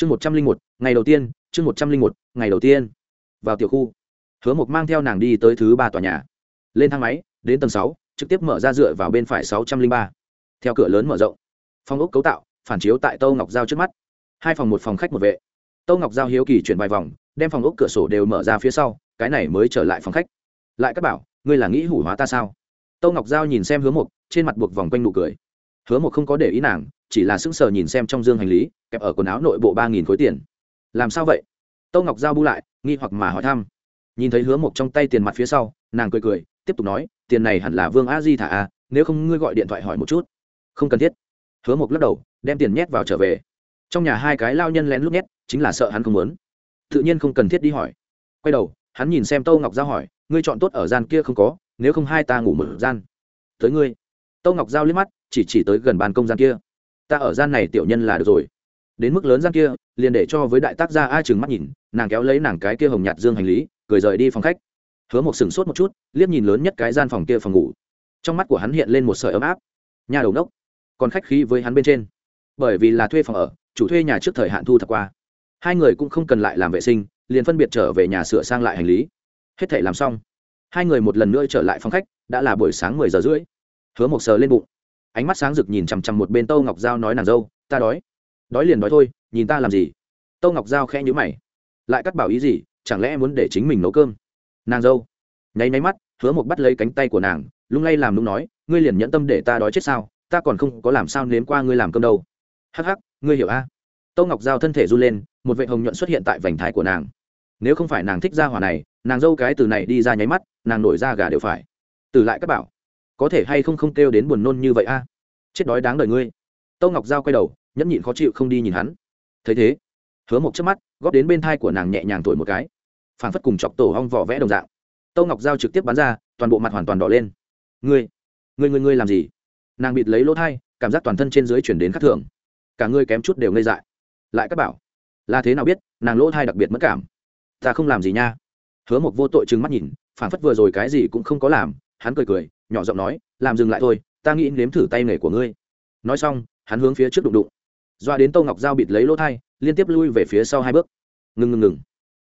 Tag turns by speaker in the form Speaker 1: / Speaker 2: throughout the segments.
Speaker 1: chương một trăm linh một, ngày đầu tiên, chương một trăm linh một, ngày đầu tiên. Vào tiểu khu, hứa mộc mang theo nàng đi tới thứ ba tòa nhà. Lên thang máy, đến tầng sáu, trực tiếp mở ra dựa vào bên phải sáu trăm linh ba. Theo cửa lớn mở rộng, phòng ốc cấu tạo, phản chiếu tại tâu ngọc giao trước mắt. Hai phòng một phòng khách một vệ. Tâu ngọc giao hiếu kỳ chuyển vài vòng, đem phòng ốc cửa sổ đều mở ra phía sau, cái này mới trở lại phòng khách. Lại các bảo, ngươi là nghĩ hủ hóa ta sao? Tâu ngọc giao nhìn xem hứa mộc, trên mặt buộc vòng quanh nụ cười. Hứa mộc không có để ý nàng chỉ là sững sờ nhìn xem trong dương hành lý, kẹp ở quần áo nội bộ ba nghìn khối tiền. Làm sao vậy? Tâu ngọc giao bu lại, nghi hoặc mà hỏi thăm. Nhìn thấy hứa mộc trong tay tiền mặt phía sau, nàng cười cười, tiếp tục nói, tiền này hẳn là vương a di thả a nếu không ngươi gọi điện thoại hỏi một chút. Không cần thiết. Hứa mộc lắc đầu, đem tiền nhét vào trở về. Trong nhà hai cái lao nhân lén lút nhét, chính là sợ hắn không muốn. Tự nhiên không cần thiết đi hỏi. Quay đầu, hắn nhìn xem tâu ngọc giao hỏi, ngươi chọn tốt ở gian kia không có, nếu không hai ta ngủ một gian. Tới ngươi. Tâu ngọc giao liếc mắt, chỉ chỉ tới gần bàn công gian kia ta ở gian này tiểu nhân là được rồi. Đến mức lớn gian kia, liền để cho với đại tác gia ai chừng mắt nhìn, nàng kéo lấy nàng cái kia hồng nhạt dương hành lý, cười rời đi phòng khách. Hứa một sừng sốt một chút, liếc nhìn lớn nhất cái gian phòng kia phòng ngủ. Trong mắt của hắn hiện lên một sợi ấm áp. Nhà đầu đốc, còn khách khí với hắn bên trên. Bởi vì là thuê phòng ở, chủ thuê nhà trước thời hạn thu thập qua. Hai người cũng không cần lại làm vệ sinh, liền phân biệt trở về nhà sửa sang lại hành lý. Hết thể làm xong. Hai người một lần nữa trở lại phòng khách, đã là buổi sáng mười giờ rưỡi. Hứa một sờ lên bụng ánh mắt sáng rực nhìn chằm chằm một bên tâu ngọc giao nói nàng dâu, ta đói. Đói liền đói thôi, nhìn ta làm gì? Tâu ngọc giao khẽ nhữ mày. Lại cắt bảo ý gì, chẳng lẽ muốn để chính mình nấu cơm? Nàng dâu. Nháy nháy mắt, hứa một bắt lấy cánh tay của nàng, lung lay làm lung nói, ngươi liền nhẫn tâm để ta đói chết sao, ta còn không có làm sao nếm qua ngươi làm cơm đâu. Hắc hắc, ngươi hiểu a? À? tâu ngọc giao thân thể run lên, một vệ hồng nhuận xuất hiện tại vành thái của nàng. Nếu không phải nàng thích ra hỏa này, nàng dâu cái từ này đi ra nháy mắt, nàng nổi ra gà đều phải. Từ lại các bảo có thể hay không không kêu đến buồn nôn như vậy a? À? Chết đói đáng đời ngươi. Tâu ngọc giao quay đầu, nhẫn nhịn khó chịu không đi nhìn hắn. Thấy thế, hứa một chớp mắt, góp đến bên thai của nàng nhẹ nhàng thổi một cái. Phản phất cùng chọc tổ hong vỏ vẽ đồng dạng. Tâu ngọc giao trực tiếp bắn ra, toàn bộ mặt hoàn toàn đỏ lên. Ngươi ngươi ngươi ngươi làm gì? Nàng bịt lấy lỗ thai, cảm giác toàn thân trên dưới chuyển đến khắc thường. Cả ngươi kém chút đều ngây dại. Lại các bảo. Là thế nào biết, nàng lỗ thai đặc biệt mất cảm. Ta không làm gì nha. Hứa một vô tội trừng mắt nhìn phản phất vừa rồi cái gì cũng không có làm, hắn cười cười nhỏ giọng nói, làm dừng lại thôi, ta nghĩ nếm thử tay nghề của ngươi. Nói xong, hắn hướng phía trước đụng đụng. Doa đến tô ngọc dao bịt lấy lỗ thai, liên tiếp lui về phía sau hai bước. Ngừng ngừng ngừng.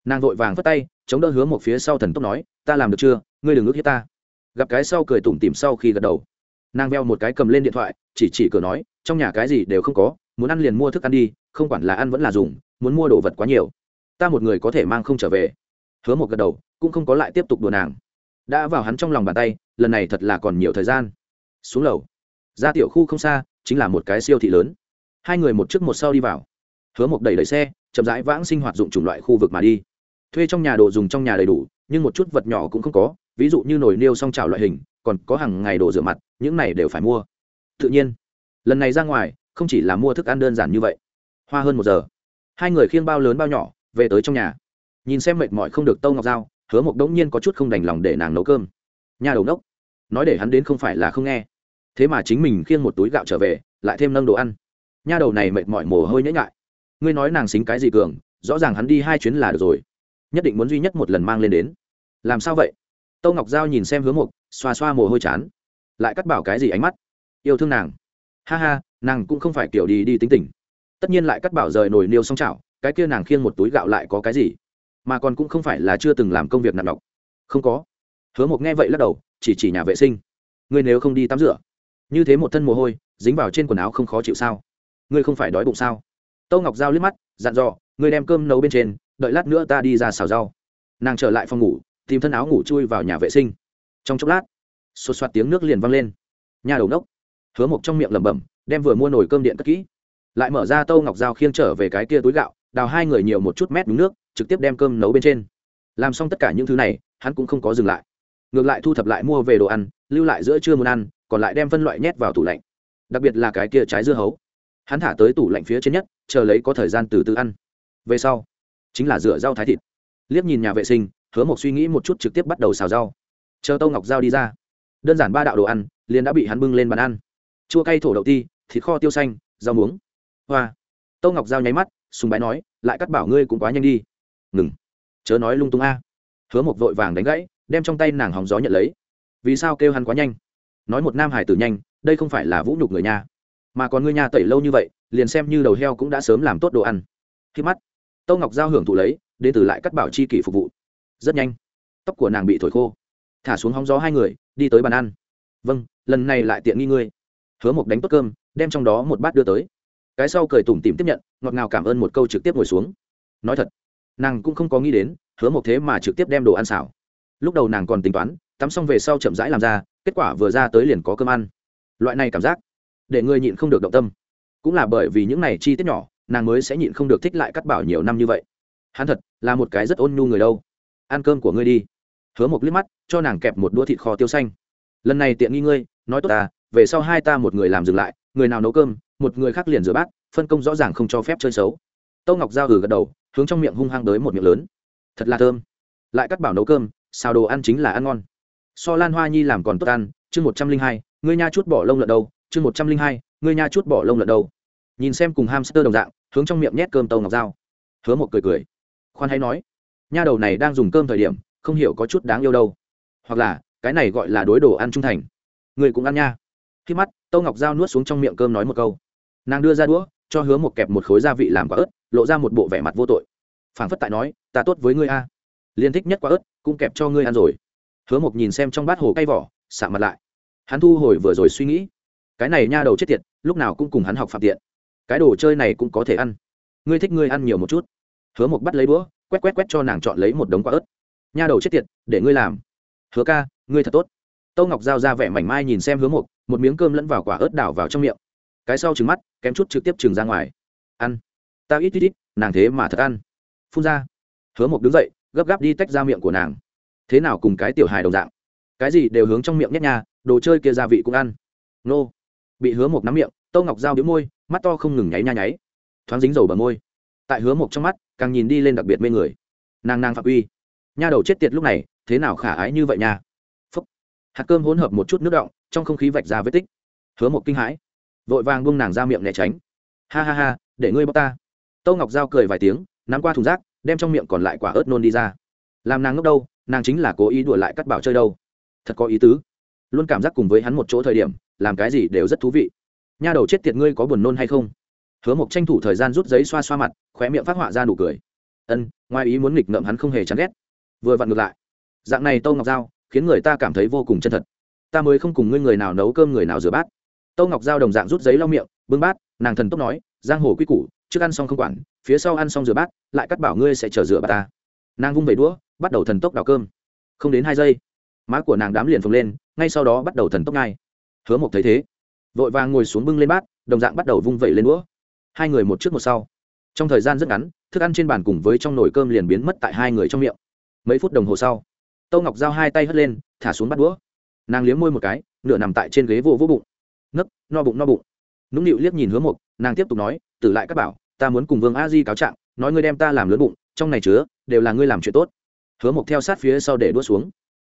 Speaker 1: Nàng vội vàng phất tay, chống đỡ hướng một phía sau thần tốc nói, ta làm được chưa? Ngươi đừng ước hiếp ta. Gặp cái sau cười tủm tỉm sau khi gật đầu. Nàng veo một cái cầm lên điện thoại, chỉ chỉ cửa nói, trong nhà cái gì đều không có, muốn ăn liền mua thức ăn đi, không quản là ăn vẫn là dùng, muốn mua đồ vật quá nhiều. Ta một người có thể mang không trở về. Hứa một gật đầu, cũng không có lại tiếp tục đùa nàng đã vào hắn trong lòng bàn tay, lần này thật là còn nhiều thời gian. Xuống lầu. Ra tiểu khu không xa, chính là một cái siêu thị lớn. Hai người một trước một sau đi vào. Hứa một đẩy đẩy xe, chậm rãi vãng sinh hoạt dụng chủng loại khu vực mà đi. Thuê trong nhà đồ dùng trong nhà đầy đủ, nhưng một chút vật nhỏ cũng không có, ví dụ như nồi niêu song trào loại hình, còn có hàng ngày đồ rửa mặt, những này đều phải mua. Tự nhiên, lần này ra ngoài, không chỉ là mua thức ăn đơn giản như vậy. Hoa hơn một giờ. Hai người khiêng bao lớn bao nhỏ, về tới trong nhà. Nhìn xem mệt mỏi không được tâu ngọc dao hứa một đống nhiên có chút không đành lòng để nàng nấu cơm. Nhà đầu đốc, nói để hắn đến không phải là không nghe. Thế mà chính mình khiêng một túi gạo trở về, lại thêm nâng đồ ăn. Nha đầu này mệt mỏi mồ hôi nhễ ngại ngươi nói nàng xính cái gì cường, rõ ràng hắn đi hai chuyến là được rồi. Nhất định muốn duy nhất một lần mang lên đến. Làm sao vậy? Tâu ngọc giao nhìn xem hứa mục xoa xoa mồ hôi chán. Lại cắt bảo cái gì ánh mắt? Yêu thương nàng. Ha ha, nàng cũng không phải kiểu đi đi tính tình. Tất nhiên lại cắt bảo rời nồi niêu xong chảo, cái kia nàng khiêng một túi gạo lại có cái gì? Mà còn cũng không phải là chưa từng làm công việc nặng nhọc không có. Hứa mộc nghe vậy lắc đầu, chỉ chỉ nhà vệ sinh. Ngươi nếu không đi tắm rửa. Như thế một thân mồ hôi, dính vào trên quần áo không khó chịu sao? Ngươi không phải đói bụng sao? Tâu ngọc giao liếc mắt, dặn dò, ngươi đem cơm nấu bên trên, đợi lát nữa ta đi ra xào rau. Nàng trở lại phòng ngủ, tìm thân áo ngủ chui vào nhà vệ sinh. Trong chốc lát xô xoạt tiếng nước liền văng lên. Nhà đầu nốc hứa mộc trong miệng lẩm bẩm, đem vừa mua nồi cơm điện cất kỹ. Lại mở ra tâu ngọc dao khiêng trở về cái kia túi gạo, đào hai người nhiều một chút mét đúng nước trực tiếp đem cơm nấu bên trên. Làm xong tất cả những thứ này, hắn cũng không có dừng lại. Ngược lại thu thập lại mua về đồ ăn, lưu lại giữa trưa muốn ăn, còn lại đem phân loại nhét vào tủ lạnh. Đặc biệt là cái kia trái dưa hấu. Hắn thả tới tủ lạnh phía trên nhất, chờ lấy có thời gian từ từ ăn. Về sau, chính là rửa rau thái thịt. Liếc nhìn nhà vệ sinh, hứa một suy nghĩ một chút trực tiếp bắt đầu xào rau. Chờ tâu ngọc dao đi ra. Đơn giản ba đạo đồ ăn, liền đã bị hắn bưng lên bàn ăn. Chua cay thổ đậu ti, thịt kho tiêu xanh, rau muống. Hoa. Tâu ngọc dao nháy mắt, sùng bái nói, lại cắt bảo ngươi cũng quá nhanh đi ngừng. Chớ nói lung tung a. Hứa một vội vàng đánh gãy, đem trong tay nàng hóng gió nhận lấy. Vì sao kêu hắn quá nhanh? Nói một nam hải tử nhanh, đây không phải là vũ nhục người nha mà còn ngươi nha tẩy lâu như vậy, liền xem như đầu heo cũng đã sớm làm tốt đồ ăn. Khi mắt, tâu ngọc giao hưởng thụ lấy, đến từ lại cắt bảo chi kỷ phục vụ. Rất nhanh, tóc của nàng bị thổi khô. Thả xuống hóng gió hai người, đi tới bàn ăn. Vâng lần này lại tiện nghi ngươi. Hứa mộc đánh tốt cơm, đem trong đó một bát đưa tới. Cái sau cười tủm tìm tiếp nhận, ngọt ngào cảm ơn một câu trực tiếp ngồi xuống. Nói thật nàng cũng không có nghĩ đến, hứa một thế mà trực tiếp đem đồ ăn xảo lúc đầu nàng còn tính toán, tắm xong về sau chậm rãi làm ra, kết quả vừa ra tới liền có cơm ăn. Loại này cảm giác, để ngươi nhịn không được động tâm. Cũng là bởi vì những này chi tiết nhỏ, nàng mới sẽ nhịn không được thích lại cắt bảo nhiều năm như vậy. Hắn thật là một cái rất ôn nhu người đâu. Ăn cơm của ngươi đi. Hứa một liếc mắt, cho nàng kẹp một đũa thịt kho tiêu xanh. Lần này tiện nghi ngươi, nói tốt ta, về sau hai ta một người làm dừng lại, người nào nấu cơm, một người khác liền rửa bát, phân công rõ ràng không cho phép chơi xấu. Tâu ngọc giao gừ gật đầu hướng trong miệng hung hăng tới một miệng lớn. Thật là thơm. Lại cắt bảo nấu cơm, xào đồ ăn chính là ăn ngon. So lan hoa nhi làm còn tốt ăn, chương một trăm linh hai, ngươi nha chút bỏ lông lợn đâu, chương một trăm linh hai, ngươi nha chút bỏ lông lợn đâu. Nhìn xem cùng hamster đồng dạng, hướng trong miệng nhét cơm tàu ngọc dao. Hứa một cười cười. Khoan hay nói, nha đầu này đang dùng cơm thời điểm, không hiểu có chút đáng yêu đâu. Hoặc là, cái này gọi là đối đồ ăn trung thành. Người cũng ăn nha. Khi mắt, tâu ngọc dao nuốt xuống trong miệng cơm nói một câu. Nàng đưa ra đũa cho hứa một kẹp một khối gia vị làm quả ớt, lộ ra một bộ vẻ mặt vô tội. Phảng phất tại nói, ta tốt với ngươi a. Liên thích nhất quả ớt, cũng kẹp cho ngươi ăn rồi. Hứa một nhìn xem trong bát hồ cay vỏ xạ mặt lại. Hắn thu hồi vừa rồi suy nghĩ. Cái này nha đầu chết tiệt, lúc nào cũng cùng hắn học phạm tiện. Cái đồ chơi này cũng có thể ăn. Ngươi thích ngươi ăn nhiều một chút. Hứa một bắt lấy đũa, quét quét quét cho nàng chọn lấy một đống quả ớt. Nha đầu chết tiệt, để ngươi làm. Hứa ca, ngươi thật tốt. Tâu ngọc giao ra vẻ mảnh mai nhìn xem hứa một một miếng cơm lẫn vào quả ớt đảo vào trong miệng cái sau trừng mắt, kém chút trực tiếp trừng ra ngoài. Ăn. Ta ít ít ít, nàng thế mà thật ăn. Phun ra. Hứa một đứng dậy, gấp gáp đi tách ra miệng của nàng. Thế nào cùng cái tiểu hài đồng dạng? Cái gì đều hướng trong miệng nhét nhà đồ chơi kia gia vị cũng ăn. Nô. Bị hứa một nắm miệng tâu ngọc dao đĩu môi, mắt to không ngừng nháy nha nháy. Thoáng dính dầu bờ môi. Tại hứa một trong mắt, càng nhìn đi lên đặc biệt mê người. Nàng nàng phạm uy. Nha đầu chết tiệt lúc này, thế nào khả ái như vậy nha? Phúc. Hạt cơm hỗn hợp một chút nước động trong không khí vạch ra vết tích. Hứa một kinh hãi vội vàng buông nàng ra miệng né tránh. Ha ha ha, để ngươi bóc ta. Tâu ngọc giao cười vài tiếng, nắm qua thùng rác, đem trong miệng còn lại quả ớt nôn đi ra. Làm nàng ngốc đâu, nàng chính là cố ý đùa lại cắt bảo chơi đâu. Thật có ý tứ. Luôn cảm giác cùng với hắn một chỗ thời điểm, làm cái gì đều rất thú vị. Nha đầu chết tiệt ngươi có buồn nôn hay không? Hứa mộc tranh thủ thời gian rút giấy xoa xoa mặt, khóe miệng phát họa ra nụ cười. Ân, ngoài ý muốn nghịch ngợm hắn không hề chán ghét. Vừa vặn ngược lại. Dạng này tâu ngọc giao, khiến người ta cảm thấy vô cùng chân thật. Ta mới không cùng ngươi người nào nấu cơm người nào rửa bát tâu ngọc giao đồng dạng rút giấy lau miệng, bưng bát, nàng thần tốc nói, giang hồ quy củ, trước ăn xong không quản, phía sau ăn xong rửa bát, lại cắt bảo ngươi sẽ chờ rửa bát ta. Nàng vung vẩy đũa, bắt đầu thần tốc đào cơm. Không đến hai giây, má của nàng đám liền phồng lên, ngay sau đó bắt đầu thần tốc ngay hứa mộc thấy thế, vội vàng ngồi xuống bưng lên bát, đồng dạng bắt đầu vung vẩy lên đũa. Hai người một trước một sau. Trong thời gian rất ngắn, thức ăn trên bàn cùng với trong nồi cơm liền biến mất tại hai người trong miệng. Mấy phút đồng hồ sau, tâu ngọc giao hai tay hất lên, thả xuống bắt đũa. Nàng liếm môi một cái, nửa nằm tại trên ghế vô vô bụng nấc no bụng no bụng. Nũng nịu liếc nhìn hứa Mục, nàng tiếp tục nói tử lại các bảo ta muốn cùng vương a di cáo trạng nói ngươi đem ta làm lớn bụng trong này chứa đều là ngươi làm chuyện tốt. Hứa Mục theo sát phía sau để đua xuống.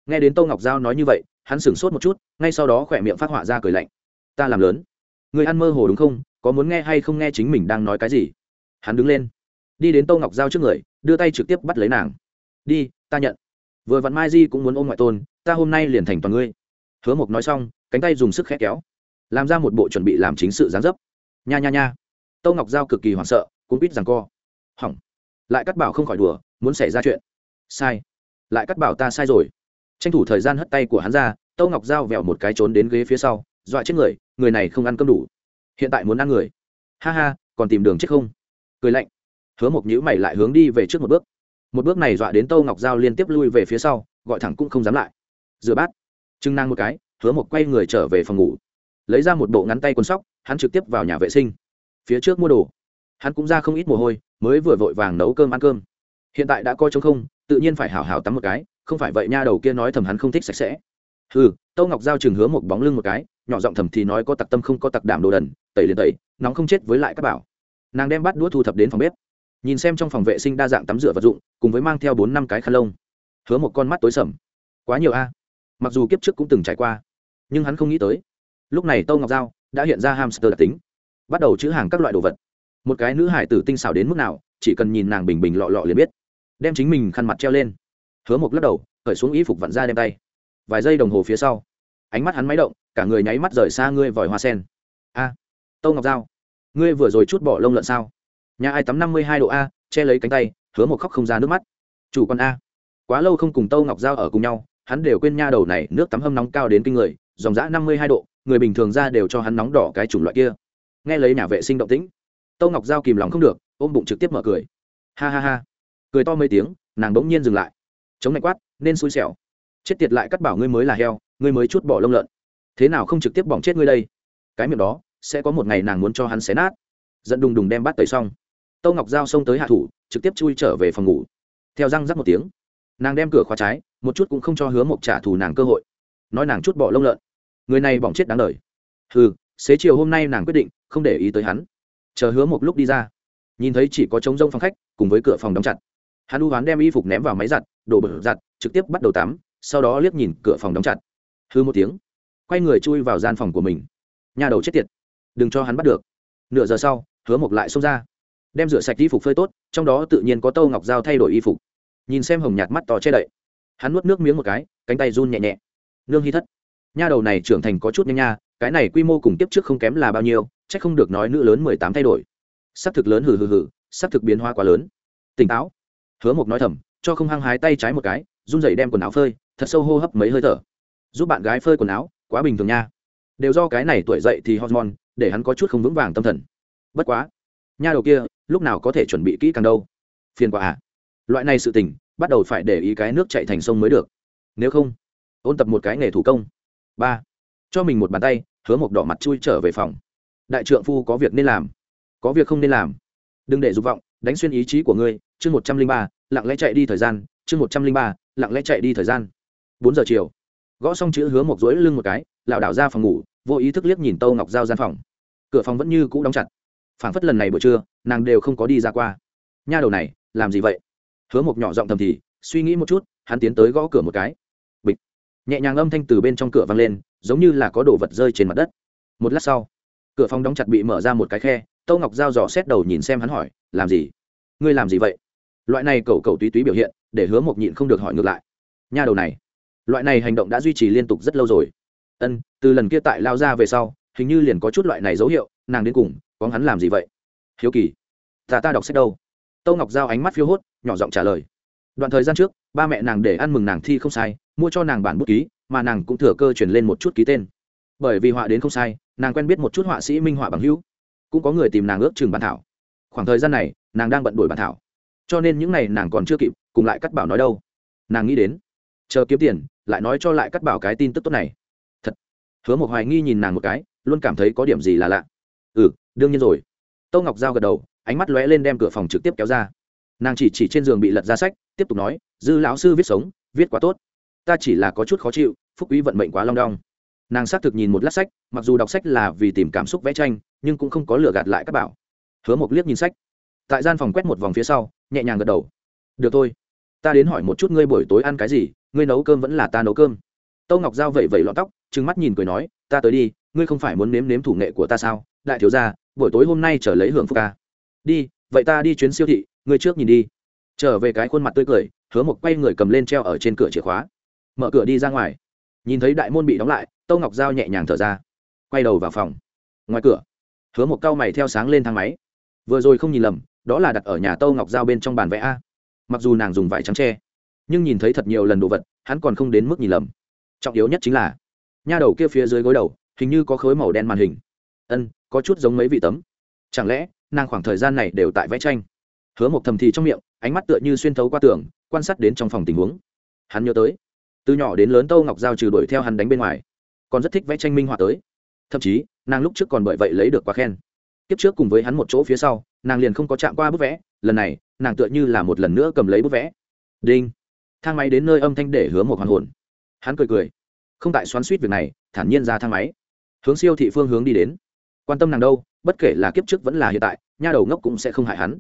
Speaker 1: Nghe đến tô ngọc giao nói như vậy hắn sửng sốt một chút ngay sau đó khỏe miệng phát họa ra cười lạnh. Ta làm lớn. Người ăn mơ hồ đúng không? Có muốn nghe hay không nghe chính mình đang nói cái gì? Hắn đứng lên đi đến tô ngọc giao trước người đưa tay trực tiếp bắt lấy nàng. Đi ta nhận. Vừa vặn mai di cũng muốn ôm ngoại tôn ta hôm nay liền thành toàn ngươi. Hứa mộc nói xong cánh tay dùng sức khẽ kéo làm ra một bộ chuẩn bị làm chính sự gián dấp. Nha nha nha. Tô ngọc giao cực kỳ hoảng sợ, cũng biết rằng co. Hỏng. Lại cắt bảo không khỏi đùa, muốn xảy ra chuyện. Sai. Lại cắt bảo ta sai rồi. Tranh thủ thời gian hất tay của hắn ra, tâu ngọc Giao vẹo một cái trốn đến ghế phía sau, dọa chết người người này không ăn cơm đủ. Hiện tại muốn ăn người. Ha ha, còn tìm đường chết không? Cười lạnh. Hứa một nhữ mày lại hướng đi về trước một bước. Một bước này dọa đến tâu ngọc Giao liên tiếp lui về phía sau, gọi thẳng cũng không dám lại. Rửa bát. Trưng nang một cái, hứa một quay người trở về phòng ngủ lấy ra một bộ ngắn tay quần sóc, hắn trực tiếp vào nhà vệ sinh. Phía trước mua đồ, hắn cũng ra không ít mồ hôi, mới vừa vội vàng nấu cơm ăn cơm. Hiện tại đã coi trống không, tự nhiên phải hào hào tắm một cái, không phải vậy nha đầu kia nói thầm hắn không thích sạch sẽ. Ừ tâu ngọc giao chừng hứa một bóng lưng một cái, nhỏ giọng thầm thì nói có tặc tâm không có tặc đảm đồ đần, tẩy liền tẩy, nóng không chết với lại các bảo. Nàng đem bắt đũa thu thập đến phòng bếp. Nhìn xem trong phòng vệ sinh đa dạng tắm rửa vật dụng, cùng với mang theo bốn năm cái khăn lông. Hứa một con mắt tối sầm. Quá nhiều a. Mặc dù kiếp trước cũng từng trải qua, nhưng hắn không nghĩ tới lúc này tâu ngọc giao đã hiện ra hamster đặc tính bắt đầu chữ hàng các loại đồ vật. Một cái nữ hải tử tinh xảo đến mức nào chỉ cần nhìn nàng bình bình lọ lọ liền biết. Đem chính mình khăn mặt treo lên. Hứa một lắc đầu khởi xuống y phục vặn ra đem tay. Vài giây đồng hồ phía sau ánh mắt hắn máy động cả người nháy mắt rời xa ngươi vòi hoa sen. A à, tâu ngọc Giao ngươi vừa rồi chút bỏ lông lợn sao? Nhà ai tắm năm mươi hai độ a che lấy cánh tay hứa một khóc không ra nước mắt. Chủ con a. Quá lâu không cùng tâu ngọc giao ở cùng nhau hắn đều quên nha đầu này nước tắm hâm nóng cao đến kinh người dòng dã năm mươi hai độ người bình thường ra đều cho hắn nóng đỏ cái chủng loại kia. Nghe lấy nhà vệ sinh động tĩnh, tâu ngọc giao kìm lòng không được, ôm bụng trực tiếp mở cười. Ha ha ha. Cười to mấy tiếng, nàng đ ỗ n g nhiên dừng lại. Chống lạnh quát, nên xui xẻo. Chết tiệt lại cắt bảo ngươi mới là heo, ngươi mới chút bỏ lông lợn. Thế nào không trực tiếp bỏng chết ngươi đây? Cái miệng đó, sẽ có một ngày nàng muốn cho hắn xé nát. Dẫn đùng đùng đem bát tẩy xong. Tâu ngọc giao xông tới hạ thủ, trực tiếp chui trở về phòng ngủ. Theo răng rắc một tiếng, nàng đem cửa khóa trái, một chút cũng không cho hứa mộc trả thù nàng cơ hội. Nói nàng chút bỏ lông lợn người này bỏng chết đáng đời. Ừ xế chiều hôm nay nàng quyết định, không để ý tới hắn. Chờ hứa một lúc đi ra. Nhìn thấy chỉ có trống rông phòng khách, cùng với cửa phòng đóng chặt. Hắn u hoán đem y phục ném vào máy giặt, đổ bật giặt, trực tiếp bắt đầu tắm, sau đó liếc nhìn cửa phòng đóng chặt. Hư một tiếng, quay người chui vào gian phòng của mình. Nhà đầu chết tiệt. Đừng cho hắn bắt được. Nửa giờ sau, hứa một lại xông ra. Đem rửa sạch y phục phơi tốt, trong đó tự nhiên có tâu ngọc dao thay đổi y phục. Nhìn xem hồng nhạt mắt to che đậy. Hắn nuốt nước miếng một cái, cánh tay run nhẹ nhẹ. Nương hy thất nha đầu này trưởng thành có chút nhanh nha, cái này quy mô cùng tiếp trước không kém là bao nhiêu c h ắ c không được nói nữ lớn mười tám thay đổi. S ắ c thực lớn hừ hừ hừ s ắ c thực biến hoa quá lớn. Tỉnh táo. Hứa mộc nói thầm, cho không hăng hái tay trái một cái, run dậy đem quần áo phơi, thật sâu hô hấp mấy hơi thở. Giúp bạn gái phơi quần áo, quá bình thường nha. Đều do cái này tuổi dậy thì hormone, để hắn có chút không vững vàng tâm thần. Bất quá. Nha đầu kia, lúc nào có thể chuẩn bị kỹ càng đâu. Phiền quả à. Loại này sự tình, bắt đầu phải để ý cái nước chạy thành sông mới được. Nếu không, ôn tập một cái nghề thủ công ba. Cho mình một bàn tay, hứa một đỏ mặt chui trở về phòng. Đại trượng phu có việc nên làm. Có việc không nên làm. Đừng để dục vọng đánh xuyên ý chí của ngươi. Chương một trăm linh ba, lặng lẽ chạy đi thời gian. Chương một trăm linh ba, lặng lẽ chạy đi thời gian. Bốn giờ chiều. Gõ xong chữ hứa một rối lưng một cái, lảo đảo ra phòng ngủ, vô ý thức liếc nhìn tâu ngọc giao gian phòng. Cửa phòng vẫn như cũ đóng chặt. Phảng phất lần này buổi trưa, nàng đều không có đi ra qua. Nha đầu này, làm gì vậy? Hứa một nhỏ giọng thầm thì, suy nghĩ một chút, hắn tiến tới gõ cửa một cái nhẹ nhàng âm thanh từ bên trong cửa vang lên, giống như là có đồ vật rơi trên mặt đất. Một lát sau, cửa phòng đóng chặt bị mở ra một cái khe, tâu ngọc giao dò xét đầu nhìn xem hắn hỏi, làm gì? Ngươi làm gì vậy? Loại này cầu cầu túy túy biểu hiện, để hứa một nhịn không được hỏi ngược lại. Nha đầu này, loại này hành động đã duy trì liên tục rất lâu rồi. Ân, từ lần kia tại lao ra về sau, hình như liền có chút loại này dấu hiệu, nàng đến cùng, có hắn làm gì vậy? Hiếu kỳ, ta ta đọc sách đâu? Tâu ngọc giao ánh mắt phiêu hốt, nhỏ giọng trả lời đoạn thời gian trước, ba mẹ nàng để ăn mừng nàng thi không sai, mua cho nàng bản bút ký, mà nàng cũng thừa cơ chuyển lên một chút ký tên. Bởi vì họa đến không sai, nàng quen biết một chút họa sĩ minh họa bằng hữu. Cũng có người tìm nàng ước chừng bản thảo. Khoảng thời gian này, nàng đang bận đổi bản thảo. Cho nên những n à y nàng còn chưa kịp, cùng lại cắt bảo nói đâu. Nàng nghĩ đến, chờ kiếm tiền, lại nói cho lại cắt bảo cái tin tức tốt này. Thật. Hứa một hoài nghi nhìn nàng một cái, luôn cảm thấy có điểm gì là lạ. Ừ đương nhiên rồi. Tâu ngọc giao gật đầu, ánh mắt lóe lên đem cửa phòng trực tiếp kéo ra nàng chỉ chỉ trên giường bị lật ra sách, tiếp tục nói, dư lão sư viết sống, viết quá tốt. Ta chỉ là có chút khó chịu, phúc quý vận mệnh quá long đong. Nàng xác thực nhìn một lát sách, mặc dù đọc sách là vì tìm cảm xúc vẽ tranh, nhưng cũng không có lửa gạt lại các bảo. Hứa một liếc nhìn sách. Tại gian phòng quét một vòng phía sau, nhẹ nhàng gật đầu. Được thôi, ta đến hỏi một chút ngươi buổi tối ăn cái gì, ngươi nấu cơm vẫn là ta nấu cơm. Tâu ngọc giao vẩy vẩy lọn tóc, trừng mắt nhìn cười nói, ta tới đi, ngươi không phải muốn nếm nếm thủ nghệ của ta sao? Đại thiếu gia, buổi tối hôm nay trở lấy hưởng phúc ca. Đi, vậy ta đi chuyến siêu thị ngươi trước nhìn đi. Trở về cái khuôn mặt tươi cười, hứa một quay người cầm lên treo ở trên cửa chìa khóa. Mở cửa đi ra ngoài. Nhìn thấy đại môn bị đóng lại, tâu ngọc giao nhẹ nhàng thở ra. Quay đầu vào phòng. Ngoài cửa, hứa một cao mày theo sáng lên thang máy. Vừa rồi không nhìn lầm, đó là đặt ở nhà tâu ngọc giao bên trong bàn vẽ a. Mặc dù nàng dùng vải trắng tre nhưng nhìn thấy thật nhiều lần đồ vật, hắn còn không đến mức nhìn lầm. Trọng yếu nhất chính là, nha đầu kia phía dưới gối đầu, hình như có khối màu đen màn hình. Ân, có chút giống mấy vị tấm. Chẳng lẽ, nàng khoảng thời gian này đều tại vẽ tranh? Hứa một thầm thì trong miệng, ánh mắt tựa như xuyên thấu qua tường, quan sát đến trong phòng tình huống. Hắn nhớ tới, từ nhỏ đến lớn tâu ngọc giao trừ đuổi theo hắn đánh bên ngoài, còn rất thích vẽ tranh minh họa tới. Thậm chí, nàng lúc trước còn bởi vậy lấy được quá khen. Kiếp trước cùng với hắn một chỗ phía sau, nàng liền không có chạm qua bức vẽ, lần này, nàng tựa như là một lần nữa cầm lấy bức vẽ. Đinh! Thang máy đến nơi âm thanh để hứa một hoàn hồn. Hắn cười cười. Không tại xoắn suýt việc này, thản nhiên ra thang máy. Hướng siêu thị phương hướng đi đến. Quan tâm nàng đâu, bất kể là kiếp trước vẫn là hiện tại, nha đầu ngốc cũng sẽ không hại hắn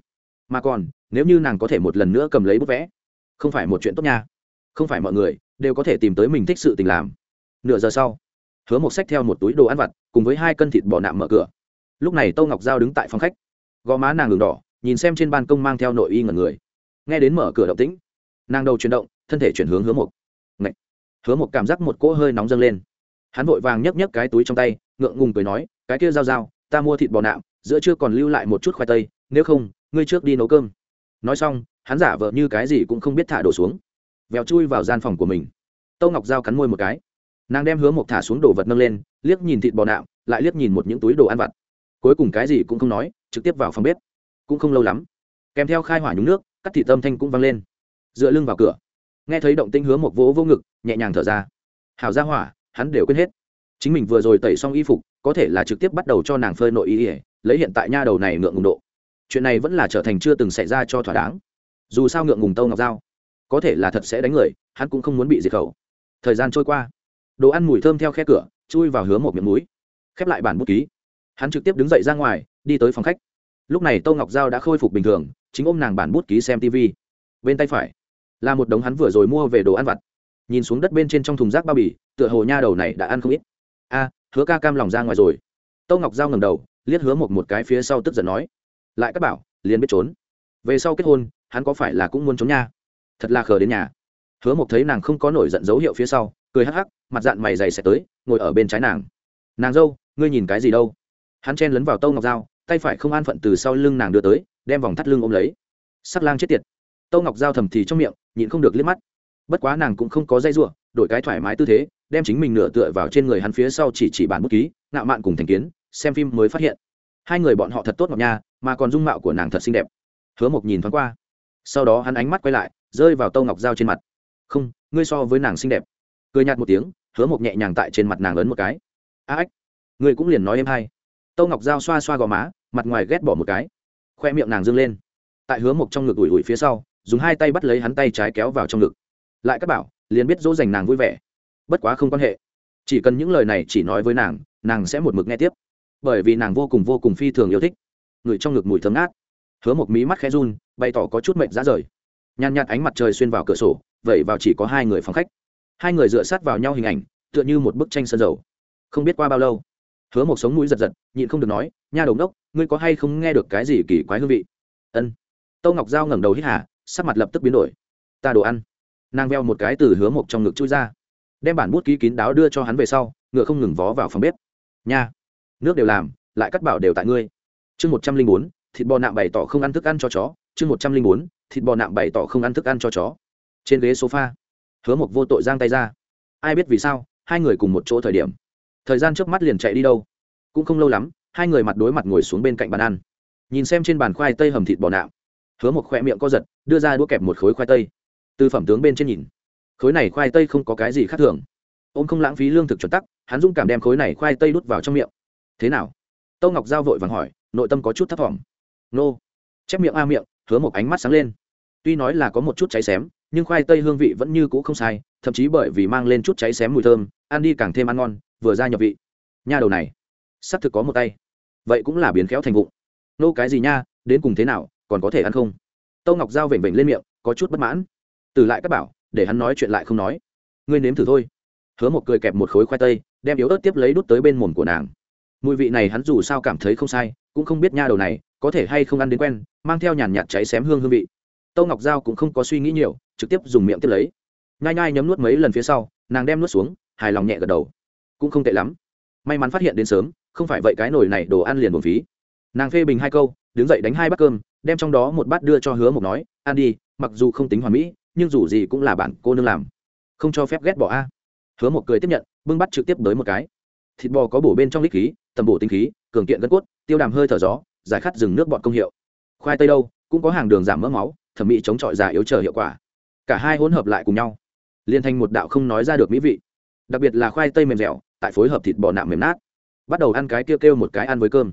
Speaker 1: mà còn, nếu như nàng có thể một lần nữa cầm lấy bút vẽ, không phải một chuyện tốt nha. Không phải mọi người đều có thể tìm tới mình thích sự tình làm. Nửa giờ sau, hứa một sách theo một túi đồ ăn vặt, cùng với hai cân thịt bò nạm mở cửa. Lúc này tô ngọc giao đứng tại phòng khách, gò má nàng đường đỏ, nhìn xem trên ban công mang theo nội y ngần người. Nghe đến mở cửa động tĩnh, nàng đầu chuyển động, thân thể chuyển hướng hứa một Ngậy. hứa một cảm giác một cỗ hơi nóng dâng lên. Hắn vội vàng nhấc nhấc cái túi trong tay, ngượng ngùng cười nói, cái kia giao giao, ta mua thịt bò nạm, giữa chưa còn lưu lại một chút khoai tây, nếu không ngươi trước đi nấu cơm. Nói xong, hắn giả vợ như cái gì cũng không biết thả đổ xuống. Vèo chui vào gian phòng của mình. Tâu ngọc dao cắn môi một cái. Nàng đem hứa mộc thả xuống đồ vật nâng lên, liếc nhìn thịt bò nạo, lại liếc nhìn một những túi đồ ăn vặt. Cuối cùng cái gì cũng không nói, trực tiếp vào phòng bếp. Cũng không lâu lắm, kèm theo khai hỏa nhúng nước, cắt thịt tâm thanh cũng văng lên. Dựa lưng vào cửa, nghe thấy động tinh hứa một vỗ vô ngực, nhẹ nhàng thở ra. Hào ra hỏa, hắn đều quên hết. Chính mình vừa rồi tẩy xong y phục, có thể là trực tiếp bắt đầu cho nàng phơi nội y ỉa lấy hiện tại nha đầu này ngượng ngùng độ chuyện này vẫn là trở thành chưa từng xảy ra cho thỏa đáng. Dù sao ngượng ngùng tâu ngọc dao có thể là thật sẽ đánh người, hắn cũng không muốn bị diệt khẩu. Thời gian trôi qua, đồ ăn mùi thơm theo khe cửa, chui vào hứa một miệng núi khép lại bản bút ký. Hắn trực tiếp đứng dậy ra ngoài, đi tới phòng khách. Lúc này tô ngọc giao đã khôi phục bình thường, chính ôm nàng bản bút ký xem tv bên tay phải, là một đống hắn vừa rồi mua về đồ ăn vặt. Nhìn xuống đất bên trên trong thùng rác bao bì, tựa hồ nha đầu này đã ăn không ít. A, hứa ca cam lòng ra ngoài rồi. Tô ngọc giao ngầm đầu, liếc hứa một một cái phía sau tức giận nói lại các bảo, liền biết trốn. Về sau kết hôn, hắn có phải là cũng muốn trốn nha? Thật là khờ đến nhà. Hứa mộc thấy nàng không có nổi giận dấu hiệu phía sau, cười hắc hắc, mặt dạng mày dày sẽ tới, ngồi ở bên trái nàng. Nàng dâu, ngươi nhìn cái gì đâu? Hắn chen lấn vào tâu ngọc dao tay phải không an phận từ sau lưng nàng đưa tới, đem vòng thắt lưng ôm lấy. Sắc lang chết tiệt. Tâu ngọc dao thầm thì trong miệng, nhịn không được liếc mắt. Bất quá nàng cũng không có dây ruộng đổi cái thoải mái tư thế, đem chính mình nửa tựa vào trên người hắn phía sau chỉ chỉ bản bút ký, ngạo mạn cùng thành kiến, xem phim mới phát hiện hai người bọn họ thật tốt ngọc nha, mà còn dung mạo của nàng thật xinh đẹp. Hứa mộc nhìn thoáng qua. Sau đó hắn ánh mắt quay lại, rơi vào tâu ngọc dao trên mặt. Không, ngươi so với nàng xinh đẹp. Cười nhạt một tiếng, hứa mộc nhẹ nhàng tại trên mặt nàng lớn một cái. A ếch ngươi cũng liền nói em hay. Tâu ngọc dao xoa xoa gò má, mặt ngoài ghét bỏ một cái. Khoe miệng nàng dâng lên. Tại hứa mộc trong ngực ủi ủi phía sau, dùng hai tay bắt lấy hắn tay trái kéo vào trong ngực. Lại các bảo, liền biết dỗ dành nàng vui vẻ. Bất quá không quan hệ. Chỉ cần những lời này chỉ nói với nàng nàng sẽ một mực nghe tiếp bởi vì nàng vô cùng vô cùng phi thường yêu thích. Người trong ngực mùi thấm ngát. Hứa một mí mắt khẽ run, bày tỏ có chút mệnh ra rời. Nhàn nhạt ánh mặt trời xuyên vào cửa sổ, vậy vào chỉ có hai người phòng khách. Hai người dựa sát vào nhau hình ảnh, tựa như một bức tranh sơn dầu. Không biết qua bao lâu, hứa một sống mũi giật giật, nhịn không được nói, nha đồng đốc, ngươi có hay không nghe được cái gì kỳ quái hương vị? Ân. Tâu ngọc giao ngẩng đầu hít hà, sắc mặt lập tức biến đổi. Ta đồ ăn. Nàng veo một cái từ hứa một trong ngực chui ra. Đem bản bút ký kín đáo đưa cho hắn về sau, ngựa không ngừng vó vào phòng bếp. Nha nước đều làm, lại cắt bảo đều tại ngươi. Chương một trăm linh bốn, thịt bò nạm bày tỏ không ăn thức ăn cho chó. Chương một trăm linh bốn, thịt bò nạm bày tỏ không ăn thức ăn cho chó. Trên ghế sofa, hứa một vô tội giang tay ra. Ai biết vì sao, hai người cùng một chỗ thời điểm. Thời gian trước mắt liền chạy đi đâu? Cũng không lâu lắm, hai người mặt đối mặt ngồi xuống bên cạnh bàn ăn. Nhìn xem trên bàn khoai tây hầm thịt bò nạm. Hứa một khoe miệng co giật, đưa ra đũa kẹp một khối khoai tây. Từ phẩm tướng bên trên nhìn. Khối này khoai tây không có cái gì khác thường. Ôm không lãng phí lương thực chuẩn tắc, hắn dũng cảm đem khối này khoai tây đút vào trong miệng thế nào? Tâu ngọc giao vội vàng hỏi, nội tâm có chút thấp t nô. Chép miệng a miệng, hứa một ánh mắt sáng lên. Tuy nói là có một chút cháy xém, nhưng khoai tây hương vị vẫn như cũ không sai, thậm chí bởi vì mang lên chút cháy xém mùi thơm, ăn đi càng thêm ăn ngon, vừa ra nhập vị. Nha đầu này, xác thực có một tay. Vậy cũng là biến khéo thành vụng. Nô cái gì nha, đến cùng thế nào, còn có thể ăn không? Tâu ngọc giao vểnh vểnh lên miệng, có chút bất mãn. Từ lại các bảo, để hắn nói chuyện lại không nói. Ngươi nếm thử thôi. Hứa một cười kẹp một khối khoai tây, đem yếu ớt tiếp lấy đút tới bên mồm của nàng mùi vị này hắn dù sao cảm thấy không sai, cũng không biết nha đầu này có thể hay không ăn đến quen, mang theo nhàn nhạt cháy xém hương hương vị. Tâu ngọc giao cũng không có suy nghĩ nhiều, trực tiếp dùng miệng tiếp lấy. Nhai nhai nhấm nuốt mấy lần phía sau, nàng đem nuốt xuống, hài lòng nhẹ gật đầu. Cũng không tệ lắm. May mắn phát hiện đến sớm, không phải vậy cái nồi này đồ ăn liền buồn phí. Nàng phê bình hai câu, đứng dậy đánh hai bát cơm, đem trong đó một bát đưa cho hứa mộc nói, ăn đi, mặc dù không tính hoàn mỹ, nhưng dù gì cũng là bạn cô nương làm. Không cho phép ghét bỏ a. Hứa một cười tiếp nhận, bưng bắt trực tiếp tới một cái. Thịt bò có bổ bên trong lít khí tầm bổ tinh khí, cường kiện gân cốt, tiêu đàm hơi thở gió, giải khát rừng nước bọn công hiệu. Khoai tây đâu, cũng có hàng đường giảm mỡ máu, thẩm mỹ chống chọi già yếu chờ hiệu quả. Cả hai hỗn hợp lại cùng nhau liên thành một đạo không nói ra được mỹ vị. Đặc biệt là khoai tây mềm dẻo, tại phối hợp thịt bò nạm mềm nát. Bắt đầu ăn cái kêu kêu một cái ăn với cơm.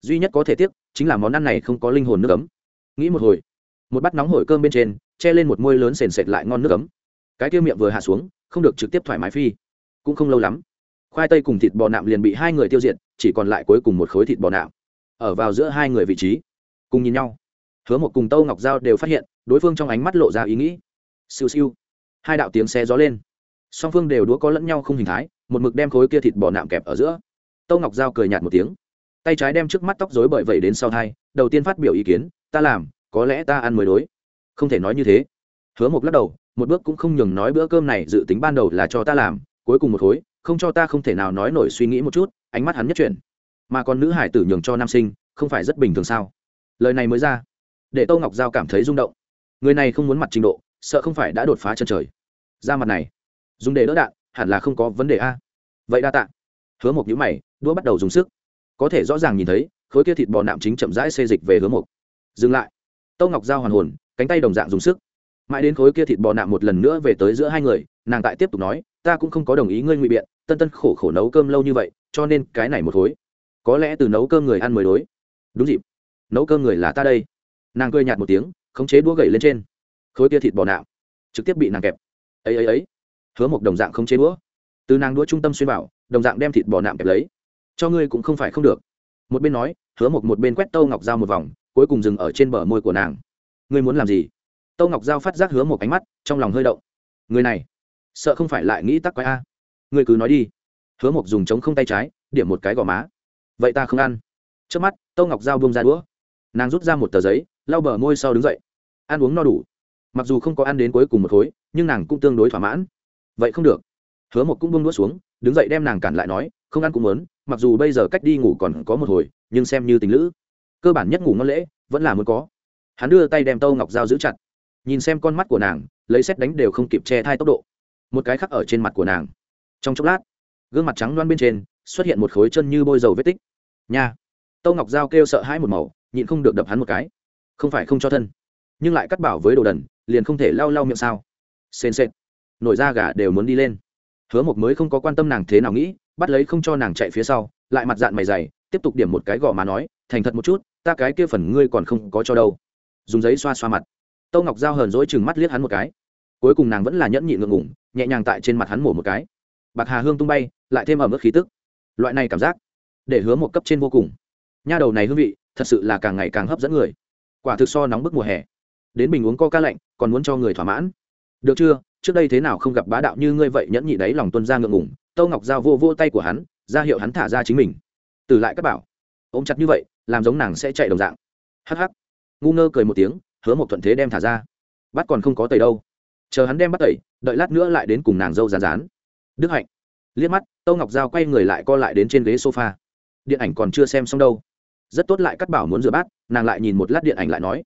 Speaker 1: Duy nhất có thể tiếc, chính là món ăn này không có linh hồn nước ấm. Nghĩ một hồi, một bát nóng hổi cơm bên trên, che lên một môi lớn sền sệt lại ngon nước ấm. Cái tiêu miệng vừa hạ xuống, không được trực tiếp thoải mái phi. Cũng không lâu lắm khoai tây cùng thịt bò nạm liền bị hai người tiêu diệt, chỉ còn lại cuối cùng một khối thịt bò nạm, ở vào giữa hai người vị trí. Cùng nhìn nhau, hứa một cùng tâu ngọc giao đều phát hiện, đối phương trong ánh mắt lộ ra ý nghĩ. Siêu siêu. Hai đạo tiếng xe gió lên. Song phương đều đũa có lẫn nhau không hình thái, một mực đem khối kia thịt bò nạm kẹp ở giữa. Tâu ngọc giao cười nhạt một tiếng. Tay trái đem trước mắt tóc dối bởi vậy đến sau thai, đầu tiên phát biểu ý kiến, ta làm, có lẽ ta ăn mới đối. Không thể nói như thế. Hứa một lắc đầu, một bước cũng không nhường nói bữa cơm này dự tính ban đầu là cho ta làm, cuối cùng một khối không cho ta không thể nào nói nổi suy nghĩ một chút, ánh mắt hắn nhất chuyển. Mà còn nữ hải tử nhường cho nam sinh, không phải rất bình thường sao? Lời này mới ra, để tô ngọc giao cảm thấy rung động. Người này không muốn mặt trình độ, sợ không phải đã đột phá chân trời. Ra mặt này, dùng để đỡ đạn, hẳn là không có vấn đề a. Vậy đa tạ. Hứa một nhữ mày đũa bắt đầu dùng sức. Có thể rõ ràng nhìn thấy, khối kia thịt bò nạm chính chậm rãi xê dịch về hứa một dừng lại. Tô ngọc giao hoàn hồn, cánh tay đồng dạng dùng sức. Mãi đến khối kia thịt bò nạm một lần nữa về tới giữa hai người, nàng tại tiếp tục nói ta cũng không có đồng ý ngươi ngụy biện, tân tân khổ khổ nấu cơm lâu như vậy, cho nên cái này một khối có lẽ từ nấu cơm người ăn mới đối. Đúng dịp. Nấu cơm người là ta đây. Nàng cười nhạt một tiếng, khống chế đũa gậy lên trên. Khối kia thịt bò nạm trực tiếp bị nàng kẹp. Ấy ấy ấy. Hứa một đồng dạng khống chế đũa. Từ nàng đũa trung tâm xuyên vào, đồng dạng đem thịt bò nạm kẹp lấy. Cho ngươi cũng không phải không được. Một bên nói, hứa một một bên quét tâu ngọc dao một vòng, cuối cùng dừng ở trên bờ môi của nàng. Ngươi muốn làm gì? Tâu ngọc dao phát giác hứa một ánh mắt, trong lòng hơi động. Người này sợ không phải lại nghĩ tắc quái a. Người cứ nói đi. Hứa một dùng chống không tay trái, điểm một cái gò má. Vậy ta không ăn. Trước mắt, tâu ngọc dao bông ra đũa. Nàng rút ra một tờ giấy, lau bờ môi sau đứng dậy. Ăn uống no đủ. Mặc dù không có ăn đến cuối cùng một khối, nhưng nàng cũng tương đối thỏa mãn. Vậy không được. Hứa một cũng buông đũa xuống, đứng dậy đem nàng cản lại nói, không ăn cũng muốn, mặc dù bây giờ cách đi ngủ còn có một hồi, nhưng xem như tình lữ. Cơ bản nhất ngủ ngon lễ, vẫn là muốn có. Hắn đưa tay đem tâu ngọc dao giữ chặt. Nhìn xem con mắt của nàng, lấy xét đánh đều không kịp che thai tốc độ một cái khắc ở trên mặt của nàng. Trong chốc lát, gương mặt trắng loan bên trên xuất hiện một khối chân như bôi dầu vết tích. Nha! Tâu ngọc giao kêu sợ hãi một màu, nhịn không được đập hắn một cái. Không phải không cho thân, nhưng lại cắt bảo với đồ đần, liền không thể lau lau miệng sao. Sền sệt. Nổi da gà đều muốn đi lên. Hứa một mới không có quan tâm nàng thế nào nghĩ, bắt lấy không cho nàng chạy phía sau, lại mặt dạng mày dày, tiếp tục điểm một cái gò má nói, thành thật một chút, ta cái kia phần ngươi còn không có cho đâu. Dùng giấy xoa xoa mặt. Tâu ngọc giao hờn dỗi chừng mắt liếc hắn một cái. Cuối cùng nàng vẫn là nhẫn nhịn ngượng ngủng nhẹ nhàng tại trên mặt hắn mổ một cái. Bạc hà hương tung bay, lại thêm ở mức khí tức. Loại này cảm giác, để hứa một cấp trên vô cùng. Nha đầu này hương vị, thật sự là càng ngày càng hấp dẫn người. Quả thực so nóng bức mùa hè. Đến bình uống co ca lạnh, còn muốn cho người thỏa mãn. Được chưa? Trước đây thế nào không gặp bá đạo như ngươi vậy nhẫn nhị đấy lòng tuân ra ngượng ngủng tâu ngọc giao vô vô tay của hắn, ra hiệu hắn thả ra chính mình. Từ lại các bảo. Ôm chặt như vậy, làm giống nàng sẽ chạy đồng dạng. Hắc hắc. Ngu ngơ cười một tiếng, hứa một thuận thế đem thả ra. Bắt còn không có tầy đâu chờ hắn đem bắt tẩy, đợi lát nữa lại đến cùng nàng dâu rán rán đức hạnh, liếc mắt, tâu ngọc giao quay người lại co lại đến trên ghế sofa. Điện ảnh còn chưa xem xong đâu. Rất tốt lại cắt bảo muốn rửa bát, nàng lại nhìn một lát điện ảnh lại nói.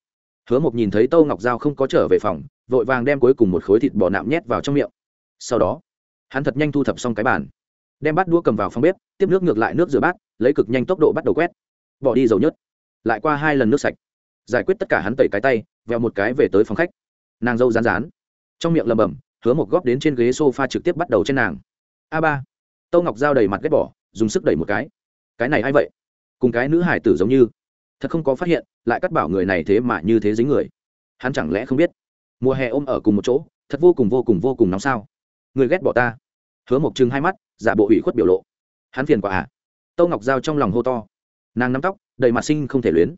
Speaker 1: Hứa một nhìn thấy tâu ngọc giao không có trở về phòng, vội vàng đem cuối cùng một khối thịt bò nạm nhét vào trong miệng. Sau đó, hắn thật nhanh thu thập xong cái bàn. Đem bát đũa cầm vào phòng bếp, tiếp nước ngược lại nước rửa bát, lấy cực nhanh tốc độ bắt đầu quét. Bỏ đi dầu nhớt. Lại qua hai lần nước sạch. Giải quyết tất cả hắn tẩy cái tay vẹo một cái về tới phòng khách. Nàng dâu rán rán trong miệng lầm bầm hứa một góp đến trên ghế s o f a trực tiếp bắt đầu trên nàng. A ba. Tâu ngọc dao đầy mặt ghét bỏ, dùng sức đẩy một cái. Cái này a i vậy? Cùng cái nữ hải tử giống như. Thật không có phát hiện, lại cắt bảo người này thế mà như thế dính người. Hắn chẳng lẽ không biết? Mùa hè ôm ở cùng một chỗ, thật vô cùng vô cùng vô cùng nóng sao? Người ghét bỏ ta. Hứa một chừng hai mắt, giả bộ ủy khuất biểu lộ. Hắn phiền quả à? Tâu ngọc giao trong lòng hô to. Nàng nắm tóc, đầy mặt sinh không thể luyến.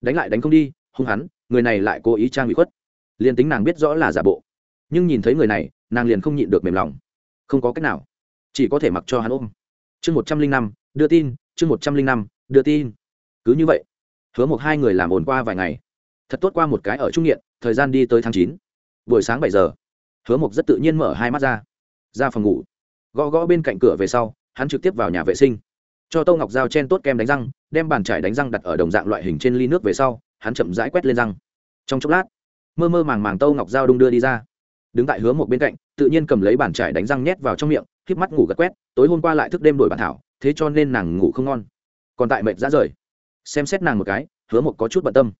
Speaker 1: Đánh lại đánh không đi, hung hắn, người này lại cố ý trang ủy khuất. Liền tính nàng biết rõ là giả bộ nhưng nhìn thấy người này, nàng liền không nhịn được mềm lòng. Không có cách nào. Chỉ có thể mặc cho hắn ôm. Chương một trăm linh năm, đưa tin, chương một trăm linh năm, đưa tin. Cứ như vậy, hứa một hai người làm ồn qua vài ngày. Thật tốt qua một cái ở trung nghiện, thời gian đi tới tháng chín. Buổi sáng bảy giờ, hứa một rất tự nhiên mở hai mắt ra. Ra phòng ngủ. Gõ gõ bên cạnh cửa về sau, hắn trực tiếp vào nhà vệ sinh. Cho tô ngọc dao chen tốt kem đánh răng, đem bàn trải đánh răng đặt ở đồng dạng loại hình trên ly nước về sau, hắn chậm rãi quét lên răng. Trong chốc lát, mơ mơ màng màng tô ngọc dao đung đưa đi ra đứng tại hứa một bên cạnh, tự nhiên cầm lấy bàn trải đánh răng nhét vào trong miệng k mắt ngủ gật quét, tối hôm qua lại thức đêm đổi bản thảo, thế cho nên nàng ngủ không ngon. Còn tại mệt ra rời. Xem xét nàng một cái, hứa một có chút bận tâm.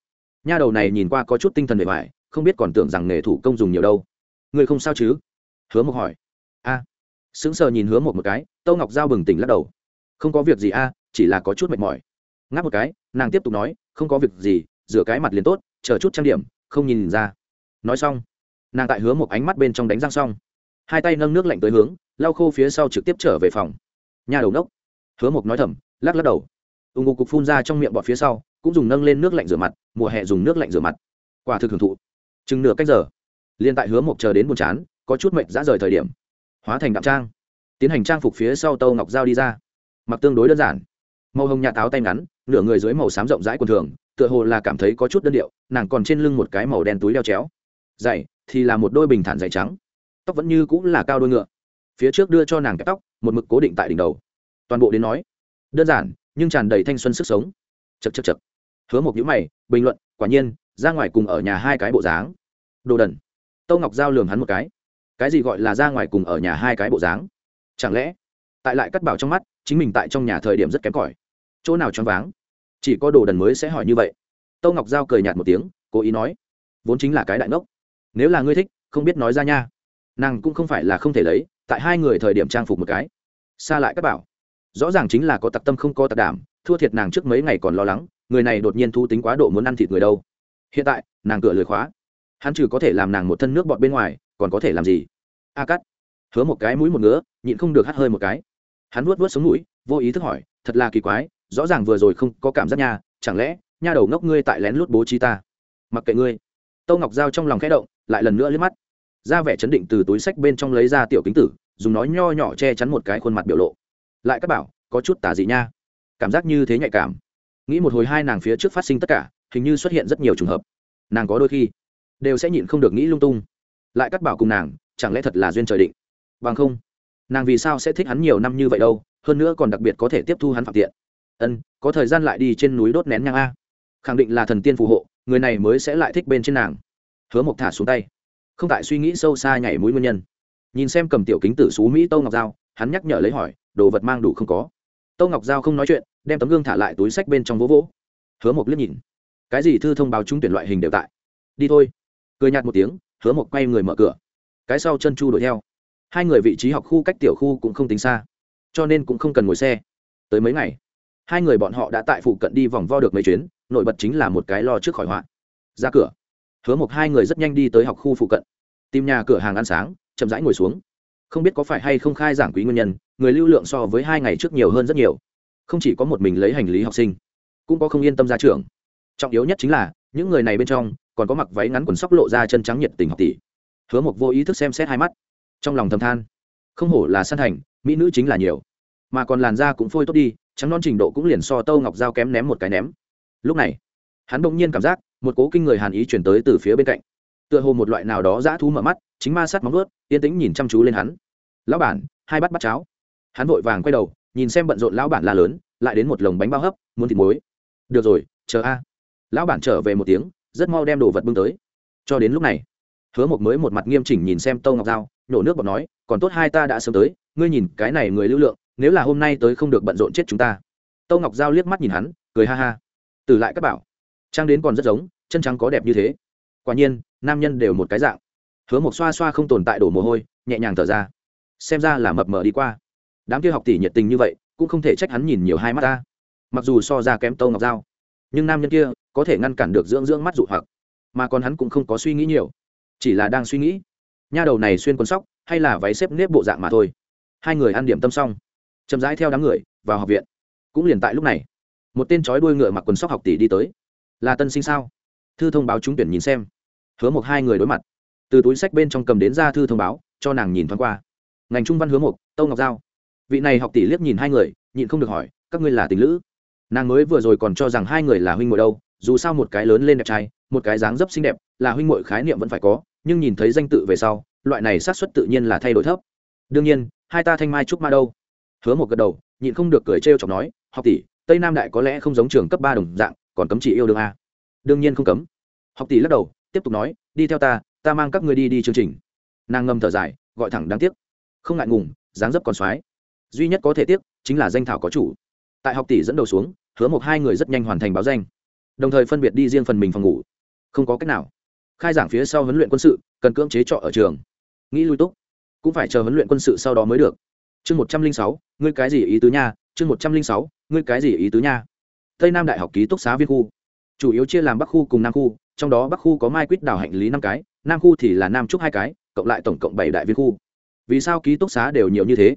Speaker 1: Nha đầu này nhìn qua có chút tinh thần bề ngoài không biết còn tưởng rằng nghề thủ công dùng nhiều đâu. Người không sao chứ? Hứa một hỏi. A. Sững sờ nhìn hứa một một cái, tâu ngọc giao bừng tỉnh lắc đầu. Không có việc gì a, chỉ là có chút mệt mỏi. Ngáp một cái, nàng tiếp tục nói, không có việc gì, rửa cái mặt liền tốt, chờ chút trang điểm, không nhìn ra. Nói xong nàng tại hứa một ánh mắt bên trong đánh răng xong. Hai tay nâng nước lạnh tới hướng, lau khô phía sau trực tiếp trở về phòng. Nhà đầu nốc hứa một nói thầm, lắc lắc đầu. Ủng ngục cục phun ra trong miệng bọt phía sau, cũng dùng nâng lên nước lạnh rửa mặt, mùa hè dùng nước lạnh rửa mặt. Quả thực hưởng thụ. Chừng nửa cách giờ liên tại hứa một chờ đến buồn chán, có chút mệnh dã rời thời điểm. Hóa thành đạm trang. Tiến hành trang phục phía sau tâu ngọc dao đi ra. Mặc tương đối đơn giản. Màu hồng nhà táo tay ngắn, nửa người dưới màu xám rộng rãi quần thường, tựa hồ là cảm thấy có chút đơn điệu, nàng còn trên lưng một cái màu đen túi đeo chéo. Dày thì là một đôi bình thản dày trắng. Tóc vẫn như cũng là cao đôi ngựa. Phía trước đưa cho nàng kẹp tóc, một mực cố định tại đỉnh đầu. Toàn bộ đến nói, đơn giản, nhưng tràn đầy thanh xuân sức sống. Chật chật chật hứa một nhữ mày, bình luận, quả nhiên, ra ngoài cùng ở nhà hai cái bộ dáng. Đồ đần. Tâu ngọc giao lường hắn một cái. Cái gì gọi là ra ngoài cùng ở nhà hai cái bộ dáng? Chẳng lẽ, tại lại cắt bảo trong mắt, chính mình tại trong nhà thời điểm rất kém cỏi? Chỗ nào choáng váng? Chỉ có đồ đần mới sẽ hỏi như vậy. Tâu ngọc giao cười nhạt một tiếng, cố ý nói, vốn chính là cái đại ngốc nếu là ngươi thích, không biết nói ra nha. Nàng cũng không phải là không thể lấy, tại hai người thời điểm trang phục một cái. Xa lại các bảo. Rõ ràng chính là có tặc tâm không có tặc đảm, thua thiệt nàng trước mấy ngày còn lo lắng, người này đột nhiên thu tính quá độ muốn ăn thịt người đâu. Hiện tại, nàng cửa lười khóa. Hắn trừ có thể làm nàng một thân nước bọt bên ngoài, còn có thể làm gì? A cắt hứa một cái mũi một ngứa, nhịn không được hắt hơi một cái. Hắn vuốt vuốt xuống mũi, vô ý thức hỏi, thật là kỳ quái, rõ ràng vừa rồi không có cảm giác nha, chẳng lẽ nha đầu ngốc ngươi tại lén lút bố trí ta? Mặc kệ ngươi. Tâu ngọc giao trong lòng khẽ động lại lần nữa liếc mắt. Ra vẻ chấn định từ túi sách bên trong lấy ra tiểu kính tử, dùng nói nho nhỏ che chắn một cái khuôn mặt biểu lộ. Lại các bảo, có chút tả dị nha. Cảm giác như thế nhạy cảm. Nghĩ một hồi hai nàng phía trước phát sinh tất cả, hình như xuất hiện rất nhiều trường hợp. Nàng có đôi khi, đều sẽ nhịn không được nghĩ lung tung. Lại cắt bảo cùng nàng, chẳng lẽ thật là duyên trời định? Bằng không, nàng vì sao sẽ thích hắn nhiều năm như vậy đâu, hơn nữa còn đặc biệt có thể tiếp thu hắn phạm tiện. Ân, có thời gian lại đi trên núi đốt nén nhang a. Khẳng định là thần tiên phù hộ, người này mới sẽ lại thích bên trên nàng hứa mộc thả xuống tay. Không tại suy nghĩ sâu xa nhảy mũi nguyên nhân. Nhìn xem cầm tiểu kính tử xú mỹ tâu ngọc dao hắn nhắc nhở lấy hỏi, đồ vật mang đủ không có? Tâu ngọc giao không nói chuyện, đem tấm gương thả lại túi sách bên trong vỗ vỗ. Hứa mộc liếc nhìn. Cái gì thư thông báo trúng tuyển loại hình đều tại. Đi thôi. Cười nhạt một tiếng, hứa mộc quay người mở cửa. Cái sau chân chu đuổi theo. Hai người vị trí học khu cách tiểu khu cũng không tính xa, cho nên cũng không cần ngồi xe. Tới mấy ngày, hai người bọn họ đã tại phụ cận đi vòng vo được mấy chuyến, nổi bật chính là một cái lo trước khỏi họa. Ra cửa hứa một hai người rất nhanh đi tới học khu phụ cận. Tìm nhà cửa hàng ăn sáng, chậm rãi ngồi xuống. Không biết có phải hay không khai giảng quý nguyên nhân, người lưu lượng so với hai ngày trước nhiều hơn rất nhiều. Không chỉ có một mình lấy hành lý học sinh, cũng có không yên tâm ra trường trọng yếu nhất chính là, những người này bên trong, còn có mặc váy ngắn quần sóc lộ ra chân trắng nhiệt tình học tỷ. Hứa một vô ý thức xem xét hai mắt. Trong lòng thầm than, không hổ là săn thành, mỹ nữ chính là nhiều. Mà còn làn da cũng phôi tốt đi, trắng non trình độ cũng liền so tâu ngọc dao kém ném một cái ném. Lúc này, hắn bỗng nhiên cảm giác một cố kinh người hàn ý chuyển tới từ phía bên cạnh. Tựa hồ một loại nào đó dã thú mở mắt, chính ma sát móng ướt yên tĩnh nhìn chăm chú lên hắn. Lão bản, hai bát bắt cháo. Hắn vội vàng quay đầu, nhìn xem bận rộn lão bản la lớn, lại đến một lồng bánh bao hấp, muốn thịt muối. Được rồi, chờ a. Lão bản trở về một tiếng, rất mau đem đồ vật bưng tới. Cho đến lúc này, hứa một mới một mặt nghiêm chỉnh nhìn xem tâu ngọc dao nhổ nước bọt nói, còn tốt hai ta đã sớm tới, ngươi nhìn cái này người lưu lượng, nếu là hôm nay tới không được bận rộn chết chúng ta. Tâu ngọc giao liếc mắt nhìn hắn, cười ha ha. Từ lại các bảo trang đến còn rất giống, chân trắng có đẹp như thế. Quả nhiên, nam nhân đều một cái dạng. Hứa một xoa xoa không tồn tại đổ mồ hôi, nhẹ nhàng thở ra. Xem ra là mập mờ đi qua. Đám kia học tỷ nhiệt tình như vậy, cũng không thể trách hắn nhìn nhiều hai mắt ta. Mặc dù so ra kém tâu ngọc dao nhưng nam nhân kia có thể ngăn cản được dưỡng dưỡng mắt dụ hoặc, mà còn hắn cũng không có suy nghĩ nhiều, chỉ là đang suy nghĩ. Nha đầu này xuyên quần sóc, hay là váy xếp nếp bộ dạng mà thôi. Hai người ăn điểm tâm xong, chậm rãi theo đám người vào học viện. Cũng liền tại lúc này, một tên chói đuôi ngựa mặc quần sóc học tỷ đi tới là tân sinh sao? Thư thông báo trúng tuyển nhìn xem. Hứa một hai người đối mặt. Từ túi sách bên trong cầm đến ra thư thông báo, cho nàng nhìn thoáng qua. Ngành trung văn hứa một tâu ngọc giao. Vị này học tỷ liếc nhìn hai người, nhịn không được hỏi, các ngươi là tình lữ? Nàng mới vừa rồi còn cho rằng hai người là huynh ngội đâu, dù sao một cái lớn lên đẹp trai, một cái dáng dấp xinh đẹp, là huynh ngội khái niệm vẫn phải có, nhưng nhìn thấy danh tự về sau, loại này xác suất tự nhiên là thay đổi thấp. Đương nhiên, hai ta thanh mai trúc ma đâu? Hứa một gật đầu, nhịn không được cười trêu chọc nói, học tỷ, tây nam đại có lẽ không giống trường cấp ba đồng dạng còn cấm chỉ yêu đương a. Đương nhiên không cấm. Học tỷ lắc đầu, tiếp tục nói, đi theo ta ta mang các người đi đi chương trình. Nàng ngâm thở dài, gọi thẳng đáng tiếc. Không ngại ngùng, dáng dấp còn soái duy nhất có thể tiếc, chính là danh thảo có chủ. Tại học tỷ dẫn đầu xuống, hứa một hai người rất nhanh hoàn thành báo danh. Đồng thời phân biệt đi riêng phần mình phòng ngủ. Không có cách nào. Khai giảng phía sau huấn luyện quân sự, cần cưỡng chế trọ ở trường. Nghĩ lui túc. Cũng phải chờ huấn luyện quân sự sau đó mới được. Chương một trăm linh sáu, ngươi cái gì ý tứ nha? Chương một trăm linh sáu, ngươi cái gì ý tứ nha? Tây nam đại học ký túc xá viên khu. Chủ yếu chia làm bắc khu cùng nam khu, trong đó bắc khu có mai quýt đảo hạnh lý năm cái, nam khu thì là nam trúc hai cái, cộng lại tổng cộng bảy đại viên khu. Vì sao ký túc xá đều nhiều như thế?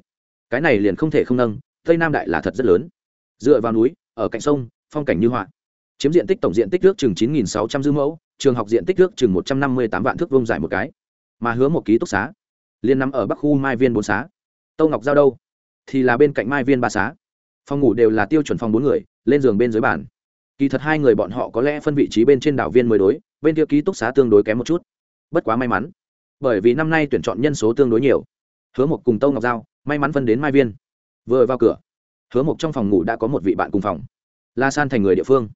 Speaker 1: Cái này liền không thể không nâng, tây nam đại là thật rất lớn. Dựa vào núi, ở cạnh sông, phong cảnh như họa. Chiếm diện tích tổng diện tích nước chừng chín nghìn sáu trăm dư mẫu, trường học diện tích nước chừng một trăm năm mươi tám vạn thước vông dài một cái. Mà hứa một ký túc xá liên nằm ở bắc khu mai viên bốn xá. Tâu ngọc giao đâu? Thì là bên cạnh mai viên ba xá phòng ngủ đều là tiêu chuẩn phòng bốn người, lên giường bên dưới bàn. Kỳ thật hai người bọn họ có lẽ phân vị trí bên trên đảo viên mới đối, bên kia ký túc xá tương đối kém một chút. Bất quá may mắn, bởi vì năm nay tuyển chọn nhân số tương đối nhiều. Hứa một cùng tâu ngọc giao, may mắn phân đến mai viên. Vừa vào cửa, hứa một trong phòng ngủ đã có một vị bạn cùng phòng. La san thành người địa phương.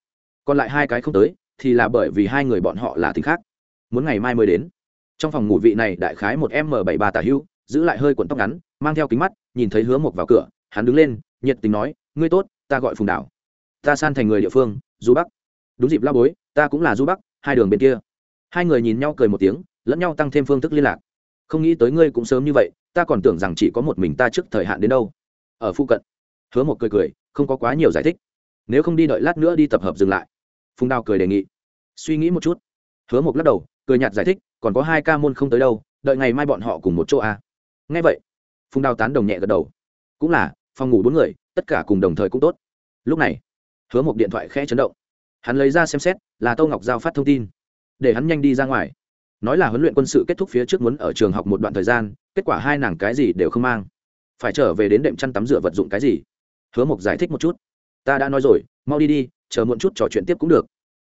Speaker 1: Còn lại hai cái không tới, thì là bởi vì hai người bọn họ là tính khác. Muốn ngày mai mới đến. Trong phòng ngủ vị này đại khái một m bảy ba tả hưu, giữ lại hơi cuộn tóc ngắn, mang theo kính mắt, nhìn thấy hứa mộc vào cửa, hắn đứng lên nhiệt tình nói, ngươi tốt, ta gọi phùng đảo. Ta san thành người địa phương, du bắc. Đúng dịp la bối, ta cũng là du bắc, hai đường bên kia. Hai người nhìn nhau cười một tiếng, lẫn nhau tăng thêm phương thức liên lạc. Không nghĩ tới ngươi cũng sớm như vậy, ta còn tưởng rằng chỉ có một mình ta trước thời hạn đến đâu. Ở phụ cận, hứa một cười cười, không có quá nhiều giải thích. Nếu không đi đợi lát nữa đi tập hợp dừng lại. Phùng đào cười đề nghị. Suy nghĩ một chút. Hứa một lắc đầu, cười nhạt giải thích, còn có hai ca môn không tới đâu, đợi ngày mai bọn họ cùng một chỗ à. ngay vậy. Phùng đào tán đồng nhẹ gật đầu. Cũng là phòng ngủ bốn người, tất cả cùng đồng thời cũng tốt. Lúc này, hứa một điện thoại khẽ chấn động. Hắn lấy ra xem xét, là tô ngọc giao phát thông tin. Để hắn nhanh đi ra ngoài. Nói là huấn luyện quân sự kết thúc phía trước muốn ở trường học một đoạn thời gian, kết quả hai nàng cái gì đều không mang. Phải trở về đến đệm chăn tắm rửa vật dụng cái gì? Hứa mộc giải thích một chút. Ta đã nói rồi, mau đi đi, chờ muộn chút trò chuyện tiếp cũng được.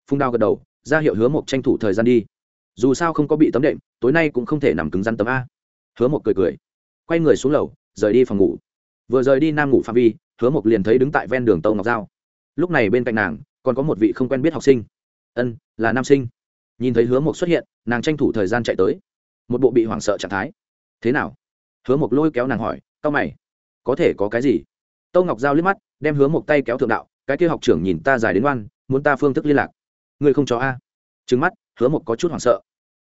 Speaker 1: Phung đao gật đầu, ra hiệu hứa mộc tranh thủ thời gian đi. Dù sao không có bị tấm đệm, tối nay cũng không thể nằm cứng rắn tấm a. Hứa mộc cười cười, quay người xuống lầu, rời đi phòng ngủ vừa rời đi nam ngủ phạm vi, hứa mộc liền thấy đứng tại ven đường tâu ngọc giao. Lúc này bên cạnh nàng, còn có một vị không quen biết học sinh. Ân, là nam sinh. Nhìn thấy hứa mộc xuất hiện, nàng tranh thủ thời gian chạy tới. Một bộ bị hoảng sợ trạng thái. Thế nào? Hứa mộc lôi kéo nàng hỏi tao mày, có thể có cái gì? Tâu ngọc giao liếc mắt, đem hứa mộc tay kéo thượng đạo, cái kia học trưởng nhìn ta dài đến oan muốn ta phương thức liên lạc. Người không cho a? Trứng mắt, hứa mộc có chút hoảng sợ.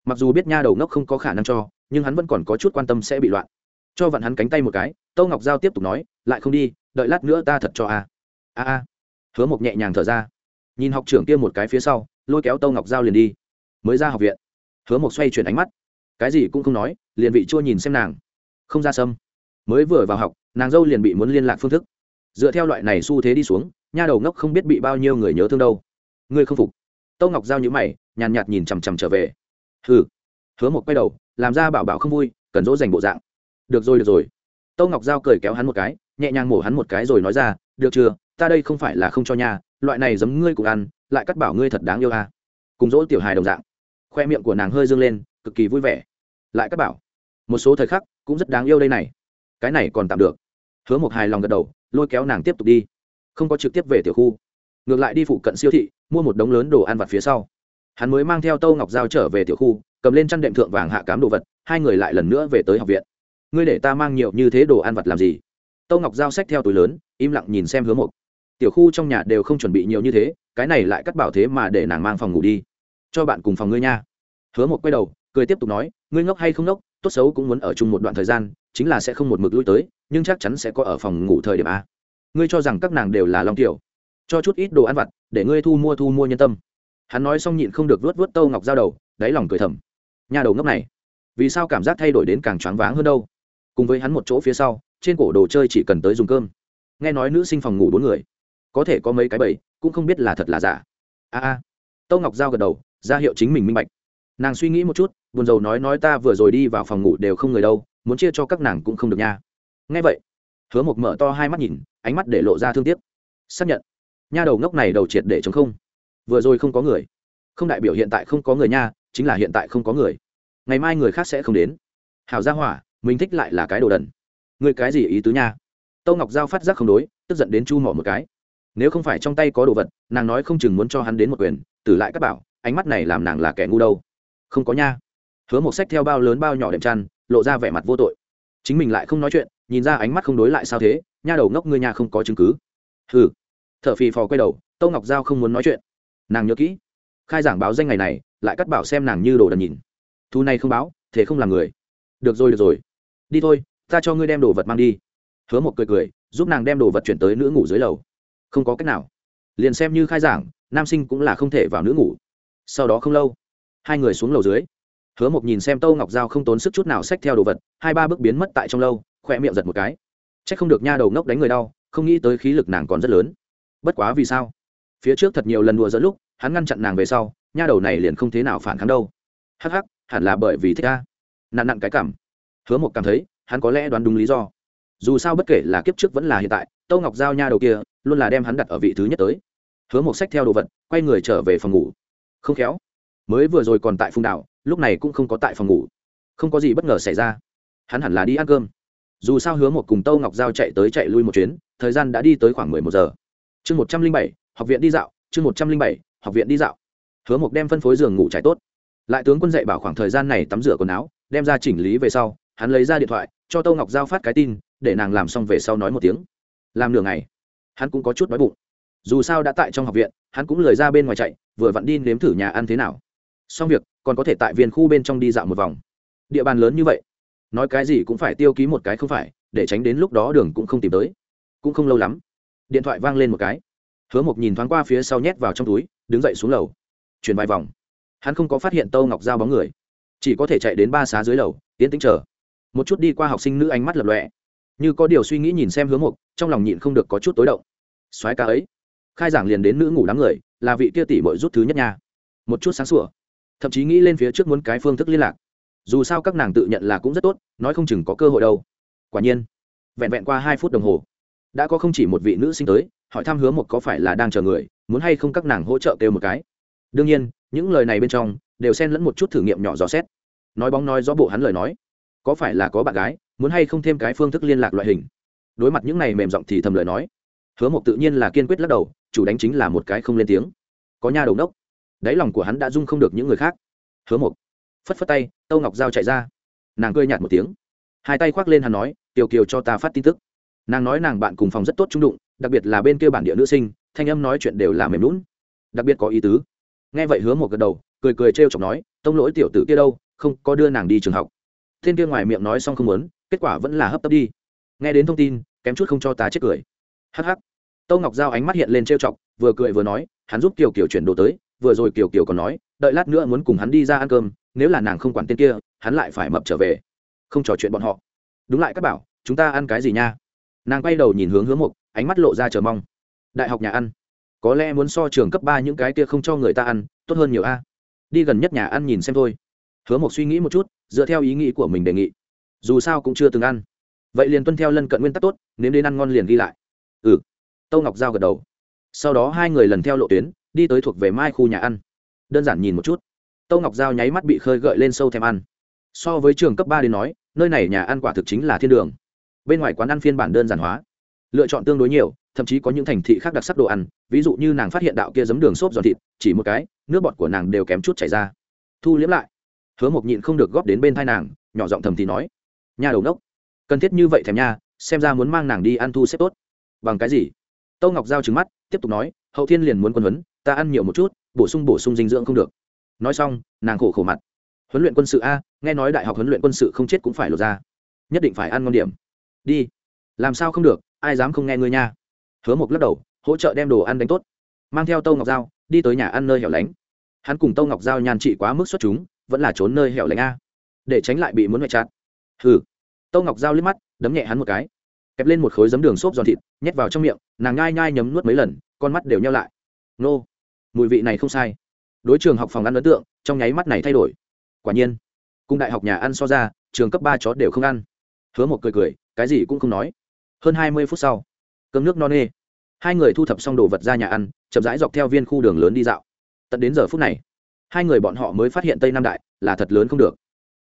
Speaker 1: Mặc dù biết nha đầu ngốc không có khả năng cho, nhưng hắn vẫn còn có chút quan tâm sẽ bị loạn cho vặn hắn cánh tay một cái, tâu ngọc giao tiếp tục nói, lại không đi, đợi lát nữa ta thật cho a. A a. Hứa mộc nhẹ nhàng thở ra. Nhìn học trưởng kia một cái phía sau, lôi kéo tâu ngọc giao liền đi. Mới ra học viện, hứa mộc xoay chuyển ánh mắt. Cái gì cũng không nói, liền vị chua nhìn xem nàng. Không ra sâm. Mới vừa vào học, nàng dâu liền bị muốn liên lạc phương thức. Dựa theo loại này xu thế đi xuống, nha đầu ngốc không biết bị bao nhiêu người nhớ thương đâu. Ngươi không phục. Tâu ngọc giao nhữ mày, nhàn nhạt nhìn chằm chằm trở về. Hừ. Hứa một quay đầu, làm ra bảo bảo không vui cần dỗ dành bộ dạng được rồi được rồi. Tâu ngọc giao cười kéo hắn một cái, nhẹ nhàng mổ hắn một cái rồi nói ra, được chưa? Ta đây không phải là không cho nhà loại này giấm ngươi cùng ăn, lại cắt bảo ngươi thật đáng yêu à. cùng dỗ tiểu hài đồng dạng. Khoe miệng của nàng hơi dương lên, cực kỳ vui vẻ. Lại cắt bảo. Một số thời khắc, cũng rất đáng yêu đây này. Cái này còn tạm được. Hứa một hài lòng gật đầu, lôi kéo nàng tiếp tục đi. Không có trực tiếp về tiểu khu. Ngược lại đi phụ cận siêu thị, mua một đống lớn đồ ăn vặt phía sau. Hắn mới mang theo tâu ngọc giao trở về tiểu khu, cầm lên chăn đệm thượng vàng hạ cám đồ vật, hai người lại lần nữa về tới học viện ngươi để ta mang nhiều như thế đồ ăn vặt làm gì? Tâu ngọc giao sách theo túi lớn, im lặng nhìn xem hứa mộc. Tiểu khu trong nhà đều không chuẩn bị nhiều như thế, cái này lại cắt bảo thế mà để nàng mang phòng ngủ đi. Cho bạn cùng phòng ngươi nha. Hứa mộc quay đầu, cười tiếp tục nói, ngươi ngốc hay không ngốc, tốt xấu cũng muốn ở chung một đoạn thời gian, chính là sẽ không một mực lui tới, nhưng chắc chắn sẽ có ở phòng ngủ thời điểm a. Ngươi cho rằng các nàng đều là long tiểu. Cho chút ít đồ ăn vặt, để ngươi thu mua thu mua nhân tâm. Hắn nói xong nhịn không được vớt vớt tâu ngọc giao đầu, đáy lòng cười thầm. Nhà đầu ngốc này, vì sao cảm giác thay đổi đến càng choáng váng hơn đâu? Cùng với hắn một chỗ phía sau, trên cổ đồ chơi chỉ cần tới dùng cơm. Nghe nói nữ sinh phòng ngủ bốn người, có thể có mấy cái bầy, cũng không biết là thật là giả. A a. Tâu ngọc giao gật đầu, ra hiệu chính mình minh bạch. Nàng suy nghĩ một chút, buồn rầu nói nói ta vừa rồi đi vào phòng ngủ đều không người đâu, muốn chia cho các nàng cũng không được nha. Nghe vậy, hứa một mở to hai mắt nhìn, ánh mắt để lộ ra thương tiếc. Xác nhận. Nha đầu ngốc này đầu triệt để chống không. Vừa rồi không có người. Không đại biểu hiện tại không có người nha, chính là hiện tại không có người. Ngày mai người khác sẽ không đến. Hảo gia hỏa mình thích lại là cái đồ đần. Người cái gì ý tứ nha? Tâu ngọc giao phát giác không đối, tức giận đến chu mỏ một cái. Nếu không phải trong tay có đồ vật, nàng nói không chừng muốn cho hắn đến một quyền, tử lại các bảo, ánh mắt này làm nàng là kẻ ngu đâu. Không có nha. Hứa một sách theo bao lớn bao nhỏ đệm chăn, lộ ra vẻ mặt vô tội. Chính mình lại không nói chuyện, nhìn ra ánh mắt không đối lại sao thế, nha đầu ngốc ngươi nhà không có chứng cứ. Hừ. T h ở phì phò quay đầu, tâu ngọc giao không muốn nói chuyện. Nàng nhớ kỹ, khai giảng báo danh ngày này, lại cắt bảo xem nàng như đồ đần nhìn. Thu này không báo, thế không làm người. Được rồi được rồi đi thôi, ta cho ngươi đem đồ vật mang đi. Hứa một cười cười, giúp nàng đem đồ vật chuyển tới nữ ngủ dưới lầu. Không có cách nào. Liền xem như khai giảng, nam sinh cũng là không thể vào nữ ngủ. Sau đó không lâu, hai người xuống lầu dưới. Hứa một nhìn xem tâu ngọc giao không tốn sức chút nào xách theo đồ vật, hai ba bước biến mất tại trong lâu khoe miệng giật một cái. C h ắ c không được nha đầu ngốc đánh người đau, không nghĩ tới khí lực nàng còn rất lớn. Bất quá vì sao? Phía trước thật nhiều lần đùa dẫn lúc, hắn ngăn chặn nàng về sau, nha đầu này liền không thế nào phản kháng đâu. Hắc hắc, hẳn là bởi vì thích ta. Nạn nặn cái cảm hứa một cảm thấy, hắn có lẽ đoán đúng lý do. Dù sao bất kể là kiếp trước vẫn là hiện tại, tâu ngọc giao nha đầu kia, luôn là đem hắn đặt ở vị thứ nhất tới. Hứa một sách theo đồ vật, quay người trở về phòng ngủ. Không khéo. Mới vừa rồi còn tại phung đảo, lúc này cũng không có tại phòng ngủ. Không có gì bất ngờ xảy ra. Hắn hẳn là đi ăn cơm. Dù sao hứa một cùng tâu ngọc giao chạy tới chạy lui một chuyến, thời gian đã đi tới khoảng mười một giờ. Chương một trăm linh bảy, học viện đi dạo, chương một trăm linh bảy, học viện đi dạo. Hứa mộc đem phân phối giường ngủ trải tốt. Lại tướng quân dạy bảo khoảng thời gian này tắm rửa quần áo, đem ra chỉnh lý về sau hắn lấy ra điện thoại, cho tâu ngọc giao phát cái tin, để nàng làm xong về sau nói một tiếng. Làm nửa ngày, hắn cũng có chút đói bụng. Dù sao đã tại trong học viện, hắn cũng lời ra bên ngoài chạy, vừa vặn đi nếm thử nhà ăn thế nào. Xong việc, còn có thể tại viên khu bên trong đi dạo một vòng. Địa bàn lớn như vậy, nói cái gì cũng phải tiêu ký một cái không phải, để tránh đến lúc đó đường cũng không tìm tới. Cũng không lâu lắm, điện thoại vang lên một cái. Hứa mộc nhìn thoáng qua phía sau nhét vào trong túi, đứng dậy xuống lầu. Chuyển vài vòng, hắn không có phát hiện tâu ngọc giao bóng người, chỉ có thể chạy đến ba xá dưới lầu tiến tính chờ một chút đi qua học sinh nữ ánh mắt lập lọe như có điều suy nghĩ nhìn xem hướng mục, trong lòng nhịn không được có chút tối động. Soái ca ấy, khai giảng liền đến nữ ngủ đám người, là vị kia tỷ bội rút thứ nhất nha. Một chút sáng sủa. Thậm chí nghĩ lên phía trước muốn cái phương thức liên lạc. Dù sao các nàng tự nhận là cũng rất tốt, nói không chừng có cơ hội đâu. Quả nhiên, vẹn vẹn qua hai phút đồng hồ, đã có không chỉ một vị nữ sinh tới, hỏi thăm hứa một có phải là đang chờ người, muốn hay không các nàng hỗ trợ kêu một cái. Đương nhiên, những lời này bên trong, đều xen lẫn một chút thử nghiệm nhỏ dò xét. Nói bóng nói do bộ hắn lời nói có phải là có bạn gái, muốn hay không thêm cái phương thức liên lạc loại hình? Đối mặt những này mềm giọng thì thầm lời nói. Hứa mộc tự nhiên là kiên quyết lắc đầu, chủ đánh chính là một cái không lên tiếng. Có nha đầu đốc đáy lòng của hắn đã dung không được những người khác. Hứa mộc phất phất tay, tâu ngọc giao chạy ra. Nàng cười nhạt một tiếng. Hai tay khoác lên hắn nói kiều kiều cho ta phát tin tức. Nàng nói nàng bạn cùng phòng rất tốt trung đụng, đặc biệt là bên kia bản địa nữ sinh, thanh âm nói chuyện đều là mềm lún đặc biệt có ý tứ. Nghe vậy hứa một gật đầu, cười cười trêu chọc nói, tông lỗi tiểu tử kia đâu, không có đưa nàng đi trường học thiên kia ngoài miệng nói xong không muốn, kết quả vẫn là hấp tấp đi. Nghe đến thông tin, kém chút không cho ta chết cười. Hh tâu ngọc giao ánh mắt hiện lên trêu chọc, vừa cười vừa nói, hắn giúp kiều kiều chuyển đồ tới, vừa rồi kiều kiều còn nói, đợi lát nữa muốn cùng hắn đi ra ăn cơm, nếu là nàng không quản tên kia, hắn lại phải mập trở về. Không trò chuyện bọn họ. Đúng lại các bảo, chúng ta ăn cái gì nha? Nàng quay đầu nhìn hướng hướng mục ánh mắt lộ ra chờ mong. Đại học nhà ăn. Có lẽ muốn so trường cấp ba những cái kia không cho người ta ăn, tốt hơn nhiều a. Đi gần nhất nhà ăn nhìn xem thôi hứa mộc suy nghĩ một chút, dựa theo ý nghĩ của mình đề nghị. Dù sao cũng chưa từng ăn. Vậy liền tuân theo lân cận nguyên tắc tốt nếu đến ăn ngon liền ghi lại. Ừ. Tâu ngọc giao gật đầu. Sau đó hai người lần theo lộ tuyến, đi tới thuộc về mai khu nhà ăn. Đơn giản nhìn một chút. Tâu ngọc giao nháy mắt bị khơi gợi lên sâu thèm ăn. So với trường cấp ba đến nói, nơi này nhà ăn quả thực chính là thiên đường. Bên ngoài quán ăn phiên bản đơn giản hóa. Lựa chọn tương đối nhiều, thậm chí có những thành thị khác đặc sắc đồ ăn, ví dụ như nàng phát hiện đạo kia giấm đường xốp giòn thịt, chỉ một cái, nước bọt của nàng đều kém chút chảy ra. Thu liếm lại hứa mộc nhịn không được góp đến bên thai nàng, nhỏ giọng thầm thì nói nhà đầu nốc cần thiết như vậy thèm nha, xem ra muốn mang nàng đi ăn thu xếp tốt. Bằng cái gì? Tâu ngọc giao trứng mắt, tiếp tục nói, hậu thiên liền muốn quân huấn, ta ăn nhiều một chút, bổ sung bổ sung dinh dưỡng không được. Nói xong, nàng khổ khổ mặt, huấn luyện quân sự a, nghe nói đại học huấn luyện quân sự không chết cũng phải lột ra, nhất định phải ăn ngon điểm. Đi, làm sao không được, ai dám không nghe ngươi nha? Hứa mộc lắc đầu, hỗ trợ đem đồ ăn đánh tốt. Mang theo tâu ngọc Giao, đi tới nhà ăn nơi hẻo lánh. Hắn cùng tâu ngọc Giao nhàn trị quá mức xuất chúng vẫn là trốn nơi hẻo lánh a. Để tránh lại bị muốn ngoại chặt hừ. Tâu ngọc dao liếc mắt, đấm nhẹ hắn một cái. Kẹp lên một khối giấm đường xốp giòn thịt, nhét vào trong miệng, nàng ngai nhai nhấm nuốt mấy lần, con mắt đều nhau lại. Nô. Mùi vị này không sai. Đối trường học phòng ăn ấn tượng, trong nháy mắt này thay đổi. Quả nhiên, cùng đại học nhà ăn so ra, trường cấp ba chó đều không ăn. Hứa một cười cười, cái gì cũng không nói. Hơn hai mươi phút sau, cơm nước no nê. Hai người thu thập xong đồ vật ra nhà ăn, chậm rãi dọc theo viên khu đường lớn đi dạo. Tận đến giờ phút này hai người bọn họ mới phát hiện tây nam đại là thật lớn không được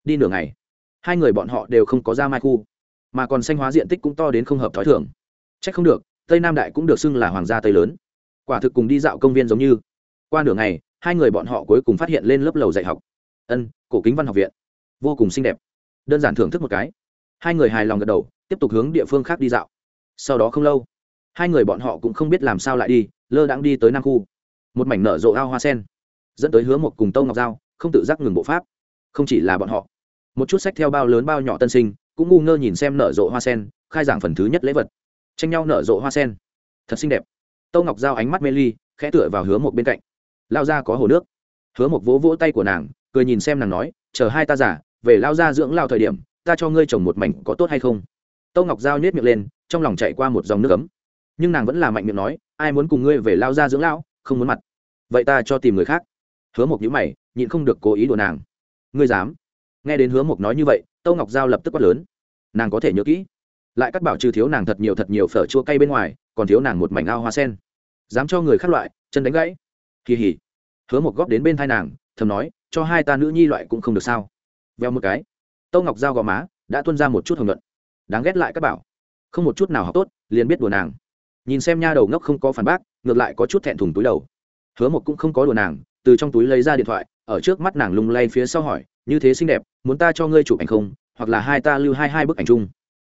Speaker 1: đi nửa ngày hai người bọn họ đều không có ra mai khu mà còn xanh hóa diện tích cũng to đến không hợp t h ó i thường c h ắ c không được tây nam đại cũng được xưng là hoàng gia tây lớn quả thực cùng đi dạo công viên giống như qua nửa ngày hai người bọn họ cuối cùng phát hiện lên lớp lầu dạy học ân cổ kính văn học viện vô cùng xinh đẹp đơn giản thưởng thức một cái hai người hài lòng gật đầu tiếp tục hướng địa phương khác đi dạo sau đó không lâu hai người bọn họ cũng không biết làm sao lại đi lơ đãng đi tới nam khu một mảnh nở rộ ao hoa sen dẫn tới Hứa một cùng tâu ngọc Giao, không tự giác ngừng bộ pháp. Không chỉ là bọn họ một chút sách theo bao lớn bao nhỏ tân sinh cũng ngu ngơ nhìn xem nở rộ hoa sen khai giảng phần thứ nhất lễ vật. Tranh nhau nở rộ hoa sen. Thật xinh đẹp. Tâu ngọc giao ánh mắt mê ly khẽ tựa vào hứa một bên cạnh. Lao ra có hồ nước. Hứa một vỗ vỗ tay của nàng cười nhìn xem nàng nói chờ hai ta giả về lao ra dưỡng lao thời điểm ta cho ngươi trồng một mảnh có tốt hay không? Tâu ngọc giao nhét miệng lên trong lòng chạy qua một dòng nước ấm. Nhưng nàng vẫn là mạnh miệng nói ai muốn cùng ngươi về lao ra dưỡng lao không muốn mặt. Vậy ta cho tìm người khác hứa một nhữ mày, nhịn không được cố ý đùa nàng. Ngươi dám? Nghe đến hứa mộc nói như vậy, tâu ngọc giao lập tức quát lớn. Nàng có thể nhớ kỹ. Lại cắt bảo trừ thiếu nàng thật nhiều thật nhiều phở chua cay bên ngoài, còn thiếu nàng một mảnh ao hoa sen. Dám cho người khác loại, chân đánh gãy. Kỳ hỉ. Hứa một góp đến bên thai nàng, thầm nói, cho hai ta nữ nhi loại cũng không được sao. Veo một cái. Tâu ngọc giao gò má, đã tuân ra một chút hồng luận đáng ghét lại các bảo. Không một chút nào học tốt, liền biết đùa nàng. Nhìn xem nha đầu ngốc không có phản bác, ngược lại có chút thẹn thùng túi đầu. Hứa một cũng không có đùa nàng từ trong túi lấy ra điện thoại, ở trước mắt nàng lung lay phía sau hỏi, như thế xinh đẹp, muốn ta cho ngươi chụp ảnh không? Hoặc là hai ta lưu hai hai bức ảnh chung?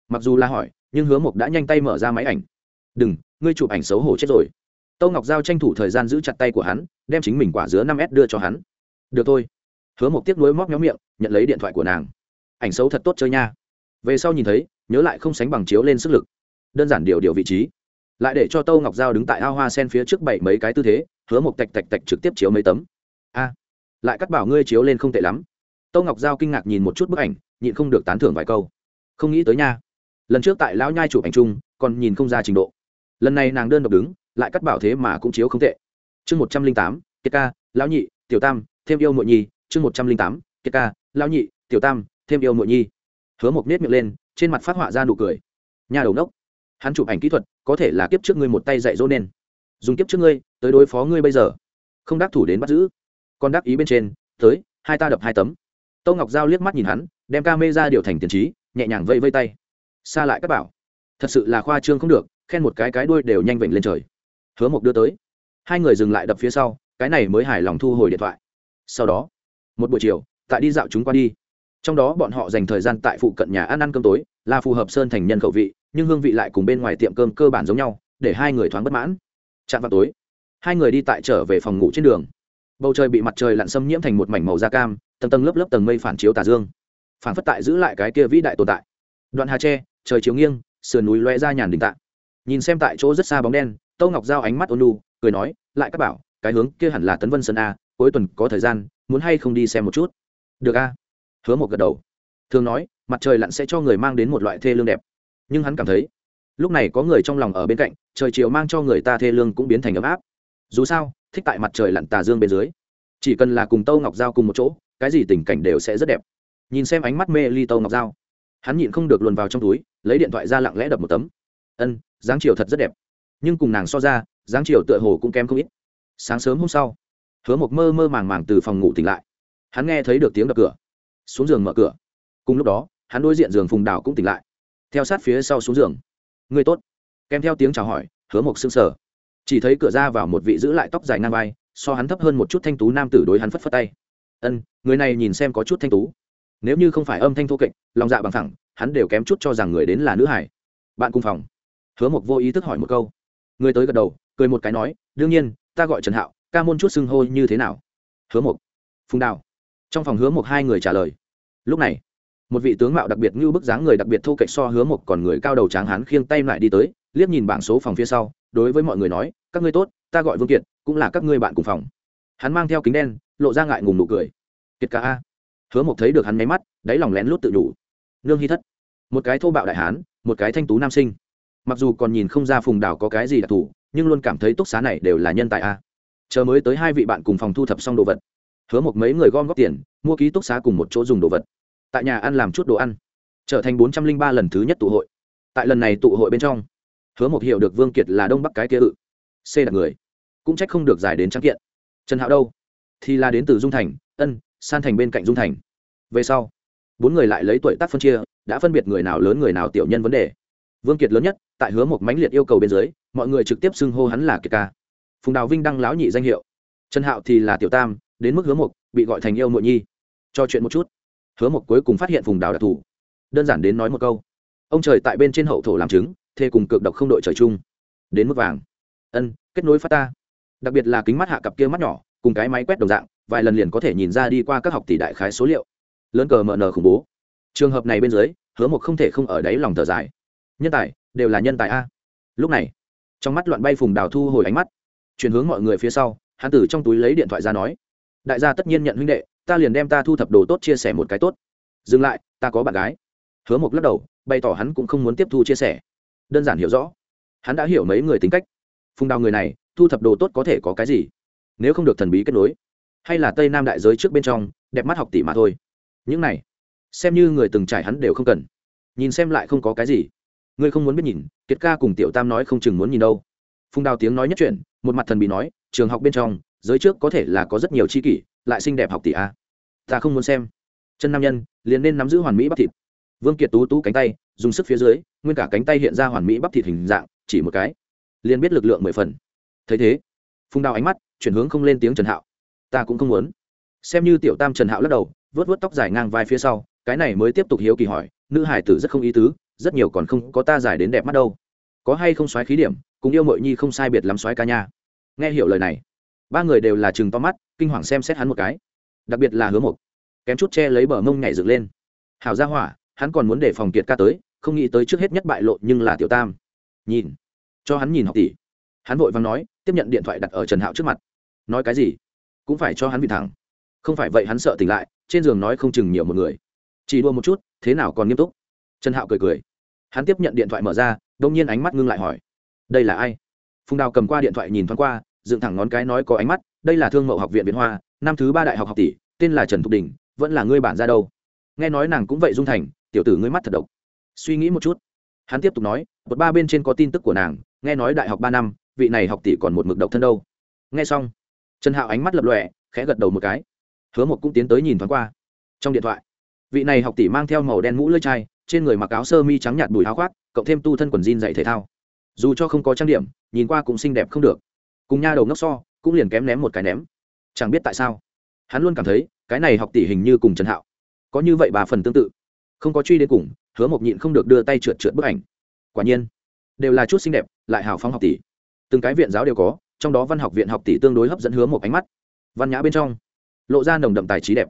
Speaker 1: Mặc dù là hỏi, nhưng hứa mộc đã nhanh tay mở ra máy ảnh. Đừng, ngươi chụp ảnh xấu hổ chết rồi. Tâu ngọc giao tranh thủ thời gian giữ chặt tay của hắn, đem chính mình quả dứa năm s đưa cho hắn. Được thôi. Hứa mộc tiếc nuối móc nhóm miệng, nhận lấy điện thoại của nàng. Ảnh xấu thật tốt chơi nha. Về sau nhìn thấy, nhớ lại không sánh bằng chiếu lên sức lực. Đơn giản điều điều vị trí. Lại để cho tâu ngọc giao đứng tại ao hoa sen phía trước bảy mấy cái tư thế hứa một tạch tạch tạch trực tiếp chiếu mấy tấm. A, lại cắt bảo ngươi chiếu lên không tệ lắm. Tô ngọc giao kinh ngạc nhìn một chút bức ảnh, nhịn không được tán thưởng vài câu. Không nghĩ tới nha. Lần trước tại lão nhai chụp ảnh chung, còn nhìn không ra trình độ. Lần này nàng đơn độc đứng, lại cắt bảo thế mà cũng chiếu không tệ. Chương một trăm linh tám, kiệt ca, lão nhị, tiểu tam, thêm yêu muội nhi. Chương một trăm linh tám, kiệt ca, lão nhị, tiểu tam, thêm yêu muội nhi. Hứa một nết miệng lên, trên mặt phát họa ra nụ cười. Nhà đầu nốc hắn chụp ảnh kỹ thuật, có thể là kiếp trước ngươi một tay dạy dỗ nên dùng kiếp trước ngươi, tới đối phó ngươi bây giờ. Không đắc thủ đến bắt giữ. Còn đắc ý bên trên, tới, hai ta đập hai tấm. Tâu ngọc giao liếc mắt nhìn hắn, đem ca mê ra điều thành tiền trí, nhẹ nhàng vây vây tay. Xa lại các bảo. Thật sự là khoa trương không được, khen một cái cái đuôi đều nhanh vểnh lên trời. Hứa mộc đưa tới. Hai người dừng lại đập phía sau, cái này mới hài lòng thu hồi điện thoại. Sau đó, một buổi chiều, tại đi dạo chúng qua đi. Trong đó bọn họ dành thời gian tại phụ cận nhà ăn ăn cơm tối, là phù hợp sơn thành nhân khẩu vị, nhưng hương vị lại cùng bên ngoài tiệm cơm cơ bản giống nhau, để hai người thoáng bất mãn chạm vào tối, hai người đi tại trở về phòng ngủ trên đường. Bầu trời bị mặt trời lặn xâm nhiễm thành một mảnh màu da cam, tầng tầng lớp lớp tầng mây phản chiếu tà dương. Phản phất tại giữ lại cái kia vĩ đại tồn tại. Đoạn hà tre, trời chiếu nghiêng, sườn núi loe ra nhàn đình tạ. Nhìn xem tại chỗ rất xa bóng đen tâu ngọc giao ánh mắt ôn lu cười nói, lại các bảo, cái hướng kia hẳn là tấn vân sơn a, cuối tuần có thời gian, muốn hay không đi xem một chút? Được a. Hứa một gật đầu. Thường nói, mặt trời lặn sẽ cho người mang đến một loại thê lương đẹp. Nhưng hắn cảm thấy lúc này có người trong lòng ở bên cạnh, trời chiều mang cho người ta thê lương cũng biến thành ấm áp. Dù sao, thích tại mặt trời lặn tà dương bên dưới. Chỉ cần là cùng tâu ngọc giao cùng một chỗ, cái gì tình cảnh đều sẽ rất đẹp. Nhìn xem ánh mắt mê ly tâu ngọc giao, hắn nhịn không được luồn vào trong túi, lấy điện thoại ra lặng lẽ đập một tấm. Ân, dáng chiều thật rất đẹp. Nhưng cùng nàng so ra, dáng chiều tựa hồ cũng kém không ít. Sáng sớm hôm sau, hứa một mơ mơ màng màng từ phòng ngủ tỉnh lại. Hắn nghe thấy được tiếng đập cửa. Xuống giường mở cửa. Cùng lúc đó, hắn đối diện giường phùng đào cũng tỉnh lại. Theo sát phía sau xuống giường người tốt. Kèm theo tiếng chào hỏi, hứa một xương sở chỉ thấy cửa ra vào một vị giữ lại tóc dài ngang vai, so hắn thấp hơn một chút thanh tú nam tử đối hắn phất phất tay. Ân, người này nhìn xem có chút thanh tú. Nếu như không phải âm thanh thô kệch, lòng dạ bằng thẳng, hắn đều kém chút cho rằng người đến là nữ hải bạn cùng phòng. Hứa mộc vô ý thức hỏi một câu. Người tới gật đầu, cười một cái nói, đương nhiên, ta gọi trần hạo, ca môn chút xưng hô như thế nào? Hứa mộc. Phùng đào. Trong phòng hứa mộc hai người trả lời. Lúc này một vị tướng mạo đặc biệt như bức dáng người đặc biệt thô kệch so hứa một, còn người cao đầu tráng hán khiêng tay lại đi tới liếc nhìn bảng số phòng phía sau đối với mọi người nói các ngươi tốt ta gọi vương kiệt cũng là các ngươi bạn cùng phòng. Hắn mang theo kính đen lộ ra ngại ngùng nụ cười. Kiệt ca a. Hứa một thấy được hắn nháy mắt đáy lòng lén lút tự nhủ: nương hy thất. Một cái thô bạo đại hán một cái thanh tú nam sinh. Mặc dù còn nhìn không ra phùng đào có cái gì đặc thù nhưng luôn cảm thấy túc xá này đều là nhân tài a. Chờ mới tới hai vị bạn cùng phòng thu thập xong đồ vật. Hứa một mấy người gom góp tiền mua ký túc xá cùng một chỗ dùng đồ vật tại nhà ăn làm chút đồ ăn, trở thành bốn trăm linh ba lần thứ nhất tụ hội. Tại lần này tụ hội bên trong, hứa một hiểu được vương kiệt là đông bắc cái kia ự c đặt người, cũng trách không được giải đến trắng kiện. Trần hạo đâu? Thì là đến từ dung thành, ân, san thành bên cạnh dung thành. Về sau, bốn người lại lấy tuổi tác phân chia, đã phân biệt người nào lớn người nào tiểu nhân vấn đề. Vương kiệt lớn nhất, tại hứa một mãnh liệt yêu cầu bên dưới, mọi người trực tiếp xưng hô hắn là kiệt ca. Phùng đào vinh đăng lão nhị danh hiệu. Trần hạo thì là tiểu tam, đến mức hứa một bị gọi thành yêu muội nhi. Cho chuyện một chút hứa mộc cuối cùng phát hiện vùng đảo đặc thù. Đơn giản đến nói một câu. Ông trời tại bên trên hậu thổ làm chứng thê cùng cực độc không đội trời chung. Đến mức vàng. Ân, kết nối phát ta. Đặc biệt là kính mắt hạ cặp kia mắt nhỏ, cùng cái máy quét đồng dạng, vài lần liền có thể nhìn ra đi qua các học tỷ đại khái số liệu. Lớn cờ mờ nờ khủng bố. Trường hợp này bên dưới, hứa một không thể không ở đáy lòng thở dài. Nhân tài, đều là nhân tài a. Lúc này, trong mắt loạn bay phùng đào thu hồi ánh mắt. Chuyển hướng mọi người phía sau, hắn tử trong túi lấy điện thoại ra nói. Đại gia tất nhiên nhận huynh đệ ta liền đem ta thu thập đồ tốt chia sẻ một cái tốt. Dừng lại, ta có bạn gái. Hứa một lắc đầu, bày tỏ hắn cũng không muốn tiếp thu chia sẻ. Đơn giản hiểu rõ. Hắn đã hiểu mấy người tính cách. Phùng đào người này, thu thập đồ tốt có thể có cái gì? Nếu không được thần bí kết nối, hay là tây nam đại giới trước bên trong, đẹp mắt học tỷ mà thôi. Những này, xem như người từng trải hắn đều không cần. Nhìn xem lại không có cái gì. Ngươi không muốn biết nhìn, kiệt ca cùng tiểu tam nói không chừng muốn nhìn đâu. Phùng đào tiếng nói nhất chuyện một mặt thần bí nói, trường học bên trong, giới trước có thể là có rất nhiều chi kỷ lại xinh đẹp học tỷ a. Ta không muốn xem. Chân nam nhân, liền nên nắm giữ hoàn mỹ bắp thịt. Vương kiệt tú tú cánh tay, dùng sức phía dưới, nguyên cả cánh tay hiện ra hoàn mỹ bắp thịt hình dạng, chỉ một cái. Liền biết lực lượng mười phần. Thấy thế phung đào ánh mắt chuyển hướng không lên tiếng trần hạo. Ta cũng không muốn. Xem như tiểu tam trần hạo lắc đầu, vớt vớt tóc dài ngang vai phía sau, cái này mới tiếp tục hiếu kỳ hỏi, nữ hải tử rất không ý tứ, rất nhiều còn không có ta giải đến đẹp mắt đâu. Có hay không xoáy khí điểm, cùng yêu mội nhi không sai biệt lắm xoáy ca nha. Nghe hiểu lời này, ba người đều là chừng to mắt kinh hoàng xem xét hắn một cái. Đặc biệt là hứa mộc, kém chút che lấy bờ mông nhảy dựng lên. Hảo ra hỏa, hắn còn muốn để phòng kiệt ca tới, không nghĩ tới trước hết nhất bại lộ nhưng là tiểu tam. Nhìn, cho hắn nhìn học tỷ. Hắn vội vàng nói, tiếp nhận điện thoại đặt ở trần hạo trước mặt. Nói cái gì? Cũng phải cho hắn vị thẳng. Không phải vậy hắn sợ tỉnh lại, trên giường nói không chừng nhiều một người. Chỉ đua một chút, thế nào còn nghiêm túc? Trần hạo cười cười. Hắn tiếp nhận điện thoại mở ra, đông nhiên ánh mắt ngưng lại hỏi, đây là ai? Phùng đào cầm qua điện thoại nhìn thoáng qua dựng thẳng ngón cái nói có ánh mắt, đây là thương mậu học viện việt hoa, năm thứ ba đại học học tỷ, tên là trần thục đình, vẫn là ngươi bản ra đâu? Nghe nói nàng cũng vậy dung thành, tiểu tử ngươi mắt thật độc. Suy nghĩ một chút. Hắn tiếp tục nói, một ba bên trên có tin tức của nàng, nghe nói đại học ba năm, vị này học tỷ còn một mực độc thân đâu. Nghe xong, trần hạo ánh mắt lập lọe khẽ gật đầu một cái. Hứa một cũng tiến tới nhìn thoáng qua. Trong điện thoại, vị này học tỷ mang theo màu đen mũ lưỡi chai, trên người mặc áo sơ mi trắng nhạt bùi áo khoác, cộng thêm tu thân quần jean dạy thể thao. Dù cho không có trang điểm, nhìn qua cũng xinh đẹp không được cùng nha đầu ngốc so, cũng liền kém ném một cái ném. Chẳng biết tại sao, hắn luôn cảm thấy, cái này học tỷ hình như cùng trần hạo. Có như vậy bà phần tương tự. Không có truy đến cùng, hứa mộc nhịn không được đưa tay trượt trượt bức ảnh. Quả nhiên, đều là chút xinh đẹp, lại hào phóng học tỷ. Từng cái viện giáo đều có, trong đó văn học viện học tỷ tương đối hấp dẫn hứa một ánh mắt. Văn nhã bên trong, lộ ra nồng đậm tài trí đẹp.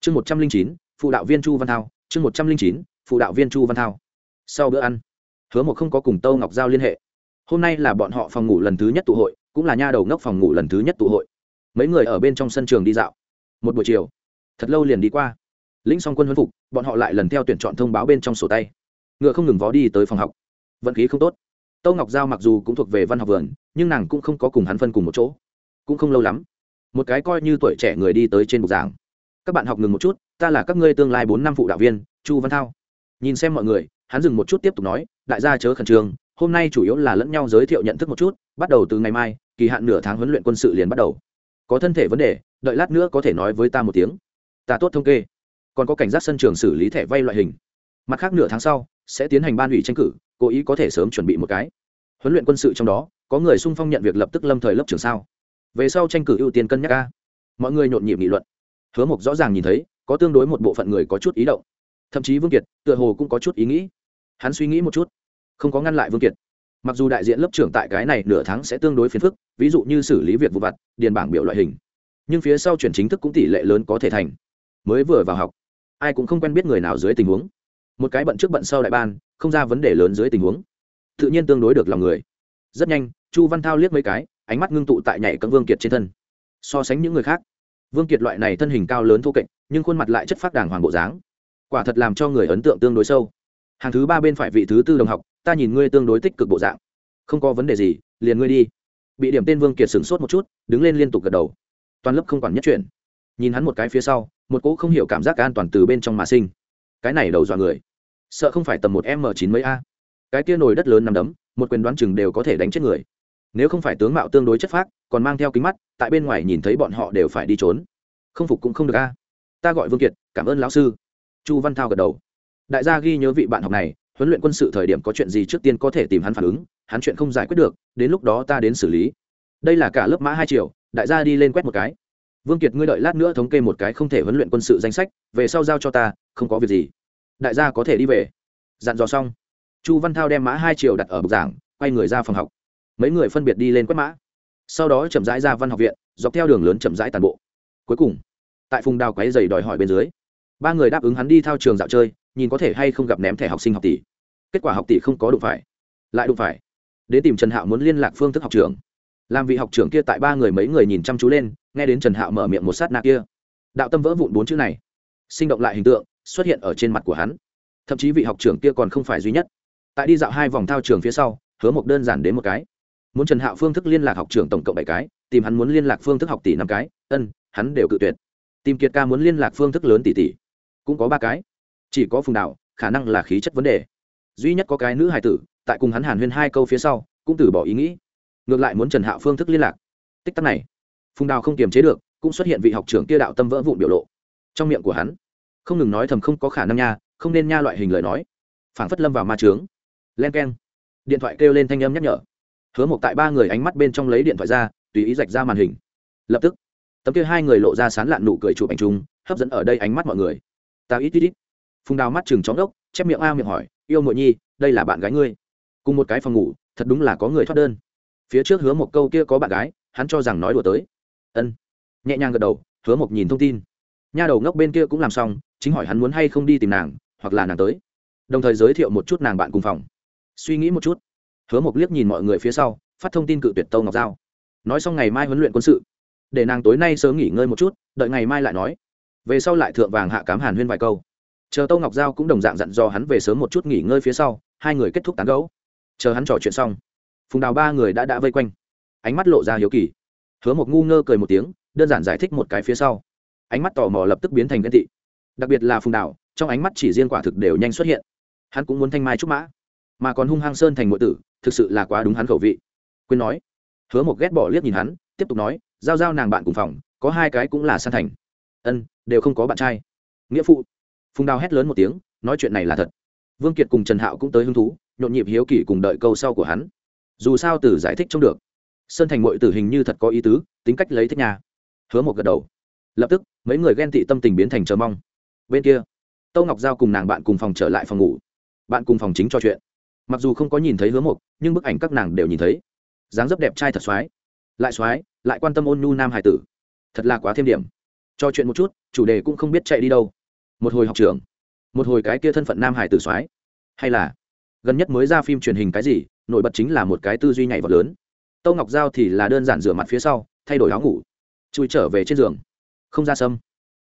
Speaker 1: Chương một trăm linh chín, phụ đạo viên chu văn thao, chương một trăm linh chín, phụ đạo viên chu văn thao. Sau bữa ăn, hứa một không có cùng tâu ngọc giao liên hệ. Hôm nay là bọn họ phòng ngủ lần thứ nhất tụ hội cũng là nha đầu ngốc phòng ngủ lần thứ nhất tụ hội. Mấy người ở bên trong sân trường đi dạo. Một buổi chiều, thật lâu liền đi qua. Lĩnh xong quân huấn phục, bọn họ lại lần theo tuyển chọn thông báo bên trong sổ tay. Ngựa không ngừng vó đi tới phòng học. Vận khí không tốt. Tâu ngọc giao mặc dù cũng thuộc về văn học vườn, nhưng nàng cũng không có cùng hắn phân cùng một chỗ. Cũng không lâu lắm, một cái coi như tuổi trẻ người đi tới trên bục giảng. Các bạn học ngừng một chút, ta là các ngươi tương lai bốn năm phụ đạo viên, chu văn thao. Nhìn xem mọi người, hắn dừng một chút tiếp tục nói, đại gia chớ khẩn trương, hôm nay chủ yếu là lẫn nhau giới thiệu nhận thức một chút, bắt đầu từ ngày mai kỳ hạn nửa tháng huấn luyện quân sự liền bắt đầu. Có thân thể vấn đề, đợi lát nữa có thể nói với ta một tiếng. Ta tốt thống kê. Còn có cảnh giác sân trường xử lý thẻ vay loại hình. Mặt khác nửa tháng sau, sẽ tiến hành ban ủy tranh cử, cố ý có thể sớm chuẩn bị một cái. Huấn luyện quân sự trong đó, có người sung phong nhận việc lập tức lâm thời lớp trường sao. Về sau tranh cử ưu tiên cân nhắc ca mọi người nhộn nhịp nghị luận. Hứa mộc rõ ràng nhìn thấy, có tương đối một bộ phận người có chút ý động. Thậm chí vương kiệt, tựa hồ cũng có chút ý nghĩ. Hắn suy nghĩ một chút. Không có ngăn lại vương kiệt mặc dù đại diện lớp trưởng tại cái này nửa tháng sẽ tương đối phiền phức, ví dụ như xử lý việc vụ vặt, điền bảng biểu loại hình. Nhưng phía sau chuyển chính thức cũng tỷ lệ lớn có thể thành. Mới vừa vào học, ai cũng không quen biết người nào dưới tình huống. Một cái bận trước bận sau đại ban, không ra vấn đề lớn dưới tình huống. Tự nhiên tương đối được lòng người. Rất nhanh, chu văn thao liếc mấy cái, ánh mắt ngưng tụ tại nhảy cấm vương kiệt trên thân. So sánh những người khác, vương kiệt loại này thân hình cao lớn thô kệch, nhưng khuôn mặt lại chất phát đàng hoàng bộ dáng. Quả thật làm cho người ấn tượng tương đối sâu. Hàng thứ ba bên phải vị thứ tư đồng học ta nhìn ngươi tương đối tích cực bộ dạng. Không có vấn đề gì, liền ngươi đi. Bị điểm tên vương kiệt sửng sốt một chút, đứng lên liên tục gật đầu. Toàn lớp không quản nhất chuyển nhìn hắn một cái phía sau, một cỗ không hiểu cảm giác an toàn từ bên trong mà sinh. Cái này đầu dọa người. Sợ không phải tầm một m chín mấy a. Cái kia nồi đất lớn nằm đấm, một quyền đoán chừng đều có thể đánh chết người. Nếu không phải tướng mạo tương đối chất phác, còn mang theo kính mắt, tại bên ngoài nhìn thấy bọn họ đều phải đi trốn. Không phục cũng không được a. Ta gọi vương kiệt, cảm ơn lão sư. Chu văn thao gật đầu. Đại gia ghi nhớ vị bạn học này huấn luyện quân sự thời điểm có chuyện gì trước tiên có thể tìm hắn phản ứng, hắn chuyện không giải quyết được, đến lúc đó ta đến xử lý. Đây là cả lớp mã hai triệu đại gia đi lên quét một cái. Vương kiệt ngươi đợi lát nữa thống kê một cái không thể huấn luyện quân sự danh sách, về sau giao cho ta, không có việc gì. Đại gia có thể đi về. Dặn dò xong, chu văn thao đem mã hai triệu đặt ở bục giảng, quay người ra phòng học. Mấy người phân biệt đi lên quét mã. Sau đó chậm rãi ra văn học viện, dọc theo đường lớn chậm rãi tàn bộ. Cuối cùng, tại phùng đào quáy dày đòi hỏi bên dưới, ba người đáp ứng hắn đi thao trường dạo chơi nhìn có thể hay không gặp ném thẻ học sinh học tỷ. Kết quả học tỷ không có đụng phải. Lại đụng phải. Đến tìm trần hạo muốn liên lạc phương thức học trường. Làm vị học trưởng kia tại ba người mấy người nhìn chăm chú lên, nghe đến trần hạo mở miệng một sát nạ kia. Đạo tâm vỡ vụn bốn chữ này. Sinh động lại hình tượng, xuất hiện ở trên mặt của hắn. Thậm chí vị học trưởng kia còn không phải duy nhất. Tại đi dạo hai vòng thao trường phía sau, hứa một đơn giản đến một cái. Muốn trần hạo phương thức liên lạc học trưởng tổng cộng bảy cái, tìm hắn muốn liên lạc phương thức học tỷ năm cái, ân, hắn đều cự tuyệt. Tìm kiệt ca muốn liên lạc phương thức lớn tỷ tỷ, cũng có ba cái chỉ có phùng đạo, khả năng là khí chất vấn đề. Duy nhất có cái nữ hài tử, tại cùng hắn hàn huyên hai câu phía sau, cũng từ bỏ ý nghĩ. Ngược lại muốn trần hạo phương thức liên lạc. Tích tắc này, phùng đào không kiềm chế được, cũng xuất hiện vị học trưởng kia đạo tâm vỡ vụn biểu lộ. Trong miệng của hắn, không ngừng nói thầm không có khả năng nha, không nên nha loại hình lời nói. Phảng phất lâm vào ma trướng len k e n điện thoại kêu lên thanh âm nhắc nhở. Hứa một tại ba người ánh mắt bên trong lấy điện thoại ra, tùy ý rạch ra màn hình. Lập tức, tấm kia hai người lộ ra sán lạn nụ cười chụp ảnh chung, hấp dẫn ở đây ánh mắt mọi người. Ta ít ít ít phùng đào mắt chừng chóng đốc chép miệng a miệng hỏi, yêu mội nhi, đây là bạn gái ngươi? Cùng một cái phòng ngủ, thật đúng là có người thoát đơn. Phía trước hứa một câu kia có bạn gái, hắn cho rằng nói đùa tới. Ân. Nhẹ nhàng gật đầu, hứa một nhìn thông tin. Nha đầu ngốc bên kia cũng làm xong, chính hỏi hắn muốn hay không đi tìm nàng, hoặc là nàng tới. Đồng thời giới thiệu một chút nàng bạn cùng phòng. Suy nghĩ một chút. Hứa một liếc nhìn mọi người phía sau, phát thông tin cự tuyệt tâu ngọc giao. Nói xong ngày mai huấn luyện quân sự. Để nàng tối nay sớm nghỉ ngơi một chút, đợi ngày mai lại nói. Về sau lại thượng vàng hạ cám hàn huyên vài câu chờ Tô ngọc giao cũng đồng dạng dặn dò hắn về sớm một chút nghỉ ngơi phía sau, hai người kết thúc tán gấu chờ hắn trò chuyện xong, phùng đào ba người đã đã vây quanh. Ánh mắt lộ ra hiếu kỳ. Hứa một ngu ngơ cười một tiếng, đơn giản giải thích một cái phía sau. Ánh mắt tò mò lập tức biến thành ghen tị. Đặc biệt là phùng đào, trong ánh mắt chỉ riêng quả thực đều nhanh xuất hiện. Hắn cũng muốn thanh mai trúc mã, mà còn hung hăng sơn thành ngụy tử, thực sự là quá đúng hắn khẩu vị. Quyên nói. Hứa một ghét bỏ liếc nhìn hắn, tiếp tục nói, giao giao nàng bạn cùng phòng, có hai cái cũng là san thành. Ân, đều không có bạn trai. Nghĩa phụ phùng đào hét lớn một tiếng, nói chuyện này là thật. Vương kiệt cùng trần hạo cũng tới hứng thú, nhộn nhịp hiếu kỳ cùng đợi câu sau của hắn. Dù sao từ giải thích trông được. Sơn thành mội tử hình như thật có ý tứ, tính cách lấy thích nhà hứa một gật đầu. Lập tức, mấy người ghen tị tâm tình biến thành chờ mong. Bên kia, tâu ngọc giao cùng nàng bạn cùng phòng trở lại phòng ngủ. Bạn cùng phòng chính trò chuyện. Mặc dù không có nhìn thấy hứa mộc, nhưng bức ảnh các nàng đều nhìn thấy. Dáng dấp đẹp trai thật x lại x lại quan tâm ôn nhu nam hải tử. Thật là quá thêm điểm. Cho chuyện một chút, chủ đề cũng không biết chạy đi đâu một hồi học trưởng, một hồi cái kia thân phận nam hải tử soái. Hay là, gần nhất mới ra phim truyền hình cái gì, nổi bật chính là một cái tư duy nhảy vọt lớn. Tâu ngọc giao thì là đơn giản rửa mặt phía sau, thay đổi áo ngủ, chui trở về trên giường. Không ra sâm.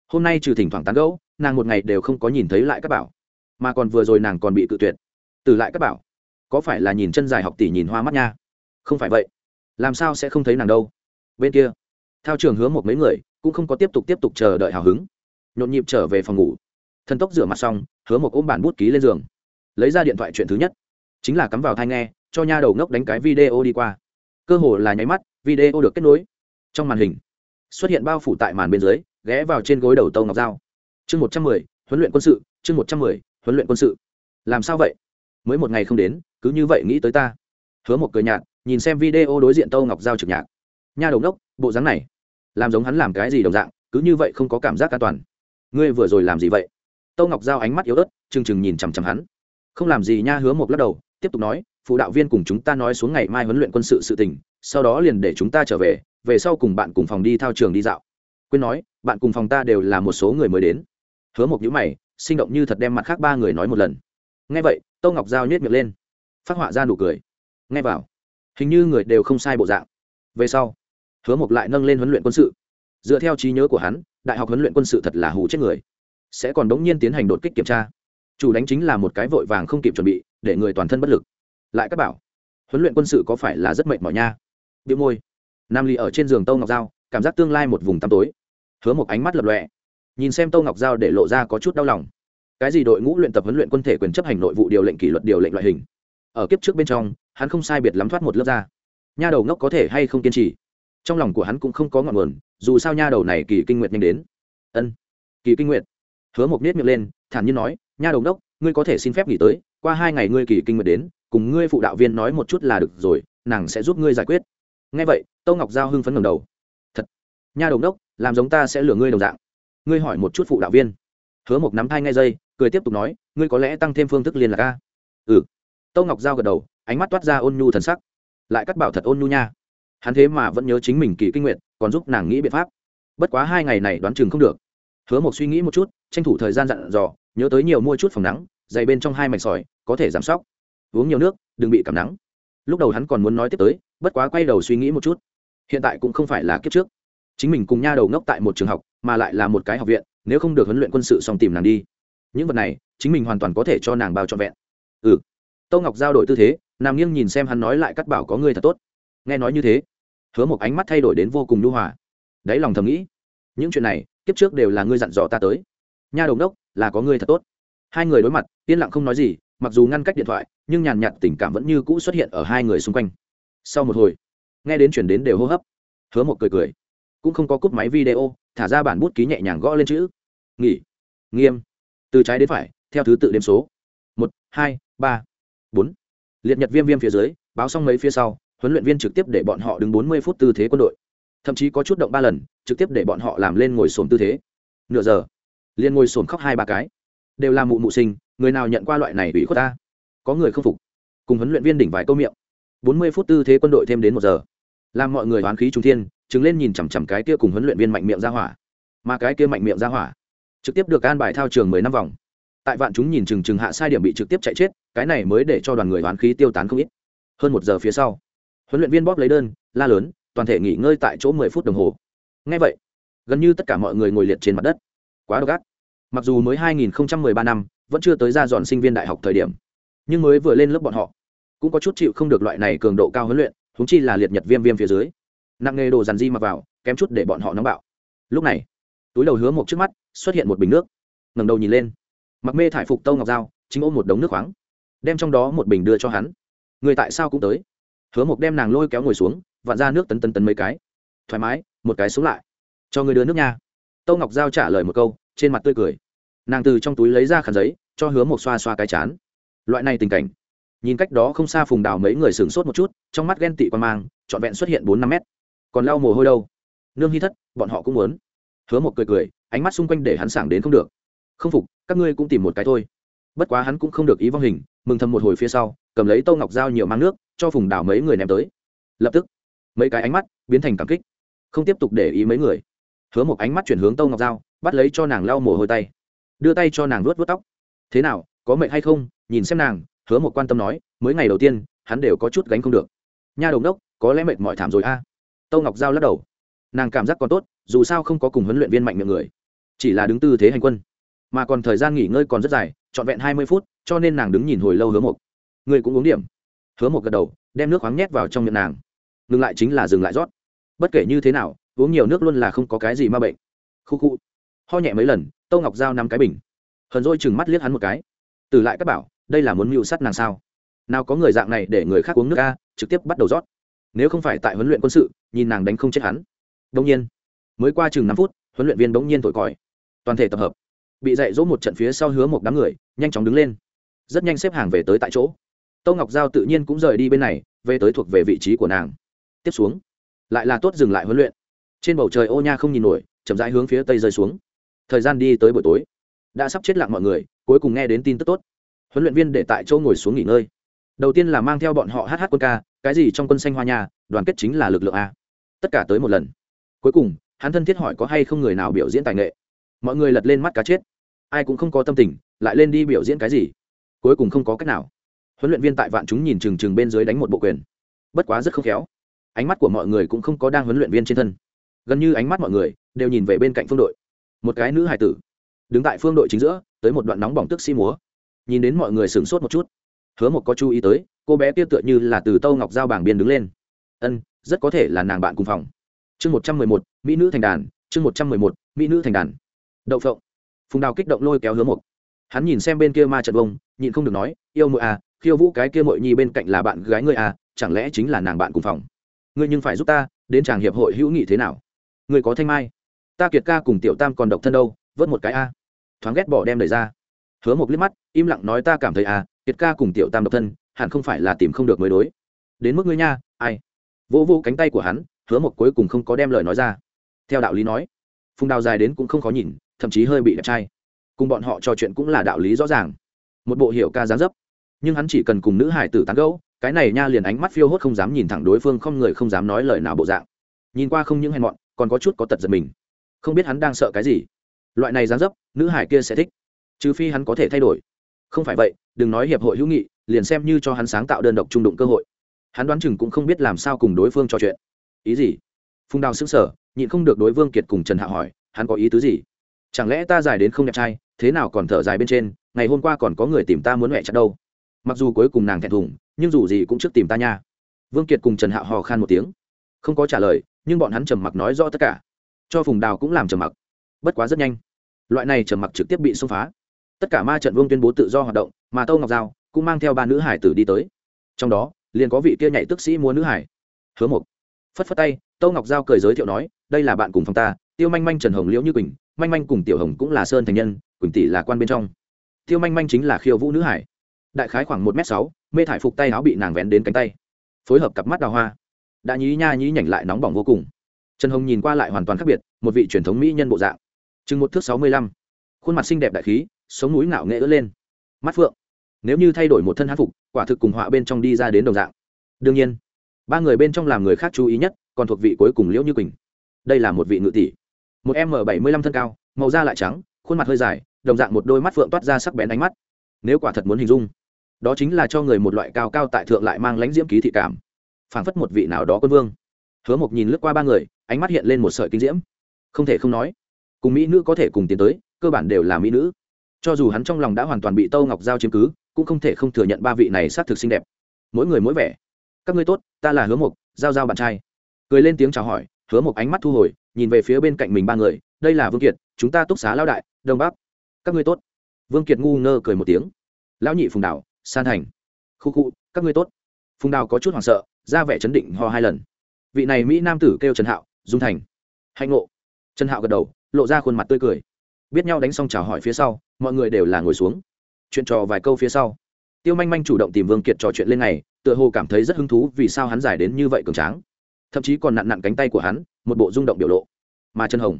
Speaker 1: Hôm nay trừ thỉnh thoảng tán gẫu, nàng một ngày đều không có nhìn thấy lại các bảo. Mà còn vừa rồi nàng còn bị cự tuyệt. Từ lại các bảo, có phải là nhìn chân dài học tỷ nhìn hoa mắt nha? Không phải vậy. Làm sao sẽ không thấy nàng đâu? Bên kia theo trường hứa một mấy người, cũng không có tiếp tục tiếp tục chờ đợi hào hứng. Nhộn nhịp trở về phòng ngủ thần tốc rửa mặt xong, hứa một ôm bản bút ký lên giường. Lấy ra điện thoại chuyện thứ nhất. Chính là cắm vào thai nghe, cho nha đầu ngốc đánh cái video đi qua. Cơ hồ là nháy mắt, video được kết nối. Trong màn hình, xuất hiện bao phủ tại màn bên dưới, ghé vào trên gối đầu tâu ngọc dao chương một trăm mười, huấn luyện quân sự, chương một trăm mười, huấn luyện quân sự. Làm sao vậy? Mới một ngày không đến, cứ như vậy nghĩ tới ta. Hứa một cười nhạt, nhìn xem video đối diện tâu ngọc giao trực nhạc. Nha đầu đốc bộ dáng này, làm giống hắn làm cái gì đồng dạng, cứ như vậy không có cảm giác an toàn. Ngươi vừa rồi làm gì vậy? Tâu ngọc giao ánh mắt yếu ớt chừng trừng nhìn chằm chằm hắn. Không làm gì nha, hứa một lắc đầu, tiếp tục nói, phụ đạo viên cùng chúng ta nói xuống ngày mai huấn luyện quân sự sự tình, sau đó liền để chúng ta trở về về sau cùng bạn cùng phòng đi thao trường đi dạo. Quên nói, bạn cùng phòng ta đều là một số người mới đến. Hứa một nhữ mày, sinh động như thật đem mặt khác ba người nói một lần. Nghe vậy tâu ngọc giao nhét miệng lên, phát họa ra nụ cười. Nghe vào, hình như người đều không sai bộ dạng. Về sau, hứa mộc lại nâng lên huấn luyện quân sự. Dựa theo trí nhớ của hắn, đại học huấn luyện quân sự thật là hù chết người sẽ còn đống nhiên tiến hành đột kích kiểm tra. Chủ đánh chính là một cái vội vàng không kịp chuẩn bị, để người toàn thân bất lực. Lại các bảo, huấn luyện quân sự có phải là rất mệt mỏi nha? Bị môi. Nam ly ở trên giường tâu ngọc giao, cảm giác tương lai một vùng tăm tối. Hứa một ánh mắt lập lọe nhìn xem tâu ngọc giao để lộ ra có chút đau lòng. Cái gì đội ngũ luyện tập huấn luyện quân thể quyền chấp hành nội vụ điều lệnh kỷ luật điều lệnh loại hình? Ở kiếp trước bên trong, hắn không sai biệt lắm thoát một lớp ra. Nha đầu ngốc có thể hay không kiên trì? Trong lòng của hắn cũng không có ngọn nguồn, dù sao nha đầu này kỳ kinh nguyệt nhanh đến. Ân, kỳ kinh nguyệt hứa một nết miệng lên thản nhiên nói nha đầu đốc, ngươi có thể xin phép nghỉ tới qua hai ngày ngươi kỳ kinh mật đến cùng ngươi phụ đạo viên nói một chút là được rồi nàng sẽ giúp ngươi giải quyết. Ngay vậy tâu ngọc giao hưng phấn ngầm đầu. Thật nha đầu đốc làm giống ta sẽ lừa ngươi đồng dạng. Ngươi hỏi một chút phụ đạo viên. Hứa một nắm thai ngay dây cười tiếp tục nói ngươi có lẽ tăng thêm phương thức liên lạc ca ừ. Tâu ngọc giao gật đầu ánh mắt toát ra ôn nhu thần sắc. Lại cắt bảo thật ôn nhu nha. Hắn thế mà vẫn nhớ chính mình kỳ kinh nguyện còn giúp nàng nghĩ biện pháp. Bất quá hai ngày này đoán chừng không được hứa một suy nghĩ một chút, tranh thủ thời gian dặn dò, nhớ tới nhiều mua chút phòng nắng, dày bên trong hai mạch sỏi, có thể giảm sóc. Uống nhiều nước, đừng bị cảm nắng. Lúc đầu hắn còn muốn nói tiếp tới, bất quá quay đầu suy nghĩ một chút. Hiện tại cũng không phải là kiếp trước. Chính mình cùng nha đầu ngốc tại một trường học, mà lại là một cái học viện, nếu không được huấn luyện quân sự xong tìm nàng đi. Những vật này, chính mình hoàn toàn có thể cho nàng bao trọn vẹn. Ừ. Tâu ngọc giao đổi tư thế nàng nghiêng nhìn xem hắn nói lại cắt bảo có người thật tốt. Nghe nói như thế, hứa một ánh mắt thay đổi đến vô cùng nhu hòa. Đáy lòng thầm nghĩ, những chuyện này kiếp trước đều là ngươi dặn dò ta tới. Nha đồng đốc, là có ngươi thật tốt. Hai người đối mặt, yên lặng không nói gì, mặc dù ngăn cách điện thoại, nhưng nhàn nhạt tình cảm vẫn như cũ xuất hiện ở hai người xung quanh. Sau một hồi, nghe đến chuyển đến đều hô hấp. Hứa một cười cười. Cũng không có cúp máy video, thả ra bản bút ký nhẹ nhàng gõ lên chữ. Nghỉ. Nghiêm. Từ trái đến phải, theo thứ tự đếm số. Một, hai, ba, bốn. Liệt nhật viêm viêm phía dưới, báo xong mấy phía sau, huấn luyện viên trực tiếp để bọn họ đứng bốn mươi phút tư thế quân đội thậm chí có chút động ba lần, trực tiếp để bọn họ làm lên ngồi xổm tư thế. Nửa giờ, liền ngồi xổm khóc hai ba cái. Đều là mụ mụ sinh, người nào nhận qua loại này ủy khuất ta? Có người không phục. Cùng huấn luyện viên đỉnh vài câu miệng. Bốn mươi phút tư thế quân đội thêm đến một giờ. Làm mọi người đoán khí trung thiên chứng lên nhìn chằm chằm cái kia cùng huấn luyện viên mạnh miệng ra hỏa. Mà cái kia mạnh miệng ra hỏa, trực tiếp được an bài thao trường mười năm vòng. Tại vạn chúng nhìn chừng chừng hạ sai điểm bị trực tiếp chạy chết, cái này mới để cho đoàn người đoán khí tiêu tán không ít. Hơn một giờ phía sau, huấn luyện viên bóp lấy đơn, la lớn toàn thể nghỉ ngơi tại chỗ mười phút đồng hồ. Ngay vậy, gần như tất cả mọi người ngồi liệt trên mặt đất. Quá độc ác. Mặc dù mới 2013 năm, vẫn chưa tới ra dọn sinh viên đại học thời điểm, nhưng mới vừa lên lớp bọn họ, cũng có chút chịu không được loại này cường độ cao huấn luyện thúng chi là liệt nhật viêm viêm phía dưới. Nặng nghề đồ dàn di mặc vào, kém chút để bọn họ nóng bạo. Lúc này, túi đầu hứa một trước mắt, xuất hiện một bình nước. Ngẩng đầu nhìn lên. Mặc mê thải phục tâu ngọc dao, chính ôm một đống nước khoáng. Đem trong đó một bình đưa cho hắn. Người tại sao cũng tới? Hứa một đem nàng lôi kéo ngồi xuống vặn ra nước tấn tấn tấn mấy cái. Thoải mái, một cái xuống lại. Cho người đưa nước nha. Tâu ngọc giao trả lời một câu, trên mặt tươi cười. Nàng từ trong túi lấy ra khăn giấy, cho hứa một xoa xoa cái chán. Loại này tình cảnh. Nhìn cách đó không xa phùng đào mấy người sửng sốt một chút, trong mắt ghen tị quan mang, trọn vẹn xuất hiện bốn năm mét. Còn lau mồ hôi đâu? Nương hy thất, bọn họ cũng muốn. Hứa một cười cười, ánh mắt xung quanh để hắn sảng đến không được. Không phục, các ngươi cũng tìm một cái thôi. Bất quá hắn cũng không được ý vong hình, mừng thầm một hồi phía sau, cầm lấy tô ngọc dao nhiều mang nước, cho phùng đào mấy người ném tới. Lập tức mấy cái ánh mắt biến thành cảm kích. Không tiếp tục để ý mấy người. Hứa một ánh mắt chuyển hướng tô ngọc dao bắt lấy cho nàng lau mồ hôi tay. Đưa tay cho nàng vuốt vuốt tóc. Thế nào, có mệnh hay không? Nhìn xem nàng, hứa một quan tâm nói, mới ngày đầu tiên, hắn đều có chút gánh không được. Nha đồng đốc, có lẽ mệt mỏi thảm rồi a. À. tâu ngọc giao lắc đầu. Nàng cảm giác còn tốt, dù sao không có cùng huấn luyện viên mạnh miệng người. Chỉ là đứng tư thế hành quân. Mà còn thời gian nghỉ ngơi còn rất dài, trọn vẹn hai mươi phút, cho nên nàng đứng nhìn hồi lâu hứa một người cũng uống điểm. Hứa một gật đầu, đem nước khoáng nhét vào trong miệng nàng ngừng lại chính là dừng lại rót. Bất kể như thế nào, uống nhiều nước luôn là không có cái gì ma bệnh. Khu khu. Ho nhẹ mấy lần, tâu ngọc giao năm cái bình. Hờn dôi chừng mắt liếc hắn một cái. Từ lại các bảo, đây là muốn mưu sắt nàng sao? Nào có người dạng này để người khác uống nước ca trực tiếp bắt đầu rót. Nếu không phải tại huấn luyện quân sự, nhìn nàng đánh không chết hắn. Đông nhiên, mới qua chừng năm phút, huấn luyện viên bỗng nhiên thổi còi. Toàn thể tập hợp. Bị dạy dỗ một trận phía sau hứa một đám người, nhanh chóng đứng lên. Rất nhanh xếp hàng về tới tại chỗ. Tâu ngọc giao tự nhiên cũng rời đi bên này, về tới thuộc về vị trí của nàng tiếp xuống. Lại là tốt dừng lại huấn luyện. Trên bầu trời ô nha không nhìn nổi, chậm rãi hướng phía tây rơi xuống. Thời gian đi tới buổi tối. Đã sắp chết lặng mọi người, cuối cùng nghe đến tin tức tốt. Huấn luyện viên để tại chỗ ngồi xuống nghỉ ngơi. Đầu tiên là mang theo bọn họ hát hát quân ca, cái gì trong quân xanh hoa nhà đoàn kết chính là lực lượng a. Tất cả tới một lần. Cuối cùng, hắn thân thiết hỏi có hay không người nào biểu diễn tài nghệ. Mọi người lật lên mắt cá chết. Ai cũng không có tâm tình, lại lên đi biểu diễn cái gì. Cuối cùng không có cách nào. Huấn luyện viên tại vạn chúng nhìn chừng chừng bên dưới đánh một bộ quyền. Bất quá rất không khéo ánh mắt của mọi người cũng không có đang huấn luyện viên trên thân. Gần như ánh mắt mọi người đều nhìn về bên cạnh phương đội. Một cái nữ hải tử đứng tại phương đội chính giữa, tới một đoạn nóng bỏng tức xi、si、múa. Múa nhìn đến mọi người sửng sốt một chút, hứa một có chú ý tới, cô bé kia tựa như là từ tâu ngọc giao bảng biên đứng lên. Ân, rất có thể là nàng bạn cùng phòng. Chương một trăm mười một, mỹ nữ thành đàn, chương một trăm mười một, mỹ nữ thành đàn. Đậu phộng. Phùng đào kích động lôi kéo hứa một hắn nhìn xem bên kia ma trận bông, nhịn không được nói, yêu mội à khiêu vũ cái kia mội nhi bên cạnh là bạn gái ngươi à chẳng lẽ chính là nàng bạn cùng phòng? Ngươi nhưng phải giúp ta, đến chàng hiệp hội hữu nghị thế nào? Ngươi có thanh mai. Ta kiệt ca cùng tiểu tam còn độc thân đâu, vớt một cái a. Thoáng ghét bỏ đem lời ra. Hứa một liếc mắt, im lặng nói ta cảm thấy a kiệt ca cùng tiểu tam độc thân, hẳn không phải là tìm không được mới đối. Đến mức ngươi nha, ai? Vỗ vỗ cánh tay của hắn, hứa một cuối cùng không có đem lời nói ra. Theo đạo lý nói, phùng đào dài đến cũng không khó nhìn, thậm chí hơi bị đẹp trai. Cùng bọn họ trò chuyện cũng là đạo lý rõ ràng. Một bộ hiểu ca dáng dấp. Nhưng hắn chỉ cần cùng nữ hải tử tán gẫu cái này nha liền ánh mắt phiêu hốt không dám nhìn thẳng đối phương, không người không dám nói lời nào bộ dạng. Nhìn qua không những hèn mọn, còn có chút có tật giật mình. Không biết hắn đang sợ cái gì. Loại này dáng dấp, nữ hải kia sẽ thích. Trừ phi hắn có thể thay đổi. Không phải vậy, đừng nói hiệp hội hữu nghị, liền xem như cho hắn sáng tạo đơn độc trung đụng cơ hội. Hắn đoán chừng cũng không biết làm sao cùng đối phương trò chuyện. Ý gì? Phùng đào xứng sở nhịn không được đối vương kiệt cùng trần hạ hỏi, hắn có ý tứ gì? Chẳng lẽ ta dài đến không đẹp trai, thế nào còn thở dài bên trên, ngày hôm qua còn có người tìm ta muốn mẹ chặt đâu? Mặc dù cuối cùng nàng thẹn thùng nhưng dù gì cũng trước tìm ta nha. Vương kiệt cùng trần hạ hò khan một tiếng. Không có trả lời, nhưng bọn hắn trầm mặc nói rõ tất cả. Cho phùng đào cũng làm trầm mặc. Bất quá rất nhanh. Loại này trầm mặc trực tiếp bị xông phá. Tất cả ma trận vương tuyên bố tự do hoạt động, mà tâu ngọc giao cũng mang theo ba nữ hải tử đi tới. Trong đó, liền có vị kia nhảy tức sĩ mua nữ hải. Hứa một phất phất tay, tâu ngọc giao cười giới thiệu nói, đây là bạn cùng phòng ta, tiêu manh manh, trần hồng liễu như quỳnh, manh manh cùng tiểu hồng cũng là sơn thành nhân, quỳnh tỷ là quan bên trong. Tiêu manh manh chính là khiêu vũ nữ hải. Đại khái khoảng một m sáu mê thải phục tay áo bị nàng vén đến cánh tay. Phối hợp cặp mắt đào hoa. Đã nhí nha nhí nhảnh lại nóng bỏng vô cùng. Trần hồng nhìn qua lại hoàn toàn khác biệt, một vị truyền thống mỹ nhân bộ dạng. Chừng một thước sáu mươi lăm. Khuôn mặt xinh đẹp đại khí, sống núi ngạo nghệ ớt lên. Mắt phượng. Nếu như thay đổi một thân hát phục, quả thực cùng họa bên trong đi ra đến đồng dạng. Đương nhiên, ba người bên trong làm người khác chú ý nhất, còn thuộc vị cuối cùng liễu như quỳnh. Đây là một vị ngự tỷ. Một m bảy mươi lăm thân cao, màu da lại trắng, khuôn mặt hơi dài, đồng dạng một đôi mắt phượng toát ra sắc bén ánh mắt. Nếu quả thật muốn hình dung đó chính là cho người một loại cao cao tại thượng lại mang lãnh diễm ký thị cảm. Phảng phất một vị nào đó quân vương. Hứa mộc nhìn lướt qua ba người, ánh mắt hiện lên một sợi kinh diễm. Không thể không nói, cùng mỹ nữ có thể cùng tiến tới, cơ bản đều là mỹ nữ. Cho dù hắn trong lòng đã hoàn toàn bị tâu ngọc giao chiếm cứ, cũng không thể không thừa nhận ba vị này sát thực xinh đẹp. Mỗi người mỗi vẻ. Các ngươi tốt, ta là hứa mộc, giao giao bạn trai. Cười lên tiếng chào hỏi, hứa mộc ánh mắt thu hồi, nhìn về phía bên cạnh mình ba người, đây là vương kiệt, chúng ta túc xá lao đại, đông bắc. Các ngươi tốt. Vương kiệt ngu ngơ cười một tiếng. Lão nhị phùng đảo san thành. Khu khu, các ngươi tốt. Phùng đào có chút hoảng sợ, ra vẻ chấn định ho hai lần. Vị này mỹ nam tử kêu trần hạo, dung thành. Hạnh ngộ. Trần hạo gật đầu, lộ ra khuôn mặt tươi cười. Biết nhau đánh xong chào hỏi phía sau, mọi người đều là ngồi xuống. Chuyện trò vài câu phía sau. Tiêu manh manh chủ động tìm vương kiệt trò chuyện lên này tựa hồ cảm thấy rất hứng thú vì sao hắn giải đến như vậy cường tráng. Thậm chí còn nặn nặn cánh tay của hắn, một bộ rung động biểu lộ. Mà trần hồng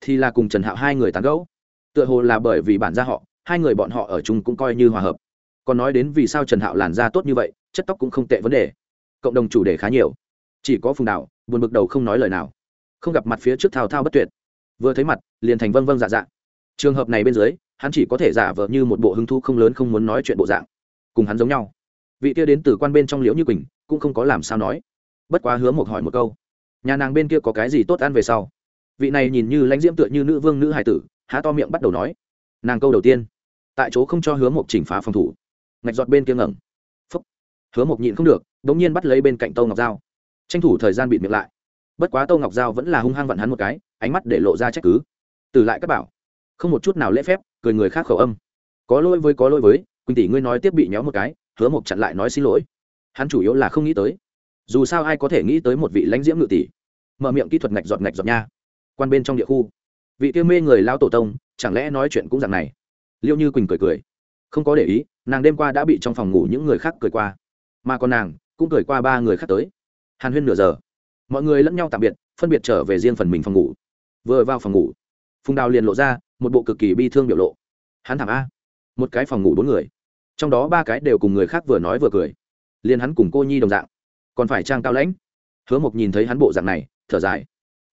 Speaker 1: thì là cùng trần hạo hai người tán gẫu. Tựa hồ là bởi vì bản gia họ, hai người bọn họ ở chung cũng coi như hòa hợp còn nói đến vì sao trần hạo làn da tốt như vậy, chất tóc cũng không tệ vấn đề. Cộng đồng chủ đề khá nhiều. Chỉ có phùng đạo, buồn bực đầu không nói lời nào. Không gặp mặt phía trước thao thao bất tuyệt. Vừa thấy mặt, liền thành vâng vâng dạ dạ. Trường hợp này bên dưới, hắn chỉ có thể giả vờ như một bộ hứng thu không lớn không muốn nói chuyện bộ dạng. Cùng hắn giống nhau. Vị kia đến từ quan bên trong liễu như quỳnh, cũng không có làm sao nói. Bất quá hứa một hỏi một câu. Nhà nàng bên kia có cái gì tốt ăn về sau? Vị này nhìn như lãnh diễm tựa như nữ vương nữ hải tử, há to miệng bắt đầu nói. Nàng câu đầu tiên. Tại chỗ không cho hứa một chỉnh phá phòng thủ ngạch giọt bên kia ngẩng. Phúc. Hứa một nhịn không được đ ỗ n g nhiên bắt lấy bên cạnh tâu ngọc dao tranh thủ thời gian bịt miệng lại. Bất quá tâu ngọc dao vẫn là hung hăng vặn hắn một cái, ánh mắt để lộ ra trách cứ. Từ lại các bảo, không một chút nào lễ phép, cười người khác khẩu âm. Có lỗi với, có lỗi với, quỳnh tỷ ngươi nói tiếp bị nhéo một cái, hứa mộc chặn lại nói xin lỗi. Hắn chủ yếu là không nghĩ tới. Dù sao ai có thể nghĩ tới một vị lãnh diễm ngự tỷ. Mở miệng kỹ thuật ngạch giọt ngạch giọt nha. Quan bên trong địa khu, vị kia mê người lao tổ tông, chẳng lẽ nói chuyện cũng dạng này? Liệu như quỳnh cười cười không có để ý, nàng đêm qua đã bị trong phòng ngủ những người khác cười qua. Mà còn nàng, cũng cười qua ba người khác tới. Hàn huyên nửa giờ. Mọi người lẫn nhau tạm biệt, phân biệt trở về riêng phần mình phòng ngủ. Vừa vào phòng ngủ, phùng đào liền lộ ra một bộ cực kỳ bi thương biểu lộ. Hắn thảm a. Một cái phòng ngủ bốn người. Trong đó ba cái đều cùng người khác vừa nói vừa cười. Liền hắn cùng cô nhi đồng dạng. Còn phải trang cao lãnh. Hứa mộc nhìn thấy hắn bộ dạng này, thở dài.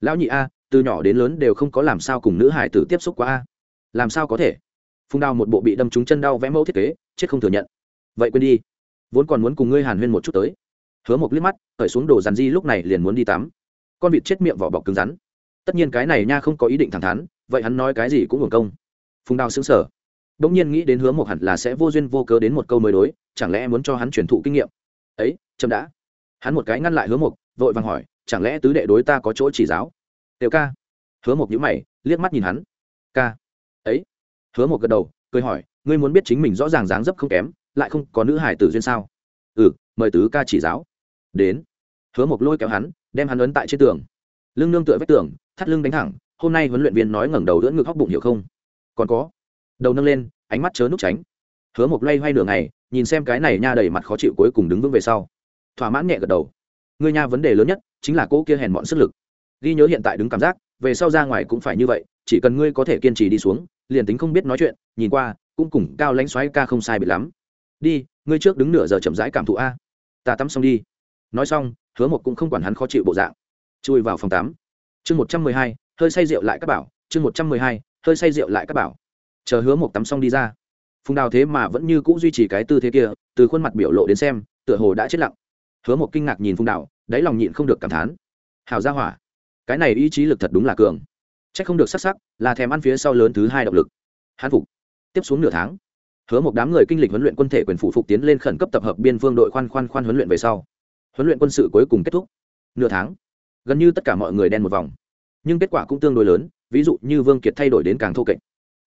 Speaker 1: Lão nhị a, từ nhỏ đến lớn đều không có làm sao cùng nữ hải tử tiếp xúc qua a. Làm sao có thể? Phùng Đao một bộ bị đâm trúng chân đau vẽ mẫu thiết kế, chết không thừa nhận. Vậy quên đi. Vốn còn muốn cùng ngươi hàn huyên một chút tới. Hứa một liếc mắt, cởi xuống đồ rắn di lúc này liền muốn đi tắm. Con vịt chết miệng vỏ bọc cứng rắn. Tất nhiên cái này nha không có ý định thẳng thắn, vậy hắn nói cái gì cũng hưởng công. Phùng Đao xứng sở đ ỗ n g nhiên nghĩ đến hứa một hẳn là sẽ vô duyên vô cớ đến một câu mới đối, chẳng lẽ muốn cho hắn truyền thụ kinh nghiệm? Ấy, chậm đã. Hắn một cái ngăn lại hứa một vội vàng hỏi, chẳng lẽ tứ đệ đối ta có chỗ chỉ giáo? Tiểu ca. Hứa một nhữ mày, liếc mắt nhìn hắn. Ca hứa một gật đầu, cười hỏi, ngươi muốn biết chính mình rõ ràng dáng dấp không kém, lại không có nữ hải tử duyên sao? Ừ mời tứ ca chỉ giáo. Đến. Hứa một lôi kéo hắn, đem hắn ấn tại trên tường. Lưng nương tựa vách tường, thắt lưng đánh thẳng, hôm nay huấn luyện viên nói ngẩng đầu đỡ ngực hóc bụng hiểu không? Còn có. Đầu nâng lên, ánh mắt chớ nút tránh. Hứa một loay hoay nửa ngày, nhìn xem cái này nha đầy mặt khó chịu cuối cùng đứng vững về sau. Thỏa mãn nhẹ gật đầu. Ngươi nha vấn đề lớn nhất, chính là cô kia hèn mọn sức lực. Ghi nhớ hiện tại đứng cảm giác, về sau ra ngoài cũng phải như vậy, chỉ cần ngươi có thể kiên trì đi xuống liền tính không biết nói chuyện nhìn qua cũng cùng cao lãnh xoáy ca không sai bị lắm. Đi ngươi trước đứng nửa giờ chậm rãi cảm thụ a. Ta tắm xong đi. Nói xong hứa một cũng không quản hắn khó chịu bộ dạng. Chui vào phòng tắm. Chương một trăm mười hai hơi say rượu lại các bảo. Chương một trăm mười hai hơi say rượu lại các bảo. Chờ hứa một tắm xong đi ra. Phùng đào thế mà vẫn như c ũ duy trì cái tư thế kia từ khuôn mặt biểu lộ đến xem tựa hồ đã chết lặng. Hứa một kinh ngạc nhìn phùng đào đáy lòng nhịn không được cảm thán. Hào ra hỏa cái này ý chí lực thật đúng là cường. Chắc không được sắc sắc, là thèm ăn phía sau lớn thứ hai động lực. Hán phục. Tiếp xuống nửa tháng, hứa một đám người kinh lịch huấn luyện quân thể quyền phụ phục tiến lên khẩn cấp tập hợp biên vương đội khoan khoan khoan huấn luyện về sau. Huấn luyện quân sự cuối cùng kết thúc. Nửa tháng, gần như tất cả mọi người đen một vòng. Nhưng kết quả cũng tương đối lớn, ví dụ như Vương Kiệt thay đổi đến càng thô kệch.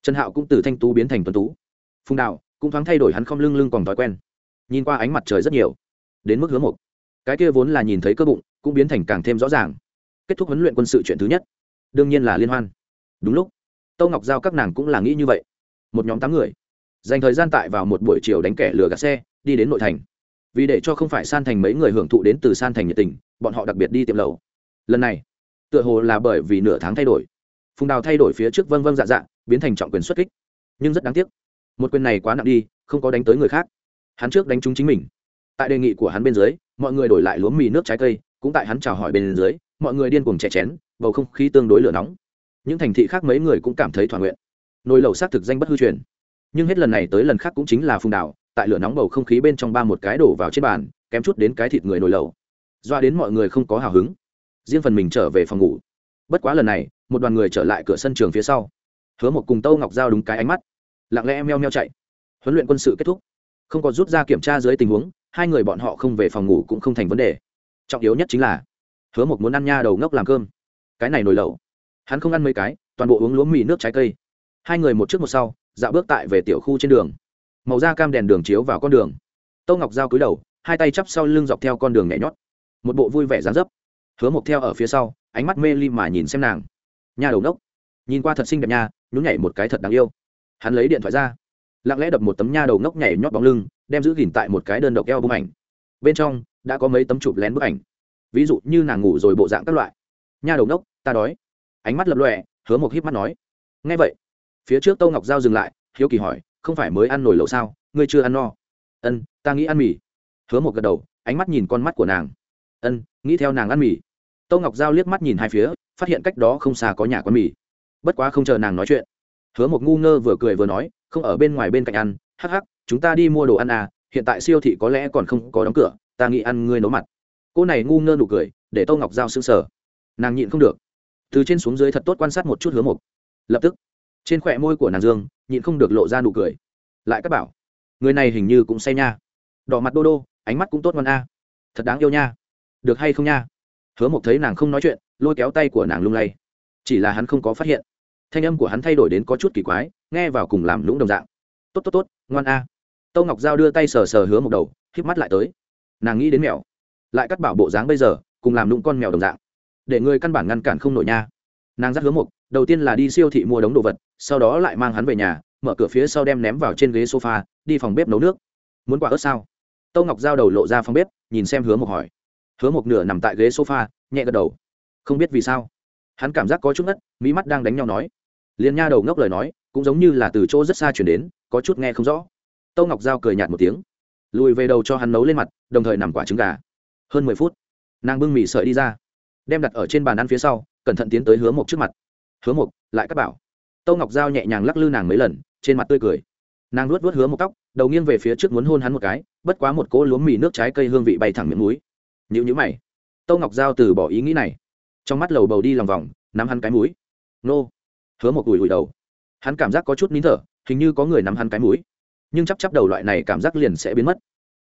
Speaker 1: Trần Hạo cũng từ thanh tú biến thành tuấn tú. Phùng Đạo cũng thoáng thay đổi hắn không lưng lưng còn thói quen. Nhìn qua ánh mặt trời rất nhiều, đến mức hứa một. Cái kia vốn là nhìn thấy cơ bụng, cũng biến thành càng thêm rõ ràng. Kết thúc huấn luyện quân sự chuyện thứ nhất đương nhiên là liên hoan đúng lúc, tâu ngọc giao các nàng cũng là nghĩ như vậy. Một nhóm tám người, dành thời gian tại vào một buổi chiều đánh kẻ lừa gạt xe, đi đến nội thành. Vì để cho không phải san thành mấy người hưởng thụ đến từ san thành nhiệt tình, bọn họ đặc biệt đi tiệm lầu lần này, tựa hồ là bởi vì nửa tháng thay đổi. Phùng đào thay đổi phía trước vâng vâng dạ dạ biến thành trọng quyền xuất kích. Nhưng rất đáng tiếc, một quyền này quá nặng đi, không có đánh tới người khác. Hắn trước đánh trúng chính mình. Tại đề nghị của hắn bên dưới, mọi người đổi lại lúa mì nước trái cây, cũng tại hắn chào hỏi bên dưới, mọi người điên cuồng chè chén, bầu không khí tương đối lửa nóng những thành thị khác mấy người cũng cảm thấy thỏa nguyện. Nồi lẩu xác thực danh bất hư truyền. Nhưng hết lần này tới lần khác cũng chính là phùng đảo, tại lửa nóng bầu không khí bên trong ba một cái đổ vào trên bàn, kém chút đến cái thịt người nồi lẩu. Doa đến mọi người không có hào hứng. Riêng phần mình trở về phòng ngủ. Bất quá lần này, một đoàn người trở lại cửa sân trường phía sau. Hứa một cùng tâu ngọc giao đúng cái ánh mắt. Lặng lẽ meo meo chạy. Huấn luyện quân sự kết thúc. Không có rút ra kiểm tra dưới tình huống, hai người bọn họ không về phòng ngủ cũng không thành vấn đề. Trọng yếu nhất chính là, hứa một muốn ăn nha đầu ngốc làm cơm. Cái này nồi lẩu hắn không ăn mấy cái, toàn bộ uống lúa mì nước trái cây. Hai người một trước một sau, dạo bước tại về tiểu khu trên đường. Màu da cam đèn đường chiếu vào con đường. Tâu ngọc giao cúi đầu, hai tay chắp sau lưng dọc theo con đường nhảy nhót. Một bộ vui vẻ dán dấp. Hứa mộc theo ở phía sau, ánh mắt mê ly mà nhìn xem nàng. Nhà đầu nốc nhìn qua thật xinh đẹp nha, nhún nhảy một cái thật đáng yêu. Hắn lấy điện thoại ra. Lặng lẽ đập một tấm nha đầu ngốc nhảy nhót bóng lưng, đem giữ gìn tại một cái đơn độc eo bức ảnh. Bên trong, đã có mấy tấm chụp lén bức ảnh. Ví dụ như nàng ngủ rồi bộ dạng các loại. Nha đầu ngốc ta đói ánh mắt lập lọe hứa một híp mắt nói ngay vậy. Phía trước tô ngọc giao dừng lại, hiếu kỳ hỏi, không phải mới ăn nổi lẩu sao? Ngươi chưa ăn no? Ân, ta nghĩ ăn mì. Hứa một gật đầu, ánh mắt nhìn con mắt của nàng. Ân, nghĩ theo nàng ăn mì. Tô ngọc giao liếc mắt nhìn hai phía, phát hiện cách đó không xa có nhà quán mì. Bất quá không chờ nàng nói chuyện, hứa một ngu ngơ vừa cười vừa nói, không ở bên ngoài bên cạnh ăn, hắc hắc, chúng ta đi mua đồ ăn à hiện tại siêu thị có lẽ còn không có đóng cửa, ta nghĩ ăn ngươi nấu mặt. Cô này ngu ngơ nụ cười, để tô ngọc giao sững sờ. Nàng nhịn không được từ trên xuống dưới thật tốt quan sát một chút hứa mục. Lập tức, trên khỏe môi của nàng dương, nhịn không được lộ ra nụ cười. Lại các bảo, người này hình như cũng say nha. Đỏ mặt đô đô, ánh mắt cũng tốt ngon a. Thật đáng yêu nha. Được hay không nha? Hứa mộc thấy nàng không nói chuyện, lôi kéo tay của nàng lung lay. Chỉ là hắn không có phát hiện. Thanh âm của hắn thay đổi đến có chút kỳ quái, nghe vào cùng làm lũng đồng dạng. Tốt tốt tốt, ngoan a. Tâu ngọc giao đưa tay sờ sờ hứa mục đầu, híp mắt lại tới. Nàng nghĩ đến mèo. Lại cắt bảo bộ dáng bây giờ, cùng làm lũng con mèo đồng dạng để người căn bản ngăn cản không nổi nha. Nàng dắt hứa mục, đầu tiên là đi siêu thị mua đống đồ vật, sau đó lại mang hắn về nhà, mở cửa phía sau đem ném vào trên ghế sofa, đi phòng bếp nấu nước. Muốn quả ớt sao? Tâu ngọc giao đầu lộ ra phòng bếp, nhìn xem hứa mục hỏi. Hứa mục nửa nằm tại ghế sofa, nhẹ gật đầu. Không biết vì sao. Hắn cảm giác có chút ngất mỹ mắt đang đánh nhau nói. Liền nha đầu ngốc lời nói, cũng giống như là từ chỗ rất xa chuyển đến, có chút nghe không rõ. Tâu ngọc giao cười nhạt một tiếng. Lùi về đầu cho hắn nấu lên mặt, đồng thời nằm quả trứng gà. Hơn mười phút, nàng bưng mì sợi đi ra đem đặt ở trên bàn ăn phía sau, cẩn thận tiến tới hứa mộc trước mặt. Hứa mộc, lại cắt bảo. Tâu ngọc giao nhẹ nhàng lắc lư nàng mấy lần, trên mặt tươi cười. Nàng luốt vớt hứa một tóc, đầu nghiêng về phía trước muốn hôn hắn một cái, bất quá một cỗ lúa mì nước trái cây hương vị bay thẳng miệng núi nhữ nhữ mày. Tâu ngọc giao từ bỏ ý nghĩ này. Trong mắt lầu bầu đi lòng vòng, nắm hắn cái mũi. Nô. Hứa một ủi ủi đầu. Hắn cảm giác có chút nín thở, hình như có người nắm hắn cái mũi. Nhưng chắp chắp đầu loại này cảm giác liền sẽ biến mất.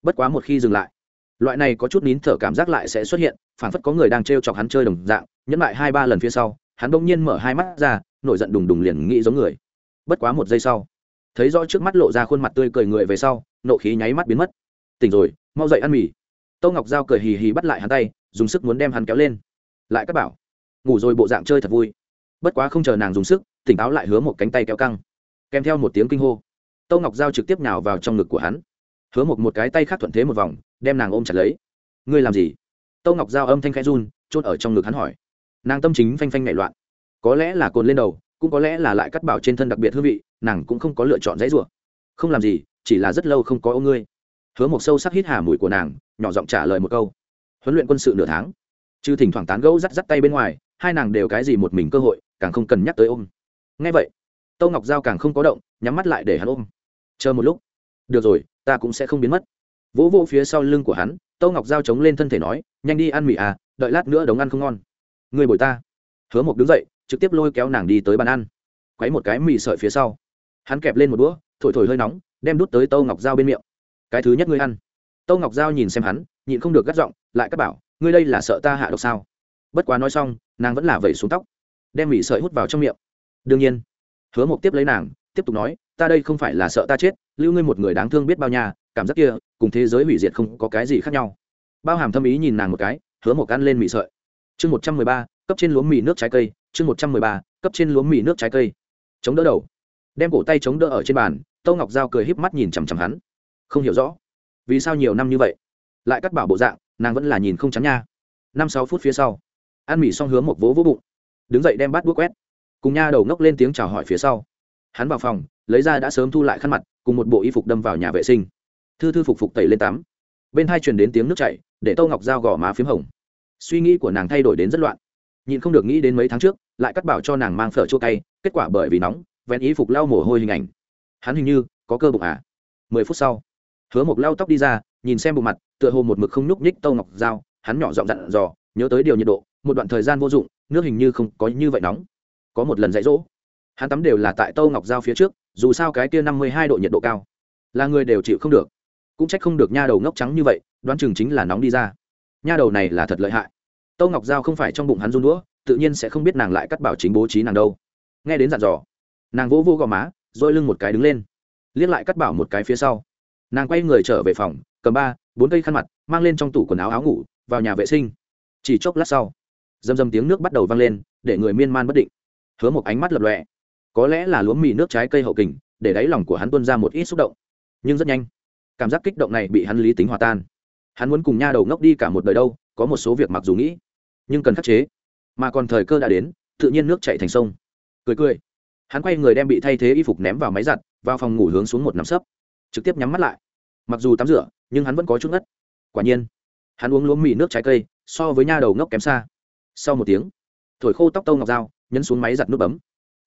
Speaker 1: Bất quá một khi dừng lại loại này có chút nín thở cảm giác lại sẽ xuất hiện phản phất có người đang t r e o chọc hắn chơi đồng dạng, nhẫn lại hai ba lần phía sau, hắn bỗng nhiên mở hai mắt ra, nổi giận đùng đùng liền nghĩ giống người. Bất quá một giây sau, thấy rõ trước mắt lộ ra khuôn mặt tươi cười người về sau, nộ khí nháy mắt biến mất. Tỉnh rồi, mau dậy ăn mì. Tâu ngọc g cười hì hì bắt lại hắn tay, dùng sức muốn đem hắn kéo lên. Lại các bảo. Ngủ rồi bộ dạng chơi thật vui. Bất quá không chờ nàng dùng sức, tỉnh táo lại hứa một cánh tay kéo căng. Kèm theo một tiếng kinh hô tâu ngọc g trực tiếp nhào vào trong ngực của hắn hứa một một cái tay khác thuận thế một vòng, đem nàng ôm chặt lấy. Ngươi làm gì? Tâu ngọc giao âm thanh khẽ run trôn ở trong ngực hắn hỏi. Nàng tâm chính phanh phanh nảy loạn. Có lẽ là cồn lên đầu, cũng có lẽ là lại cắt bảo trên thân đặc biệt hương vị, nàng cũng không có lựa chọn dãy rủa. Không làm gì, chỉ là rất lâu không có ô ngươi. Hứa một sâu sắc hít hà mùi của nàng, nhỏ giọng trả lời một câu. Huấn luyện quân sự nửa tháng. Chứ thỉnh thoảng tán gẫu rắt rắt tay bên ngoài, hai nàng đều cái gì một mình cơ hội, càng không cần nhắc tới ôm. Ngay vậy, tâu ngọc giao càng không có động, nhắm mắt lại để hắn ôm. Chờ một lúc được rồi, ta cũng sẽ không biến mất. Vỗ vỗ phía sau lưng của hắn, tâu ngọc giao chống lên thân thể nói, nhanh đi ăn mì à đợi lát nữa đống ăn không ngon. Người bồi ta. Hứa mộc đứng dậy, trực tiếp lôi kéo nàng đi tới bàn ăn. Quấy một cái mì sợi phía sau. Hắn kẹp lên một đũa, thổi thổi hơi nóng, đem đút tới tâu ngọc giao bên miệng. Cái thứ nhất ngươi ăn. Tâu ngọc giao nhìn xem hắn, nhịn không được gắt giọng, lại các bảo, ngươi đây là sợ ta hạ độc sao? Bất quá nói xong, nàng vẫn là vẩy xuống tóc, đem mì sợi hút vào trong miệng. Đương nhiên. Hứa mộc tiếp lấy nàng, tiếp tục nói, ta đây không phải là sợ ta chết lưu ngươi một người đáng thương biết bao nhà cảm giác kia, cùng thế giới hủy diệt không có cái gì khác nhau. Bao hàm thâm ý nhìn nàng một cái, hứa một ăn lên mì sợi. Chương một trăm mười ba, cấp trên lúa mì nước trái cây, chương một trăm mười ba, cấp trên lúa mì nước trái cây. Chống đỡ đầu. Đem cổ tay chống đỡ ở trên bàn tâu ngọc giao cười híp mắt nhìn chằm chằm hắn. Không hiểu rõ, vì sao nhiều năm như vậy? Lại cắt bảo bộ dạng, nàng vẫn là nhìn không chắn nha. Năm sáu phút phía sau, ăn mì xong hướng một vố vỗ bụng. Đứng dậy đem bát đuốc quét. Cùng nha đầu ngốc lên tiếng chào hỏi phía sau. Hắn vào phòng, lấy ra đã sớm thu lại khăn mặt cùng một bộ y phục đâm vào nhà vệ sinh. Thư thư phục phục tẩy lên tắm. Bên hai truyền đến tiếng nước chảy, để tô ngọc dao gò má p h í m hồng. Suy nghĩ của nàng thay đổi đến rất loạn. Nhìn không được nghĩ đến mấy tháng trước, lại cắt bảo cho nàng mang phở chua cay, kết quả bởi vì nóng, vén y phục lau mồ hôi hình ảnh. Hắn hình như có cơ bụng à? Mười phút sau, hứa một lau tóc đi ra, nhìn xem bộ mặt, tựa hồ một mực không nhúc nhích tô ngọc dao hắn nhỏ giọng dặn dò, nhớ tới điều nhiệt độ, một đoạn thời gian vô dụng, nước hình như không có như vậy nóng. Có một lần dạy dỗ. Hắn tắm đều là tại tô ngọc dao phía trước dù sao cái kia năm mươi hai độ nhiệt độ cao, là người đều chịu không được. Cũng trách không được nha đầu ngốc trắng như vậy, đoán chừng chính là nóng đi ra. Nha đầu này là thật lợi hại. Tô ngọc giao không phải trong bụng hắn run đũa, tự nhiên sẽ không biết nàng lại cắt bảo chính bố trí nàng đâu. Nghe đến dặn dò, nàng vỗ vô gò má, dội lưng một cái đứng lên, liếc lại cắt bảo một cái phía sau. Nàng quay người trở về phòng, cầm ba, bốn cây khăn mặt, mang lên trong tủ quần áo áo ngủ, vào nhà vệ sinh. Chỉ chốc lát sau dầm dầm tiếng nước bắt đầu vang lên, để người miên man bất định. Hứa một ánh mắt lập lọe có lẽ là lúa mì nước trái cây hậu kình, để đáy lòng của hắn tuân ra một ít xúc động. Nhưng rất nhanh, cảm giác kích động này bị hắn lý tính hòa tan. Hắn muốn cùng nha đầu ngốc đi cả một đời đâu, có một số việc mặc dù nghĩ, nhưng cần khắc chế. Mà còn thời cơ đã đến, tự nhiên nước chạy thành sông. Cười cười. Hắn quay người đem bị thay thế y phục ném vào máy giặt, vào phòng ngủ hướng xuống một nắm sấp. Trực tiếp nhắm mắt lại. Mặc dù tắm rửa, nhưng hắn vẫn có chút ngất. Quả nhiên, hắn uống lúa mì nước trái cây, so với nha đầu ngốc kém xa. Sau một tiếng, thổi khô tóc tâu ngọc dao nhấn xuống máy giặt nút bấm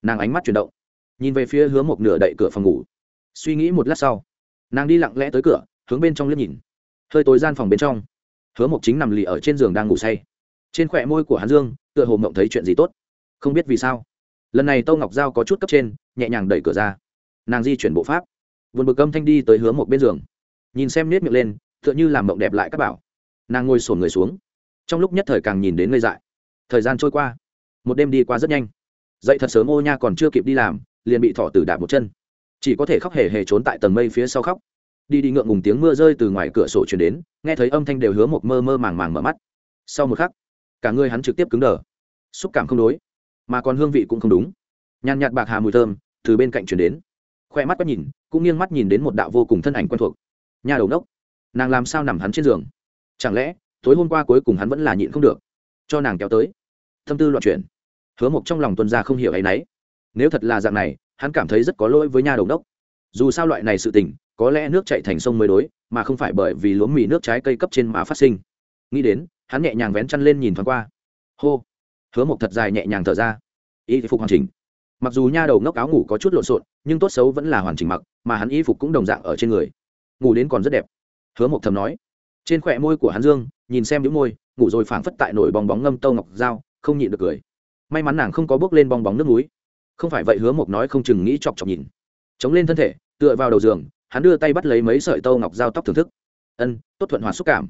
Speaker 1: nàng ánh mắt chuyển động, nhìn về phía hướng một nửa đậy cửa phòng ngủ. Suy nghĩ một lát sau, nàng đi lặng lẽ tới cửa, hướng bên trong liếc nhìn. Hơi tối gian phòng bên trong, hứa mộc chính nằm lì ở trên giường đang ngủ say. Trên khỏe môi của hắn dương, tựa hồ mộng thấy chuyện gì tốt. Không biết vì sao, lần này tâu ngọc giao có chút cấp trên, nhẹ nhàng đẩy cửa ra. Nàng di chuyển bộ pháp vượt bực âm thanh đi tới hứa một bên giường. Nhìn xem nết miệng lên, tựa như làm mộng đẹp lại các bảo. Nàng ngồi sổn người xuống. Trong lúc nhất thời càng nhìn đến ngây dại. Thời gian trôi qua, một đêm đi qua rất nhanh dậy thật sớm ô nha còn chưa kịp đi làm, liền bị thọ tử đạp một chân. Chỉ có thể khóc hề hề trốn tại tầng mây phía sau khóc. Đi đi ngượng ngùng tiếng mưa rơi từ ngoài cửa sổ chuyển đến, nghe thấy âm thanh đều hứa một mơ mơ màng màng mở mắt. Sau một khắc, cả người hắn trực tiếp cứng đờ. Xúc cảm không đối, mà còn hương vị cũng không đúng. Nhàn nhạt bạc hà mùi thơm từ bên cạnh chuyển đến. Khoe mắt quét nhìn, cũng nghiêng mắt nhìn đến một đạo vô cùng thân ảnh quen thuộc. Nhà đầu đốc, nàng làm sao nằm hắn trên giường? Chẳng lẽ, tối hôm qua cuối cùng hắn vẫn là nhịn không được, cho nàng kéo tới? Thâm tư loạn chuyển hứa mộc trong lòng tuân ra không hiểu ấ y n ấ y nếu thật là dạng này, hắn cảm thấy rất có lỗi với nhà đầu đốc. Dù sao loại này sự tình, có lẽ nước chạy thành sông mới đối, mà không phải bởi vì lúa mì nước trái cây cấp trên mà phát sinh. Nghĩ đến, hắn nhẹ nhàng vén chăn lên nhìn thoáng qua. Hô. Hứa mộc thật dài nhẹ nhàng thở ra. Y phục hoàn chỉnh. Mặc dù nha đầu ngốc áo ngủ có chút lộn xộn, nhưng tốt xấu vẫn là hoàn chỉnh mặc, mà hắn y phục cũng đồng dạng ở trên người. Ngủ đến còn rất đẹp. Hứa mộc thầm nói. Trên khỏe môi của hắn dương, nhìn xem những môi, ngủ rồi phảng phất tại nổi bong bóng ngâm tâu ngọc dao, không nhịn được cười may mắn nàng không có bước lên bong bóng nước núi. Không phải vậy hứa mộc nói không chừng nghĩ chọc chọc nhìn. Chống lên thân thể, tựa vào đầu giường, hắn đưa tay bắt lấy mấy sợi tâu ngọc dao tóc thưởng thức. Ân, tốt thuận hòa xúc cảm.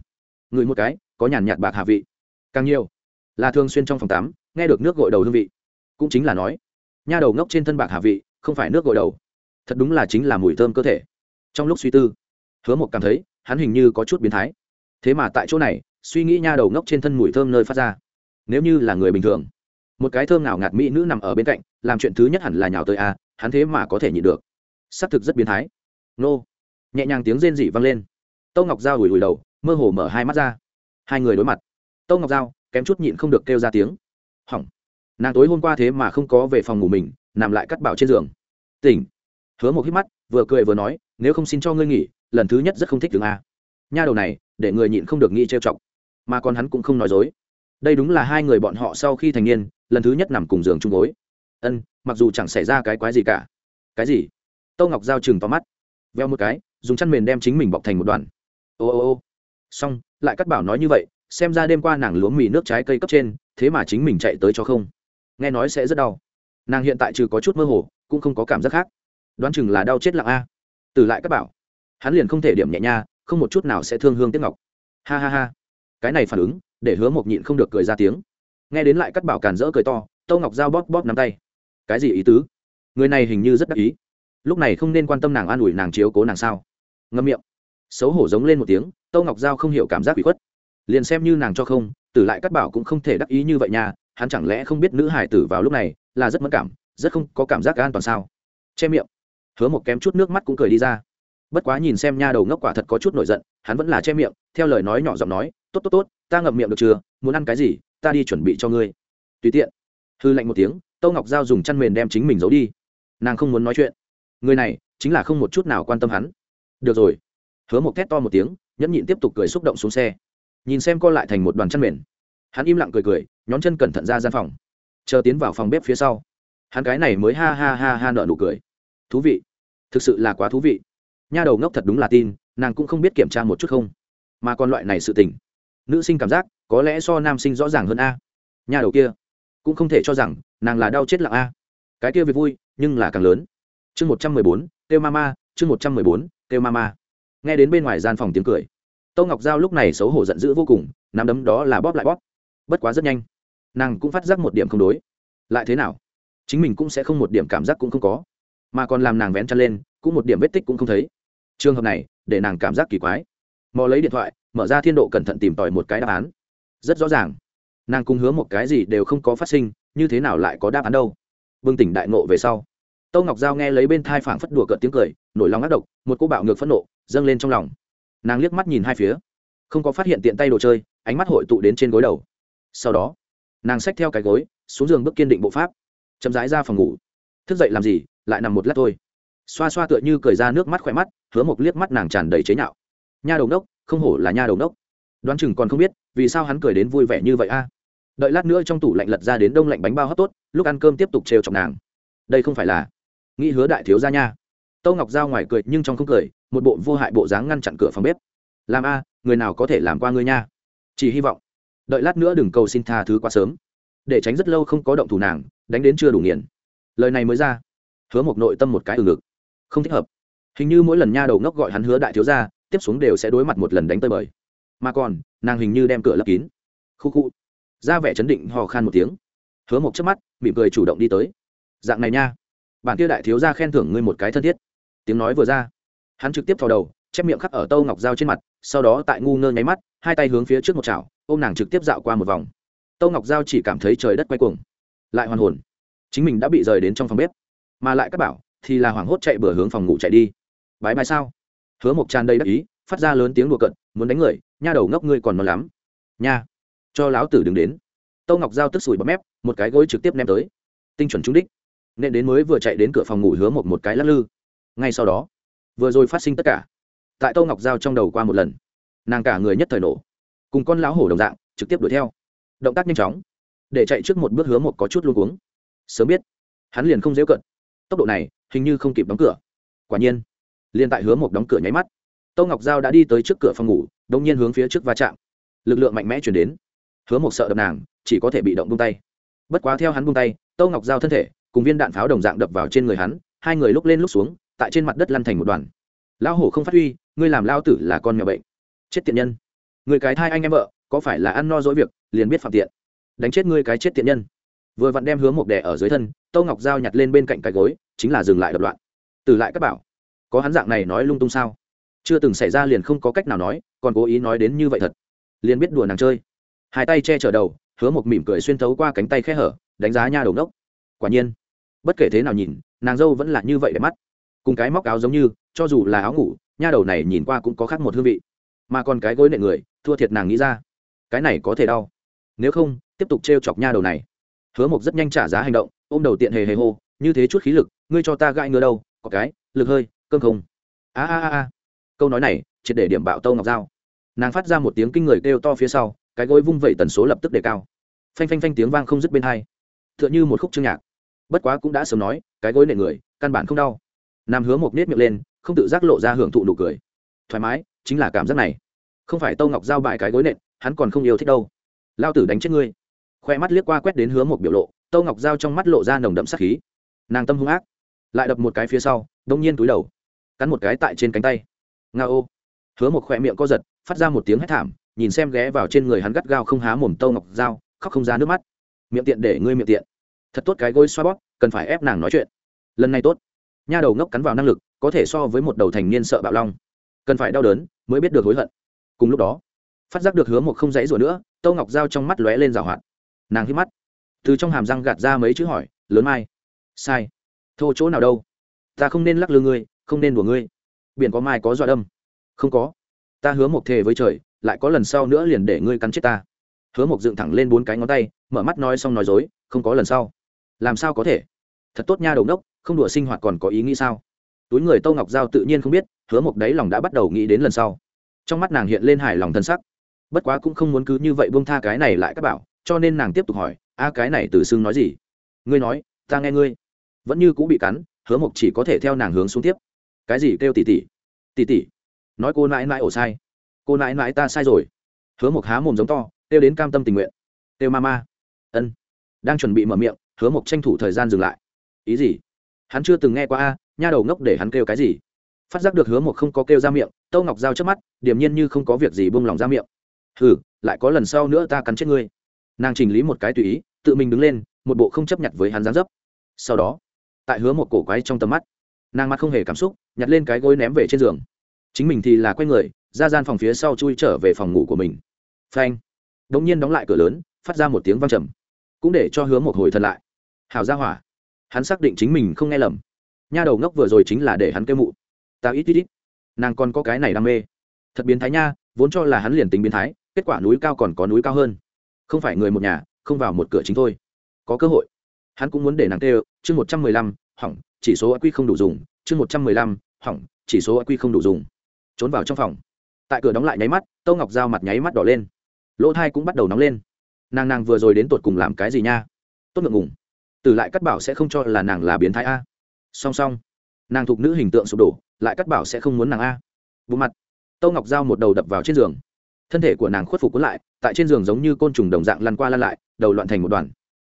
Speaker 1: Ngửi một cái, có nhàn nhạt bạc hạ vị. Càng nhiều, là thường xuyên trong phòng tắm, nghe được nước gội đầu hương vị. Cũng chính là nói, nha đầu ngốc trên thân bạc hạ vị, không phải nước gội đầu. Thật đúng là chính là mùi thơm cơ thể. Trong lúc suy tư, hứa Mộc cảm thấy, hắn hình như có chút biến thái. Thế mà tại chỗ này, suy nghĩ nha đầu ngốc trên thân mùi thơm nơi phát ra. Nếu như là người bình thường một cái thơm nào ngạt mỹ nữ nằm ở bên cạnh, làm chuyện thứ nhất hẳn là nhào tới a, hắn thế mà có thể nhịn được. Xác thực rất biến thái. Nô. Nhẹ nhàng tiếng rên rỉ vang lên. Tâu ngọc dao ủi ủi đầu, mơ hồ mở hai mắt ra. Hai người đối mặt. Tâu ngọc dao kém chút nhịn không được kêu ra tiếng. Hỏng. Nàng tối hôm qua thế mà không có về phòng ngủ mình, nằm lại cắt bảo trên giường. Tỉnh. Hứa một hít mắt, vừa cười vừa nói, nếu không xin cho ngươi nghỉ, lần thứ nhất rất không thích đường a. Nha đầu này, để người nhịn không được nghĩ trêu chọc. Mà còn hắn cũng không nói dối. Đây đúng là hai người bọn họ sau khi thành niên lần thứ nhất nằm cùng giường chung gối. Ân, mặc dù chẳng xảy ra cái quái gì cả. Cái gì? Tâu ngọc giao chừng to mắt, veo một cái, dùng chăn mền đem chính mình bọc thành một đoàn. Ô ô ô. Xong, lại cắt bảo nói như vậy, xem ra đêm qua nàng lúa mì nước trái cây cấp trên, thế mà chính mình chạy tới cho không. Nghe nói sẽ rất đau. Nàng hiện tại trừ có chút mơ hồ, cũng không có cảm giác khác. Đoán chừng là đau chết lặng a. Từ lại cắt bảo. Hắn liền không thể điểm nhẹ nha, không một chút nào sẽ thương hương tiếc ngọc. Ha ha ha. Cái này phản ứng, để hứa mộc nhịn không được cười ra tiếng nghe đến lại cắt bảo càn rỡ cười to tâu ngọc dao bóp bóp nắm tay. Cái gì ý tứ? Người này hình như rất đắc ý. Lúc này không nên quan tâm nàng an ủi nàng chiếu cố nàng sao. Ngâm miệng. Xấu hổ giống lên một tiếng tâu ngọc giao không hiểu cảm giác bị khuất. Liền xem như nàng cho không, tử lại cắt bảo cũng không thể đắc ý như vậy nha, hắn chẳng lẽ không biết nữ hải tử vào lúc này là rất mất cảm, rất không có cảm giác an toàn sao? Che miệng. Hứa một kém chút nước mắt cũng cười đi ra. Bất quá nhìn xem nha đầu ngốc quả thật có chút nổi giận, hắn vẫn là che miệng, theo lời nói nhỏ giọng nói, tốt tốt tốt, ta ngậm miệng được chưa? Muốn ăn cái gì? Ta đi chuẩn bị cho ngươi. Tùy tiện. Hư lạnh một tiếng, tâu ngọc giao dùng chăn mền đem chính mình giấu đi. Nàng không muốn nói chuyện. Người này, chính là không một chút nào quan tâm hắn. Được rồi. Hứa một thét to một tiếng, nhẫn nhịn tiếp tục cười xúc động xuống xe. Nhìn xem co lại thành một đoàn chăn mền. Hắn im lặng cười cười, nhón chân cẩn thận ra gian phòng. Chờ tiến vào phòng bếp phía sau. Hắn cái này mới ha ha ha ha nợ nụ cười. Thú vị. Thực sự là quá thú vị. Nha đầu ngốc thật đúng là tin, nàng cũng không biết kiểm tra một chút không. Mà còn loại này sự tình. Nữ sinh cảm giác có lẽ so nam sinh rõ ràng hơn a. Nhà đầu kia cũng không thể cho rằng nàng là đau chết lặng a. Cái kia việc vui, nhưng là càng lớn. Chương một trăm mười bốn têu ma ma, chương một trăm mười bốn têu ma ma. Nghe đến bên ngoài gian phòng tiếng cười tâu ngọc giao lúc này xấu hổ giận dữ vô cùng, nắm đấm đó là bóp lại bóp. Bất quá rất nhanh, nàng cũng phát giác một điểm không đối. Lại thế nào? Chính mình cũng sẽ không một điểm cảm giác cũng không có. Mà còn làm nàng vén chân lên, cũng một điểm vết tích cũng không thấy. Trường hợp này, để nàng cảm giác kỳ quái. Mò lấy điện thoại, mở ra thiên độ cẩn thận tìm tòi một cái đáp án rất rõ ràng. Nàng cùng hứa một cái gì đều không có phát sinh, như thế nào lại có đáp án đâu? Bừng tỉnh đại ngộ về sau. Tâu ngọc giao nghe lấy bên thai phảng phất đùa cợt tiếng cười, nổi lòng ác độc, một cô bạo ngược phẫn nộ, dâng lên trong lòng. Nàng liếc mắt nhìn hai phía, không có phát hiện tiện tay đồ chơi, ánh mắt hội tụ đến trên gối đầu. Sau đó, nàng xách theo cái gối, xuống giường bước kiên định bộ pháp. Chậm rãi ra phòng ngủ. Thức dậy làm gì, lại nằm một lát thôi. Xoa xoa tựa như cười ra nước mắt khỏe mắt, hứa một liếc mắt nàng tràn đầy chế nhạo. Nha đầu đốc, không hổ là nha đầu đốc đoán chừng còn không biết, vì sao hắn cười đến vui vẻ như vậy a? Đợi lát nữa trong tủ lạnh lật ra đến đông lạnh bánh bao hấp tốt, lúc ăn cơm tiếp tục trêu chọc nàng. Đây không phải là nghĩ hứa đại thiếu ra nha. Tâu ngọc giao ngoài cười nhưng trong không cười, một bộ vô hại bộ dáng ngăn chặn cửa phòng bếp. Làm a, người nào có thể làm qua ngươi nha? Chỉ hy vọng. Đợi lát nữa đừng cầu xin tha thứ quá sớm. Để tránh rất lâu không có động thủ nàng, đánh đến chưa đủ nghiền. Lời này mới ra. Hứa một nội tâm một cái từ ngực. Không thích hợp. Hình như mỗi lần nha đầu ngốc gọi hắn hứa đại thiếu ra tiếp xuống đều sẽ đối mặt một lần đánh tơi bời mà còn, nàng hình như đem cửa lấp kín. Khu khu. Ra vẻ chấn định hò khan một tiếng. Hứa một chớp mắt, mỉm cười chủ động đi tới. Dạng này nha. Bản kia đại thiếu gia khen thưởng ngươi một cái thân thiết. Tiếng nói vừa ra. Hắn trực tiếp thò đầu, chép miệng khắc ở tâu ngọc dao trên mặt, sau đó tại ngu ngơ nháy mắt, hai tay hướng phía trước một chảo ô m nàng trực tiếp dạo qua một vòng. Tâu ngọc giao chỉ cảm thấy trời đất quay cuồng. Lại hoàn hồn. Chính mình đã bị rời đến trong phòng bếp. Mà lại các bảo, thì là hoảng hốt chạy bừa hướng phòng ngủ chạy đi. Bãi bãi sao? Hứa mộc tràn đầy đắc ý, phát ra lớn tiếng đùa cận muốn đánh người nha đầu ngốc ngươi còn non lắm. Nha. Cho láo tử đứng đến. Tâu ngọc giao tức sủi bấm mép, một cái gối trực tiếp ném tới. Tinh chuẩn trúng đích. Nên đến mới vừa chạy đến cửa phòng ngủ hứa một một cái lắc lư. Ngay sau đó, vừa rồi phát sinh tất cả. Tại tâu ngọc giao trong đầu qua một lần. Nàng cả người nhất thời nổ. Cùng con lão hổ đồng dạng, trực tiếp đuổi theo. Động tác nhanh chóng. Để chạy trước một bước hứa một có chút luôn cuống. Sớm biết, hắn liền không dễ cận. Tốc độ này, hình như không kịp đóng cửa. Quả nhiên, liền tại hứa một đóng cửa nháy mắt, tâu ngọc giao đã đi tới trước cửa phòng ngủ đông nhiên hướng phía trước va chạm. Lực lượng mạnh mẽ chuyển đến. Hứa một sợ đập nàng, chỉ có thể bị động bung tay. Bất quá theo hắn bung tay tâu ngọc giao thân thể, cùng viên đạn pháo đồng dạng đập vào trên người hắn, hai người lúc lên lúc xuống, tại trên mặt đất lăn thành một đoàn. Lão hổ không phát huy, ngươi làm lao tử là con mèo bệnh. Chết tiện nhân. Người cái thai anh em vợ, có phải là ăn no dỗi việc, liền biết phạm tiện. Đánh chết ngươi cái chết tiện nhân. Vừa vặn đem hướng một đẻ ở dưới thân tâu ngọc dao nhặt lên bên cạnh cái gối, chính là dừng lại đập loạn. Từ lại các bảo, có hắn dạng này nói lung tung sao? Chưa từng xảy ra liền không có cách nào nói còn cố ý nói đến như vậy thật liền biết đùa nàng chơi hai tay che chở đầu hứa một mỉm cười xuyên thấu qua cánh tay khe hở đánh giá nha đầu đốc quả nhiên bất kể thế nào nhìn nàng dâu vẫn là như vậy để mắt cùng cái móc áo giống như cho dù là áo ngủ nha đầu này nhìn qua cũng có khác một hương vị mà còn cái gối nệ người thua thiệt nàng nghĩ ra cái này có thể đau nếu không tiếp tục t r e o chọc nha đầu này hứa mộc rất nhanh trả giá hành động ôm đầu tiện hề hề hô như thế chút khí lực ngươi cho ta gãi ngứa đâu có cái lực hơi cơm không a a a câu nói này, triệt để điểm bạo tâu ngọc dao nàng phát ra một tiếng kinh người kêu to phía sau, cái gối vung vẩy tần số lập tức đề cao. Phanh phanh phanh tiếng vang không dứt bên hai. T h ư ợ n h ư một khúc chương nhạc. Bất quá cũng đã sớm nói, cái gối nệ người, căn bản không đau. Nam hứa một nết miệng lên, không tự giác lộ ra hưởng thụ nụ cười. Thoải mái, chính là cảm giác này. Không phải tâu ngọc giao bại cái gối nện, hắn còn không yêu thích đâu. Lao tử đánh chết ngươi. Khoe mắt liếc qua quét đến hứa một biểu lộ, tâu ngọc giao trong mắt lộ ra nồng đậm sắc khí. Nàng tâm hung ác, lại đập một cái phía sau đông nhiên túi đầu, cắn một cái tại trên cánh tay nga ô. Hứa một khoe miệng co giật, phát ra một tiếng hét thảm, nhìn xem ghé vào trên người hắn gắt gao không há mồm tâu ngọc dao khóc không ra nước mắt. Miệng tiện để ngươi miệng tiện. Thật tốt cái gối xoa bóp, cần phải ép nàng nói chuyện. Lần này tốt. Nha đầu ngốc cắn vào năng lực, có thể so với một đầu thành niên sợ bạo long. Cần phải đau đớn, mới biết được hối hận. Cùng lúc đó, phát giác được hứa một không dãy rủa nữa tâu ngọc dao trong mắt lóe lên rào hoạt. Nàng hít mắt. Từ trong hàm răng gạt ra mấy chữ hỏi, lớn mai? Sai. Thô chỗ nào đâu? Ta không nên lắc lư ngươi, không nên đùa ngươi biển có mai có dọa đâm. Không có. Ta hứa một thề với trời, lại có lần sau nữa liền để ngươi cắn chết ta. Hứa một dựng thẳng lên bốn cái ngón tay, mở mắt nói xong nói dối, không có lần sau. Làm sao có thể? Thật tốt nha đầu đốc không đùa sinh hoạt còn có ý nghĩ sao? Túi người tô ngọc giao tự nhiên không biết, hứa một đấy lòng đã bắt đầu nghĩ đến lần sau. Trong mắt nàng hiện lên hài lòng thân sắc. Bất quá cũng không muốn cứ như vậy buông tha cái này lại các bảo, cho nên nàng tiếp tục hỏi, a, cái này từ xưng nói gì? Ngươi nói, ta nghe ngươi. Vẫn như cũng bị cắn, hứa mộc chỉ có thể theo nàng hướng xuống tiếp cái gì kêu tỉ tỉ? Tỉ tỉ? Nói cô nãi nãi ổ sai. Cô nãi nãi ta sai rồi. Hứa mộc há mồm giống to, kêu đến cam tâm tình nguyện. Kêu ma ma. Ân. Đang chuẩn bị mở miệng, hứa mộc tranh thủ thời gian dừng lại. Ý gì? Hắn chưa từng nghe qua a, nha đầu ngốc để hắn kêu cái gì? Phát giác được hứa mộc không có kêu ra miệng, tâu ngọc giao trước mắt, điềm nhiên như không có việc gì buông lòng ra miệng. Hừ, lại có lần sau nữa ta cắn chết ngươi. Nàng chỉnh lý một cái tùy ý, tự mình đứng lên, một bộ không chấp nhận với hắn gián dấp. Sau đó, tại hứa một cổ quái trong tầm mắt nàng mặt không hề cảm xúc, nhặt lên cái gối ném về trên giường. Chính mình thì là quay người, ra gian phòng phía sau chui trở về phòng ngủ của mình. Phanh. Đ ỗ n g nhiên đóng lại cửa lớn, phát ra một tiếng văng trầm. Cũng để cho hứa một hồi thật lại. Hào ra hỏa. Hắn xác định chính mình không nghe lầm. Nha đầu ngốc vừa rồi chính là để hắn kêu mụ. Ta ít ít ít. Nàng còn có cái này đam mê. Thật biến thái nha, vốn cho là hắn liền tính biến thái, kết quả núi cao còn có núi cao hơn. Không phải người một nhà, không vào một cửa chính thôi. Có cơ hội. Hắn cũng muốn để nàng tê chương một trăm mười lăm, hỏng chỉ số q không đủ dùng, chương một trăm mười lăm, hỏng, chỉ số q không đủ dùng. Trốn vào trong phòng. Tại cửa đóng lại nháy mắt, tâu ngọc dao mặt nháy mắt đỏ lên. Lỗ thai cũng bắt đầu nóng lên. Nàng nàng vừa rồi đến tột cùng làm cái gì nha? Tốt ngượng ngùng. Từ lại cắt bảo sẽ không cho là nàng là biến thái a. Song song. Nàng thuộc nữ hình tượng sụp đổ, lại cắt bảo sẽ không muốn nàng a. Bộ mặt. Tâu ngọc dao một đầu đập vào trên giường. Thân thể của nàng khuất phục cuốn lại, tại trên giường giống như côn trùng đồng dạng lăn qua lăn lại, đầu loạn thành một đoàn.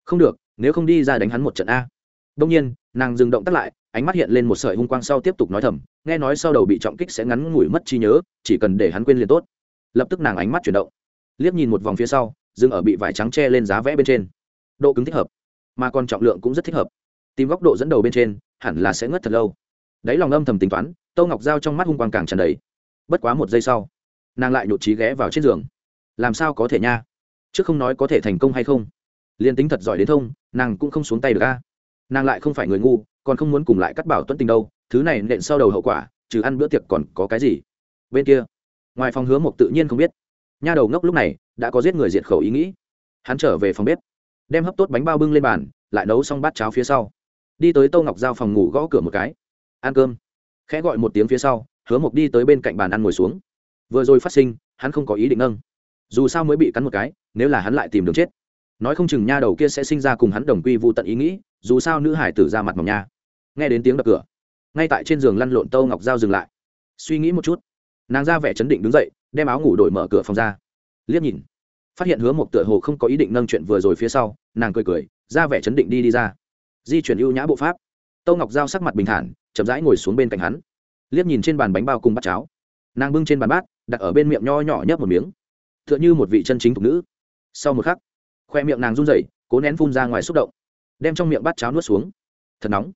Speaker 1: Không được, nếu không đi ra đánh hắn một trận a đông nhiên, nàng dừng động tắt lại, ánh mắt hiện lên một sợi hung quang sau tiếp tục nói thầm, nghe nói sau đầu bị trọng kích sẽ ngắn ngủi mất trí nhớ, chỉ cần để hắn quên liền tốt. Lập tức nàng ánh mắt chuyển động, liếc nhìn một vòng phía sau, dừng ở bị vải trắng che lên giá vẽ bên trên. Độ cứng thích hợp, mà còn trọng lượng cũng rất thích hợp. Tìm góc độ dẫn đầu bên trên, hẳn là sẽ ngất thật lâu. Đáy lòng âm thầm tính toán tâu ngọc dao trong mắt hung quang càng tràn đầy. Bất quá một giây sau, nàng lại nhột trí ghé vào trên giường. Làm sao có thể nha? Chứ không nói có thể thành công hay không, liền tính thật giỏi đến thông, nàng cũng không xuống tay được a nàng lại không phải người ngu, còn không muốn cùng lại cắt bảo Tuấn tình đâu, thứ này nện sau đầu hậu quả, trừ ăn bữa tiệc còn có cái gì? Bên kia, ngoài phòng hứa mộc tự nhiên không biết. Nha đầu ngốc lúc này, đã có giết người diệt khẩu ý nghĩ. Hắn trở về phòng bếp, đem hấp tốt bánh bao bưng lên bàn, lại nấu xong bát cháo phía sau. Đi tới tô ngọc giao phòng ngủ gõ cửa một cái. Ăn cơm. Khẽ gọi một tiếng phía sau, hứa mộc đi tới bên cạnh bàn ăn ngồi xuống. Vừa rồi phát sinh, hắn không có ý định nâng. Dù sao mới bị cắn một cái, nếu là hắn lại tìm đường chết. Nói không chừng nha đầu kia sẽ sinh ra cùng hắn đồng quy vô tận ý nghĩ dù sao nữ hải tử ra mặt mỏng nha. Nghe đến tiếng đập cửa, ngay tại trên giường lăn lộn tâu ngọc giao dừng lại. Suy nghĩ một chút, nàng ra vẻ chấn định đứng dậy, đem áo ngủ đổi mở cửa phòng ra. Liếc nhìn, phát hiện hứa một tựa hồ không có ý định nâng chuyện vừa rồi phía sau, nàng cười cười, ra vẻ chấn định đi đi ra. Di chuyển ưu nhã bộ pháp. Tâu ngọc giao sắc mặt bình thản, chậm rãi ngồi xuống bên cạnh hắn. Liếc nhìn trên bàn bánh bao cùng bát cháo. Nàng bưng trên bàn bát, đặt ở bên miệng nho nhỏ nhấp một miếng. T h ư ợ n h ư một vị chân chính thục nữ. Sau một khắc, khoe miệng nàng run rẩy, cố nén phun ra ngoài xúc động đem trong miệng bát cháo nuốt xuống. Thật nóng.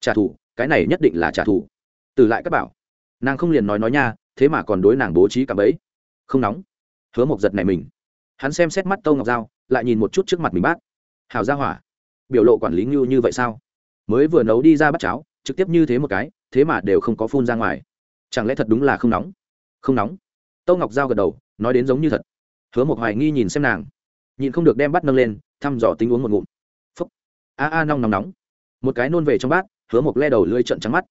Speaker 1: Trả thù, cái này nhất định là trả thù. Từ lại các bảo. Nàng không liền nói nói nha, thế mà còn đối nàng bố trí cả bấy không nóng. Hứa mộc giật này mình. Hắn xem xét mắt tâu ngọc dao lại nhìn một chút trước mặt mình bác hào ra hỏa. Biểu lộ quản lý ngưu như vậy sao? Mới vừa nấu đi ra bắt cháo, trực tiếp như thế một cái, thế mà đều không có phun ra ngoài. Chẳng lẽ thật đúng là không nóng? Không nóng. Tâu ngọc giao gật đầu, nói đến giống như thật. Hứa một hoài nghi nhìn xem nàng. Nhịn không được đem bắt nâng lên, thăm dò tính uống một ngụm a a nóng nóng nóng. Một cái nôn về trong bát, hứa một le đầu lưỡi trận trắng mắt.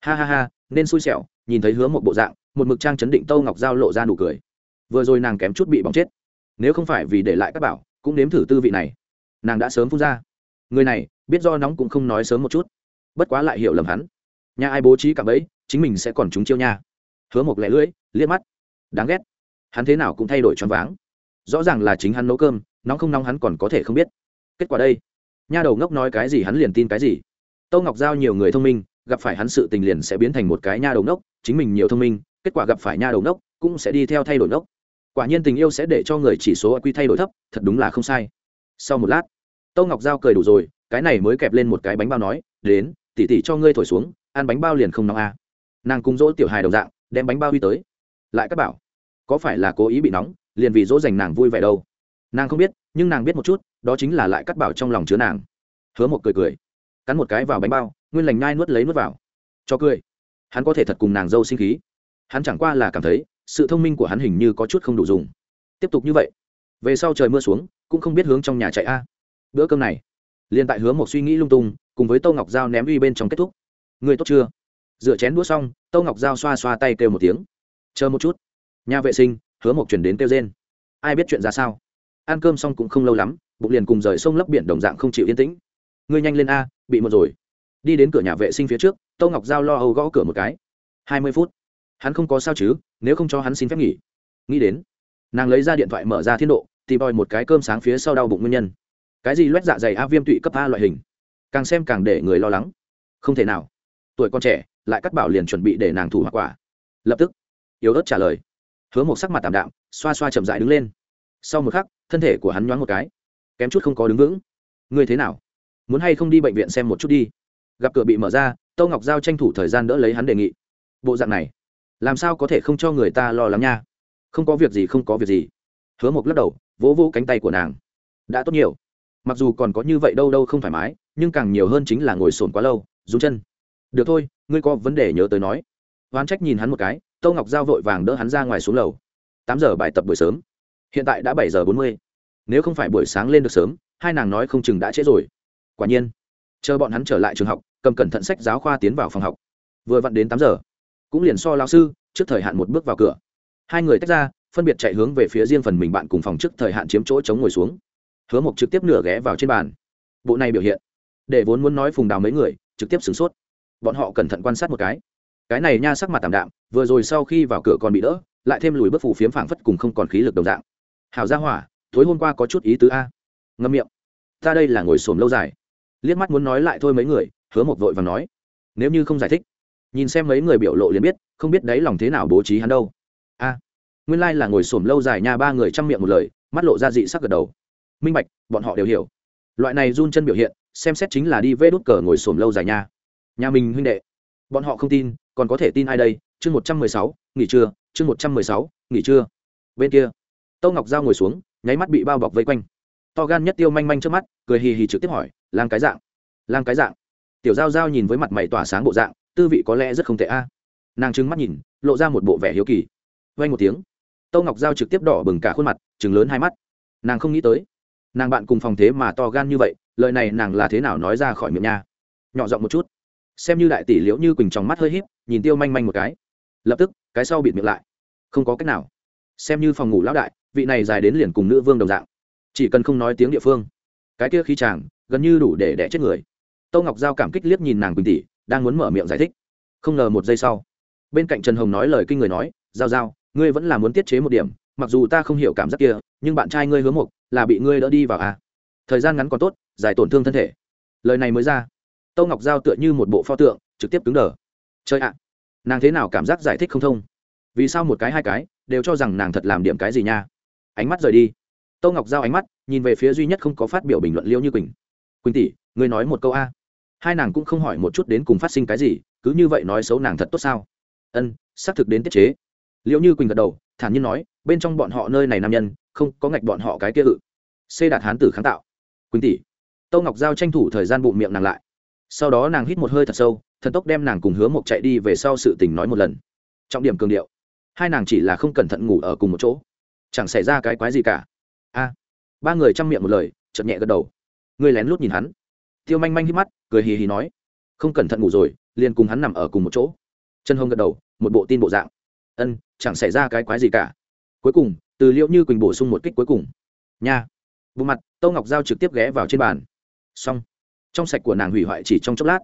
Speaker 1: Ha ha ha, nên xui xẻo, nhìn thấy hứa một bộ dạng, một mực trang chấn định tâu ngọc giao lộ ra nụ cười. Vừa rồi nàng kém chút bị bỏng chết. Nếu không phải vì để lại các bảo, cũng nếm thử tư vị này. Nàng đã sớm phun ra. Người này, biết do nóng cũng không nói sớm một chút. Bất quá lại hiểu lầm hắn. Nhà ai bố trí cả bấy chính mình sẽ còn chúng chiêu nha. Hứa một lẻ lưỡi, liếc mắt. Đáng ghét. Hắn thế nào cũng thay đổi choáng váng. Rõ ràng là chính hắn nấu cơm, nóng không nóng hắn còn có thể không biết. Kết quả đây nha đầu ngốc nói cái gì hắn liền tin cái gì. Tâu ngọc giao nhiều người thông minh, gặp phải hắn sự tình liền sẽ biến thành một cái nha đầu ngốc, chính mình nhiều thông minh, kết quả gặp phải nha đầu ngốc, cũng sẽ đi theo thay đổi ngốc. Quả nhiên tình yêu sẽ để cho người chỉ số quy thay đổi thấp, thật đúng là không sai. Sau một lát, tâu ngọc giao cười đủ rồi, cái này mới kẹp lên một cái bánh bao nói, đến, tỉ tỉ cho ngươi thổi xuống, ăn bánh bao liền không nóng à. nàng cung dỗ tiểu hài đồng dạng, đem bánh bao đi tới. Lại các bảo, có phải là cố ý bị nóng, liền vì dỗ dành nàng vui vẻ đâu? Nàng không biết, nhưng nàng biết một chút đó chính là lại cắt bảo trong lòng chứa nàng. Hứa một cười cười, cắn một cái vào bánh bao, nguyên lành nhai nuốt lấy nuốt vào. Cho cười, hắn có thể thật cùng nàng dâu sinh khí. Hắn chẳng qua là cảm thấy, sự thông minh của hắn hình như có chút không đủ dùng. Tiếp tục như vậy, về sau trời mưa xuống, cũng không biết hướng trong nhà chạy a. Bữa cơm này, liền tại hứa một suy nghĩ lung tung, cùng với tô ngọc g ném uy bên trong kết thúc. Người tốt chưa? Dựa chén đũa xong tô ngọc g xoa xoa tay kêu một tiếng. Chờ một chút. Nhà vệ sinh, hứa một chuyển đến kêu trên ai biết chuyện ra sao? Ăn cơm xong cũng không lâu lắm bụng liền cùng rời sông lấp biển đồng dạng không chịu yên tĩnh. Ngươi nhanh lên a, bị một rồi. Đi đến cửa nhà vệ sinh phía trước, tô ngọc giao lo âu gõ cửa một cái. Hai mươi phút. Hắn không có sao chứ, nếu không cho hắn xin phép nghỉ. Nghĩ đến, nàng lấy ra điện thoại mở ra thiên độ tìm đòi một cái cơm sáng phía sau đau bụng nguyên nhân. Cái gì loét dạ dày a viêm tụy cấp a loại hình. Càng xem càng để người lo lắng. Không thể nào. Tuổi con trẻ, lại cắt bảo liền chuẩn bị để nàng thủ hoặc quả. Lập tức, yếu ớt trả lời. Hứa một sắc mặt tạm đạm, xoa xoa chậm dại đứng lên. Sau một khắc, thân thể của hắn nhoáng một cái kém chút không có đứng vững. Ngươi thế nào? Muốn hay không đi bệnh viện xem một chút đi. Gặp cửa bị mở ra, tâu ngọc giao tranh thủ thời gian đỡ lấy hắn đề nghị. Bộ dạng này, làm sao có thể không cho người ta lo lắng nha? Không có việc gì, không có việc gì. Hứa một lắc đầu, vỗ vỗ cánh tay của nàng. Đã tốt nhiều. Mặc dù còn có như vậy đâu đâu không thoải mái, nhưng càng nhiều hơn chính là ngồi sồn quá lâu rút chân. Được thôi, ngươi có vấn đề nhớ tới nói. Oán trách nhìn hắn một cái, tâu ngọc giao vội vàng đỡ hắn ra ngoài xuống lầu. Tám giờ bài tập buổi sớm. Hiện tại đã bảy giờ bốn mươi nếu không phải buổi sáng lên được sớm, hai nàng nói không chừng đã trễ rồi. Quả nhiên, chờ bọn hắn trở lại trường học, cầm cẩn thận sách giáo khoa tiến vào phòng học. Vừa vặn đến tám giờ, cũng liền so lao sư trước thời hạn một bước vào cửa. Hai người tách ra, phân biệt chạy hướng về phía riêng phần mình bạn cùng phòng trước thời hạn chiếm chỗ chống ngồi xuống. Hứa mộc trực tiếp nửa ghé vào trên bàn. Bộ này biểu hiện, để vốn muốn nói phùng đào mấy người, trực tiếp sửng sốt. Bọn họ cẩn thận quan sát một cái. Cái này nha sắc mặt tảm đạm, vừa rồi sau khi vào cửa còn bị đỡ, lại thêm lùi bước phủ phiếm phảng phất cùng không còn khí lực đồng dạng. Hào gia hỏa tối hôm qua có chút ý tứ a. Ngâm miệng. Ta đây là ngồi xổm lâu dài. Liếc mắt muốn nói lại thôi mấy người, hứa một vội và nói. Nếu như không giải thích, nhìn xem mấy người biểu lộ liền biết, không biết đấy lòng thế nào bố trí hắn đâu. A. Nguyên lai là ngồi xổm lâu dài nha ba người chăm miệng một lời, mắt lộ ra dị sắc gật đầu. Minh bạch, bọn họ đều hiểu. Loại này run chân biểu hiện, xem xét chính là đi vê đốt cờ ngồi xổm lâu dài nha. Nhà mình huynh đệ. Bọn họ không tin, còn có thể tin ai đây? Chương một trăm mười sáu, nghỉ trưa, chương một trăm mười sáu, nghỉ trưa. Bên kia, tâu ngọc giao ngồi xuống nháy mắt bị bao bọc vây quanh. To gan nhất tiêu manh manh trước mắt, cười hì hì trực tiếp hỏi, lang cái dạng, lang cái dạng. Tiểu giao giao nhìn với mặt mày tỏa sáng bộ dạng, tư vị có lẽ rất không tệ a. Nàng trứng mắt nhìn, lộ ra một bộ vẻ hiếu kỳ. Vây một tiếng, tâu ngọc giao trực tiếp đỏ bừng cả khuôn mặt chừng lớn hai mắt. Nàng không nghĩ tới, nàng bạn cùng phòng thế mà to gan như vậy, lời này nàng là thế nào nói ra khỏi miệng nha. Nhỏ giọng một chút. Xem như đại tỷ liễu như quỳnh trong mắt hơi híp, nhìn tiêu manh manh một cái. Lập tức, cái sau bịt miệng lại. Không có cách nào. Xem như phòng ngủ lão đại vị này dài đến liền cùng nữ vương đồng dạng. Chỉ cần không nói tiếng địa phương, cái kia khí chàng gần như đủ để đẻ chết người. Tâu ngọc giao cảm kích liếc nhìn nàng quỳnh tỷ, đang muốn mở miệng giải thích. Không ngờ một giây sau, bên cạnh trần hồng nói lời kinh người nói, giao giao, ngươi vẫn là muốn tiết chế một điểm, mặc dù ta không hiểu cảm giác kia, nhưng bạn trai ngươi hứa mục là bị ngươi đỡ đi vào à? Thời gian ngắn còn tốt, giải tổn thương thân thể. Lời này mới ra, tâu ngọc giao tựa như một bộ pho tượng, trực tiếp cứng đờ. Chơi ạ, nàng thế nào cảm giác giải thích không thông? Vì sao một cái hai cái đều cho rằng nàng thật làm điểm cái gì nha? Ánh mắt rời đi. Tô ngọc giao ánh mắt, nhìn về phía duy nhất không có phát biểu bình luận liêu như quỳnh. Quỳnh tỷ, ngươi nói một câu a. Hai nàng cũng không hỏi một chút đến cùng phát sinh cái gì, cứ như vậy nói xấu nàng thật tốt sao? Ân, xác thực đến tiết chế. Liệu như quỳnh gật đầu, thản nhiên nói, bên trong bọn họ nơi này nam nhân, không có ngạch bọn họ cái kia ự. C đạt hán tử kháng tạo. Quỳnh tỷ. Tô ngọc giao tranh thủ thời gian bụng miệng nàng lại. Sau đó nàng hít một hơi thật sâu, thần tốc đem nàng cùng hứa mộc chạy đi về sau sự tình nói một lần. Trọng điểm cường điệu. Hai nàng chỉ là không cẩn thận ngủ ở cùng một chỗ chẳng xảy ra cái quái gì cả. A. Ba người chăm miệng một lời, chợt nhẹ gật đầu. Ngươi lén lút nhìn hắn. Tiêu manh manh hít mắt, cười hì hì nói, không cẩn thận ngủ rồi, liền cùng hắn nằm ở cùng một chỗ. Chân hông gật đầu, một bộ tin bộ dạng. Ân, chẳng xảy ra cái quái gì cả. Cuối cùng, từ liệu như quỳnh bổ sung một kích cuối cùng. Nha. Bộ mặt, tâu ngọc giao trực tiếp ghé vào trên bàn. Xong. Trong sạch của nàng hủy hoại chỉ trong chốc lát.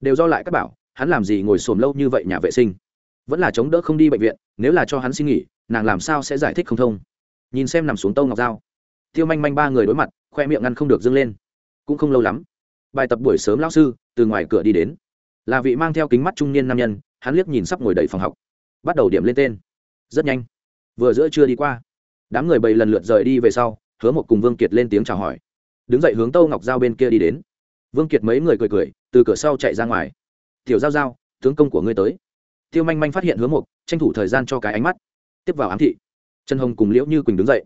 Speaker 1: Đều do lại các bảo, hắn làm gì ngồi xổm lâu như vậy nhà vệ sinh? Vẫn là chống đỡ không đi bệnh viện, nếu là cho hắn xin nghỉ, nàng làm sao sẽ giải thích không thông? Nhìn xem nằm xuống tâu ngọc dao. Tiêu manh manh ba người đối mặt, khoe miệng ngăn không được dâng lên. Cũng không lâu lắm, bài tập buổi sớm lao sư từ ngoài cửa đi đến. Là vị mang theo kính mắt trung niên nam nhân, hắn liếc nhìn sắp ngồi đầy phòng học. Bắt đầu điểm lên tên. Rất nhanh. Vừa giữa trưa đi qua, đám người bầy lần lượt rời đi về sau, hứa một cùng vương kiệt lên tiếng chào hỏi. Đứng dậy hướng tâu ngọc giao bên kia đi đến. Vương kiệt mấy người cười cười, từ cửa sau chạy ra ngoài. Tiểu giao giao, tướng công của ngươi tới. Tiêu manh manh phát hiện hứa mục tranh thủ thời gian cho cái ánh mắt. Tiếp vào ám thị trần hồng cùng liễu như quỳnh đứng dậy.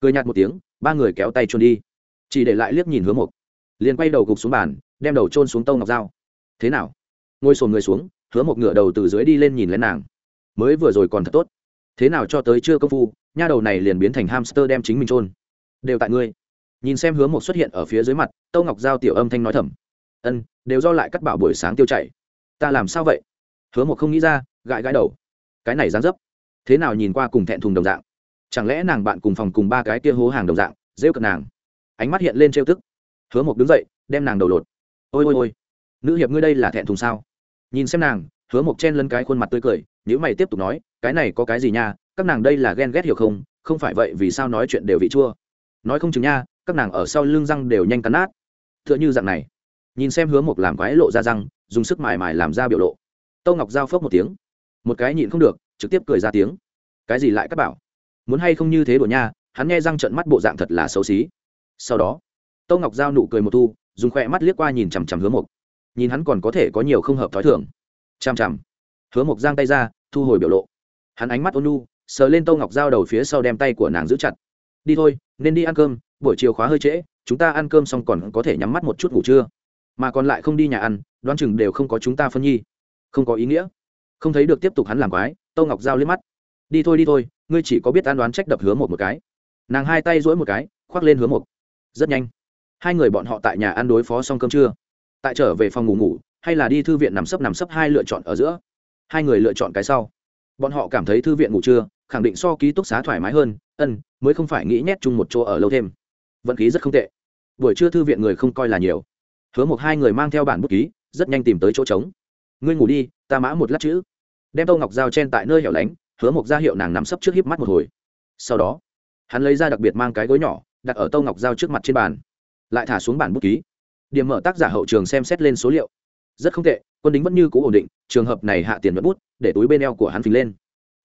Speaker 1: Cười nhạt một tiếng, ba người kéo tay trôn đi. Chỉ để lại liếc nhìn Hướng mục liền quay đầu gục xuống bàn, đem đầu trôn xuống tông ngọc dao thế nào? Ngồi sồn người xuống, hứa một ngựa đầu từ dưới đi lên nhìn lên nàng. Mới vừa rồi còn thật tốt. Thế nào cho tới chưa công phu, nha đầu này liền biến thành hamster đem chính mình trôn đều tại ngươi. Nhìn xem hứa một xuất hiện ở phía dưới mặt, tâu ngọc giao tiểu âm thanh nói thầm. Ân, đều do lại cắt bảo buổi sáng tiêu chảy. Ta làm sao vậy? Hứa một không nghĩ ra, gãi gãi đầu. Cái này dán dấp. Thế nào nhìn qua cùng thẹn thùng đồng dạng chẳng lẽ nàng bạn cùng phòng cùng ba cái kia hố hàng đồng dạng, rêu cận nàng? Ánh mắt hiện lên trêu tức. Hứa mộc đứng dậy, đem nàng đầu lột. Ôi ôi ôi. Nữ hiệp ngươi đây là thẹn thùng sao? Nhìn xem nàng, hứa mộc chen lân cái khuôn mặt tươi cười nếu mày tiếp tục nói, cái này có cái gì nha, các nàng đây là ghen ghét hiểu không? Không phải vậy vì sao nói chuyện đều vị chua. Nói không chừng nha, các nàng ở sau lưng răng đều nhanh cắn nát. T h ư ợ n h ư dạng này. Nhìn xem hứa mộc làm quái lộ ra răng, dùng sức mài mài làm ra biểu lộ. Tâu ngọc giao phốc một tiếng. Một cái nhịn không được, trực tiếp cười ra tiếng. Cái gì lại các bảo? Muốn hay không như thế đổ nha, hắn nghe răng trận mắt bộ dạng thật là xấu xí. Sau đó, tâu ngọc giao nụ cười một thu, dùng khoe mắt liếc qua nhìn chằm chằm hứa mộc. Nhìn hắn còn có thể có nhiều không hợp t h ó i chằm chằm. Hứa mộc giang tay ra, thu hồi biểu lộ. Hắn ánh mắt ôn nu sờ lên tâu ngọc giao đầu phía sau đem tay của nàng giữ chặt. Đi thôi, nên đi ăn cơm, buổi chiều khóa hơi trễ, chúng ta ăn cơm xong còn có thể nhắm mắt một chút ngủ trưa. Mà còn lại không đi nhà ăn, đoán chừng đều không có chúng ta phân nhi. Không có ý nghĩa. Không thấy được tiếp tục hắn làm quái, tâu ngọc giao liếc mắt đi thôi đi thôi, ngươi chỉ có biết an đoán trách đập hứa một một cái. Nàng hai tay dỗi một cái, khoác lên hứa một. Rất nhanh. Hai người bọn họ tại nhà ăn đối phó xong cơm trưa. Tại trở về phòng ngủ ngủ, hay là đi thư viện nằm sấp nằm sấp hai lựa chọn ở giữa. Hai người lựa chọn cái sau. Bọn họ cảm thấy thư viện ngủ trưa, khẳng định so ký túc xá thoải mái hơn, ân, mới không phải nghĩ nhét chung một chỗ ở lâu thêm. Vận khí rất không tệ. Buổi trưa thư viện người không coi là nhiều. Hứa một hai người mang theo bản bút ký, rất nhanh tìm tới chỗ trống. Ngươi ngủ đi, ta mã một lát chữ. Đem tô ngọc dao chen tại nơi hẻo lánh hứa một ra hiệu nàng nằm sấp trước híp mắt một hồi. Sau đó, hắn lấy ra đặc biệt mang cái gối nhỏ, đặt ở tô ngọc dao trước mặt trên bàn, lại thả xuống bản bút ký. Điểm mở tác giả hậu trường xem xét lên số liệu. Rất không tệ, quân đính vẫn như cũ ổn định, trường hợp này hạ tiền mất bút, để túi bên eo của hắn phình lên.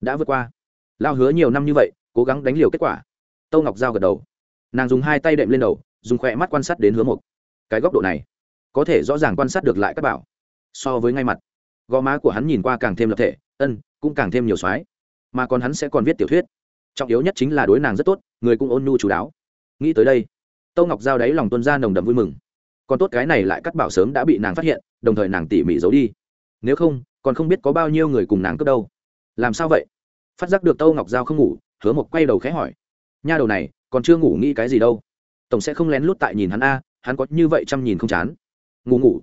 Speaker 1: Đã vượt qua. Lao hứa nhiều năm như vậy, cố gắng đánh liều kết quả. Tâu ngọc giao gật đầu. Nàng dùng hai tay đệm lên đầu, dùng khỏe mắt quan sát đến hứa mộc. Cái góc độ này, có thể rõ ràng quan sát được lại các bảo. So với ngay mặt, gò má của hắn nhìn qua càng thêm lập thể, ân, cũng càng thêm nhiều soái mà còn hắn sẽ còn viết tiểu thuyết. Trọng yếu nhất chính là đối nàng rất tốt, người cũng ôn nhu chú đáo. Nghĩ tới đây tâu ngọc giao đáy lòng tuân ra nồng đậm vui mừng. Còn tốt cái này lại cắt bảo sớm đã bị nàng phát hiện, đồng thời nàng tỉ mỉ giấu đi. Nếu không, còn không biết có bao nhiêu người cùng nàng cướp đâu. Làm sao vậy? Phát giác được tâu ngọc giao không ngủ, hứa Mộc quay đầu khẽ hỏi. Nha đầu này, còn chưa ngủ nghĩ cái gì đâu. Tổng sẽ không lén lút tại nhìn hắn a, hắn có như vậy chăm nhìn không chán. Ngủ ngủ.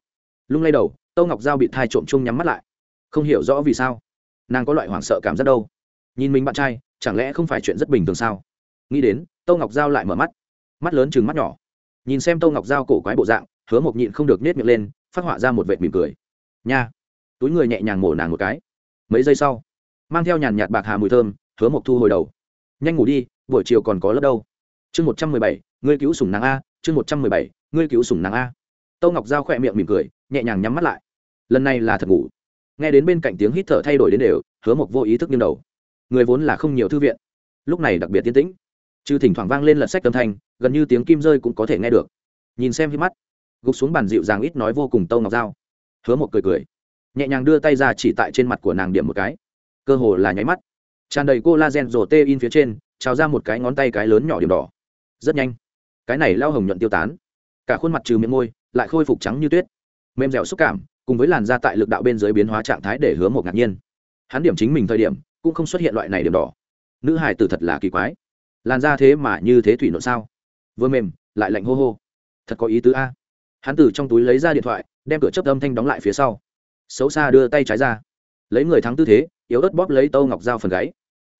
Speaker 1: Lung lay đầu tâu ngọc giao bị thai trộm chung nhắm mắt lại. Không hiểu rõ vì sao. Nàng có loại hoảng sợ cảm giác đâu nhìn mình bạn trai, chẳng lẽ không phải chuyện rất bình thường sao? Nghĩ đến, tâu ngọc giao lại mở mắt. Mắt lớn chừng mắt nhỏ. Nhìn xem tâu ngọc giao cổ quái bộ dạng, hứa một nhịn không được nết miệng lên, phát họa ra một vệt mỉm cười. Nha! Túi người nhẹ nhàng mổ nàng một cái. Mấy giây sau, mang theo nhàn nhạt bạc hà mùi thơm, hứa mộc thu hồi đầu. Nhanh ngủ đi, buổi chiều còn có lớp đâu. Chương một trăm mười bảy, ngươi cứu sủng nàng a, chương một trăm mười bảy, ngươi cứu sủng nàng a. Tâu ngọc giao khỏe miệng mỉm cười, nhẹ nhàng nhắm mắt lại. Lần này là thật ngủ. Nghe đến bên cạnh tiếng hít thở thay đổi đến đều, hứa mộc vô ý thức nghiêng đầu người vốn là không nhiều thư viện. Lúc này đặc biệt tiến tĩnh. Chứ thỉnh thoảng vang lên lật sách âm thanh, gần như tiếng kim rơi cũng có thể nghe được. Nhìn xem hít mắt, gục xuống bàn dịu dàng ít nói vô cùng tâu ngọc dao. Hứa một cười cười, nhẹ nhàng đưa tay ra chỉ tại trên mặt của nàng điểm một cái. Cơ hồ là nháy mắt. Tràn đầy cô la gen rổ tê in phía trên, trào ra một cái ngón tay cái lớn nhỏ điểm đỏ. Rất nhanh, cái này lao hồng nhuận tiêu tán. Cả khuôn mặt trừ miệng môi, lại khôi phục trắng như tuyết. Mềm dẻo xúc cảm, cùng với làn da tại lực đạo bên dưới biến hóa trạng thái để hứa một ngạc nhiên. Hắn điểm chính mình thời điểm cũng không xuất hiện loại này điểm đỏ. Nữ hải tử thật là kỳ quái. Làn da thế mà như thế thủy nộn sao? Vừa mềm, lại lạnh hô hô. Thật có ý tứ a. Hắn từ trong túi lấy ra điện thoại, đem cửa chấp âm thanh đóng lại phía sau. Xấu xa đưa tay trái ra. Lấy người thắng tư thế, yếu ớt bóp lấy tâu ngọc dao phần gáy.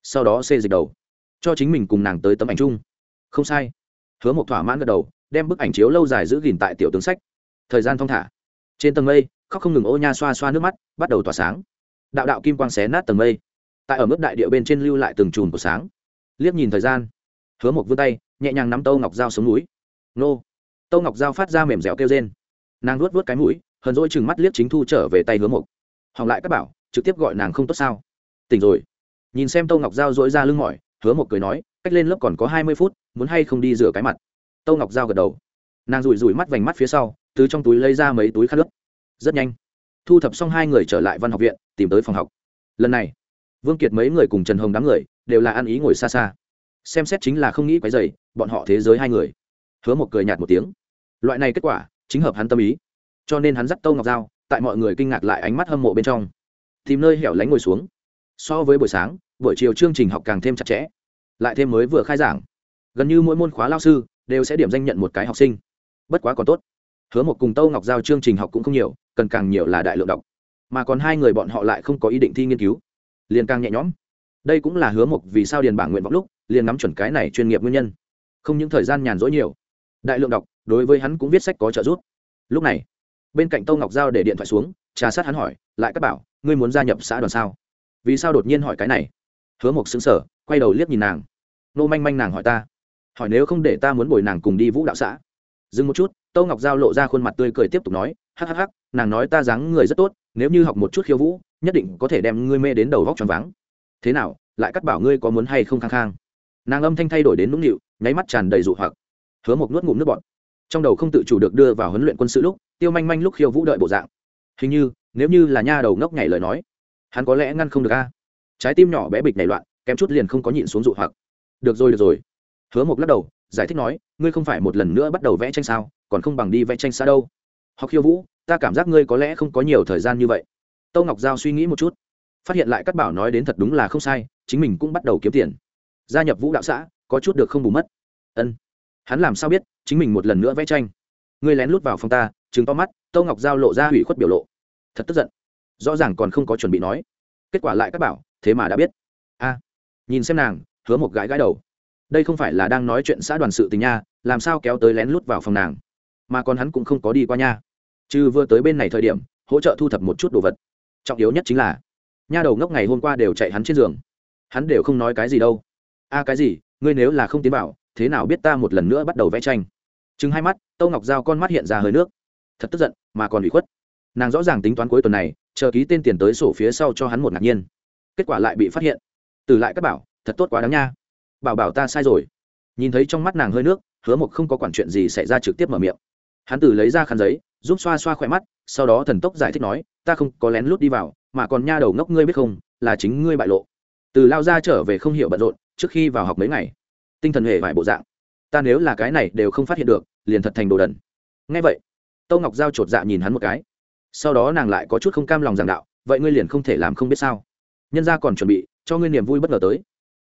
Speaker 1: Sau đó xê dịch đầu. Cho chính mình cùng nàng tới tấm ảnh chung. Không sai. Hứa một thỏa mãn gật đầu, đem bức ảnh chiếu lâu dài giữ gìn tại tiểu tướng sách. Thời gian thong thả. Trên tầng mây, khóc không ngừng ô nha xoa xoa nước mắt, bắt đầu tỏa sáng. Đạo đạo kim quang xé nát tầng mây tại ở mức đại địa bên trên lưu lại từng chùm của sáng. Liếc nhìn thời gian, hứa một vươn tay, nhẹ nhàng nắm tâu ngọc dao xuống núi. Nô. Tâu ngọc dao phát ra mềm dẻo kêu rên. Nàng luốt vớt cái mũi, hờn dỗi chừng mắt liếc chính thu trở về tay hứa một hỏng lại các bảo, trực tiếp gọi nàng không tốt sao. Tỉnh rồi. Nhìn xem tâu ngọc dao dỗi ra lưng mỏi, hứa một cười nói, cách lên lớp còn có hai mươi phút, muốn hay không đi rửa cái mặt. Tâu ngọc dao gật đầu. Nàng rủi rủi mắt vành mắt phía sau, từ trong túi lấy ra mấy túi khát nước rất nhanh. Thu thập xong hai người trở lại văn học viện, tìm tới phòng học. Lần này vương kiệt mấy người cùng trần hồng đám người đều là ăn ý ngồi xa xa. Xem xét chính là không nghĩ quái dày bọn họ thế giới hai người. Hứa một cười nhạt một tiếng. Loại này kết quả chính hợp hắn tâm ý. Cho nên hắn dắt tâu ngọc dao tại mọi người kinh ngạc lại ánh mắt hâm mộ bên trong. Tìm nơi hẻo lánh ngồi xuống. So với buổi sáng, buổi chiều chương trình học càng thêm chặt chẽ. Lại thêm mới vừa khai giảng. Gần như mỗi môn khóa lao sư đều sẽ điểm danh nhận một cái học sinh. Bất quá còn tốt. Hứa một cùng tâu ngọc giao chương trình học cũng không nhiều, cần càng nhiều là đại lượng đọc. Mà còn hai người bọn họ lại không có ý định thi nghiên cứu liền càng nhẹ nhõm. Đây cũng là hứa mộc vì sao điền bảng nguyện vọng lúc, liền nắm chuẩn cái này chuyên nghiệp nguyên nhân. Không những thời gian nhàn rỗi nhiều, đại lượng đọc, đối với hắn cũng viết sách có trợ giúp. Lúc này, bên cạnh tâu ngọc giao để điện thoại xuống, trà sát hắn hỏi, lại các bảo, ngươi muốn gia nhập xã đoàn sao? Vì sao đột nhiên hỏi cái này? Hứa mộc xứng sở quay đầu liếc nhìn nàng. Nô manh manh nàng hỏi ta. Hỏi nếu không để ta muốn bồi nàng cùng đi vũ đạo xã. Dừng một chút, tâu ngọc giao lộ ra khuôn mặt tươi cười tiếp tục nói, hắc hắc hắc, nàng nói ta dáng người rất tốt, nếu như học một chút khiêu vũ nhất định có thể đem ngươi mê đến đầu vóc tròn váng. Thế nào, lại cắt bảo ngươi có muốn hay không khang khang nàng âm thanh thay đổi đến nũng nịu, nháy mắt tràn đầy dụ hoặc. Hứa một nuốt ngụm nước bọt. Trong đầu không tự chủ được đưa vào huấn luyện quân sự lúc, tiêu manh manh lúc khiêu vũ đợi bộ dạng. Hình như, nếu như là nha đầu ngốc nhảy lời nói, hắn có lẽ ngăn không được a. Trái tim nhỏ bé bịch nảy loạn, kém chút liền không có nhịn xuống dụ hoặc. Được rồi được rồi. Hứa một lắc đầu, giải thích nói, ngươi không phải một lần nữa bắt đầu vẽ tranh sao, còn không bằng đi vẽ tranh xa đâu. Học khiêu vũ, ta cảm giác ngươi có lẽ không có nhiều thời gian như vậy tâu ngọc giao suy nghĩ một chút, phát hiện lại các bảo nói đến thật đúng là không sai, chính mình cũng bắt đầu kiếm tiền. Gia nhập vũ đạo xã, có chút được không bù mất. Ân. Hắn làm sao biết, chính mình một lần nữa vẽ tranh. Ngươi lén lút vào phòng ta chứng to mắt tâu ngọc giao lộ ra hủy khuất biểu lộ. Thật tức giận. Rõ ràng còn không có chuẩn bị nói. Kết quả lại các bảo, thế mà đã biết. A. Nhìn xem nàng, hứa một gái gái đầu. Đây không phải là đang nói chuyện xã đoàn sự tình nha, làm sao kéo tới lén lút vào phòng nàng? Mà còn hắn cũng không có đi qua nha. Chứ vừa tới bên này thời điểm, hỗ trợ thu thập một chút đồ vật trọng yếu nhất chính là, nha đầu ngốc ngày hôm qua đều chạy hắn trên giường. Hắn đều không nói cái gì đâu. A cái gì? Ngươi nếu là không tiến bảo thế nào biết ta một lần nữa bắt đầu vẽ tranh? Chừng hai mắt, tâu ngọc giao con mắt hiện ra hơi nước. Thật tức giận, mà còn bị khuất. Nàng rõ ràng tính toán cuối tuần này, chờ ký tên tiền tới sổ phía sau cho hắn một ngạc nhiên. Kết quả lại bị phát hiện. Từ lại các bảo, thật tốt quá đáng nha. Bảo bảo ta sai rồi. Nhìn thấy trong mắt nàng hơi nước, hứa mộc không có quản chuyện gì xảy ra trực tiếp mở miệng. Hắn từ lấy ra khăn giấy giúp xoa xoa khỏe mắt, sau đó thần tốc giải thích nói, ta không có lén lút đi vào, mà còn nha đầu ngốc ngươi biết không, là chính ngươi bại lộ. Từ lao ra trở về không hiểu bận rộn, trước khi vào học mấy ngày. Tinh thần hề vải bộ dạng. Ta nếu là cái này đều không phát hiện được, liền thật thành đồ đần. Ngay vậy, tâu ngọc giao chột dạ nhìn hắn một cái. Sau đó nàng lại có chút không cam lòng giảng đạo, vậy ngươi liền không thể làm không biết sao. Nhân ra còn chuẩn bị, cho ngươi niềm vui bất ngờ tới.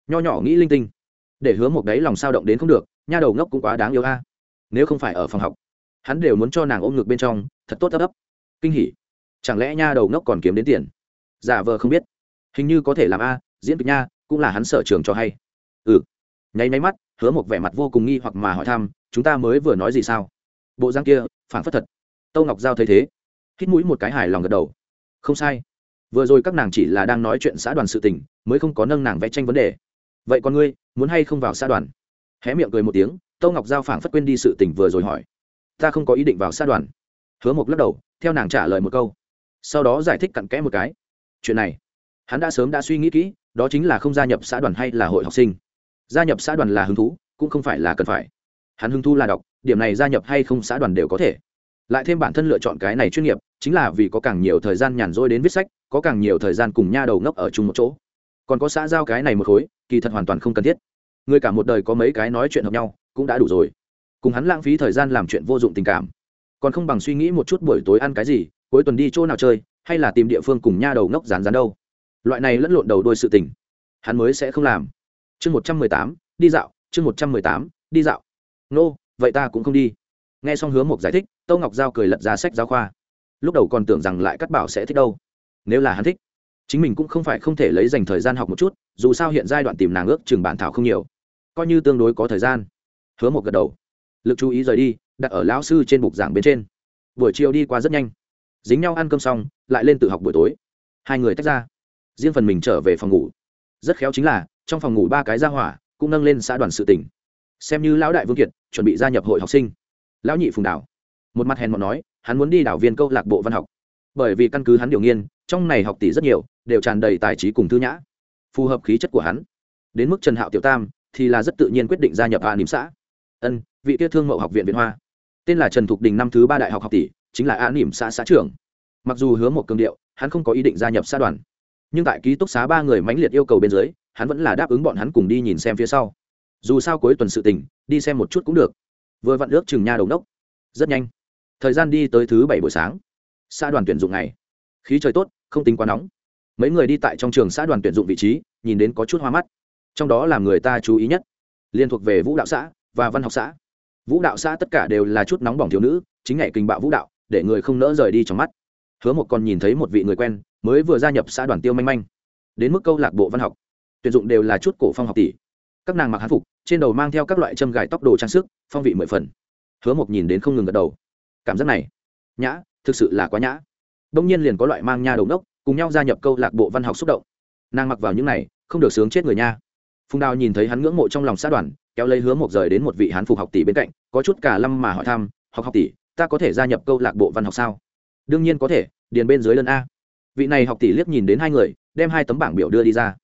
Speaker 1: Nho nhỏ nghĩ linh tinh. Để hứa một đấy lòng sao động đến không được, nha đầu ngốc cũng quá đáng yêu a. Nếu không phải ở phòng học hắn đều muốn cho nàng ôm ngực bên trong, thật tốt ấp ấp kinh hỉ. Chẳng lẽ nha đầu ngốc còn kiếm đến tiền? Giả vờ không biết. Hình như có thể làm a, diễn kịch nha, cũng là hắn sở trường cho hay. Ừ. Nháy máy mắt, hứa một vẻ mặt vô cùng nghi hoặc mà hỏi thăm, chúng ta mới vừa nói gì sao? Bộ răng kia phản phất thật. Tâu ngọc giao thấy thế, hít mũi một cái hài lòng gật đầu. Không sai. Vừa rồi các nàng chỉ là đang nói chuyện xã đoàn sự tình, mới không có nâng nàng vẽ tranh vấn đề. Vậy con ngươi, muốn hay không vào xã đoàn? Hé miệng cười một tiếng, tâu ngọc giao phảng phất quên đi sự tình vừa rồi hỏi ta không có ý định vào xã đoàn. Hứa một lắc đầu, theo nàng trả lời một câu. Sau đó giải thích cặn kẽ một cái. Chuyện này, hắn đã sớm đã suy nghĩ kỹ, đó chính là không gia nhập xã đoàn hay là hội học sinh. Gia nhập xã đoàn là hứng thú, cũng không phải là cần phải. Hắn hứng thú là đọc, điểm này gia nhập hay không xã đoàn đều có thể. Lại thêm bản thân lựa chọn cái này chuyên nghiệp, chính là vì có càng nhiều thời gian nhàn rỗi đến viết sách, có càng nhiều thời gian cùng nha đầu ngốc ở chung một chỗ. Còn có xã giao cái này một khối, kỳ thật hoàn toàn không cần thiết. Người cả một đời có mấy cái nói chuyện hợp nhau, cũng đã đủ rồi cùng hắn lãng phí thời gian làm chuyện vô dụng tình cảm. Còn không bằng suy nghĩ một chút buổi tối ăn cái gì cuối tuần đi chỗ nào chơi hay là tìm địa phương cùng nha đầu ngốc rán rán đâu. Loại này lẫn lộn đầu đôi sự tình hắn mới sẽ không làm. Chương một trăm mười tám đi dạo chương một trăm mười tám đi dạo. Nô、no, vậy ta cũng không đi. Nghe xong hứa một giải thích tâu ngọc giao cười lật ra sách giáo khoa. Lúc đầu còn tưởng rằng lại cắt bảo sẽ thích đâu. Nếu là hắn thích chính mình cũng không phải không thể lấy dành thời gian học một chút dù sao hiện giai đoạn tìm nàng ước chừng bản thảo không nhiều. Coi như tương đối có thời gian. Hứa một gật đầu lực chú ý rời đi, đặt ở lão sư trên bục giảng bên trên. Buổi chiều đi qua rất nhanh. Dính nhau ăn cơm xong, lại lên tự học buổi tối. Hai người tách ra. Riêng phần mình trở về phòng ngủ. Rất khéo chính là, trong phòng ngủ ba cái ra hỏa cũng nâng lên xã đoàn sự tỉnh xem như lão đại vương kiệt chuẩn bị gia nhập hội học sinh. Lão nhị phùng đảo một mặt hèn mọn nói, hắn muốn đi đảo viên câu lạc bộ văn học. Bởi vì căn cứ hắn điều nghiên, trong này học tỷ rất nhiều, đều tràn đầy tài trí cùng thư nhã. Phù hợp khí chất của hắn. Đến mức trần hạo tiểu tam thì là rất tự nhiên quyết định gia nhập a niệm xã ân, vị kia thương mậu học viện việt hoa. Tên là trần thục đình năm thứ ba đại học học tỷ, chính là a niệm xã xã trưởng. Mặc dù hứa một cương điệu, hắn không có ý định gia nhập xã đoàn. Nhưng tại ký túc xá ba người mãnh liệt yêu cầu bên dưới, hắn vẫn là đáp ứng bọn hắn cùng đi nhìn xem phía sau. Dù sao cuối tuần sự tình, đi xem một chút cũng được. Vừa vặn ước chừng nha đầu đốc rất nhanh. Thời gian đi tới thứ bảy buổi sáng. Xã đoàn tuyển dụng này khí trời tốt, không tính quá nóng. Mấy người đi tại trong trường xã đoàn tuyển dụng vị trí, nhìn đến có chút hoa mắt. Trong đó làm người ta chú ý nhất. Liên thuộc về vũ đạo xã và văn học xã. Vũ đạo xã tất cả đều là chút nóng bỏng thiếu nữ, chính ngày kinh bạo vũ đạo, để người không nỡ rời đi trong mắt. Hứa một còn nhìn thấy một vị người quen, mới vừa gia nhập xã đoàn tiêu manh manh. Đến mức câu lạc bộ văn học, tuyển dụng đều là chút cổ phong học tỷ. Các nàng mặc hán phục, trên đầu mang theo các loại châm gài tóc đồ trang sức, phong vị mười phần. Hứa một nhìn đến không ngừng gật đầu. Cảm giác này, nhã, thực sự là quá nhã. Đông nhiên liền có loại mang nha đầu đốc, cùng nhau gia nhập câu lạc bộ văn học xúc động. Nàng mặc vào những này, không được sướng chết người nha phùng đào nhìn thấy hắn ngưỡng mộ trong lòng xã đoàn, kéo lấy hứa một rời đến một vị hán phục học tỷ bên cạnh, có chút cả lâm mà hỏi thăm, học học tỷ, ta có thể gia nhập câu lạc bộ văn học sao? Đương nhiên có thể, điền bên dưới đơn a. Vị này học tỷ liếc nhìn đến hai người, đem hai tấm bảng biểu đưa đi ra.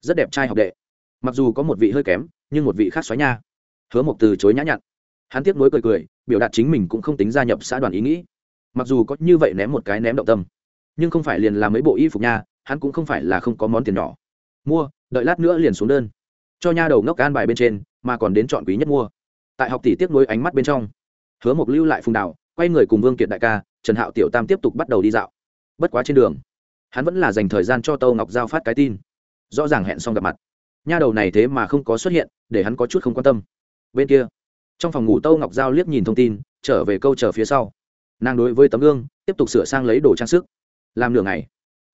Speaker 1: Rất đẹp trai học đệ. Mặc dù có một vị hơi kém, nhưng một vị khác xoáy nha. Hứa mộc từ chối nhã nhặn. Hắn tiếc nuối cười cười, biểu đạt chính mình cũng không tính gia nhập xã đoàn ý nghĩ. Mặc dù có như vậy ném một cái ném động tâm, nhưng không phải liền làm mấy bộ y phục nha, hắn cũng không phải là không có món tiền nhỏ. Mua, đợi lát nữa liền xuống đơn cho nha đầu ngốc an bài bên trên, mà còn đến chọn quý nhất mua. Tại học tỷ tiếp nối ánh mắt bên trong, hứa mộc lưu lại phùng đào quay người cùng vương kiệt đại ca, trần hạo tiểu tam tiếp tục bắt đầu đi dạo. Bất quá trên đường, hắn vẫn là dành thời gian cho tâu ngọc giao phát cái tin. Rõ ràng hẹn xong gặp mặt. Nha đầu này thế mà không có xuất hiện, để hắn có chút không quan tâm. Bên kia, trong phòng ngủ tâu ngọc giao liếc nhìn thông tin, trở về câu chờ phía sau. Nàng đối với tấm gương, tiếp tục sửa sang lấy đồ trang sức. Làm nửa ngày,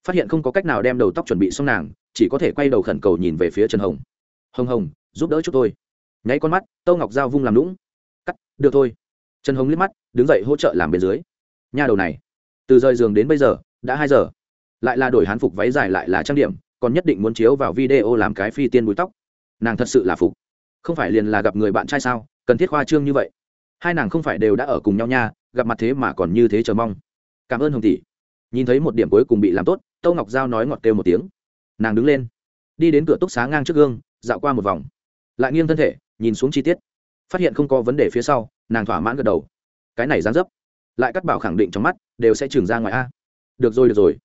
Speaker 1: phát hiện không có cách nào đem đầu tóc chuẩn bị xong nàng, chỉ có thể quay đầu khẩn cầu nhìn về phía trần hồng hồng hồng, giúp đỡ chút tôi. Nháy con mắt, tâu ngọc giao vung làm lũng cắt, được thôi. Trần hồng liếc mắt, đứng dậy hỗ trợ làm bên dưới. Nha đầu này, từ rời giường đến bây giờ, đã hai giờ. Lại là đổi hán phục váy dài lại là trang điểm, còn nhất định muốn chiếu vào video làm cái phi tiên búi tóc. Nàng thật sự là phục. Không phải liền là gặp người bạn trai sao, cần thiết khoa trương như vậy. Hai nàng không phải đều đã ở cùng nhau nha, gặp mặt thế mà còn như thế chờ mong. Cảm ơn hồng tỷ. Nhìn thấy một điểm cuối cùng bị làm tốt, tâu ngọc giao nói ngọt kêu một tiếng. Nàng đứng lên, đi đến cửa túc xá ngang trước gương dạo qua một vòng. Lại nghiêng thân thể, nhìn xuống chi tiết. Phát hiện không có vấn đề phía sau, nàng thỏa mãn gật đầu. Cái này dán dấp, lại cắt bảo khẳng định trong mắt, đều sẽ trừng ra ngoài a. Được rồi được rồi.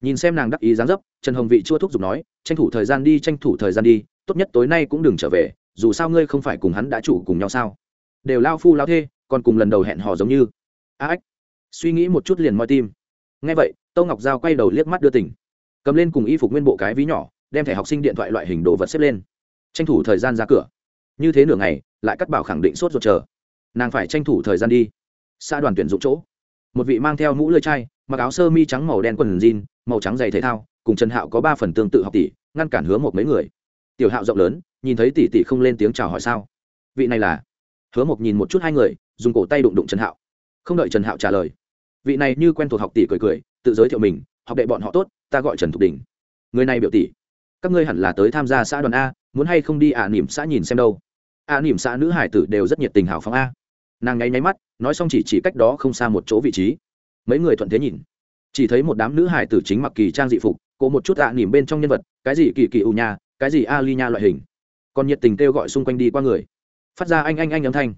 Speaker 1: Nhìn xem nàng đắc ý dán dấp, trần hồng vị chua thúc giục nói, tranh thủ thời gian đi, tranh thủ thời gian đi, tốt nhất tối nay cũng đừng trở về, dù sao ngươi không phải cùng hắn đã chủ cùng nhau sao? Đều lao phu lao thê, còn cùng lần đầu hẹn hò giống như. A ếch suy nghĩ một chút liền moi tim. Ngay vậy, tâu ngọc giao quay đầu liếc mắt đưa tỉnh. Cầm lên cùng y phục nguyên bộ cái ví nhỏ, đem thẻ học sinh điện thoại loại hình đồ vật xếp lên tranh thủ thời gian ra cửa. Như thế nửa ngày, lại cắt bảo khẳng định sốt ruột chờ. Nàng phải tranh thủ thời gian đi. Xa đoàn tuyển dụng chỗ. Một vị mang theo mũ lưỡi chai, mặc áo sơ mi trắng màu đen quần jean, màu trắng giày thể thao, cùng trần hạo có ba phần tương tự học tỷ, ngăn cản hứa một mấy người. Tiểu hạo rộng lớn, nhìn thấy tỷ tỷ không lên tiếng chào hỏi sao? Vị này là? Hứa một nhìn một chút hai người, dùng cổ tay đụng đụng trần hạo. Không đợi trần hạo trả lời, vị này như quen thuộc học tỷ cười cười, tự giới thiệu mình, học đệ bọn họ tốt, ta gọi trần thục đình. Người này biểu tỷ, các ngươi hẳn là tới tham gia xã đoàn a muốn hay không đi ạ à, nỉm xã nhìn xem đâu. ạ à, nỉm xã nữ hải tử đều rất nhiệt tình hào phóng a. Nàng nháy nháy mắt nói xong chỉ chỉ cách đó không xa một chỗ vị trí. Mấy người thuận thế nhìn. Chỉ thấy một đám nữ hải tử chính mặc kỳ trang dị phục cố một chút ạ à nỉm bên trong nhân vật cái gì kỳ kỳ ù nha cái gì a ly nha loại hình. Còn nhiệt tình kêu gọi xung quanh đi qua người. Phát ra anh anh anh âm thanh.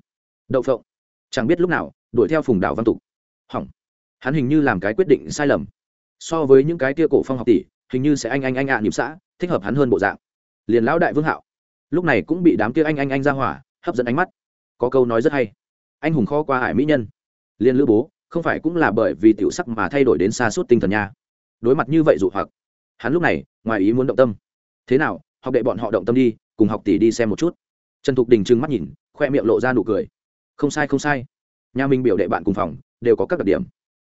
Speaker 1: Đậu phộng. Chẳng biết lúc nào đuổi theo phùng đạo văn tục. Hỏng. Hắn hình như làm cái quyết định sai lầm. So với những cái tia cổ phong học tỷ hình như sẽ anh anh anh ạ à niệm xã thích hợp hắn hơn bộ dạng liền lão đại vương hạo. Lúc này cũng bị đám kia anh anh anh ra hỏa, hấp dẫn ánh mắt. Có câu nói rất hay. Anh hùng kho qua hải mỹ nhân. Liền lữ bố, không phải cũng là bởi vì tiểu sắc mà thay đổi đến xa suốt tinh thần nha. Đối mặt như vậy dụ hoặc, hắn lúc này, ngoài ý muốn động tâm. Thế nào, học đệ bọn họ động tâm đi, cùng học tỷ đi xem một chút. Trần thục đình trừng mắt nhìn, khoe miệng lộ ra nụ cười. Không sai không sai. Nhà mình biểu đệ bạn cùng phòng, đều có các đặc điểm.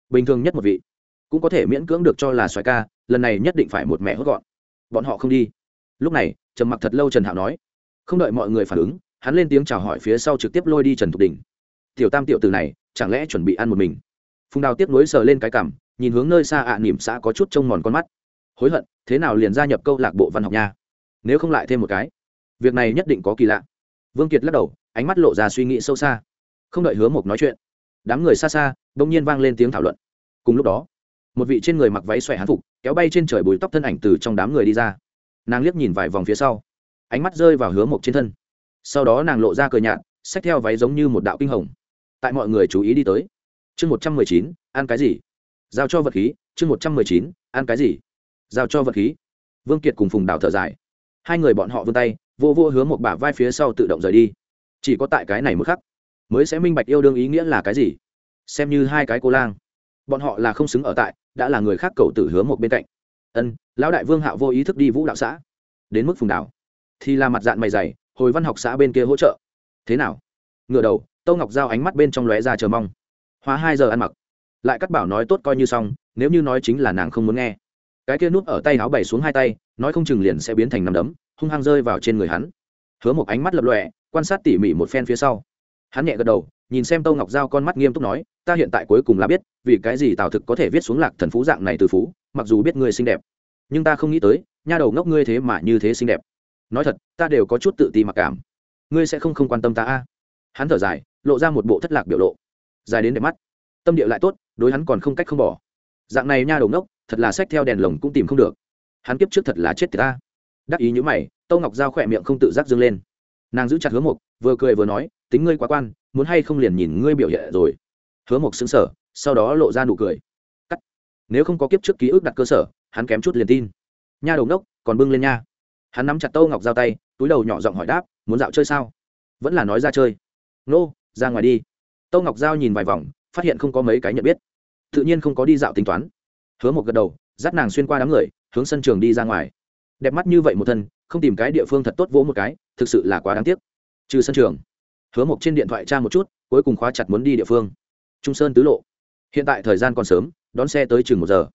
Speaker 1: Bình thường nhất một vị, cũng có thể miễn cưỡng được cho là xoài ca, lần này nhất định phải một mẹ hốt gọn. Bọn họ không đi lúc này trầm mặc thật lâu trần hạo nói không đợi mọi người phản ứng hắn lên tiếng chào hỏi phía sau trực tiếp lôi đi trần thục đình. Tiểu tam tiểu từ này chẳng lẽ chuẩn bị ăn một mình? Phùng đào tiếp nối sờ lên cái cằm nhìn hướng nơi xa ạ à, nỉm xã có chút trông mòn con mắt. Hối hận thế nào liền gia nhập câu lạc bộ văn học nha? Nếu không lại thêm một cái việc này nhất định có kỳ lạ. Vương kiệt lắc đầu ánh mắt lộ ra suy nghĩ sâu xa. Không đợi hứa mộc nói chuyện đám người xa xa bỗng nhiên vang lên tiếng thảo luận. Cùng lúc đó một vị trên người mặc váy xòe hán phục kéo bay trên trời bùi tóc thân ảnh từ trong đám người đi ra nàng liếc nhìn vài vòng phía sau. Ánh mắt rơi vào hứa mộc trên thân. Sau đó nàng lộ ra cờ nhạt, xách theo váy giống như một đạo kinh hồng. Tại mọi người chú ý đi tới. Chương một trăm mười chín, ăn cái gì? Giao cho vật khí, chương một trăm mười chín, ăn cái gì? Giao cho vật khí. Vương kiệt cùng phùng đào thở dài. Hai người bọn họ vươn tay, vô vô hứa một bả vai phía sau tự động rời đi. Chỉ có tại cái này một khắc, mới sẽ minh bạch yêu đương ý nghĩa là cái gì. Xem như hai cái cô lang. Bọn họ là không xứng ở tại, đã là người khác cầu tử hứa một bên cạnh ân, lão đại vương hạo vô ý thức đi vũ đạo xã. Đến mức phùng đảo. Thì là mặt dạng mày dày, hồi văn học xã bên kia hỗ trợ. Thế nào? Ngựa đầu, tâu ngọc giao ánh mắt bên trong lóe ra chờ mong. Hóa hai giờ ăn mặc. Lại cắt bảo nói tốt coi như xong, nếu như nói chính là nàng không muốn nghe. Cái kia nút ở tay áo bày xuống hai tay, nói không chừng liền sẽ biến thành nằm đấm, hung hăng rơi vào trên người hắn. Hứa một ánh mắt lập lọe quan sát tỉ mỉ một phen phía sau. Hắn nhẹ gật đầu, nhìn xem tâu ngọc giao con mắt nghiêm túc nói, ta hiện tại cuối cùng là biết, vì cái gì tào thực có thể viết xuống lạc thần phú dạng này từ phú mặc dù biết ngươi xinh đẹp, nhưng ta không nghĩ tới, nha đầu ngốc ngươi thế mà như thế xinh đẹp. Nói thật, ta đều có chút tự ti mặc cảm. Ngươi sẽ không không quan tâm ta a? Hắn thở dài, lộ ra một bộ thất lạc biểu lộ. Dài đến đẹp mắt. Tâm địa lại tốt, đối hắn còn không cách không bỏ. Dạng này nha đầu ngốc, thật là sách theo đèn lồng cũng tìm không được. Hắn kiếp trước thật là chết ta. Đắc ý như mày tâu ngọc Dao khỏe miệng không tự giác dâng lên. Nàng giữ chặt hứa mục vừa cười vừa nói, tính ngươi quá quan, muốn hay không liền nhìn ngươi biểu hiện rồi. Hứa mục xứng sở sau đó lộ ra nụ cười nếu không có kiếp trước ký ức đặt cơ sở, hắn kém chút liền tin. Nha đầu đốc còn bưng lên nha. Hắn nắm chặt tâu ngọc giao tay, túi đầu nhỏ giọng hỏi đáp, muốn dạo chơi sao? Vẫn là nói ra chơi. Nô, ra ngoài đi. Tâu ngọc giao nhìn vài vòng, phát hiện không có mấy cái nhận biết. Tự nhiên không có đi dạo tính toán. Hứa một gật đầu, dắt nàng xuyên qua đám người, hướng sân trường đi ra ngoài. Đẹp mắt như vậy một thân, không tìm cái địa phương thật tốt vỗ một cái, thực sự là quá đáng tiếc. Trừ sân trường, hứa một trên điện thoại tra một chút, cuối cùng khóa chặt muốn đi địa phương. Trung sơn tứ lộ. Hiện tại thời gian còn sớm đón xe tới chừng một giờ.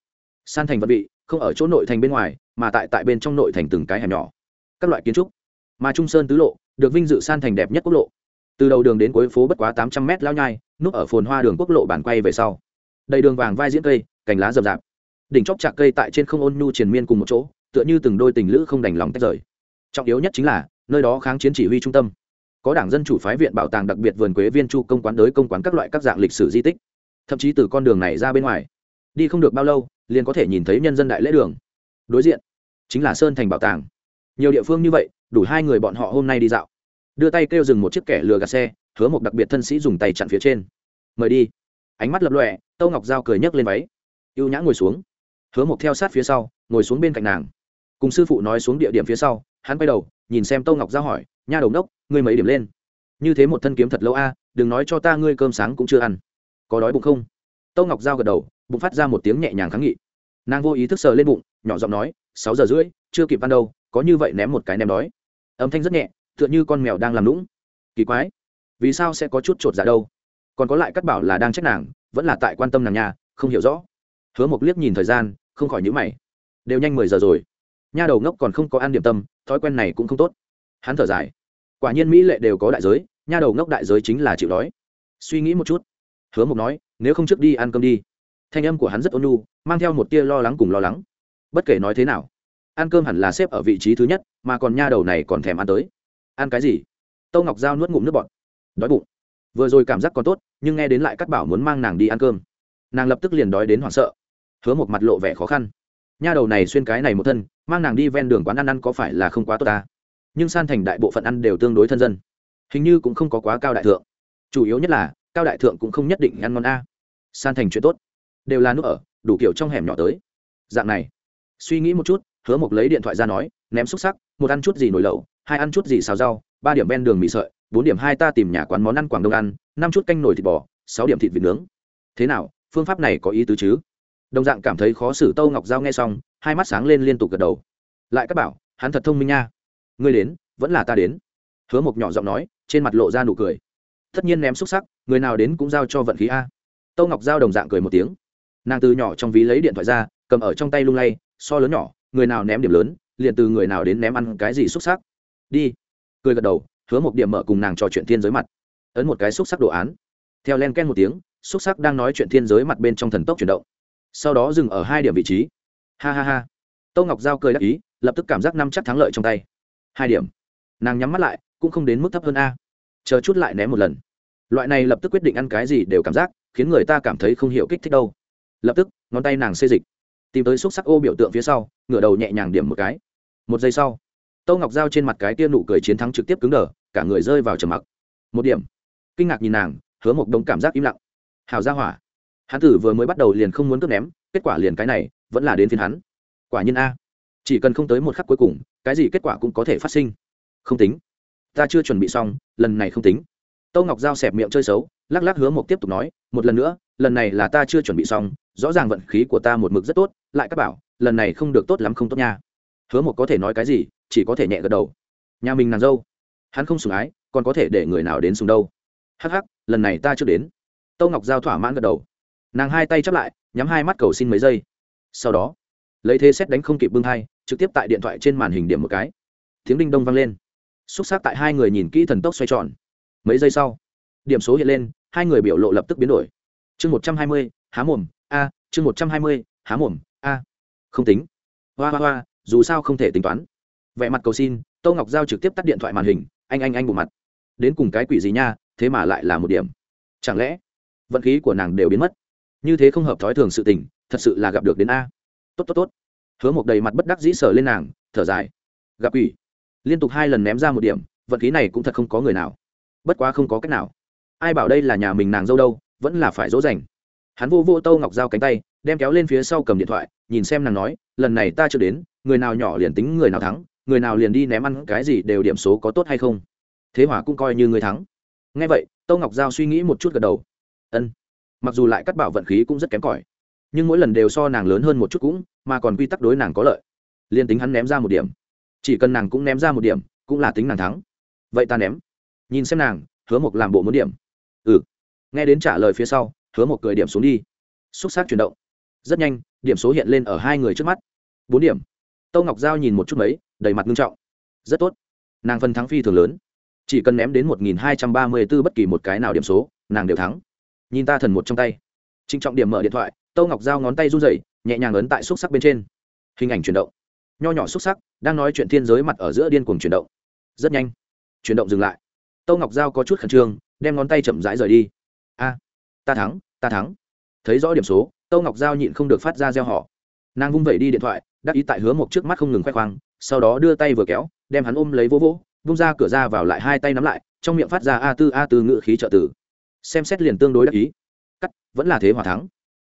Speaker 1: San thành vận vị không ở chỗ nội thành bên ngoài, mà tại tại bên trong nội thành từng cái hẻm nhỏ. Các loại kiến trúc. Mà trung sơn tứ lộ được vinh dự san thành đẹp nhất quốc lộ. Từ đầu đường đến cuối phố bất quá tám trăm mét lao nhai, núp ở phồn hoa đường quốc lộ bản quay về sau. Đầy đường vàng vai diễn cây, cành lá rậm rạp. Đỉnh chóp chạc cây tại trên không ôn nhu triền miên cùng một chỗ, tựa như từng đôi tình lữ không đành lòng tách rời. Trọng yếu nhất chính là, nơi đó kháng chiến chỉ huy trung tâm. Có đảng dân chủ phái viện bảo tàng đặc biệt vườn quế viên chu công quán đới công quán các loại các dạng lịch sử di tích. Thậm chí từ con đường này ra bên ngoài đi không được bao lâu, liền có thể nhìn thấy nhân dân đại lễ đường. Đối diện, chính là sơn thành bảo tàng. Nhiều địa phương như vậy, đủ hai người bọn họ hôm nay đi dạo. Đưa tay kêu dừng một chiếc kẻ lừa gạt xe, hứa một đặc biệt thân sĩ dùng tay chặn phía trên. Mời đi. Ánh mắt lập lọe tâu ngọc giao cười nhấc lên váy. Y ê u nhã ngồi xuống. Hứa một theo sát phía sau, ngồi xuống bên cạnh nàng. Cùng sư phụ nói xuống địa điểm phía sau, hắn quay đầu, nhìn xem tâu ngọc giao hỏi, nha đầu đốc, ngươi mấy điểm lên? Như thế một thân kiếm thật lâu a, đừng nói cho ta ngươi cơm sáng cũng chưa ăn. Có đói bụng không? Tâu ngọc giao gật đầu, bụng phát ra một tiếng nhẹ nhàng kháng nghị. Nàng vô ý thức sờ lên bụng, nhỏ giọng nói, sáu giờ rưỡi, chưa kịp ăn đâu, có như vậy ném một cái ném đói. Âm thanh rất nhẹ, tựa như con mèo đang làm lũng kỳ quái, vì sao sẽ có chút t r ộ t dạ đâu? Còn có lại cắt bảo là đang trách nàng, vẫn là tại quan tâm nàng nhà không hiểu rõ. Hứa một liếc nhìn thời gian, không khỏi nhữ mày. Đều nhanh mười giờ rồi, nha đầu ngốc còn không có ăn điểm tâm, thói quen này cũng không tốt. Hắn thở dài. Quả nhiên mỹ lệ đều có đại giới, nha đầu ngốc đại giới chính là chịu đói. Suy nghĩ một chút. Hứa mộc nói nếu không trước đi ăn cơm đi. Thanh âm của hắn rất ôn nhu, mang theo một tia lo lắng cùng lo lắng. Bất kể nói thế nào, ăn cơm hẳn là xếp ở vị trí thứ nhất, mà còn nha đầu này còn thèm ăn tới. Ăn cái gì? Tâu ngọc giao nuốt ngụm nước bọt. Đói bụng. Vừa rồi cảm giác còn tốt, nhưng nghe đến lại cắt bảo muốn mang nàng đi ăn cơm. Nàng lập tức liền đói đến hoảng sợ. Hứa một mặt lộ vẻ khó khăn. Nha đầu này xuyên cái này một thân, mang nàng đi ven đường quán ăn ăn có phải là không quá tốt ta? Nhưng san thành đại bộ phận ăn đều tương đối thân dân. Hình như cũng không có quá cao đại thượng. Chủ yếu nhất là cao đại thượng cũng không nhất định ăn ngon a. San thành chuyện tốt, đều là nước ở, đủ kiểu trong hẻm nhỏ tới. Dạng này, suy nghĩ một chút, hứa mộc lấy điện thoại ra nói, ném xúc sắc, một ăn chút gì nồi lẩu, hai ăn chút gì xào rau, ba điểm ven đường mì sợi, bốn điểm hai ta tìm nhà quán món ăn quảng đông ăn, năm chút canh nồi thịt bò, sáu điểm thịt vịt nướng. Thế nào, phương pháp này có ý tứ chứ? Đồng dạng cảm thấy khó xử tâu ngọc giao nghe xong, hai mắt sáng lên liên tục gật đầu. Lại các bảo, hắn thật thông minh nha. Ngươi đến, vẫn là ta đến. Hứa mộc nhỏ giọng nói, trên mặt lộ ra nụ cười tất nhiên ném xúc sắc, người nào đến cũng giao cho vận khí a. Tâu ngọc giao đồng dạng cười một tiếng. Nàng từ nhỏ trong ví lấy điện thoại ra, cầm ở trong tay lung lay, so lớn nhỏ, người nào ném điểm lớn, liền từ người nào đến ném ăn cái gì xúc sắc. Đi. Cười gật đầu, hứa một điểm mở cùng nàng trò chuyện thiên giới mặt. Ấn một cái xúc sắc đồ án. Theo len ken một tiếng, xúc sắc đang nói chuyện thiên giới mặt bên trong thần tốc chuyển động. Sau đó dừng ở hai điểm vị trí. Ha ha ha. Tâu ngọc giao cười đắc ý, lập tức cảm giác năm chắc thắng lợi trong tay. Hai điểm. Nàng nhắm mắt lại, cũng không đến mức thấp hơn a chờ chút lại ném một lần. Loại này lập tức quyết định ăn cái gì đều cảm giác, khiến người ta cảm thấy không hiểu kích thích đâu. Lập tức, ngón tay nàng xê dịch. Tìm tới xúc sắc ô biểu tượng phía sau, ngửa đầu nhẹ nhàng điểm một cái. Một giây sau, tâu ngọc giao trên mặt cái tia nụ cười chiến thắng trực tiếp cứng đờ, cả người rơi vào trầm mặc. Một điểm. Kinh ngạc nhìn nàng, hứa một đống cảm giác im lặng. Hào ra hỏa. Hắn tử vừa mới bắt đầu liền không muốn cướp ném, kết quả liền cái này, vẫn là đến phiên hắn. Quả nhiên a. Chỉ cần không tới một khắc cuối cùng, cái gì kết quả cũng có thể phát sinh. Không tính ta chưa chuẩn bị xong, lần này không tính. Tâu ngọc giao xẹp miệng chơi xấu, lắc lắc hứa mộc tiếp tục nói, một lần nữa, lần này là ta chưa chuẩn bị xong, rõ ràng vận khí của ta một mực rất tốt, lại các bảo, lần này không được tốt lắm không tốt nha. Hứa mộc có thể nói cái gì, chỉ có thể nhẹ gật đầu. Nhà mình nàng dâu. Hắn không sùng ái, còn có thể để người nào đến sùng đâu. Hắc hắc, lần này ta chưa đến. Tâu ngọc giao thỏa mãn gật đầu. Nàng hai tay chắp lại, nhắm hai mắt cầu xin mấy giây. Sau đó, lấy thế xét đánh không kịp bưng hai, trực tiếp tại điện thoại trên màn hình điểm một cái. Tiếng đinh đông vang lên xúc xác tại hai người nhìn kỹ thần tốc xoay tròn. Mấy giây sau, điểm số hiện lên, hai người biểu lộ lập tức biến đổi. Chương một trăm hai mươi, há mồm, a, chương một trăm hai mươi, há mồm, a. Không tính. Hoa hoa hoa, dù sao không thể tính toán. Vẻ mặt cầu xin, tô ngọc giao trực tiếp tắt điện thoại màn hình, anh anh anh bộ mặt. Đến cùng cái quỷ gì nha, thế mà lại là một điểm. Chẳng lẽ, vận khí của nàng đều biến mất? Như thế không hợp thói thường sự tình, thật sự là gặp được đến a. Tốt tốt tốt. Hứa một đầy mặt bất đắc dĩ sở lên nàng, thở dài. Gặp quỷ liên tục hai lần ném ra một điểm, vận khí này cũng thật không có người nào. Bất quá không có cách nào. Ai bảo đây là nhà mình nàng dâu đâu, vẫn là phải dỗ dành. Hắn vô vô tâu ngọc dao cánh tay, đem kéo lên phía sau cầm điện thoại, nhìn xem nàng nói, lần này ta chưa đến, người nào nhỏ liền tính người nào thắng, người nào liền đi ném ăn cái gì đều điểm số có tốt hay không. Thế hỏa cũng coi như người thắng. Ngay vậy tâu ngọc giao suy nghĩ một chút gật đầu. Ân. Mặc dù lại cắt bảo vận khí cũng rất kém cỏi, nhưng mỗi lần đều so nàng lớn hơn một chút cũng, mà còn quy tắc đối nàng có lợi. Liền tính hắn ném ra một điểm chỉ cần nàng cũng ném ra một điểm, cũng là tính nàng thắng. Vậy ta ném. Nhìn xem nàng, hứa một làm bộ muốn điểm. Ừ. Nghe đến trả lời phía sau, hứa một cười điểm xuống đi. Xúc xác chuyển động. Rất nhanh, điểm số hiện lên ở hai người trước mắt. Bốn điểm. Tâu ngọc giao nhìn một chút mấy, đầy mặt nghiêm trọng. Rất tốt. Nàng phân thắng phi thường lớn. Chỉ cần ném đến một nghìn hai trăm ba mươi b ố bất kỳ một cái nào điểm số, nàng đều thắng. Nhìn ta thần một trong tay. Trịnh trọng điểm mở điện thoại, tâu ngọc giao ngón tay run rẩy, nhẹ nhàng ấn tại xúc sắc bên trên. Hình ảnh chuyển động nho nhỏ xúc sắc, đang nói chuyện thiên giới mặt ở giữa điên cuồng chuyển động. Rất nhanh, chuyển động dừng lại. Tâu ngọc giao có chút khẩn trương, đem ngón tay chậm rãi rời đi. A, ta thắng ta thắng. Thấy rõ điểm số, tâu ngọc giao nhịn không được phát ra gieo họ nàng vung vẩy đi điện thoại, đắc ý tại hứa Mộc trước mắt không ngừng khoe khoang, sau đó đưa tay vừa kéo, đem hắn ôm lấy vỗ vỗ, vung ra cửa ra vào lại hai tay nắm lại, trong miệng phát ra a tư a tư ngự khí trợ tử xem xét liền tương đối đắc ý. Cắt, vẫn là thế hòa thắng.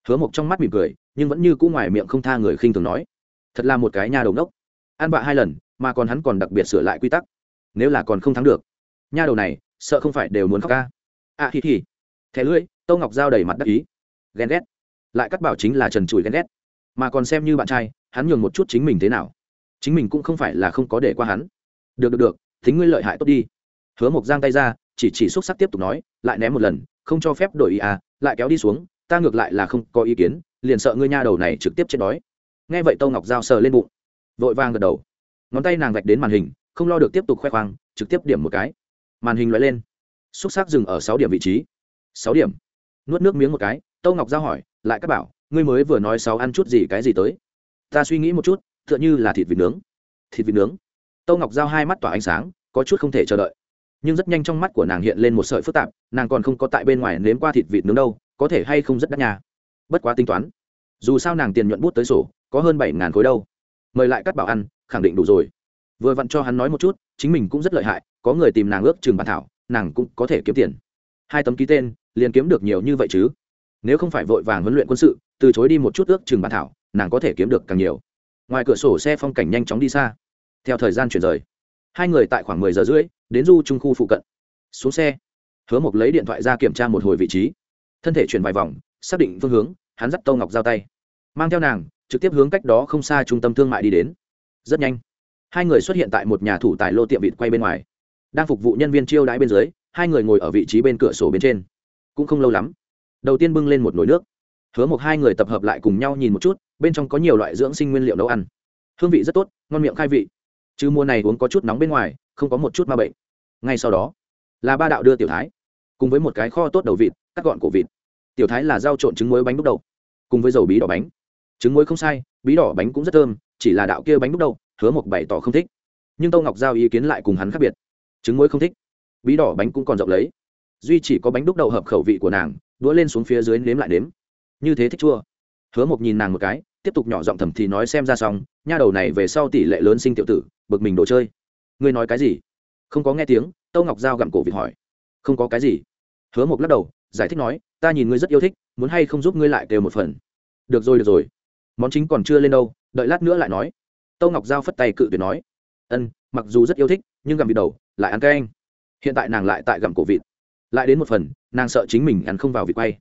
Speaker 1: Hứa Mộc trong mắt mỉm cười, nhưng vẫn như cũ ngoài miệng không tha người khinh thường nói thật là một cái nhà đầu nốc. Ăn bạ hai lần, mà còn hắn còn đặc biệt sửa lại quy tắc. Nếu là còn không thắng được nha đầu này, sợ không phải đều muốn khóc ca. À thì thì thẻ lưỡi tâu ngọc giao đầy mặt đắc ý. Ghen ghét. Lại cắt bảo chính là trần trụi ghen ghét. Mà còn xem như bạn trai, hắn nhường một chút chính mình thế nào. Chính mình cũng không phải là không có để qua hắn. Được được được, thính ngươi lợi hại tốt đi. Hứa mộc giang tay ra, chỉ chỉ xúc sắc tiếp tục nói, lại ném một lần, không cho phép đổi ý à lại kéo đi xuống, ta ngược lại là không có ý kiến, liền sợ ngươi nha đầu này trực tiếp chết đói nghe vậy tâu ngọc giao sờ lên bụng, vội vàng gật đầu. Ngón tay nàng gạch đến màn hình, không lo được tiếp tục khoe khoang, trực tiếp điểm một cái. Màn hình loại lên. Xúc sắc dừng ở sáu điểm vị trí. Sáu điểm. Nuốt nước miếng một cái tâu ngọc giao hỏi, lại các bảo, ngươi mới vừa nói sáu ăn chút gì cái gì tới? Ta suy nghĩ một chút, tựa như là thịt vịt nướng. Thịt vịt nướng. Tâu ngọc giao hai mắt tỏa ánh sáng, có chút không thể chờ đợi. Nhưng rất nhanh trong mắt của nàng hiện lên một sợi phức tạp, nàng còn không có tại bên ngoài nếm qua thịt vịt nướng đâu, có thể hay không rất đắt nhà bất quá tính toán, dù sao nàng tiền nhuận bút tới sổ có hơn bảy ngàn khối đâu. Mời lại cắt bảo ăn, khẳng định đủ rồi. Vừa vặn cho hắn nói một chút, chính mình cũng rất lợi hại, có người tìm nàng ước chừng bàn thảo, nàng cũng có thể kiếm tiền. Hai tấm ký tên, liền kiếm được nhiều như vậy chứ? Nếu không phải vội vàng huấn luyện quân sự, từ chối đi một chút ước chừng bàn thảo, nàng có thể kiếm được càng nhiều. Ngoài cửa sổ xe phong cảnh nhanh chóng đi xa. Theo thời gian chuyển rời, hai người tại khoảng mười giờ rưỡi, đến du trung khu phụ cận. Xuống xe, hứa mộc lấy điện thoại ra kiểm tra một hồi vị trí. Thân thể chuyển vài vòng, xác định phương hướng, hắn dắt tâu ngọc giao tay. Mang theo nàng trực tiếp hướng cách đó không xa trung tâm thương mại đi đến. Rất nhanh, hai người xuất hiện tại một nhà thủ tài lô tiệm vịt quay bên ngoài. Đang phục vụ nhân viên chiêu đãi bên dưới, hai người ngồi ở vị trí bên cửa sổ bên trên. Cũng không lâu lắm, đầu tiên bưng lên một nồi nước. Hứa một hai người tập hợp lại cùng nhau nhìn một chút, bên trong có nhiều loại dưỡng sinh nguyên liệu nấu ăn. Hương vị rất tốt, ngon miệng khai vị. Chứ mùa này uống có chút nóng bên ngoài, không có một chút ma bệnh. Ngay sau đó, là ba đạo đưa tiểu thái, cùng với một cái kho tốt đầu vịt, cắt gọn cổ vịt. Tiểu thái là rau trộn trứng muối bánh đúc đầu cùng với dầu bí đỏ bánh trứng muối không sai, bí đỏ bánh cũng rất thơm, chỉ là đạo kia bánh đúc đầu hứa một bày tỏ không thích. Nhưng tô ngọc giao ý kiến lại cùng hắn khác biệt. Trứng muối không thích, bí đỏ bánh cũng còn rộng lấy. Duy chỉ có bánh đúc đậu hợp khẩu vị của nàng, đũa lên xuống phía dưới nếm lại nếm. Như thế thích chua. Hứa một nhìn nàng một cái, tiếp tục nhỏ giọng thầm thì nói xem ra xong, nha đầu này về sau tỷ lệ lớn sinh tiểu tử, bực mình đồ chơi. Ngươi nói cái gì? Không có nghe tiếng tâu ngọc giao gặm cổ vịt hỏi. Không có cái gì. Hứa một lắc đầu, giải thích nói, ta nhìn ngươi rất yêu thích, muốn hay không giúp ngươi lại kêu một phần. Được rồi được rồi món chính còn chưa lên đâu, đợi lát nữa lại nói. Tâu ngọc giao phất tay cự tuyệt nói, ân, mặc dù rất yêu thích, nhưng gặm vịt đầu, lại ăn cái anh. Hiện tại nàng lại tại gặm cổ vịt. Lại đến một phần, nàng sợ chính mình ăn không vào vịt quay.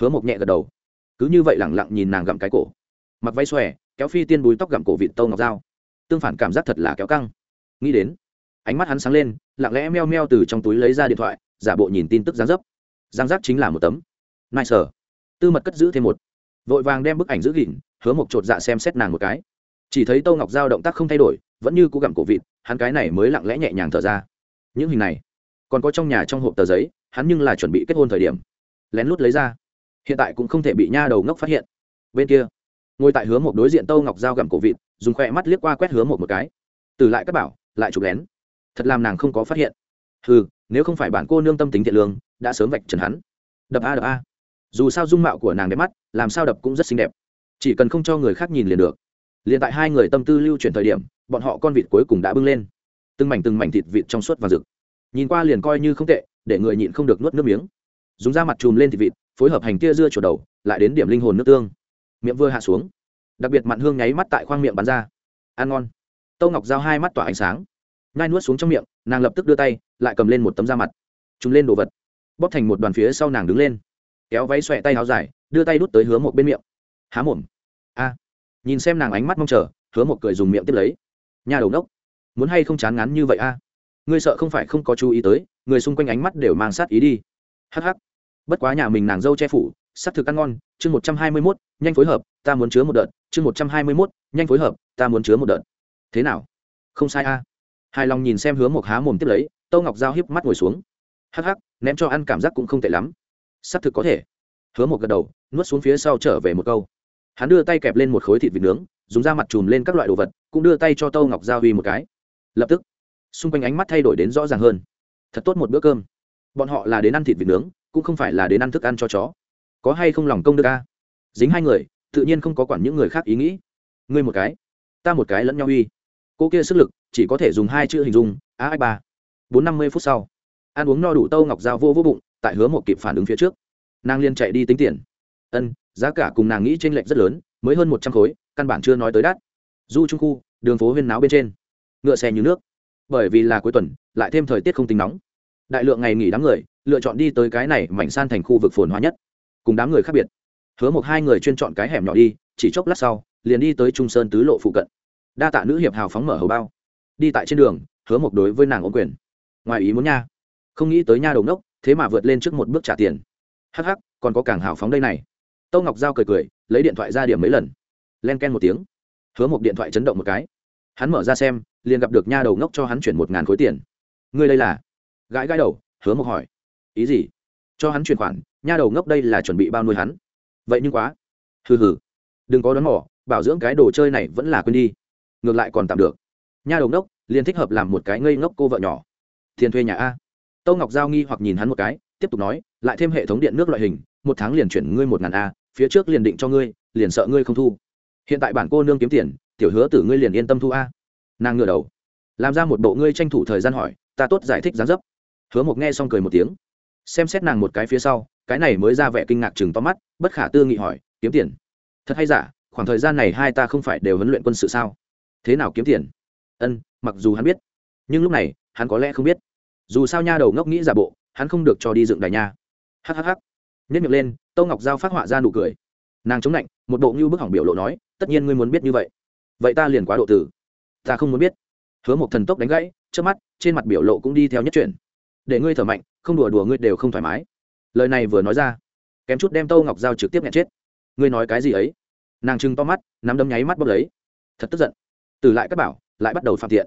Speaker 1: Hứa một nhẹ gật đầu. Cứ như vậy lẳng lặng nhìn nàng gặm cái cổ. Mặc váy xòe, kéo phi tiên búi tóc gặm cổ vịt tâu ngọc dao tương phản cảm giác thật là kéo căng. Nghĩ đến, ánh mắt hắn sáng lên, lặng lẽ meo meo từ trong túi lấy ra điện thoại, giả bộ nhìn tin tức gián dấp. Giang giác chính là một tấm. Nai sở tư mật cất giữ thêm một. Vội vàng đem bức ảnh giữ gìn hứa một chột dạ xem xét nàng một cái. Chỉ thấy tô ngọc giao động tác không thay đổi, vẫn như cú gặm cổ vịt, hắn cái này mới lặng lẽ nhẹ nhàng thở ra. Những hình này, còn có trong nhà trong hộp tờ giấy, hắn nhưng là chuẩn bị kết hôn thời điểm. Lén lút lấy ra. Hiện tại cũng không thể bị nha đầu ngốc phát hiện. Bên kia, ngồi tại hứa một đối diện tô ngọc giao gặm cổ vịt, dùng khoe mắt liếc qua quét hứa một một cái. Từ lại các bảo, lại chụp lén. Thật làm nàng không có phát hiện. Ừ nếu không phải bản cô nương tâm tính thiện lương, đã sớm vạch trần hắn. Đập a đập a. Dù sao dung mạo của nàng đẹp mắt, làm sao đập cũng rất xinh đẹp chỉ cần không cho người khác nhìn liền được. Liền tại hai người tâm tư lưu chuyển thời điểm, bọn họ con vịt cuối cùng đã bưng lên. Từng mảnh từng mảnh thịt vịt trong suốt và rực. Nhìn qua liền coi như không tệ, để người nhịn không được nuốt nước miếng. Dùng da mặt chùm lên thịt vịt, phối hợp hành tia dưa chuột đầu, lại đến điểm linh hồn nước tương. Miệng vừa hạ xuống, đặc biệt mặn hương nháy mắt tại khoang miệng bắn ra. Ăn ngon. Tâu ngọc giao hai mắt tỏa ánh sáng. Ngai nuốt xuống trong miệng, nàng lập tức đưa tay, lại cầm lên một tấm da mặt. Chúng lên đồ vật. Bóp thành một đoàn phía sau nàng đứng lên. Kéo váy xòe tay áo dài, đưa tay đút tới hứa một bên miệng. Há mồm a. Nhìn xem nàng ánh mắt mong chờ, hứa một cười dùng miệng tiếp lấy. Nhà đầu nốc muốn hay không chán ngán như vậy a? Ngươi sợ không phải không có chú ý tới, người xung quanh ánh mắt đều mang sát ý đi. Hh bất quá nhà mình nàng dâu che phủ s thực ăn ngon, chương một trăm hai mươi mốt, nhanh phối hợp, ta muốn chứa một đợt, chương một trăm hai mươi mốt, nhanh phối hợp, ta muốn chứa một đợt. Thế nào? Không sai a. Hài lòng nhìn xem hứa một há mồm tiếp lấy, tâu ngọc dao hiếp mắt ngồi xuống. Hắc hắc, ném cho ăn cảm giác cũng không tệ lắm. S thực có thể. Hứa một gật đầu, nuốt xuống phía sau trở về một câu hắn đưa tay kẹp lên một khối thịt vịt nướng, dùng da mặt chùm lên các loại đồ vật, cũng đưa tay cho tâu ngọc giao huy một cái. Lập tức, xung quanh ánh mắt thay đổi đến rõ ràng hơn. Thật tốt một bữa cơm. Bọn họ là đến ăn thịt vịt nướng, cũng không phải là đến ăn thức ăn cho chó. Có hay không lòng công đức ca dính hai người, tự nhiên không có quản những người khác ý nghĩ. Ngươi một cái, ta một cái lẫn nhau uy. Cô kia sức lực, chỉ có thể dùng hai chữ hình dung, a ách ba. Bốn năm mươi phút sau, ăn uống no đủ tâu ngọc dao vô vô bụng, tại hứa một kịp phản ứng phía trước. Nàng liên chạy đi tính tiền ân, giá cả cùng nàng nghĩ t r ê n lệch rất lớn, mới hơn một trăm khối, căn bản chưa nói tới đắt. Du trung khu, đường phố huyên náo bên trên. Ngựa xe như nước. Bởi vì là cuối tuần, lại thêm thời tiết không tính nóng. Đại lượng ngày nghỉ đám người, lựa chọn đi tới cái này mảnh san thành khu vực phồn hoa nhất. Cùng đám người khác biệt. Hứa một hai người chuyên chọn cái hẻm nhỏ đi, chỉ chốc lát sau, liền đi tới trung sơn tứ lộ phụ cận. Đa tạ nữ hiệp hào phóng mở hầu bao. Đi tại trên đường, hứa một đối với nàng ôm quyền. Ngoài ý muốn nha. Không nghĩ tới nha đầu nốc thế mà vượt lên trước một bước trả tiền. Hắc hắc, còn có cảng hào phóng đây này tâu ngọc giao cười cười, lấy điện thoại ra điểm mấy lần. Len ken một tiếng. Hứa một điện thoại chấn động một cái. Hắn mở ra xem, liền gặp được nha đầu ngốc cho hắn chuyển một ngàn khối tiền. Ngươi đây là? Gãi gãi đầu, hứa một hỏi. Ý gì? Cho hắn chuyển khoản, nha đầu ngốc đây là chuẩn bị bao nuôi hắn. Vậy nhưng quá. Hừ hừ. Đừng có đón mỏ bảo dưỡng cái đồ chơi này vẫn là quên đi. Ngược lại còn tạm được. Nha đầu ngốc, liền thích hợp làm một cái ngây ngốc cô vợ nhỏ. Tiền thuê nhà a. Tâu ngọc giao nghi hoặc nhìn hắn một cái, tiếp tục nói, lại thêm hệ thống điện nước loại hình, một tháng liền chuyển ngươi một ngàn a phía trước liền định cho ngươi, liền sợ ngươi không thu. Hiện tại bản cô nương kiếm tiền, tiểu hứa tử ngươi liền yên tâm thu a. Nàng ngửa đầu, làm ra một bộ ngươi tranh thủ thời gian hỏi, ta tốt giải thích gián dấp. Hứa một nghe xong cười một tiếng, xem xét nàng một cái phía sau, cái này mới ra vẻ kinh ngạc chừng to mắt, bất khả tư nghị hỏi, kiếm tiền? Thật hay giả, khoảng thời gian này hai ta không phải đều huấn luyện quân sự sao? Thế nào kiếm tiền? Ân, mặc dù hắn biết, nhưng lúc này, hắn có lẽ không biết. Dù sao nha đầu ngốc nghĩ giả bộ, hắn không được cho đi dựng đài nha. Hhh nhất miệng lên, tâu ngọc giao phát họa ra nụ cười. Nàng chống lạnh, một bộ như bức hỏng biểu lộ nói, tất nhiên ngươi muốn biết như vậy. Vậy ta liền quá độ tử ta không muốn biết. Hứa một thần tốc đánh gãy trước mắt, trên mặt biểu lộ cũng đi theo nhất chuyển. Để ngươi thở mạnh, không đùa đùa ngươi đều không thoải mái. Lời này vừa nói ra, kém chút đem tâu ngọc giao trực tiếp nhẹ chết. Ngươi nói cái gì ấy? Nàng trưng to mắt, nắm đấm nháy mắt bốc lấy. Thật tức giận. Từ lại các bảo, lại bắt đầu phạm tiện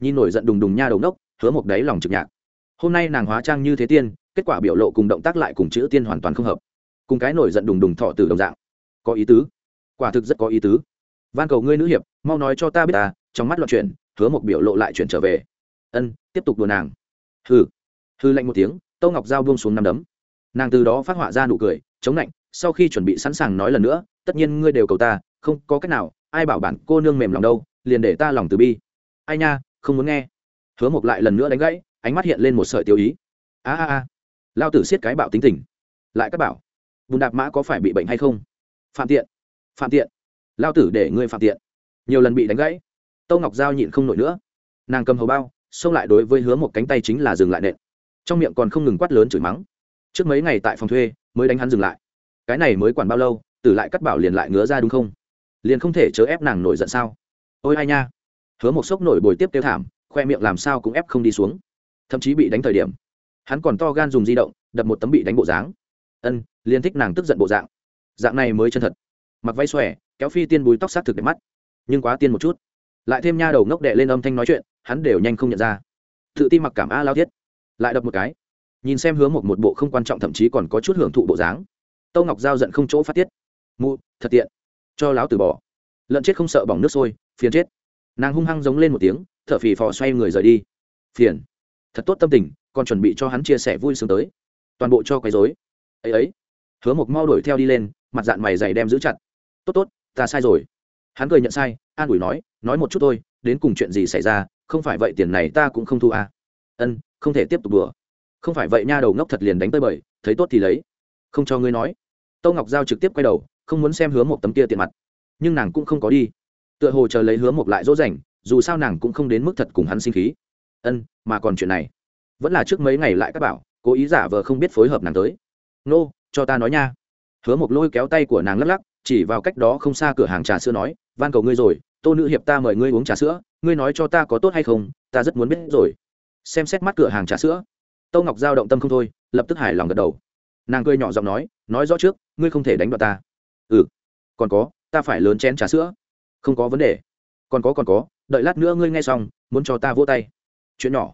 Speaker 1: nhìn nổi giận đùng đùng nha đầu nốc hứa một đáy lòng trực nhạc. Hôm nay nàng hóa trang như thế tiên kết quả biểu lộ cùng động tác lại cùng chữ tiên hoàn toàn không hợp. Cùng cái nổi giận đùng đùng thọ từ đồng dạng. Có ý tứ. Quả thực rất có ý tứ. Van cầu ngươi nữ hiệp, mau nói cho ta biết ta, trong mắt loạn chuyển, hứa một biểu lộ lại chuyển trở về. Ân, tiếp tục đùa nàng. Hừ. Hư lạnh một tiếng, tâu ngọc dao buông xuống năm đấm. Nàng từ đó phát họa ra nụ cười, chống lạnh, sau khi chuẩn bị sẵn sàng nói lần nữa, tất nhiên ngươi đều cầu ta, không có cách nào, ai bảo bản cô nương mềm lòng đâu, liền để ta lòng từ bi. Ai nha, không muốn nghe. Hứa một lại lần nữa đánh gãy, ánh mắt hiện lên một sợi tiêu ý. A a a lao tử siết cái bạo tính tình. Lại các bảo. Bùn đạp mã có phải bị bệnh hay không? Phạm tiện. Phạm tiện. Lao tử để ngươi phạm tiện. Nhiều lần bị đánh gãy. Tâu ngọc giao nhịn không nổi nữa. Nàng cầm hầu bao, xông lại đối với hứa một cánh tay chính là dừng lại nện. Trong miệng còn không ngừng quát lớn chửi mắng. Trước mấy ngày tại phòng thuê, mới đánh hắn dừng lại. Cái này mới quản bao lâu, tử lại cắt bảo liền lại ngứa ra đúng không? Liền không thể chớ ép nàng nổi giận sao? Ôi ai nha. Hứa một sốc nổi bồi tiếp tiêu thảm, khoe miệng làm sao cũng ép không đi xuống. Thậm chí bị đánh thời điểm hắn còn to gan dùng di động, đập một tấm bị đánh bộ dáng. Ân, liền thích nàng tức giận bộ dạng. Dạng này mới chân thật. Mặc váy xòe, kéo phi tiên bùi tóc s á t thực đẹp mắt. Nhưng quá tiên một chút. Lại thêm nha đầu ngốc đệ lên âm thanh nói chuyện, hắn đều nhanh không nhận ra. Tự ti mặc cảm a lao thiết. Lại đập một cái. Nhìn xem hướng một một bộ không quan trọng thậm chí còn có chút hưởng thụ bộ dáng. Tâu ngọc giao giận không chỗ phát tiết. Mụ, thật tiện. Cho láo từ bỏ. Lợn chết không sợ bỏng nước sôi, phiền chết. Nàng hung hăng giống lên một tiếng t h ở phì phò xoay người rời đi. Phiền. Thật tốt tâm tình còn chuẩn bị cho hắn chia sẻ vui sướng tới. Toàn bộ cho quấy dối ấy ấy. Hứa mộc mau đuổi theo đi lên, mặt dạng mày dày đem giữ chặt. Tốt tốt, ta sai rồi. Hắn cười nhận sai, an ủi nói nói một chút thôi, đến cùng chuyện gì xảy ra, không phải vậy tiền này ta cũng không thu à. ân, không thể tiếp tục đùa. Không phải vậy nha đầu ngốc thật liền đánh tơi bời, thấy tốt thì lấy. Không cho ngươi nói. Tâu ngọc giao trực tiếp quay đầu, không muốn xem hứa một tấm kia tiền mặt. Nhưng nàng cũng không có đi. Tựa hồ chờ lấy hứa một lại dỗ dành, dù sao nàng cũng không đến mức thật cùng hắn sinh khí. Ân, mà còn chuyện này vẫn là trước mấy ngày lại các bảo, cố ý giả vờ không biết phối hợp nàng tới. Nô, cho ta nói nha. Hứa một lôi kéo tay của nàng lắc lắc, chỉ vào cách đó không xa cửa hàng trà sữa nói, van cầu ngươi rồi, tô nữ hiệp ta mời ngươi uống trà sữa, ngươi nói cho ta có tốt hay không, ta rất muốn biết rồi. Xem xét mắt cửa hàng trà sữa tâu ngọc giao động tâm không thôi, lập tức hài lòng gật đầu. Nàng cười nhỏ giọng nói nói rõ trước, ngươi không thể đánh đoạt ta. Ừ còn có, ta phải lớn chén trà sữa. Không có vấn đề. Còn có còn có, đợi lát nữa ngươi nghe xong, muốn cho ta vỗ tay. Chuyện nhỏ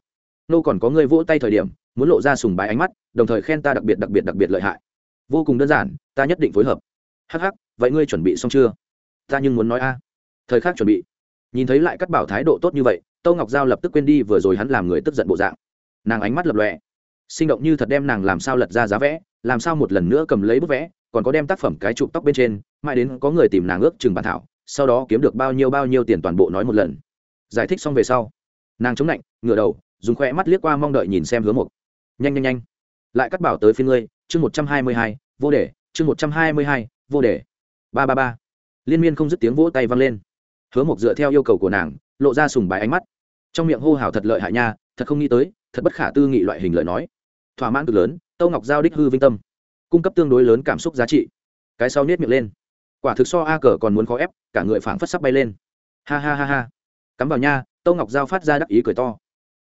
Speaker 1: nô còn có ngươi vỗ tay thời điểm muốn lộ ra sùng bái ánh mắt đồng thời khen ta đặc biệt đặc biệt đặc biệt lợi hại. Vô cùng đơn giản ta nhất định phối hợp. Hắc hắc, vậy ngươi chuẩn bị xong chưa? Ta nhưng muốn nói a. Thời khắc chuẩn bị. Nhìn thấy lại cắt bảo thái độ tốt như vậy tâu ngọc giao lập tức quên đi vừa rồi hắn làm người tức giận bộ dạng. Nàng ánh mắt lập lòe. Sinh động như thật đem nàng làm sao lật ra giá vẽ làm sao một lần nữa cầm lấy bức vẽ còn có đem tác phẩm cái chụp tóc bên trên mãi đến có người tìm nàng ước chừng bàn thảo sau đó kiếm được bao nhiêu bao nhiêu tiền toàn bộ nói một lần. Giải thích xong về sau nàng chống lạnh ngửa đầu dùng khoe mắt liếc qua mong đợi nhìn xem hứa mục. Nhanh nhanh nhanh. Lại cắt bảo tới phía ngươi, chương một trăm hai mươi hai, vô đề chương một trăm hai mươi hai, vô đề ba ba ba. Liên miên không dứt tiếng vỗ tay vang lên. Hứa mục dựa theo yêu cầu của nàng, lộ ra sùng bài ánh mắt. Trong miệng hô hào thật lợi hại nha, thật không nghĩ tới, thật bất khả tư nghị loại hình lời nói. Thỏa mãn cực lớn, tâu ngọc giao đích hư vinh tâm. Cung cấp tương đối lớn cảm xúc giá trị. Cái sau niết miệng lên. Quả thực so a cờ còn muốn khó ép, cả người phảng phất sắp bay lên. Ha ha ha ha. Cắm vào nha, tâu ngọc giao phát ra đắc ý cười to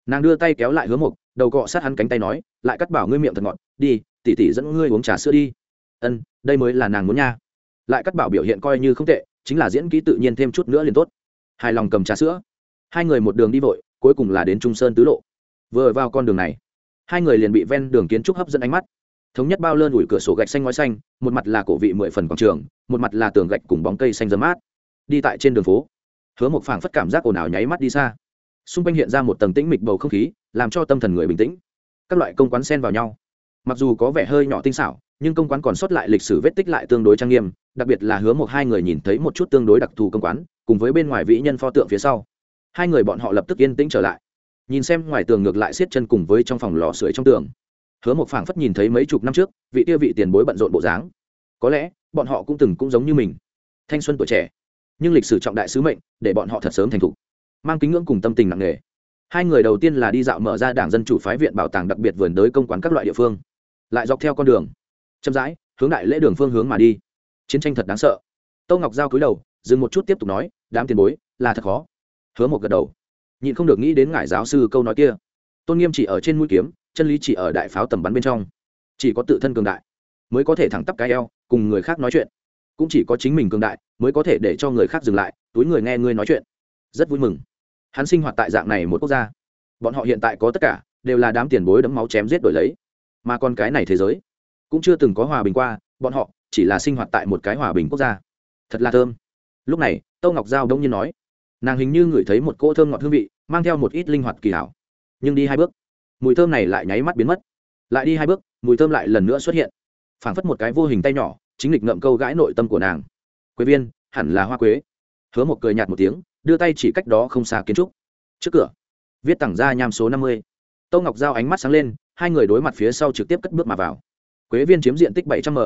Speaker 1: nàng đưa tay kéo lại hứa mộc, đầu cọ sát hắn cánh tay nói, lại cắt bảo ngươi miệng thật ngọt, đi tỉ tỉ dẫn ngươi uống trà sữa đi. Ân, đây mới là nàng muốn nha. Lại cắt bảo biểu hiện coi như không tệ, chính là diễn kỹ tự nhiên thêm chút nữa liền tốt. Hài lòng cầm trà sữa. Hai người một đường đi vội, cuối cùng là đến trung sơn tứ lộ. Vừa vào con đường này, hai người liền bị ven đường kiến trúc hấp dẫn ánh mắt. Thống nhất bao lơn ủi cửa sổ gạch xanh ngói xanh, một mặt là cổ vị mười phần quảng trường, một mặt là tường gạch cùng bóng cây xanh dấm mát. Đi tại trên đường phố, hứa một phảng phất cảm giác ồn ào nháy mắt đi xa xung quanh hiện ra một tầng tĩnh mịch bầu không khí, làm cho tâm thần người bình tĩnh. Các loại công quán xen vào nhau. Mặc dù có vẻ hơi nhỏ tinh xảo, nhưng công quán còn sót lại lịch sử vết tích lại tương đối trang nghiêm, đặc biệt là hứa một hai người nhìn thấy một chút tương đối đặc thù công quán, cùng với bên ngoài vĩ nhân pho tượng phía sau. Hai người bọn họ lập tức yên tĩnh trở lại. Nhìn xem ngoài tường ngược lại xiết chân cùng với trong phòng lò sưởi trong tường. Hứa một phảng phất nhìn thấy mấy chục năm trước, vị tiêu vị tiền bối bận rộn bộ dáng. Có lẽ, bọn họ cũng từng cũng giống như mình. Thanh xuân tuổi trẻ, nhưng lịch sử trọng đại sứ mệnh, để bọn họ thật sớm thành thục mang kính ngưỡng cùng tâm tình nặng nề. Hai người đầu tiên là đi dạo mở ra đảng dân chủ phái viện bảo tàng đặc biệt vườn đới công quán các loại địa phương. Lại dọc theo con đường, chậm rãi, hướng đại lễ đường phương hướng mà đi. Chiến tranh thật đáng sợ. Tâu ngọc giao cúi đầu, dừng một chút tiếp tục nói, đám tiền bối, là thật khó. Hứa một gật đầu. Nhịn không được nghĩ đến ngài giáo sư câu nói kia. Tôn nghiêm chỉ ở trên mũi kiếm, chân lý chỉ ở đại pháo tầm bắn bên trong. Chỉ có tự thân cường đại mới có thể thẳng tắp cái eo, cùng người khác nói chuyện. Cũng chỉ có chính mình cường đại mới có thể để cho người khác dừng lại, túi người nghe ngươi nói chuyện. Rất vui mừng hắn sinh hoạt tại dạng này một quốc gia. Bọn họ hiện tại có tất cả, đều là đám tiền bối đấm máu chém giết đổi lấy. Mà còn cái này thế giới, cũng chưa từng có hòa bình qua, bọn họ chỉ là sinh hoạt tại một cái hòa bình quốc gia. Thật là thơm. Lúc này, tâu ngọc giao đông nhiên nói, nàng hình như ngửi thấy một cỗ thơm ngọt hương vị, mang theo một ít linh hoạt kỳ hảo. Nhưng đi hai bước, mùi thơm này lại nháy mắt biến mất. Lại đi hai bước, mùi thơm lại lần nữa xuất hiện. Phảng phất một cái vô hình tay nhỏ, chính lịch ngậm câu gãi nội tâm của nàng. Quế viên, hẳn là hoa quế. Hứa một cười nhạt một tiếng đưa tay chỉ cách đó không xa kiến trúc. Trước cửa, viết tặng ra nham số năm mươi. Tô ngọc giao ánh mắt sáng lên, hai người đối mặt phía sau trực tiếp cất bước mà vào. Quế viên chiếm diện tích bảy trăm m.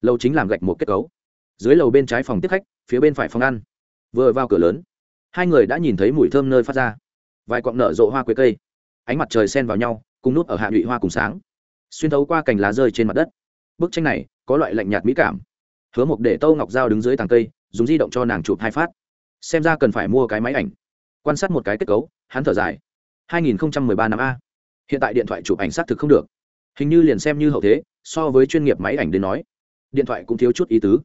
Speaker 1: Lầu chính làm gạch một kết cấu. Dưới lầu bên trái phòng tiếp khách, phía bên phải phòng ăn. Vừa vào cửa lớn, hai người đã nhìn thấy mùi thơm nơi phát ra. Vài cọng nở rộ hoa quế cây. Ánh mặt trời sen vào nhau, cùng nút ở hạ nhụy hoa cùng sáng. Xuyên thấu qua cành lá rơi trên mặt đất. Bức tranh này có loại lạnh nhạt mỹ cảm. Hứa mộc để tâu ngọc dao đứng dưới tàng cây, dùng di động cho nàng chụp hai phát xem ra cần phải mua cái máy ảnh. Quan sát một cái kết cấu, hắn thở dài. 2013 năm a. Hiện tại điện thoại chụp ảnh xác thực không được. Hình như liền xem như hậu thế, so với chuyên nghiệp máy ảnh đến nói, điện thoại cũng thiếu chút ý tứ.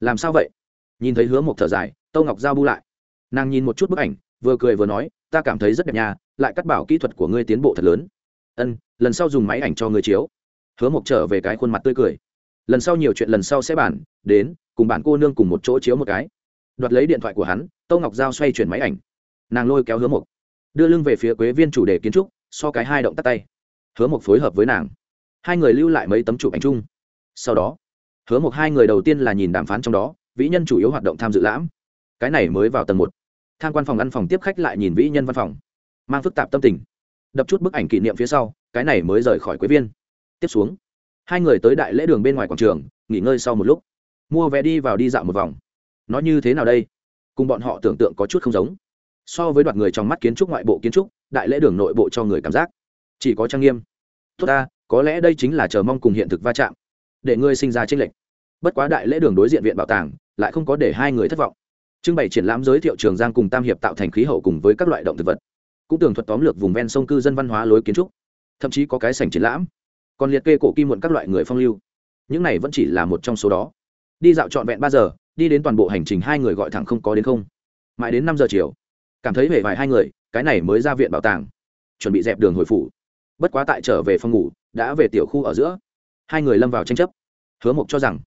Speaker 1: Làm sao vậy? Nhìn thấy hứa một thở dài, tâu ngọc giao bu lại. Nàng nhìn một chút bức ảnh, vừa cười vừa nói, ta cảm thấy rất đẹp nha, lại cắt bảo kỹ thuật của ngươi tiến bộ thật lớn. Ân, lần sau dùng máy ảnh cho ngươi chiếu. Hứa mộc trở về cái khuôn mặt tươi cười. Lần sau nhiều chuyện lần sau sẽ bản đến, cùng bạn cô nương cùng một chỗ chiếu một cái đoạt lấy điện thoại của hắn, tâu ngọc giao xoay chuyển máy ảnh. Nàng lôi kéo hứa mộc, đưa lưng về phía quế viên chủ đề kiến trúc, so cái hai động tắt tay. Hứa mộc phối hợp với nàng. Hai người lưu lại mấy tấm chụp ảnh chung. Sau đó, hứa mộc hai người đầu tiên là nhìn đàm phán trong đó, vĩ nhân chủ yếu hoạt động tham dự lãm. Cái này mới vào tầng một. Tham quan phòng ăn phòng tiếp khách lại nhìn vĩ nhân văn phòng. Mang phức tạp tâm tình. Đập chút bức ảnh kỷ niệm phía sau, cái này mới rời khỏi quế viên. Tiếp xuống, hai người tới đại lễ đường bên ngoài quảng trường, nghỉ ngơi sau một lúc. Mua vé đi vào đi dạo một vòng nó như thế nào đây? Cùng bọn họ tưởng tượng có chút không giống. So với đoạt người trong mắt kiến trúc ngoại bộ kiến trúc, đại lễ đường nội bộ cho người cảm giác chỉ có trang nghiêm. Tốt ta, có lẽ đây chính là chờ mong cùng hiện thực va chạm, để ngươi sinh ra tranh lệch. Bất quá đại lễ đường đối diện viện bảo tàng, lại không có để hai người thất vọng. Trưng bày triển lãm giới thiệu trường giang cùng tam hiệp tạo thành khí hậu cùng với các loại động thực vật, cũng tường thuật tóm lược vùng ven sông cư dân văn hóa lối kiến trúc, thậm chí có cái sảnh triển lãm, còn liệt kê cổ kim muộn các loại người phong lưu. Những này vẫn chỉ là một trong số đó. Đi dạo trọn vẹn ba giờ đi đến toàn bộ hành trình hai người gọi thẳng không có đến không. Mãi đến năm giờ chiều, cảm thấy hề vài hai người, cái này mới ra viện bảo tàng, chuẩn bị dẹp đường hồi phủ. Bất quá tại trở về phòng ngủ, đã về tiểu khu ở giữa. Hai người lâm vào tranh chấp. Hứa mộc cho rằng,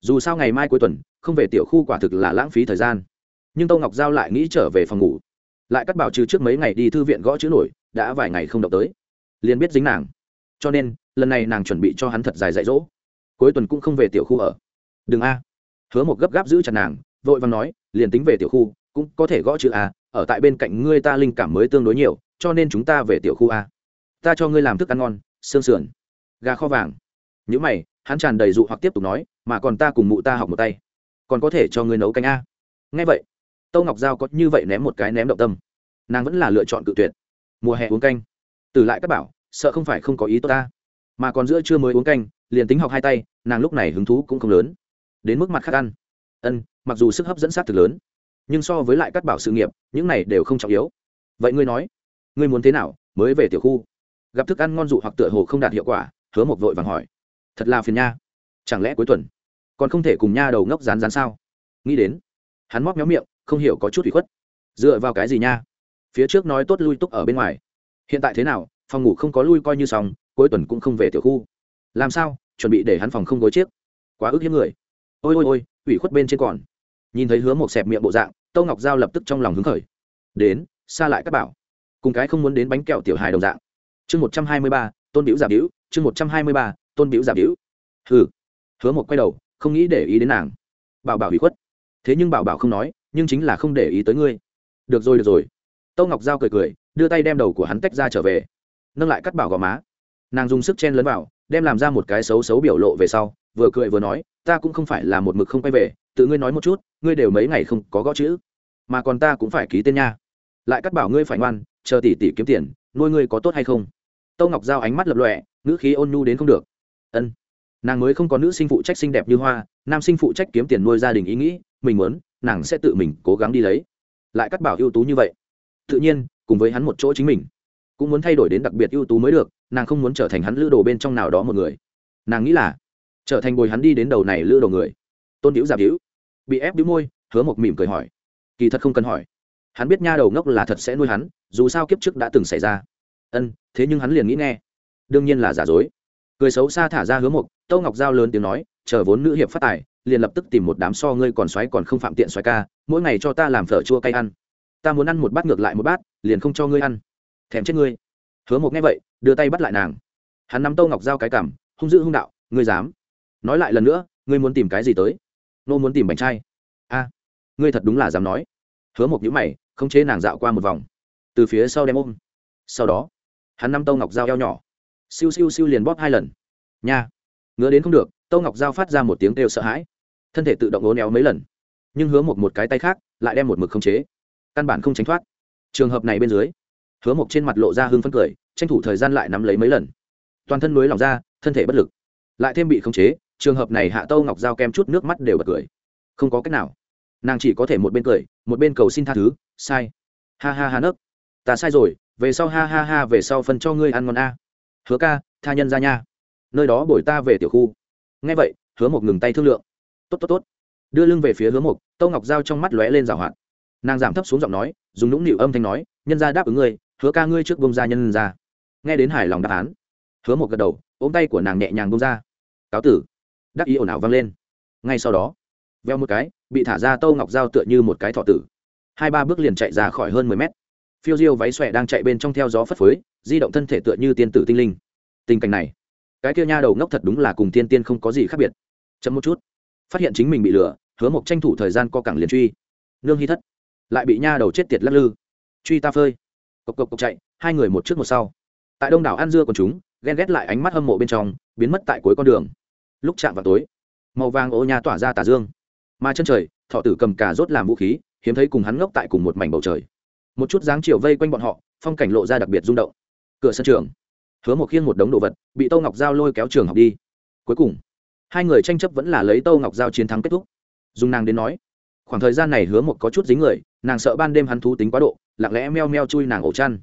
Speaker 1: dù sao ngày mai cuối tuần, không về tiểu khu quả thực là lãng phí thời gian. Nhưng tâu ngọc giao lại nghĩ trở về phòng ngủ. Lại cắt bảo trừ trước mấy ngày đi thư viện gõ chữ nổi, đã vài ngày không động tới. Liền biết dính nàng. Cho nên, lần này nàng chuẩn bị cho hắn thật dài dạy dỗ. Cuối tuần cũng không về tiểu khu ở. Đừng a hứa một gấp gáp giữ chặt nàng, vội vàng nói, liền tính về tiểu khu, cũng có thể gõ chữ a, ở tại bên cạnh ngươi ta linh cảm mới tương đối nhiều, cho nên chúng ta về tiểu khu a. Ta cho ngươi làm thức ăn ngon, xương sườn, gà kho vàng. Những mày, hắn tràn đầy dụ hoặc tiếp tục nói, mà còn ta cùng mụ ta học một tay, còn có thể cho ngươi nấu canh a. Ngay vậy, tâu ngọc giao có như vậy ném một cái ném động tâm. Nàng vẫn là lựa chọn cự tuyệt. Mùa hè uống canh. Từ lại các bảo, sợ không phải không có ý tốt ta. Mà còn giữa trưa mới uống canh, liền tính học hai tay, nàng lúc này hứng thú cũng không lớn đến mức mặt khác ăn. Ân, mặc dù sức hấp dẫn sát thực lớn, nhưng so với lại các bảo sự nghiệp, những này đều không trọng yếu. Vậy ngươi nói, ngươi muốn thế nào mới về tiểu khu? Gặp thức ăn ngon dụ hoặc tựa hồ không đạt hiệu quả, hứa một vội vàng hỏi. Thật là phiền nha. Chẳng lẽ cuối tuần, còn không thể cùng nha đầu ngốc rán rán sao? Nghĩ đến, hắn móc méo miệng, không hiểu có chút bị khuất. Dựa vào cái gì nha? Phía trước nói tốt lui túc ở bên ngoài. Hiện tại thế nào? Phòng ngủ không có lui coi như xong, cuối tuần cũng không về tiểu khu. Làm sao? Chuẩn bị để hắn phòng không gối chiếc. Quá ức hiếp người ôi ôi ôi, ủy khuất bên trên còn. Nhìn thấy hứa một xẹp miệng bộ dạng, tâu ngọc giao lập tức trong lòng hứng khởi. Đến, xa lại các bảo. Cùng cái không muốn đến bánh kẹo tiểu hài đồng dạng. Chương một trăm hai mươi ba, tôn biểu giả biểu chương một trăm hai mươi ba, tôn biểu giả biểu hừ. Hứa một quay đầu, không nghĩ để ý đến nàng. Bảo bảo ủy khuất. Thế nhưng bảo bảo không nói, nhưng chính là không để ý tới ngươi. Được rồi được rồi. Tâu ngọc giao cười cười, đưa tay đem đầu của hắn tách ra trở về. Nâng lại cắt bảo gò má. Nàng dùng sức chen lấn vào, đem làm ra một cái xấu xấu biểu lộ về sau vừa cười vừa nói, ta cũng không phải là một mực không quay về, tự ngươi nói một chút, ngươi đều mấy ngày không có gõ chữ. Mà còn ta cũng phải ký tên nha. Lại cắt bảo ngươi phải ngoan, chờ tỷ tỷ kiếm tiền, nuôi ngươi có tốt hay không? Tâu ngọc giao ánh mắt lập lọe ngữ khí ôn nhu đến không được. Ân. Nàng mới không có nữ sinh phụ trách xinh đẹp như hoa, nam sinh phụ trách kiếm tiền nuôi gia đình ý nghĩ, mình muốn, nàng sẽ tự mình cố gắng đi lấy. Lại cắt bảo ưu tú như vậy. Tự nhiên, cùng với hắn một chỗ chính mình, cũng muốn thay đổi đến đặc biệt ưu tú mới được, nàng không muốn trở thành hắn lữ đồ bên trong nào đó một người. Nàng nghĩ là trở thành bồi hắn đi đến đầu này lữ đồ người. Tôn hữu giảm hữu bị ép đĩu môi, hứa một mỉm cười hỏi. Kỳ thật không cần hỏi. Hắn biết nha đầu ngốc là thật sẽ nuôi hắn, dù sao kiếp trước đã từng xảy ra. Ân, thế nhưng hắn liền nghĩ nghe. Đương nhiên là giả dối. Cười xấu xa thả ra hứa một tâu ngọc giao lớn tiếng nói, chờ vốn nữ hiệp phát tài, liền lập tức tìm một đám so ngươi còn xoáy còn không phạm tiện xoáy ca, mỗi ngày cho ta làm phở chua cay ăn. Ta muốn ăn một bát ngược lại một bát, liền không cho ngươi ăn. Thèm chết ngươi. Hứa một nghe vậy, đưa tay bắt lại nàng. Hắn nắm tâu ngọc giao cái cảm hung dữ hung đạo, ngươi dám? Nói lại lần nữa, ngươi muốn tìm cái gì tới? Nô muốn tìm bánh trai. A, ngươi thật đúng là dám nói. Hứa một nhữ mày, không chế nàng dạo qua một vòng. Từ phía sau đem ôm. Sau đó, hắn nắm tâu ngọc dao eo nhỏ. Siêu siêu siêu liền bóp hai lần. Nha, ngứa đến không được, tâu ngọc dao phát ra một tiếng kêu sợ hãi. Thân thể tự động ố néo mấy lần. Nhưng hứa một một cái tay khác, lại đem một mực không chế. Căn bản không tránh thoát. Trường hợp này bên dưới, hứa một trên mặt lộ ra hương phấn cười, tranh thủ thời gian lại nắm lấy mấy lần. Toàn thân nối lòng ra, thân thể bất lực. Lại thêm bị khống chế trường hợp này hạ tâu ngọc dao kem chút nước mắt đều bật cười. Không có cách nào. Nàng chỉ có thể một bên cười, một bên cầu xin tha thứ, sai. Ha ha ha nấc, ta sai rồi, về sau ha ha ha về sau phân cho ngươi ăn ngon a. Hứa ca, tha nhân ra nha. Nơi đó bồi ta về tiểu khu. Nghe vậy, hứa một ngừng tay thương lượng. Tốt tốt tốt. Đưa lưng về phía hứa một tâu ngọc dao trong mắt lóe lên rào hoạt. Nàng giảm thấp xuống giọng nói, dùng nũng nịu âm thanh nói, nhân ra đáp ứng ngươi, hứa ca ngươi trước bông ra nhân ra. Nghe đến hài lòng đáp án, hứa một gật đầu, ôm tay của nàng nhẹ nhàng bông ra. Cáo tử đắc ý ồn ào vang lên. Ngay sau đó, veo một cái, bị thả ra tâu ngọc dao tựa như một cái thọ tử. Hai ba bước liền chạy ra khỏi hơn mười mét. Phiêu diêu váy xòe đang chạy bên trong theo gió phất phới, di động thân thể tựa như tiên tử tinh linh. Tình cảnh này, cái kia nha đầu ngốc thật đúng là cùng tiên tiên không có gì khác biệt. Chậm một chút, phát hiện chính mình bị lừa, hứa mộc tranh thủ thời gian co cẳng liền truy. Nương hy thất, lại bị nha đầu chết tiệt lắc lư. Truy ta phơi. Cộc cộc cộc chạy, hai người một trước một sau. Tại đông đảo an dưa còn chúng, ghen ghét lại ánh mắt hâm mộ bên trong, biến mất tại cuối con đường lúc chạm vào tối. Màu vàng ô nhà tỏa ra tà dương. Mà chân trời, thọ tử cầm cà rốt làm vũ khí, hiếm thấy cùng hắn ngốc tại cùng một mảnh bầu trời. Một chút dáng chiều vây quanh bọn họ, phong cảnh lộ ra đặc biệt rung động. Cửa sân trường. Hứa một khiên một đống đồ vật, bị tô ngọc giao lôi kéo trường học đi. Cuối cùng, hai người tranh chấp vẫn là lấy tô ngọc giao chiến thắng kết thúc. Dùng nàng đến nói, khoảng thời gian này hứa một có chút dính người, nàng sợ ban đêm hắn thú tính quá độ, lặng lẽ meo meo chui nàng ổ chăn.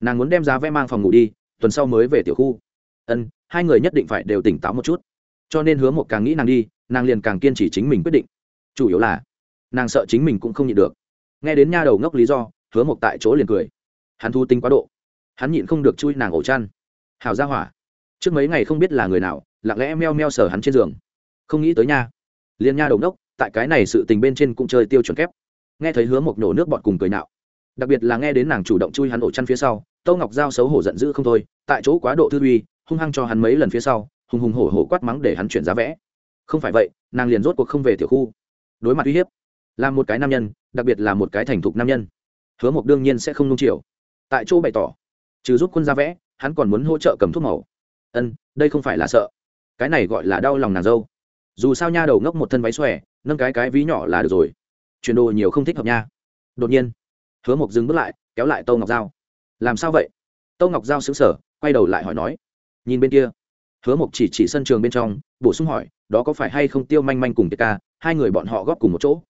Speaker 1: Nàng muốn đem giá vé mang phòng ngủ đi, tuần sau mới về tiểu khu. Ân, hai người nhất định phải đều tỉnh táo một chút cho nên hứa một càng nghĩ nàng đi, nàng liền càng kiên trì chính mình quyết định. Chủ yếu là, nàng sợ chính mình cũng không nhịn được. Nghe đến nha đầu ngốc lý do, hứa một tại chỗ liền cười. Hắn thu tinh quá độ. Hắn nhịn không được chui nàng ổ chăn. Hào ra hỏa. Trước mấy ngày không biết là người nào, lặng lẽ meo meo sờ hắn trên giường. Không nghĩ tới nha. Liền nha đầu ngốc, tại cái này sự tình bên trên cũng chơi tiêu chuẩn kép. Nghe thấy hứa một nổ nước bọt cùng cười nạo. Đặc biệt là nghe đến nàng chủ động chui hắn ổ chăn phía sau, tâu ngọc giao xấu hổ giận dữ không thôi, tại chỗ quá độ thư uy hung hăng cho hắn mấy lần phía sau hùng hùng hổ hổ quát mắng để hắn chuyển giá vẽ. Không phải vậy, nàng liền rốt cuộc không về tiểu khu. Đối mặt uy hiếp, là một cái nam nhân, đặc biệt là một cái thành thục nam nhân. Hứa mộc đương nhiên sẽ không nung chiều. Tại chỗ bày tỏ, trừ giúp quân ra vẽ, hắn còn muốn hỗ trợ cầm thuốc màu. Ân, đây không phải là sợ. Cái này gọi là đau lòng nàng dâu. Dù sao nha đầu ngốc một thân váy xòe, nâng cái cái ví nhỏ là được rồi. Chuyển đồ nhiều không thích hợp nha. Đột nhiên, hứa mộc dừng bước lại, kéo lại tâu ngọc dao làm sao vậy? Tâu ngọc giao xứng sở quay đầu lại hỏi nói. Nhìn bên kia hứa mộc chỉ chỉ sân trường bên trong, bổ sung hỏi, đó có phải hay không tiêu manh manh cùng Tiết ca, hai người bọn họ góp cùng một chỗ?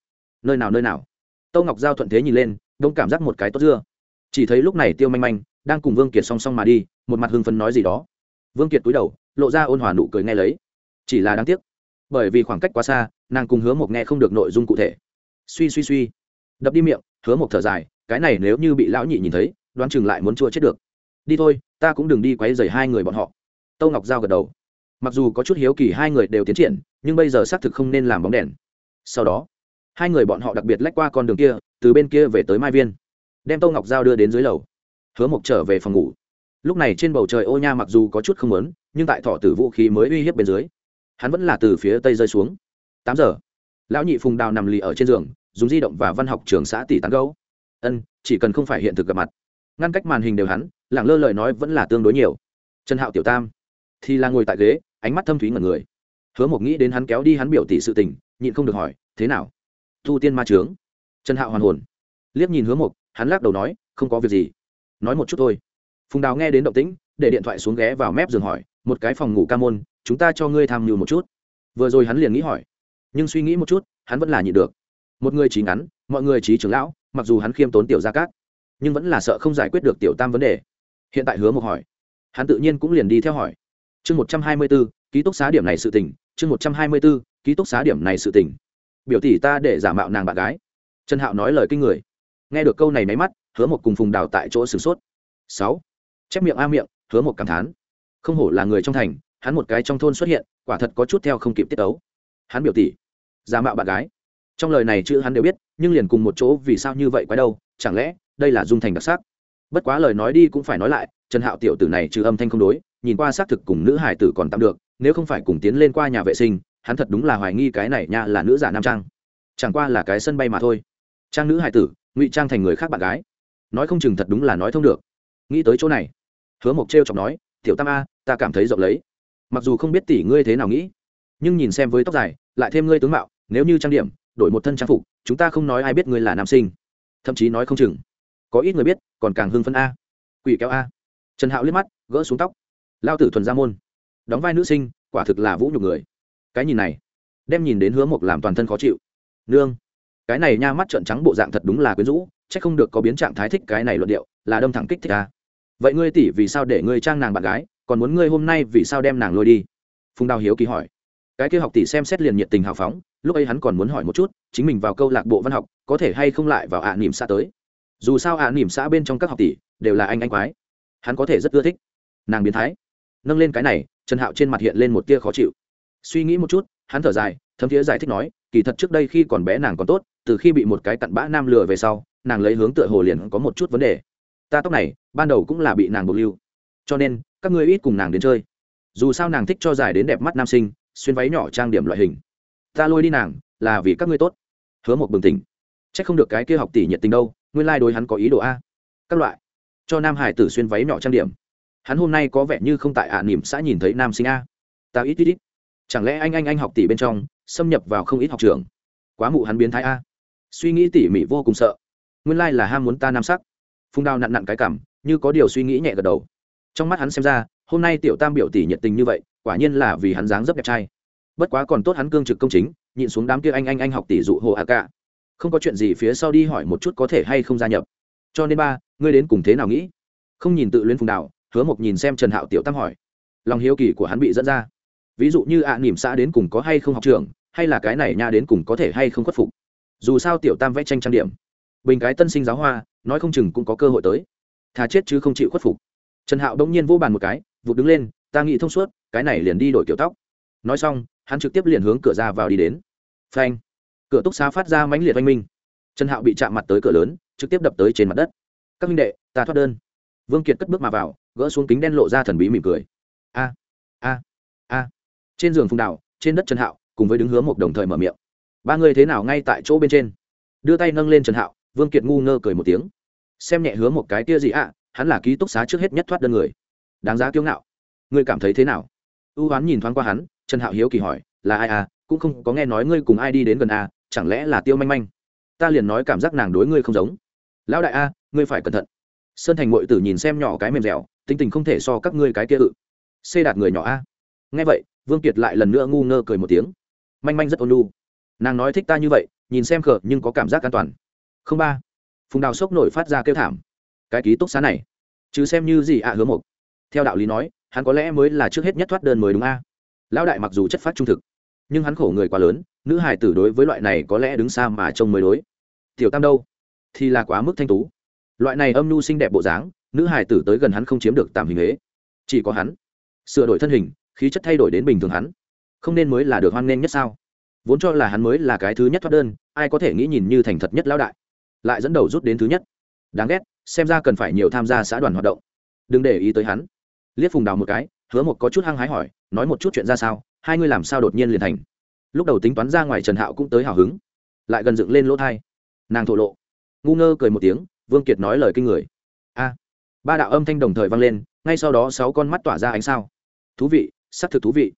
Speaker 1: Nơi nào nơi nào? Tâu ngọc giao thuận thế nhìn lên, đông cảm giác một cái tốt dưa. Chỉ thấy lúc này tiêu manh manh đang cùng vương kiệt song song mà đi, một mặt hưng phấn nói gì đó. Vương kiệt cúi đầu, lộ ra ôn hòa nụ cười nghe lấy. Chỉ là đáng tiếc, bởi vì khoảng cách quá xa, nàng cùng hứa mộc nghe không được nội dung cụ thể. Suy suy suy. Đập đi miệng, hứa mộc thở dài, cái này nếu như bị lão nhị nhìn thấy, đoán chừng lại muốn chua chết được. Đi thôi, ta cũng đừng đi quấy rầy hai người bọn họ tâu ngọc giao gật đầu. Mặc dù có chút hiếu kỳ hai người đều tiến triển, nhưng bây giờ xác thực không nên làm bóng đèn. Sau đó, hai người bọn họ đặc biệt lách qua con đường kia, từ bên kia về tới mai viên. Đem tâu ngọc giao đưa đến dưới lầu. Hứa mộc trở về phòng ngủ. Lúc này trên bầu trời ô nha mặc dù có chút không lớn nhưng tại thọ tử vũ khí mới uy hiếp bên dưới, hắn vẫn là từ phía tây rơi xuống. Tám giờ, lão nhị phùng đào nằm lì ở trên giường, dùng di động và văn học trường xã tỷ tán gấu ân, chỉ cần không phải hiện thực gặp mặt. Ngăn cách màn hình đều hắn, lẳng lơ lời nói vẫn là tương đối nhiều. Trần hạo tiểu tam thì là ngồi tại ghế, ánh mắt thâm thúy ngẩn người. Hứa mộc nghĩ đến hắn kéo đi hắn biểu tỷ sự tình, nhịn không được hỏi, thế nào? Thu tiên ma trướng. Trần hạo hoàn hồn. Liếc nhìn hứa mộc, hắn lắc đầu nói, không có việc gì. Nói một chút thôi. Phùng đào nghe đến động tĩnh, để điện thoại xuống ghé vào mép giường hỏi, một cái phòng ngủ ca môn, chúng ta cho ngươi tham mưu một chút. Vừa rồi hắn liền nghĩ hỏi, nhưng suy nghĩ một chút, hắn vẫn là nhịn được. Một người trí ngắn, mọi người trí trưởng lão, mặc dù hắn khiêm tốn tiểu gia cát, nhưng vẫn là sợ không giải quyết được tiểu tam vấn đề. Hiện tại hứa một hỏi, hắn tự nhiên cũng liền đi theo hỏi chương một trăm hai mươi b ố ký túc xá điểm này sự tỉnh chương một trăm hai mươi b ố ký túc xá điểm này sự tỉnh biểu tỷ ta để giả mạo nàng bạn gái. Trần hạo nói lời kinh người. Nghe được câu này máy mắt, hứa một cùng phùng đào tại chỗ sửng sốt. Sáu. Chép miệng a miệng, hứa một cảm thán. Không hổ là người trong thành, hắn một cái trong thôn xuất hiện, quả thật có chút theo không kịp tiết ấu hắn biểu tỷ, giả mạo bạn gái. Trong lời này chữ hắn đều biết, nhưng liền cùng một chỗ vì sao như vậy quái đâu, chẳng lẽ đây là dung thành đặc sắc? Bất quá lời nói đi cũng phải nói lại, trần hạo tiểu tử này trừ âm thanh không đối nhìn qua xác thực cùng nữ hải tử còn tạm được, nếu không phải cùng tiến lên qua nhà vệ sinh, hắn thật đúng là hoài nghi cái này nha là nữ giả nam trang. Chẳng qua là cái sân bay mà thôi. Trang nữ hải tử, ngụy trang thành người khác bạn gái. Nói không chừng thật đúng là nói thông được. Nghĩ tới chỗ này, hứa mộc t r chọc nói, tiểu tam a, ta cảm thấy rộng lấy. Mặc dù không biết tỷ ngươi thế nào nghĩ, nhưng nhìn xem với tóc dài, lại thêm ngươi tướng mạo, nếu như trang điểm, đổi một thân trang phục, chúng ta không nói ai biết ngươi là nam sinh. Thậm chí nói không chừng. Có ít người biết, còn càng hưng phân a. Quỷ kéo a. Trần hạo liếc mắt, gỡ xuống tóc lao tử thuần gia môn. Đóng vai nữ sinh, quả thực là vũ nhục người. Cái nhìn này, đem nhìn đến hứa mộc làm toàn thân khó chịu. Nương, cái này nha mắt trợn trắng bộ dạng thật đúng là quyến rũ c h ắ c không được có biến trạng thái thích cái này luận điệu, là đâm thẳng kích thích ta. Vậy ngươi tỷ vì sao để ngươi trang nàng bạn gái, còn muốn ngươi hôm nay vì sao đem nàng lôi đi? Phùng đào hiếu kỳ hỏi. Cái kia học tỷ xem xét liền nhiệt tình hào phóng, lúc ấy hắn còn muốn hỏi một chút, chính mình vào câu lạc bộ văn học, có thể hay không lại vào ạ à nỉm xã tới? Dù sao ạ à nỉm xã bên trong các học tỷ đều là anh anh quái. Hắn có thể rất ưa thích. Nàng biến thái nâng lên cái này, trần hạo trên mặt hiện lên một tia khó chịu. Suy nghĩ một chút, hắn thở dài, thấm thiế giải thích nói, kỳ thật trước đây khi còn bé nàng còn tốt, từ khi bị một cái cặn bã nam lừa về sau, nàng lấy hướng tựa hồ liền có một chút vấn đề. Ta tóc này, ban đầu cũng là bị nàng bộc lưu. Cho nên, các ngươi ít cùng nàng đến chơi. Dù sao nàng thích cho dài đến đẹp mắt nam sinh, xuyên váy nhỏ trang điểm loại hình. Ta lôi đi nàng, là vì các ngươi tốt. Hứa một bừng tỉnh. C h ắ c không được cái kia học tỷ nhiệt tình đâu, nguyên lai、like、đối hắn có ý đồ a. Các loại. Cho nam hải tử xuyên váy nhỏ trang điểm hắn hôm nay có vẻ như không tại ả à nỉm xã nhìn thấy nam sinh a. Ta ít ít ít. Chẳng lẽ anh anh anh học tỷ bên trong, xâm nhập vào không ít học trường? Quá mụ hắn biến thái a. Suy nghĩ tỉ mỉ vô cùng sợ. Nguyên lai là ham muốn ta nam sắc. Phung đao nặn nặn cái cảm, như có điều suy nghĩ nhẹ gật đầu. Trong mắt hắn xem ra, hôm nay tiểu tam biểu tỷ nhiệt tình như vậy, quả nhiên là vì hắn dáng dấp đẹp trai. Bất quá còn tốt hắn cương trực công chính, nhịn xuống đám kia anh anh anh học tỷ dụ hồ hạ cả. Không có chuyện gì phía sau đi hỏi một chút có thể hay không gia nhập. Cho nên ba, ngươi đến cùng thế nào nghĩ? Không nhìn tự luyến phùng Đào hứa mộc nhìn xem trần hạo tiểu tam hỏi. Lòng hiếu kỳ của hắn bị dẫn ra. Ví dụ như ạ à, nỉm xã đến cùng có hay không học trường hay là cái này nha đến cùng có thể hay không khuất phục. Dù sao tiểu tam vẽ tranh trang điểm. Bình cái tân sinh giáo hoa nói không chừng cũng có cơ hội tới. Thà chết chứ không chịu khuất phục. Trần hạo đông nhiên vô bàn một cái vụt đứng lên ta nghĩ thông suốt cái này liền đi đổi kiểu tóc. Nói xong hắn trực tiếp liền hướng cửa ra vào đi đến. Phanh. Cửa túc xá phát ra mãnh liệt oanh minh. Trần hạo bị chạm mặt tới cửa lớn trực tiếp đập tới trên mặt đất. Các minh đệ ta thoát đơn. Vương kiệt cất bước mà vào gỡ xuống kính đen lộ ra thần bí mỉm cười. A a a. Trên giường phùng đào trên đất trần hạo, cùng với đứng hướng một đồng thời mở miệng. Ba người thế nào ngay tại chỗ bên trên? Đưa tay nâng lên trần hạo, vương kiệt ngu ngơ cười một tiếng. Xem nhẹ hứa một cái tia gì ạ, hắn là ký túc xá trước hết nhất thoát đơn người. Đáng giá kiêu ngạo. Ngươi cảm thấy thế nào? Ưu hoán nhìn thoáng qua hắn, trần hạo hiếu kỳ hỏi, là ai à? Cũng không có nghe nói ngươi cùng ai đi đến gần à? Chẳng lẽ là tiêu manh manh? Ta liền nói cảm giác nàng đối ngươi không giống. Lão đại a, ngươi phải cẩn thận. Sơn thành mội tử nhìn xem nhỏ cái mềm dẻo tính tình không thể so các ngươi cái kia ự. Xê đạt người nhỏ a. Nghe vậy, vương kiệt lại lần nữa ngu ngơ cười một tiếng. Manh manh rất ôn lu nàng nói thích ta như vậy, nhìn xem khờ, nhưng có cảm giác an toàn. Không ba. Phùng đào sốc nổi phát ra kêu thảm. Cái ký túc xá này. Chứ xem như gì ạ à hứa mộc. Theo đạo lý nói, hắn có lẽ mới là trước hết nhất thoát đơn mới đúng a. Lão đại mặc dù chất phát trung thực, nhưng hắn khổ người quá lớn, nữ hài tử đối với loại này có lẽ đứng xa mà trông mới đối. Tiểu tam đâu? Thì là quá mức thanh tú. Loại này âm nhu xinh đẹp bộ dáng nữ hài tử tới gần hắn không chiếm được tạm hình ế chỉ có hắn. Sửa đổi thân hình, khí chất thay đổi đến bình thường hắn. Không nên mới là được hoan nghênh nhất sao? Vốn cho là hắn mới là cái thứ nhất thoát đơn, ai có thể nghĩ nhìn như thành thật nhất lão đại. Lại dẫn đầu rút đến thứ nhất. Đáng ghét, xem ra cần phải nhiều tham gia xã đoàn hoạt động. Đừng để ý tới hắn. Liếc phùng đào một cái, hứa một có chút hăng hái hỏi, nói một chút chuyện ra sao? Hai ngươi làm sao đột nhiên liền thành? Lúc đầu tính toán ra ngoài trần hạo cũng tới hào hứng. Lại gần dựng lên lỗ thai. Nàng thổ lộ. Ngu ngơ cười một tiếng, vương kiệt nói lời kinh người ba đạo âm thanh đồng thời vang lên, ngay sau đó sáu con mắt tỏa ra ánh sao. Thú vị s ắ c thực thú vị.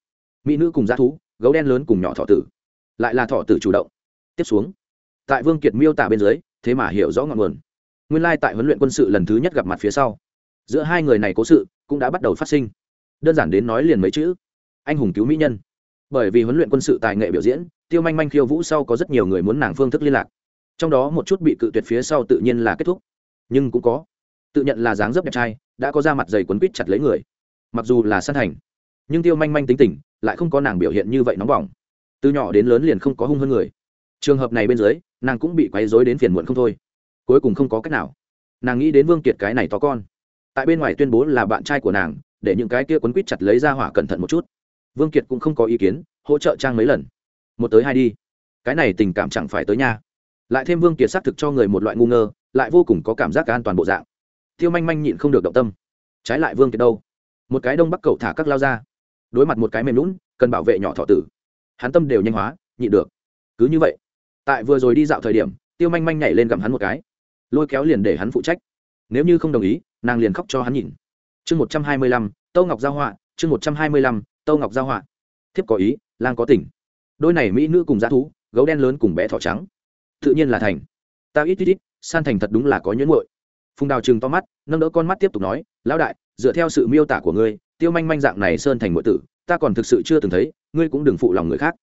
Speaker 1: Mỹ nữ cùng g thú, gấu đen lớn cùng nhỏ thọ tử. Lại là thọ tử chủ động. Tiếp xuống, tại vương kiệt miêu tả bên dưới, thế mà hiểu rõ ngọn nguồn. Nguyên lai、like、tại huấn luyện quân sự lần thứ nhất gặp mặt phía sau, giữa hai người này cố sự cũng đã bắt đầu phát sinh. Đơn giản đến nói liền mấy chữ. Anh hùng cứu mỹ nhân. Bởi vì huấn luyện quân sự tài nghệ biểu diễn, tiêu manh manh khiêu vũ sau có rất nhiều người muốn nàng phương thức liên lạc. Trong đó một chút bị cự tuyệt phía sau tự nhiên là kết thúc. Nhưng cũng có tự nhận là dáng dấp đẹp trai, đã có da mặt dày quấn quýt chặt lấy người. Mặc dù là săn thành, nhưng tiêu manh manh tính tình lại không có nàng biểu hiện như vậy nóng bỏng. Từ nhỏ đến lớn liền không có hung hơn người. Trường hợp này bên dưới, nàng cũng bị quấy dối đến phiền muộn không thôi. Cuối cùng không có cách nào. Nàng nghĩ đến vương kiệt cái này to con. Tại bên ngoài tuyên bố là bạn trai của nàng, để những cái kia quấn quýt chặt lấy ra hỏa cẩn thận một chút. Vương kiệt cũng không có ý kiến, hỗ trợ trang mấy lần. Một tới hai đi. Cái này tình cảm chẳng phải tới nha. Lại thêm vương kiệt xác thực cho người một loại ngu ngơ, lại vô cùng có cảm giác an toàn bộ dạng tiêu manh manh nhịn không được động tâm. Trái lại vương kiệt đâu? Một cái đông bắc cầu thả các lao ra. Đối mặt một cái mềm lún cần bảo vệ nhỏ thọ tử. Hắn tâm đều nhanh hóa, nhịn được. Cứ như vậy, tại vừa rồi đi dạo thời điểm, tiêu manh manh nhảy lên gặm hắn một cái. Lôi kéo liền để hắn phụ trách. Nếu như không đồng ý, nàng liền khóc cho hắn nhìn chương một trăm hai mươi lăm, tâu ngọc giao họa, chương một trăm hai mươi lăm, tâu ngọc giao họa. Thiếp có ý, lang có tỉnh đôi này mỹ nữ cùng g thú, gấu đen lớn cùng bé thỏ trắng. Tự nhiên là thành. Ta ít ít ít, san thành thật đúng là có nhuyễn muội phùng đào chừng to mắt, nâng đỡ con mắt tiếp tục nói, lão đại, dựa theo sự miêu tả của ngươi, tiêu manh manh dạng này sơn thành ngụy tử, ta còn thực sự chưa từng thấy, ngươi cũng đừng phụ lòng người khác.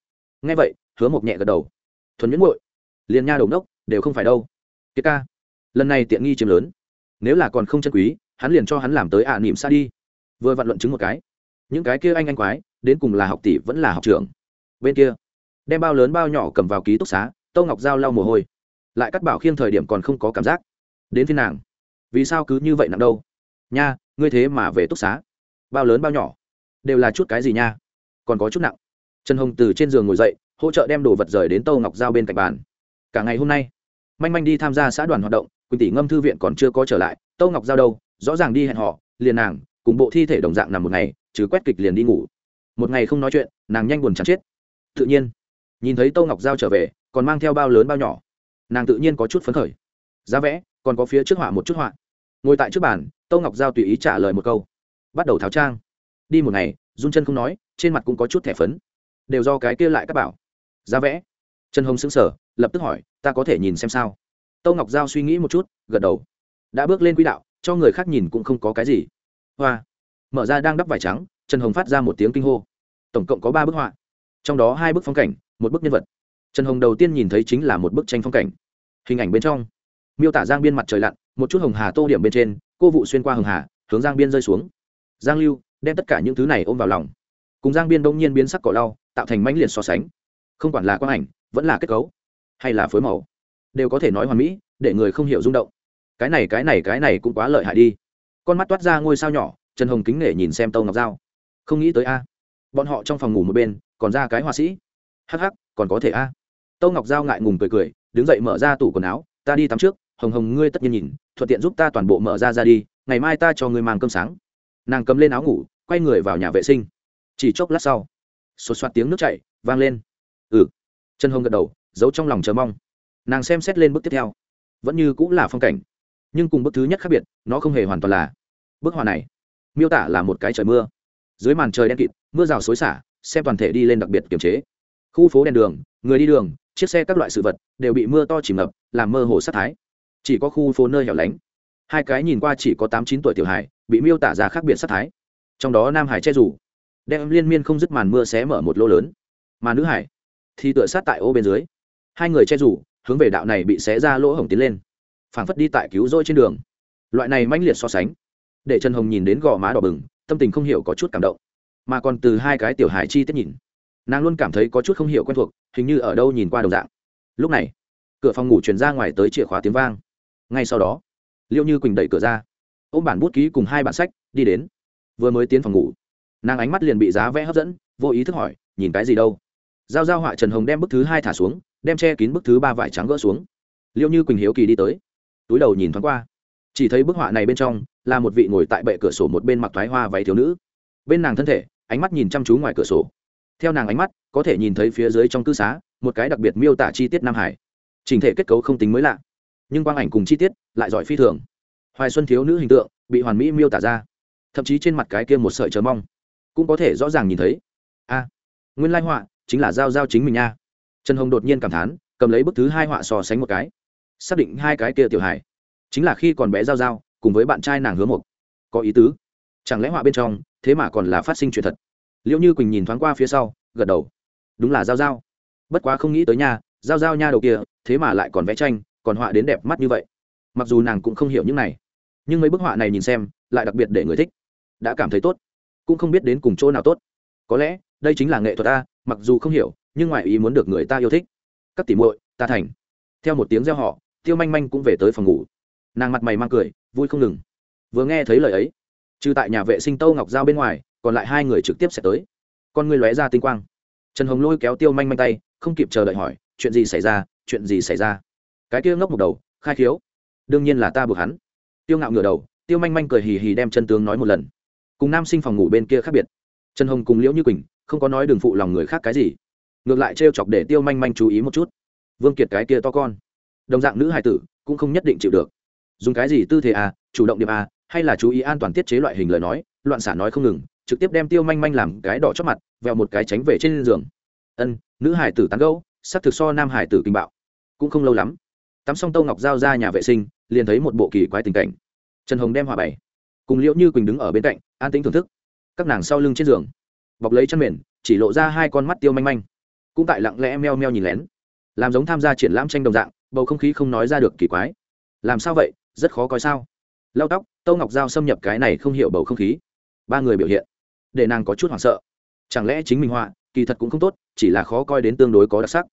Speaker 1: Nghe vậy, hứa một nhẹ gật đầu. Thuần nhuyễn muội liền nha đầu đốc, đều không phải đâu. Kiệt ca, lần này tiện nghi chiếm lớn. Nếu là còn không chân quý, hắn liền cho hắn làm tới ạ à nỉm xa đi. Vừa vặn luận chứng một cái, những cái kia anh anh quái, đến cùng là học tỷ vẫn là học trưởng. Bên kia, đem bao lớn bao nhỏ cầm vào ký túc xá, tâu ngọc giao lau mồ hôi, lại cắt bảo khiêng thời điểm còn không có cảm giác. Đến phiên nàng vì sao cứ như vậy nặng đâu? Nha, ngươi thế mà về túc xá. Bao lớn bao nhỏ? Đều là chút cái gì nha? Còn có chút nặng. Trần hồng từ trên giường ngồi dậy, hỗ trợ đem đồ vật rời đến tâu ngọc giao bên cạnh bàn. Cả ngày hôm nay, manh manh đi tham gia xã đoàn hoạt động, quỳnh tỷ ngâm thư viện còn chưa có trở lại, tâu ngọc giao đâu, rõ ràng đi hẹn họ liền nàng, cùng bộ thi thể đồng dạng nằm một ngày, chứ quét kịch liền đi ngủ. Một ngày không nói chuyện, nàng nhanh buồn chán chết. Tự nhiên, nhìn thấy tâu ngọc giao trở về, còn mang theo bao lớn bao nhỏ. Nàng tự nhiên có chút phấn khởi. Giá vẽ, còn có phía trước họa một chút họa ngồi tại trước bàn tâu ngọc giao tùy ý trả lời một câu. Bắt đầu tháo trang. Đi một ngày run chân không nói, trên mặt cũng có chút thẻ phấn. Đều do cái kia lại các bảo. Giá vẽ. Trần hồng xứng sở lập tức hỏi, ta có thể nhìn xem sao? Tâu ngọc giao suy nghĩ một chút, gật đầu. Đã bước lên quỹ đạo, cho người khác nhìn cũng không có cái gì. Hoa. Mở ra đang đắp vải trắng, trần hồng phát ra một tiếng kinh hô. Tổng cộng có ba bức họa. Trong đó hai bức phong cảnh, một bức nhân vật. Trần hồng đầu tiên nhìn thấy chính là một bức tranh phong cảnh. Hình ảnh bên trong miêu tả giang biên mặt trời lặn, một chút hồng hà tô điểm bên trên, cô vụ xuyên qua hồng hà, hướng giang biên rơi xuống. Giang lưu đem tất cả những thứ này ôm vào lòng. Cùng giang biên đông nhiên biến sắc cỏ lau, tạo thành mãnh liệt so sánh. Không quản là quang ảnh, vẫn là kết cấu, hay là phối màu, đều có thể nói hoàn mỹ, để người không hiểu rung động. Cái này cái này cái này cũng quá lợi hại đi. Con mắt toát ra ngôi sao nhỏ, trần hồng kính nể nhìn xem tâu ngọc dao không nghĩ tới a. Bọn họ trong phòng ngủ một bên, còn ra cái họa sĩ. Hắc hắc, còn có thể a. Tâu ngọc giao ngại ngùng cười cười, đứng dậy mở ra tủ quần áo, ta đi tắm trước hồng hồng ngươi tất nhiên nhìn, thuận tiện giúp ta toàn bộ mở ra ra đi, ngày mai ta cho ngươi mang cơm sáng. Nàng cầm lên áo ngủ, quay người vào nhà vệ sinh. Chỉ chốc lát sau sột soạt tiếng nước chảy vang lên. Ừ. Chân hồng gật đầu, giấu trong lòng chờ mong. Nàng xem xét lên bước tiếp theo. Vẫn như cũng là phong cảnh. Nhưng cùng bức thứ nhất khác biệt, nó không hề hoàn toàn là bức họa này. Miêu tả là một cái trời mưa. Dưới màn trời đen kịt, mưa rào xối xả, xem toàn thể đi lên đặc biệt kiềm chế. Khu phố đèn đường, người đi đường, chiếc xe các loại sự vật đều bị mưa to chìm ngập, làm mơ hồ sát thái chỉ có khu phố nơi hẻo lánh. Hai cái nhìn qua chỉ có tám chín tuổi tiểu hải bị miêu tả ra khác biệt sát thái. Trong đó nam hải che rủ đem liên miên không dứt màn mưa xé mở một lỗ lớn. Mà nữ hải thì tựa sát tại ô bên dưới. Hai người che rủ hướng về đạo này bị xé ra lỗ hổng tiến lên. Phảng phất đi tại cứu rỗi trên đường. Loại này mãnh liệt so sánh, để trần hồng nhìn đến gò má đỏ bừng, tâm tình không hiểu có chút cảm động. Mà còn từ hai cái tiểu hải chi tiết nhìn, nàng luôn cảm thấy có chút không hiểu quen thuộc, hình như ở đâu nhìn qua đồng dạng. Lúc này, cửa phòng ngủ chuyển ra ngoài tới chìa khóa tiếng vang ngay sau đó liêu như quỳnh đẩy cửa ra, ôm bản bút ký cùng hai bản sách, đi đến. Vừa mới tiến phòng ngủ, nàng ánh mắt liền bị giá vẽ hấp dẫn, vô ý thức hỏi, nhìn cái gì đâu? Giao giao họa trần hồng đem bức thứ hai thả xuống, đem che kín bức thứ ba vải trắng gỡ xuống. Liêu như quỳnh hiếu kỳ đi tới, túi đầu nhìn thoáng qua. Chỉ thấy bức họa này bên trong là một vị ngồi tại bệ cửa sổ một bên mặc thoái hoa váy thiếu nữ. Bên nàng thân thể, ánh mắt nhìn chăm chú ngoài cửa sổ. Theo nàng ánh mắt, có thể nhìn thấy phía dưới trong cư xá, một cái đặc biệt miêu tả chi tiết nam hải. Trình thể kết cấu không tính mới lạ nhưng quang ảnh cùng chi tiết lại giỏi phi thường. Hoài xuân thiếu nữ hình tượng bị hoàn mỹ miêu tả ra, thậm chí trên mặt cái kia một sợi chờ mong, cũng có thể rõ ràng nhìn thấy. A, nguyên lai họa chính là giao giao chính mình nha. Trần hồng đột nhiên cảm thán, cầm lấy bức thứ hai họa so sánh một cái, xác định hai cái kia tiểu hải chính là khi còn bé giao giao cùng với bạn trai nàng hứa một có ý tứ. Chẳng lẽ họa bên trong, thế mà còn là phát sinh chuyện thật? Liệu như quỳnh nhìn thoáng qua phía sau, gật đầu. Đúng là giao giao. Bất quá không nghĩ tới nha, giao giao nha đầu kia, thế mà lại còn vẽ tranh còn họa đến đẹp mắt như vậy. Mặc dù nàng cũng không hiểu những này, nhưng mấy bức họa này nhìn xem, lại đặc biệt để người thích. Đã cảm thấy tốt, cũng không biết đến cùng chỗ nào tốt. Có lẽ, đây chính là nghệ thuật ta, mặc dù không hiểu, nhưng ngoại ý muốn được người ta yêu thích. Các tỉ muội, ta thành. Theo một tiếng reo họ tiêu manh manh cũng về tới phòng ngủ. Nàng mặt mày mang cười, vui không ngừng. Vừa nghe thấy lời ấy, trừ tại nhà vệ sinh tâu ngọc giao bên ngoài, còn lại hai người trực tiếp sẽ tới. Con người lóe ra tinh quang. Trần hồng lôi kéo tiêu manh manh tay, không kịp chờ đợi hỏi, chuyện gì xảy ra? Chuyện gì xảy ra? Cái kia ngốc một đầu, khai khiếu. Đương nhiên là ta buộc hắn. Tiêu ngạo ngửa đầu, tiêu manh manh cười hì hì đem chân tướng nói một lần. Cùng nam sinh phòng ngủ bên kia khác biệt. Trần hồng cùng liễu như quỳnh, không có nói đường phụ lòng người khác cái gì. Ngược lại trêu chọc để tiêu manh manh chú ý một chút. Vương kiệt cái kia to con. Đồng dạng nữ hài tử, cũng không nhất định chịu được. Dùng cái gì tư thế à chủ động điệp à hay là chú ý an toàn tiết chế loại hình lời nói, loạn xả nói không ngừng, trực tiếp đem tiêu manh manh làm cái đỏ chót mặt, vèo một cái tránh về trên giường. Ân, nữ hải tử tán gẫu c thực so nam hải tử kinh bạo. Cũng không lâu lắm tắm xong tâu ngọc giao ra nhà vệ sinh, liền thấy một bộ kỳ quái tình cảnh. Trần hồng đem hòa bày. Cùng liễu như quỳnh đứng ở bên cạnh, an tĩnh thưởng thức. Các nàng sau lưng trên giường, bọc lấy chân mền, chỉ lộ ra hai con mắt tiêu manh manh. Cũng tại lặng lẽ meo meo nhìn lén. Làm giống tham gia triển lãm tranh đồng dạng, bầu không khí không nói ra được kỳ quái. Làm sao vậy? Rất khó coi sao? Lau tóc, tâu ngọc giao xâm nhập cái này không hiểu bầu không khí. Ba người biểu hiện, để nàng có chút hoảng sợ. Chẳng lẽ chính mình họa, kỳ thật cũng không tốt, chỉ là khó coi đến tương đối có đặc sắc.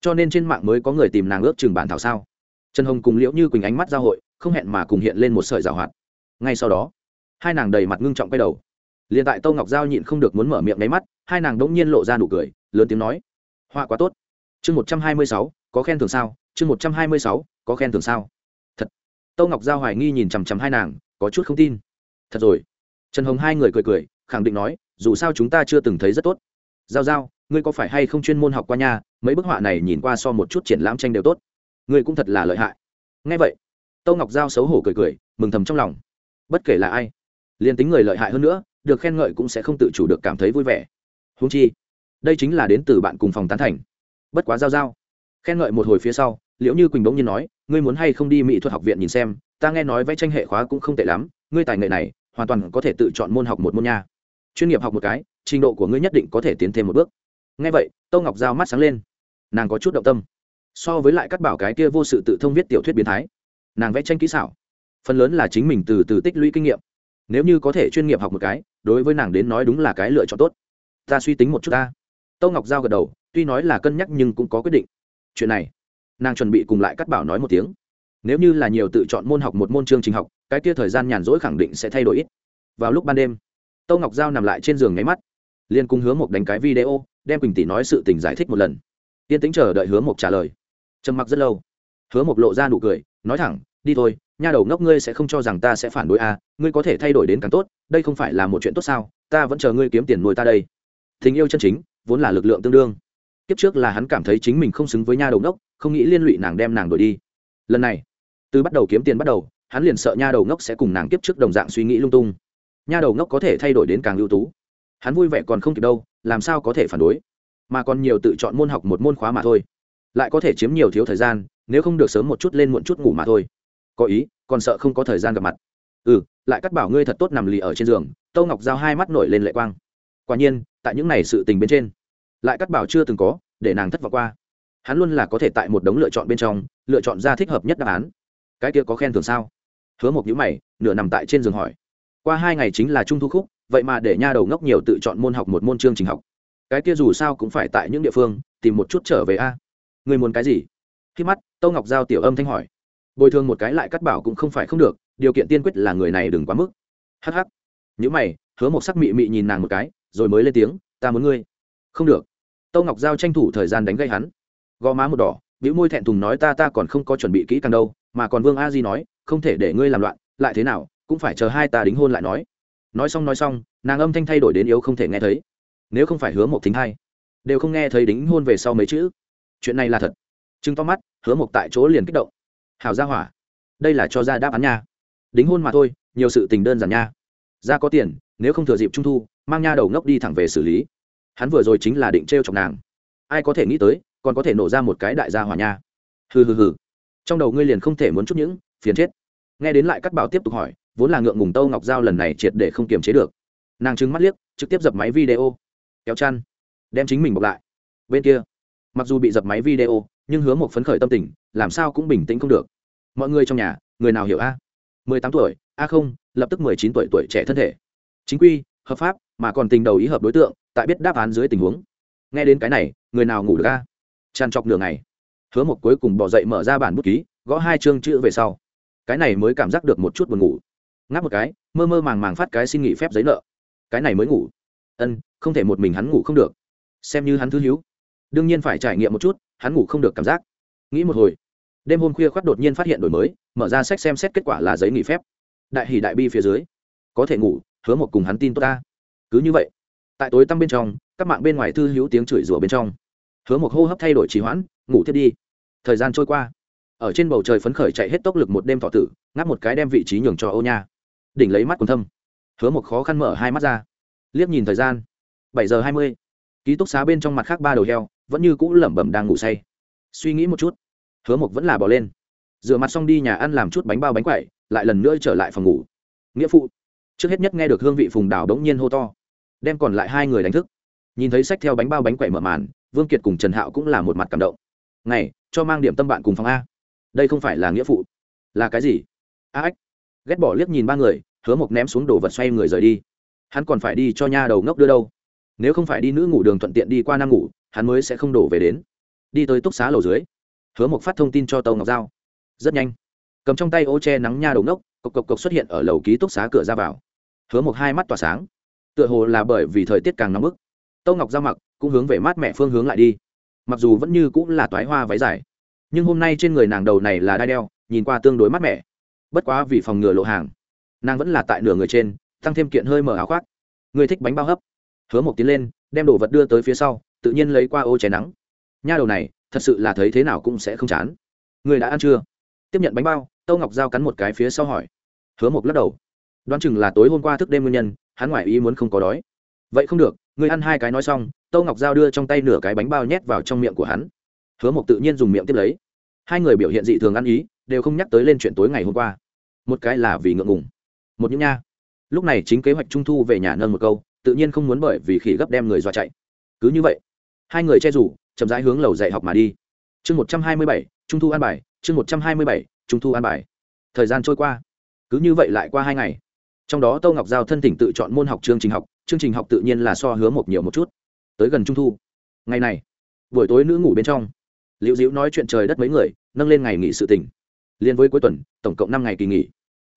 Speaker 1: Cho nên trên mạng mới có người tìm nàng ước chừng bản thảo sao? Trần hồng cùng liễu như quỳnh ánh mắt giao hội, không hẹn mà cùng hiện lên một sợi rào hoạt. Ngay sau đó, hai nàng đầy mặt ngưng trọng quay đầu. Liền tại tâu ngọc giao nhịn không được muốn mở miệng nháy mắt, hai nàng đỗng nhiên lộ ra nụ cười, lớn tiếng nói, họa quá tốt. Chương một trăm hai mươi sáu, có khen thường sao? Chương một trăm hai mươi sáu, có khen thường sao? Thật. Tâu ngọc giao hoài nghi nhìn chằm chằm hai nàng, có chút không tin. Thật rồi. Trần hồng hai người cười cười, khẳng định nói, dù sao chúng ta chưa từng thấy rất tốt. Giao giao, ngươi có phải hay không chuyên môn học qua nha? Mấy bức họa này nhìn qua so một chút triển lãm tranh đều tốt ngươi cũng thật là lợi hại. Ngay vậy tâu ngọc giao xấu hổ cười cười, mừng thầm trong lòng. Bất kể là ai, liền tính người lợi hại hơn nữa, được khen ngợi cũng sẽ không tự chủ được cảm thấy vui vẻ. Húng chi, đây chính là đến từ bạn cùng phòng tán thành. Bất quá giao giao, khen ngợi một hồi phía sau, liễu như quỳnh bỗng nhiên nói, ngươi muốn hay không đi mỹ thuật học viện nhìn xem? Ta nghe nói vẽ tranh hệ khóa cũng không tệ lắm, ngươi tài nghệ này hoàn toàn có thể tự chọn môn học một môn nha. Chuyên nghiệp học một cái, trình độ của ngươi nhất định có thể tiến thêm một bước. Ngay vậy tâu ngọc giao mắt sáng lên, nàng có chút động tâm so với lại cắt bảo cái kia vô sự tự thông viết tiểu thuyết biến thái. Nàng vẽ tranh kỹ xảo. Phần lớn là chính mình từ từ tích lũy kinh nghiệm. Nếu như có thể chuyên nghiệp học một cái, đối với nàng đến nói đúng là cái lựa chọn tốt. Ta suy tính một chút ta. Tâu ngọc giao gật đầu, tuy nói là cân nhắc nhưng cũng có quyết định. Chuyện này, nàng chuẩn bị cùng lại cắt bảo nói một tiếng. Nếu như là nhiều tự chọn môn học một môn chương trình học, cái kia thời gian nhàn rỗi khẳng định sẽ thay đổi ít. Vào lúc ban đêm, tâu ngọc giao nằm lại trên giường nháy mắt liên cung hướng một đánh cái video, đem quỳnh tỷ nói sự tình giải thích một lần tiên tính chờ đợi hứa mộc trả lời. Trầm mặc rất lâu. Hứa mộc lộ ra nụ cười nói thẳng đi thôi nha đầu ngốc ngươi sẽ không cho rằng ta sẽ phản đối à, ngươi có thể thay đổi đến càng tốt đây không phải là một chuyện tốt sao ta vẫn chờ ngươi kiếm tiền nuôi ta đây. Tình yêu chân chính vốn là lực lượng tương đương. Kiếp trước là hắn cảm thấy chính mình không xứng với nha đầu ngốc không nghĩ liên lụy nàng đem nàng đổi đi. Lần này từ bắt đầu kiếm tiền bắt đầu hắn liền sợ nha đầu ngốc sẽ cùng nàng kiếp trước đồng dạng suy nghĩ lung tung. Nha đầu ngốc có thể thay đổi đến càng ưu tú. Hắn vui vẻ còn không kịp đâu làm sao có thể phản đối? Mà còn nhiều tự chọn môn học một môn khóa mà thôi. Lại có thể chiếm nhiều thiếu thời gian, nếu không được sớm một chút lên muộn chút ngủ mà thôi. Có ý, còn sợ không có thời gian gặp mặt. Ừ lại cắt bảo ngươi thật tốt nằm lì ở trên giường, tâu ngọc giao hai mắt nổi lên lệ quang. Quả nhiên, tại những này sự tình bên trên, lại cắt bảo chưa từng có, để nàng thất vọng qua. Hắn luôn là có thể tại một đống lựa chọn bên trong, lựa chọn ra thích hợp nhất đáp án. Cái kia có khen thường sao? Hứa một nhữ mày, nửa nằm tại trên giường hỏi. Qua hai ngày chính là trung thu khúc, vậy mà để nha đầu ngốc nhiều tự chọn môn học một môn chương trình học cái kia dù sao cũng phải tại những địa phương, tìm một chút trở về a. Người muốn cái gì? Khi mắt, tâu ngọc giao tiểu âm thanh hỏi. Bồi thường một cái lại cắt bảo cũng không phải không được, điều kiện tiên quyết là người này đừng quá mức. Hh những mày, hứa một sắc mị mị nhìn nàng một cái, rồi mới lên tiếng, ta muốn ngươi. Không được. Tâu ngọc giao tranh thủ thời gian đánh gây hắn. Gò má một đỏ, bĩu môi thẹn thùng nói, ta ta còn không có chuẩn bị kỹ càng đâu, mà còn vương a di nói, không thể để ngươi làm loạn, lại thế nào, cũng phải chờ hai ta đính hôn lại nói. Nói xong nói xong, nàng âm thanh thay đổi đến yếu không thể nghe thấy nếu không phải hứa một thính hai đều không nghe thấy đính hôn về sau mấy chữ. Chuyện này là thật. Chứng to mắt, hứa một tại chỗ liền kích động. Hào ra hỏa, đây là cho ra đáp án nha. Đính hôn mà thôi, nhiều sự tình đơn giản nha. Ra có tiền, nếu không thừa dịp trung thu, mang nha đầu ngốc đi thẳng về xử lý. Hắn vừa rồi chính là định t r e o chọc nàng. Ai có thể nghĩ tới, còn có thể nổ ra một cái đại gia hỏa nha. Hừ hừ hừ. Trong đầu ngươi liền không thể muốn chút những phiền chết. Nghe đến lại cắt bảo tiếp tục hỏi, vốn là ngượng ngùng tâu ngọc giao lần này triệt để không kiềm chế được. Nàng trứng mắt liếc, trực tiếp dập máy video kéo chăn, đem chính mình bọc lại. Bên kia, mặc dù bị dập máy video, nhưng hứa một phấn khởi tâm tình, làm sao cũng bình tĩnh không được. Mọi người trong nhà, người nào hiểu a? Mười tám tuổi, a không, lập tức mười chín tuổi tuổi trẻ thân thể. Chính quy, hợp pháp, mà còn tình đầu ý hợp đối tượng, tại biết đáp án dưới tình huống. Nghe đến cái này, người nào ngủ được a? Tràn trọc nửa ngày. Hứa một cuối cùng bỏ dậy mở ra bản bút ký, gõ hai chương chữ về sau. Cái này mới cảm giác được một chút buồn ngủ. Ngáp một cái, mơ mơ màng màng phát cái xin nghỉ phép giấy nợ. Cái này mới ngủ ân, không thể một mình hắn ngủ không được. Xem như hắn thư hiếu đương nhiên phải trải nghiệm một chút, hắn ngủ không được cảm giác. Nghĩ một hồi, đêm hôm khuya khoác đột nhiên phát hiện đổi mới, mở ra sách xem xét kết quả là giấy nghỉ phép. Đại hỷ đại bi phía dưới, có thể ngủ, hứa một cùng hắn tin tốt ta. Cứ như vậy, tại tối tăm bên trong, các mạng bên ngoài thư hữu tiếng chửi rủa bên trong. Hứa một hô hấp thay đổi trì hoãn, ngủ thiết đi. Thời gian trôi qua, ở trên bầu trời phấn khởi chạy hết tốc lực một đêm thọ tử, ngáp một cái đem vị trí nhường cho ô nha. Đỉnh lấy mắt còn thâm. Hứa một khó khăn mở hai mắt ra liếc nhìn thời gian. Bảy giờ hai mươi. Ký túc xá bên trong mặt khác ba đầu heo, vẫn như cũ lẩm bẩm đang ngủ say. Suy nghĩ một chút, hứa một vẫn là bỏ lên. Rửa mặt xong đi nhà ăn làm chút bánh bao bánh quậy lại lần nữa trở lại phòng ngủ. Nghĩa phụ. Trước hết nhất nghe được hương vị phùng đào đống nhiên hô to. Đem còn lại hai người đánh thức. Nhìn thấy sách theo bánh bao bánh quậy mở màn, vương kiệt cùng trần hạo cũng là một mặt cảm động. Này, cho mang điểm tâm bạn cùng phòng a. Đây không phải là nghĩa phụ. Là cái gì? A ếch ghét bỏ liếc nhìn ba người, hứa mộc ném xuống đồ vật xoay người rời đi hắn còn phải đi cho nha đầu ngốc đưa đâu. Nếu không phải đi nữ ngủ đường thuận tiện đi qua nam ngủ, hắn mới sẽ không đổ về đến. Đi tới túc xá lầu dưới, hứa mộc phát thông tin cho tàu ngọc giao. Rất nhanh, cầm trong tay ô che nắng nha đầu ngốc, cộc cộc cộc xuất hiện ở lầu ký túc xá cửa ra vào. Hứa mộc hai mắt tỏa sáng. Tựa hồ là bởi vì thời tiết càng nóng bức. Tâu ngọc giao mặc, cũng hướng về mát mẹ phương hướng lại đi. Mặc dù vẫn như cũng là toái hoa váy dài, nhưng hôm nay trên người nàng đầu này là đai đeo, nhìn qua tương đối mát mẻ. Bất quá vì phòng ngừa lộ hàng, nàng vẫn là tại nửa người trên tăng thêm kiện hơi mở áo khoác. Người thích bánh bao hấp. Hứa một tiến lên, đem đồ vật đưa tới phía sau, tự nhiên lấy qua ô chén nắng. Nha đầu này, thật sự là thấy thế nào cũng sẽ không chán. Người đã ăn chưa? Tiếp nhận bánh bao, tâu ngọc giao cắn một cái phía sau hỏi. Hứa một lắc đầu. Đoán chừng là tối hôm qua thức đêm nguyên nhân, hắn ngoại ý muốn không có đói. Vậy không được, người ăn hai cái nói xong, tâu ngọc giao đưa trong tay nửa cái bánh bao nhét vào trong miệng của hắn. Hứa mộc tự nhiên dùng miệng tiếp lấy. Hai người biểu hiện dị thường ăn ý, đều không nhắc tới lên chuyện tối ngày hôm qua. Một cái là vì ngượng ngùng, một những nha lúc này chính kế hoạch trung thu về nhà nâng một câu, tự nhiên không muốn bởi vì khỉ gấp đem người dọa chạy. Cứ như vậy, hai người che rủ, chậm rãi hướng lầu dạy học mà đi. Chương một trăm hai mươi bảy, trung thu an bài, chương một trăm hai mươi bảy, trung thu an bài. Thời gian trôi qua, cứ như vậy lại qua hai ngày. Trong đó tâu ngọc giao thân tỉnh tự chọn môn học chương trình học, chương trình học tự nhiên là so hứa một nhiều một chút. Tới gần trung thu, ngày này, buổi tối nữ ngủ bên trong, liễu diễu nói chuyện trời đất mấy người, nâng lên ngày nghỉ sự tỉnh liên với cuối tuần, tổng cộng năm ngày kỳ nghỉ.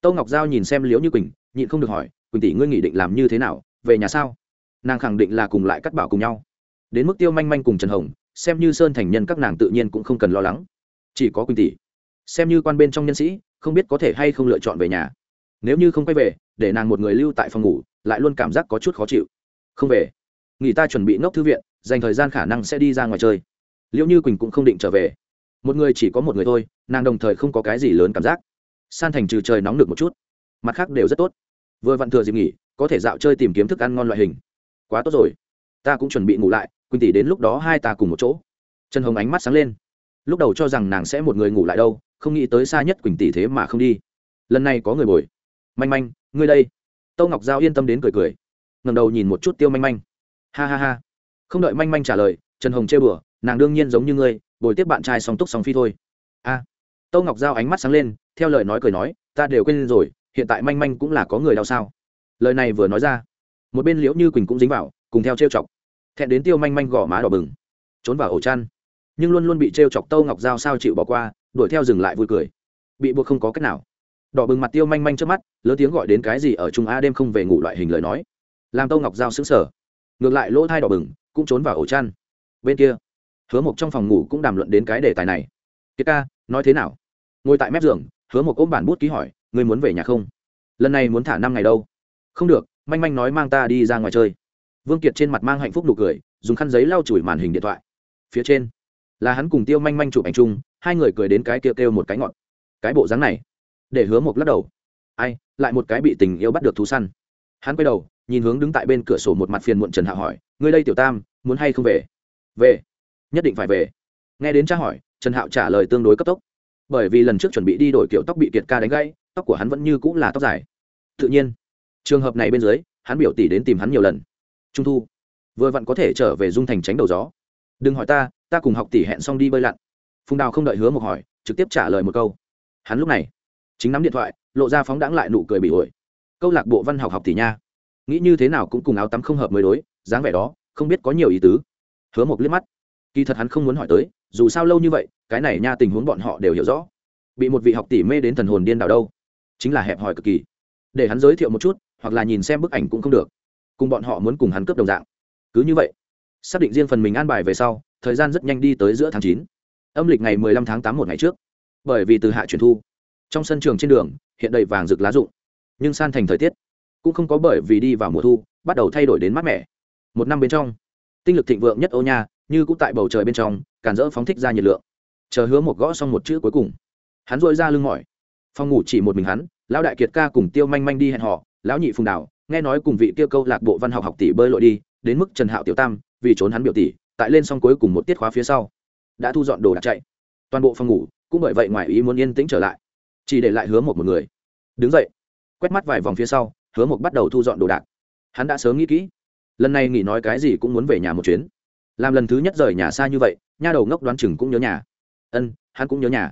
Speaker 1: Tâu ngọc giao nhìn xem liễu như quỳnh nhịn không được hỏi, quỳnh tỷ, ngươi nghị định làm như thế nào? Về nhà sao? Nàng khẳng định là cùng lại cắt bảo cùng nhau. Đến mức tiêu manh manh cùng trần hồng, xem như sơn thành nhân các nàng tự nhiên cũng không cần lo lắng. Chỉ có quỳnh tỷ. Xem như quan bên trong nhân sĩ, không biết có thể hay không lựa chọn về nhà. Nếu như không quay về, để nàng một người lưu tại phòng ngủ, lại luôn cảm giác có chút khó chịu. Không về. Nghỉ ta chuẩn bị ngốc thư viện, dành thời gian khả năng sẽ đi ra ngoài chơi. Liệu như quỳnh cũng không định trở về. Một người chỉ có một người thôi, nàng đồng thời không có cái gì lớn cảm giác. San thành trừ trời nóng được một chút mặt khác đều rất tốt. Vừa vặn thừa dịp nghỉ, có thể dạo chơi tìm kiếm thức ăn ngon loại hình. Quá tốt rồi. Ta cũng chuẩn bị ngủ lại, quỳnh tỷ đến lúc đó hai ta cùng một chỗ. Trần hồng ánh mắt sáng lên. Lúc đầu cho rằng nàng sẽ một người ngủ lại đâu, không nghĩ tới xa nhất quỳnh tỷ thế mà không đi. Lần này có người bồi. Manh manh, ngươi đây. Tâu ngọc giao yên tâm đến cười cười. Ngầm đầu nhìn một chút tiêu manh manh. Ha ha ha. Không đợi manh manh trả lời, trần hồng chê bừa nàng đương nhiên giống như ngươi, bồi tiếp bạn trai song túc song phi thôi. A. À. tâu ngọc giao ánh mắt sáng lên, theo lời nói cười nói, ta đều quên rồi hiện tại manh manh cũng là có người đau sao? Lời này vừa nói ra, một bên liễu như quỳnh cũng dính vào, cùng theo trêu chọc. Thẹn đến tiêu manh manh gõ má đỏ bừng, trốn vào ổ chăn, nhưng luôn luôn bị trêu chọc tâu ngọc giao sao chịu bỏ qua, đuổi theo dừng lại vui cười. Bị buộc không có cách nào. Đỏ bừng mặt tiêu manh manh trước mắt, lớn tiếng gọi đến cái gì ở trung a đêm không về ngủ loại hình lời nói. Làm tâu ngọc giao xứng sở ngược lại lỗ thai đỏ bừng, cũng trốn vào ổ chăn. Bên kia, hứa mộc trong phòng ngủ cũng đàm luận đến cái đề tài này. Kiệt ca, nói thế nào? Ngồi tại mép giường, hứa mộc ôm bản bút ký hỏi ngươi muốn về nhà không? Lần này muốn thả năm ngày đâu? Không được, manh manh nói mang ta đi ra ngoài chơi. Vương kiệt trên mặt mang hạnh phúc nụ cười, dùng khăn giấy lau chùi màn hình điện thoại. Phía trên, là hắn cùng tiêu manh manh chụp ảnh chung, hai người cười đến cái kêu kêu một cái ngọt. Cái bộ dáng này, để hứa một lắc đầu. Ai, lại một cái bị tình yêu bắt được thú săn. Hắn quay đầu, nhìn hướng đứng tại bên cửa sổ một mặt phiền muộn trần hạ hỏi, ngươi đây, tiểu tam, muốn hay không về? Về. Nhất định phải về. Nghe đến cha hỏi, trần hạo trả lời tương đối cấp tốc bởi vì lần trước chuẩn bị đi đổi kiểu tóc bị kiệt ca đánh gãy, tóc của hắn vẫn như cũng là tóc dài. Tự nhiên, trường hợp này bên dưới, hắn biểu tỷ đến tìm hắn nhiều lần. Trung thu, vừa vặn có thể trở về dung thành tránh đầu gió. Đừng hỏi ta ta cùng học tỷ hẹn xong đi bơi lặn. Phùng đào không đợi hứa một hỏi, trực tiếp trả lời một câu. Hắn lúc này, chính nắm điện thoại, lộ ra phóng đãng lại nụ cười bị ổi câu lạc bộ văn học học tỷ nha. Nghĩ như thế nào cũng cùng áo tắm không hợp mới đối, dáng vẻ đó, không biết có nhiều ý tứ. Hứa một liếc mắt kỳ thật hắn không muốn hỏi tới, dù sao lâu như vậy, cái này nha tình huống bọn họ đều hiểu rõ. Bị một vị học tỷ mê đến thần hồn điên đảo đâu? Chính là hẹp hòi cực kỳ. Để hắn giới thiệu một chút, hoặc là nhìn xem bức ảnh cũng không được. Cùng bọn họ muốn cùng hắn cướp đồng dạng. Cứ như vậy, xác định riêng phần mình an bài về sau, thời gian rất nhanh đi tới giữa tháng chín. Âm lịch ngày mười lăm tháng tám một ngày trước. Bởi vì từ hạ chuyển thu, trong sân trường trên đường, hiện đầy vàng rực lá rụng. Nhưng san thành thời tiết, cũng không có bởi vì đi vào mùa thu, bắt đầu thay đổi đến mát mẻ. Một năm bên trong, tinh lực thịnh vượng nhất ô nha như cũng tại bầu trời bên trong cản rỡ phóng thích ra nhiệt lượng. Chờ hứa một gõ xong một chữ cuối cùng. Hắn dội ra lưng mỏi. Phòng ngủ chỉ một mình hắn, lão đại kiệt ca cùng tiêu manh manh đi hẹn họ lão nhị phùng đảo nghe nói cùng vị tiêu câu lạc bộ văn học học tỷ bơi lội đi, đến mức trần hạo tiểu tam, vì trốn hắn biểu tỷ, tại lên xong cuối cùng một tiết khóa phía sau, đã thu dọn đồ đạc chạy. Toàn bộ phòng ngủ, cũng bởi vậy ngoài ý muốn yên tĩnh trở lại. Chỉ để lại hứa một một người. Đứng dậy, quét mắt vài vòng phía sau, hứa một bắt đầu thu dọn đồ đạc. Hắn đã sớm nghĩ kỹ. Lần này nghỉ nói cái gì cũng muốn về nhà một chuyến làm lần thứ nhất rời nhà xa như vậy, nha đầu ngốc đoán chừng cũng nhớ nhà. Ân, hắn cũng nhớ nhà.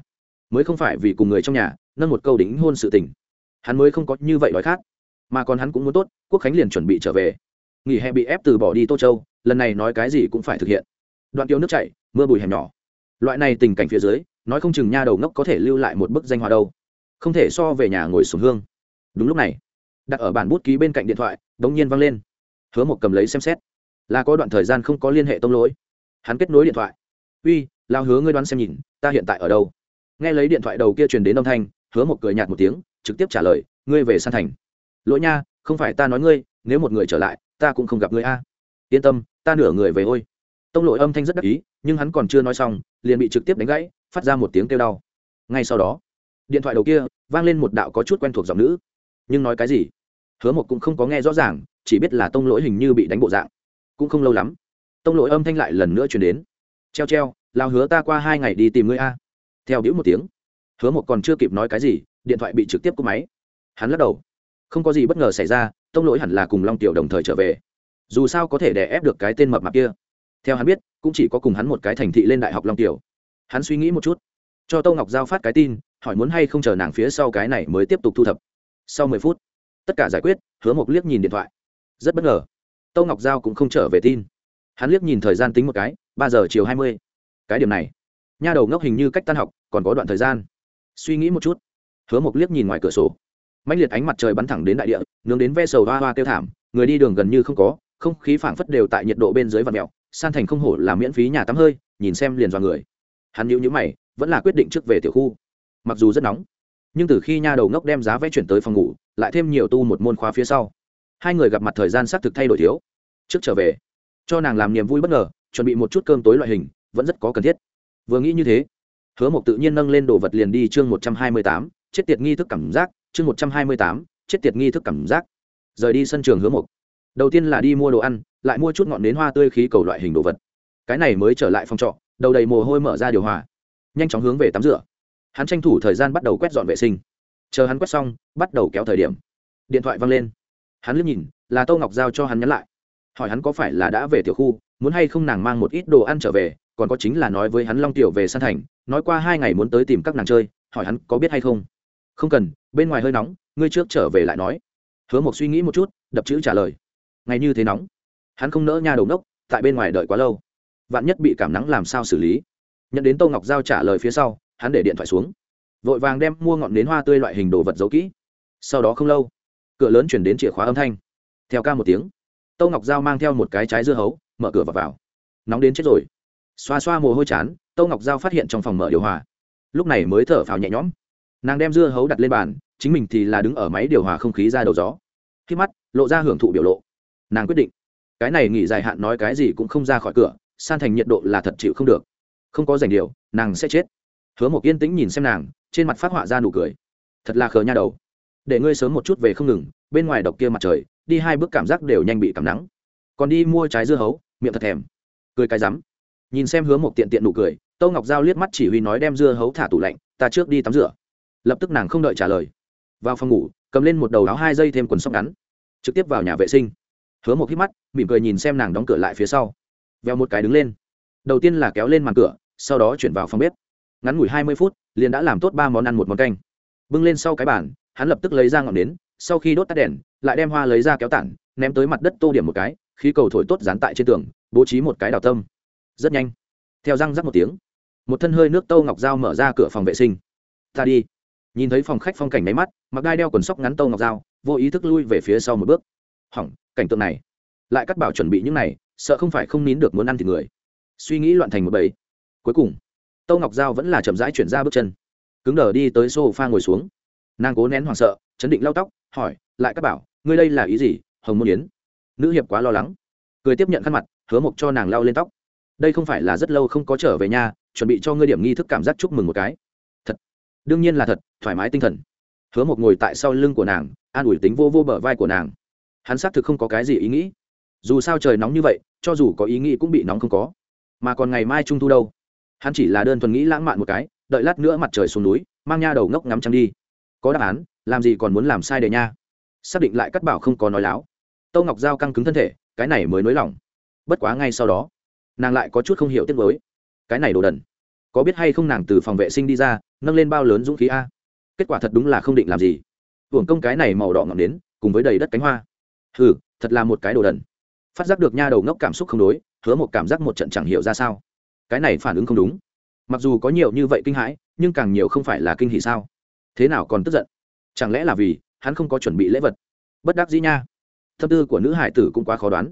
Speaker 1: Mới không phải vì cùng người trong nhà, nâng một câu đính hôn sự tình. Hắn mới không có như vậy đói khát. Mà còn hắn cũng muốn tốt, quốc khánh liền chuẩn bị trở về. Nghỉ hè bị ép từ bỏ đi tô châu, lần này nói cái gì cũng phải thực hiện. Đoạn tiêu nước chảy, mưa bùi hẻm nhỏ. Loại này tình cảnh phía dưới, nói không chừng nha đầu ngốc có thể lưu lại một bức danh họa đâu. Không thể so về nhà ngồi xuống hương. Đúng lúc này, đặt ở bản bút ký bên cạnh điện thoại đ ỗ n g nhiên văng lên. Hứa một cầm lấy xem xét là có đoạn thời gian không có liên hệ tông lỗi. Hắn kết nối điện thoại. Uy lao hứa ngươi đoán xem nhìn, ta hiện tại ở đâu? Nghe lấy điện thoại đầu kia truyền đến âm thanh, hứa một cười nhạt một tiếng, trực tiếp trả lời, ngươi về san thành. Lỗi nha, không phải ta nói ngươi, nếu một người trở lại, ta cũng không gặp ngươi a. Yên tâm, ta nửa người về ôi. Tông lỗi âm thanh rất đắc ý, nhưng hắn còn chưa nói xong, liền bị trực tiếp đánh gãy, phát ra một tiếng kêu đau. Ngay sau đó, điện thoại đầu kia vang lên một đạo có chút quen thuộc giọng nữ. Nhưng nói cái gì? Hứa một cũng không có nghe rõ ràng, chỉ biết là tông lỗi hình như bị đánh bộ dạng cũng không lâu lắm, tông lỗi âm thanh lại lần nữa chuyển đến. Treo treo, lao hứa ta qua hai ngày đi tìm ngươi a. Theo đĩu một tiếng, hứa một còn chưa kịp nói cái gì, điện thoại bị trực tiếp cúp máy. Hắn lắc đầu. Không có gì bất ngờ xảy ra, tông lỗi hẳn là cùng long tiểu đồng thời trở về. Dù sao có thể đè ép được cái tên mập mạp kia. Theo hắn biết, cũng chỉ có cùng hắn một cái thành thị lên đại học long tiểu. Hắn suy nghĩ một chút, cho tâu ngọc giao phát cái tin, hỏi muốn hay không chờ nàng phía sau cái này mới tiếp tục thu thập. Sau mười phút, tất cả giải quyết, hứa một liếc nhìn điện thoại. Rất bất ngờ tâu ngọc giao cũng không trở về tin. Hắn liếc nhìn thời gian tính một cái, ba giờ chiều hai mươi. Cái điểm này, nha đầu ngốc hình như cách tan học, còn có đoạn thời gian. Suy nghĩ một chút. Hứa một liếc nhìn ngoài cửa sổ. Mạnh liệt ánh mặt trời bắn thẳng đến đại địa, nướng đến ve sầu hoa hoa kêu thảm, người đi đường gần như không có, không khí phảng phất đều tại nhiệt độ bên dưới và mẹo san thành không hổ là miễn phí nhà tắm hơi, nhìn xem liền dọa người. Hắn nhíu nhíu mày, vẫn là quyết định trước về tiểu khu. Mặc dù rất nóng, nhưng từ khi nha đầu ngốc đem giá vé chuyển tới phòng ngủ, lại thêm nhiều tu một môn khóa phía sau hai người gặp mặt thời gian xác thực thay đổi thiếu. Trước trở về, cho nàng làm niềm vui bất ngờ, chuẩn bị một chút cơm tối loại hình, vẫn rất có cần thiết. Vừa nghĩ như thế, hứa mộc tự nhiên nâng lên đồ vật liền đi chương một trăm hai mươi tám, chết tiệt nghi thức cảm giác, chương một trăm hai mươi tám, chết tiệt nghi thức cảm giác. Rời đi sân trường hứa mộc, đầu tiên là đi mua đồ ăn, lại mua chút ngọn nến hoa tươi khí cầu loại hình đồ vật. Cái này mới trở lại phòng trọ, đầu đầy mồ hôi mở ra điều hòa. Nhanh chóng hướng về tắm rửa. Hắn tranh thủ thời gian bắt đầu quét dọn vệ sinh. Chờ hắn quét xong, bắt đầu kéo thời điểm. Điện thoại văng lên hắn liếc nhìn, là tô ngọc giao cho hắn nhắn lại. Hỏi hắn có phải là đã về tiểu khu, muốn hay không nàng mang một ít đồ ăn trở về, còn có chính là nói với hắn long tiểu về san thành, nói qua hai ngày muốn tới tìm các nàng chơi, hỏi hắn có biết hay không. Không cần, bên ngoài hơi nóng, ngươi trước trở về lại nói. Hứa một suy nghĩ một chút, đập chữ trả lời. Ngày như thế nóng, hắn không nỡ nhà đầu nốc tại bên ngoài đợi quá lâu. Vạn nhất bị cảm nắng làm sao xử lý? Nhận đến tô ngọc giao trả lời phía sau, hắn để điện thoại xuống. Vội vàng đem mua ngọn nến hoa tươi loại hình đồ vật giấu kỹ. Sau đó không lâu cửa lớn chuyển đến chìa khóa âm thanh. Theo ca một tiếng, tô ngọc giao mang theo một cái trái dưa hấu, mở cửa và vào. Nóng đến chết rồi. Xoa xoa mồ hôi chán, tô ngọc giao phát hiện trong phòng mở điều hòa. Lúc này mới thở phào nhẹ nhõm. Nàng đem dưa hấu đặt lên bàn, chính mình thì là đứng ở máy điều hòa không khí ra đầu gió. Khi mắt, lộ ra hưởng thụ biểu lộ. Nàng quyết định, cái này nghỉ dài hạn nói cái gì cũng không ra khỏi cửa, san thành nhiệt độ là thật chịu không được. Không có dành điều, nàng sẽ chết. Hứa một yên tĩnh nhìn xem nàng, trên mặt phát họa ra nụ cười. Thật là khờ nha đầu để ngươi sớm một chút về không ngừng, bên ngoài độc kia mặt trời, đi hai bước cảm giác đều nhanh bị cảm nắng. Còn đi mua trái dưa hấu, miệng thật thèm. Cười cái rắm. Nhìn xem hứa một tiện tiện nụ cười, tâu ngọc giao liếc mắt chỉ huy nói đem dưa hấu thả tủ lạnh, ta trước đi tắm rửa. Lập tức nàng không đợi trả lời. Vào phòng ngủ, cầm lên một đầu áo hai dây thêm quần sóc ngắn, trực tiếp vào nhà vệ sinh. Hứa một hít mắt, mỉm cười nhìn xem nàng đóng cửa lại phía sau. Veo một cái đứng lên. Đầu tiên là kéo lên màn cửa, sau đó chuyển vào phòng bếp. Ngắn ngủi hai mươi phút, liền đã làm tốt ba món ăn một món canh. Bưng lên sau cái bàn hắn lập tức lấy ra ngọn nến, sau khi đốt tắt đèn, lại đem hoa lấy ra kéo tản, ném tới mặt đất tô điểm một cái, khí cầu thổi tốt dán tại trên tường, bố trí một cái đào tâm. Rất nhanh. Theo răng rắc một tiếng, một thân hơi nước tô ngọc dao mở ra cửa phòng vệ sinh. Ta đi. Nhìn thấy phòng khách phong cảnh máy mắt, mặc đai đeo quần sóc ngắn tô ngọc dao, vô ý thức lui về phía sau một bước. Hỏng, cảnh tượng này. Lại cắt bảo chuẩn bị những này, sợ không phải không nín được muốn ăn thì người. Suy nghĩ loạn thành một bầy. Cuối cùng tô ngọc giao vẫn là chậm rãi chuyển ra bước chân. Cứng đờ đi tới sofa ngồi xuống nàng cố nén hoảng sợ, chấn định lau tóc, hỏi, lại các bảo, ngươi đây là ý gì, hồng môn yến? Nữ hiệp quá lo lắng. Cười tiếp nhận khăn mặt, hứa mộc cho nàng lau lên tóc. Đây không phải là rất lâu không có trở về nhà chuẩn bị cho ngươi điểm nghi thức cảm giác chúc mừng một cái. Thật, đương nhiên là thật, thoải mái tinh thần. Hứa mộc ngồi tại sau lưng của nàng, an ủi tính vô vô bờ vai của nàng. Hắn xác thực không có cái gì ý nghĩ. Dù sao trời nóng như vậy, cho dù có ý nghĩ cũng bị nóng không có. Mà còn ngày mai trung thu đâu? Hắn chỉ là đơn thuần nghĩ lãng mạn một cái, đợi lát nữa mặt trời xuống núi, mang nha đầu ngốc ngắm trăng đi có đáp án, làm gì còn muốn làm sai đề nha. Xác định lại cắt bảo không có nói láo. Tâu ngọc giao căng cứng thân thể, cái này mới nới lỏng. Bất quá ngay sau đó, nàng lại có chút không hiểu tiết với cái này đồ đần, có biết hay không nàng từ phòng vệ sinh đi ra, nâng lên bao lớn dũng khí a. Kết quả thật đúng là không định làm gì. Hưởng công cái này màu đỏ ngọn đến cùng với đầy đất cánh hoa. Hừ, thật là một cái đồ đần. Phát giác được nha đầu ngốc cảm xúc không đối, hứa một cảm giác một trận chẳng hiểu ra sao. Cái này phản ứng không đúng. Mặc dù có nhiều như vậy kinh hãi, nhưng càng nhiều không phải là kinh hỉ sao thế nào còn tức giận? Chẳng lẽ là vì hắn không có chuẩn bị lễ vật? Bất đắc dĩ nha. Tâm tư của nữ hải tử cũng quá khó đoán.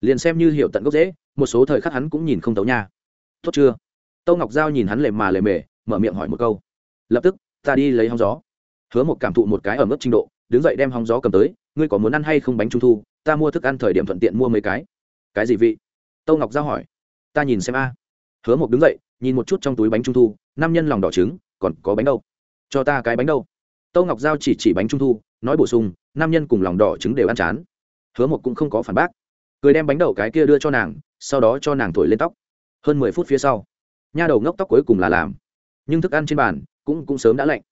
Speaker 1: Liền xem như hiểu tận gốc dễ một số thời khắc hắn cũng nhìn không tấu nha. Tốt chưa? Tâu ngọc giao nhìn hắn lề mà lề mề, mở miệng hỏi một câu. Lập tức, ta đi lấy hóng gió. Hứa một cảm thụ một cái ở mức trình độ, đứng dậy đem hóng gió cầm tới, ngươi có muốn ăn hay không bánh trung thu? Ta mua thức ăn thời điểm thuận tiện mua mấy cái. Cái gì vị? Tâu ngọc giao hỏi. Ta nhìn xem a. Hứa một đứng dậy, nhìn một chút trong túi bánh trung thu nam nhân lòng đỏ trứng, còn có bánh đâu? Cho ta cái bánh đâu? Tâu ngọc giao chỉ chỉ bánh trung thu, nói bổ sung, nam nhân cùng lòng đỏ trứng đều ăn chán. Hứa một cũng không có phản bác. Cười đem bánh đậu cái kia đưa cho nàng, sau đó cho nàng thổi lên tóc. Hơn mười phút phía sau, nha đầu ngốc tóc cuối cùng là làm. Nhưng thức ăn trên bàn cũng cũng sớm đã lạnh.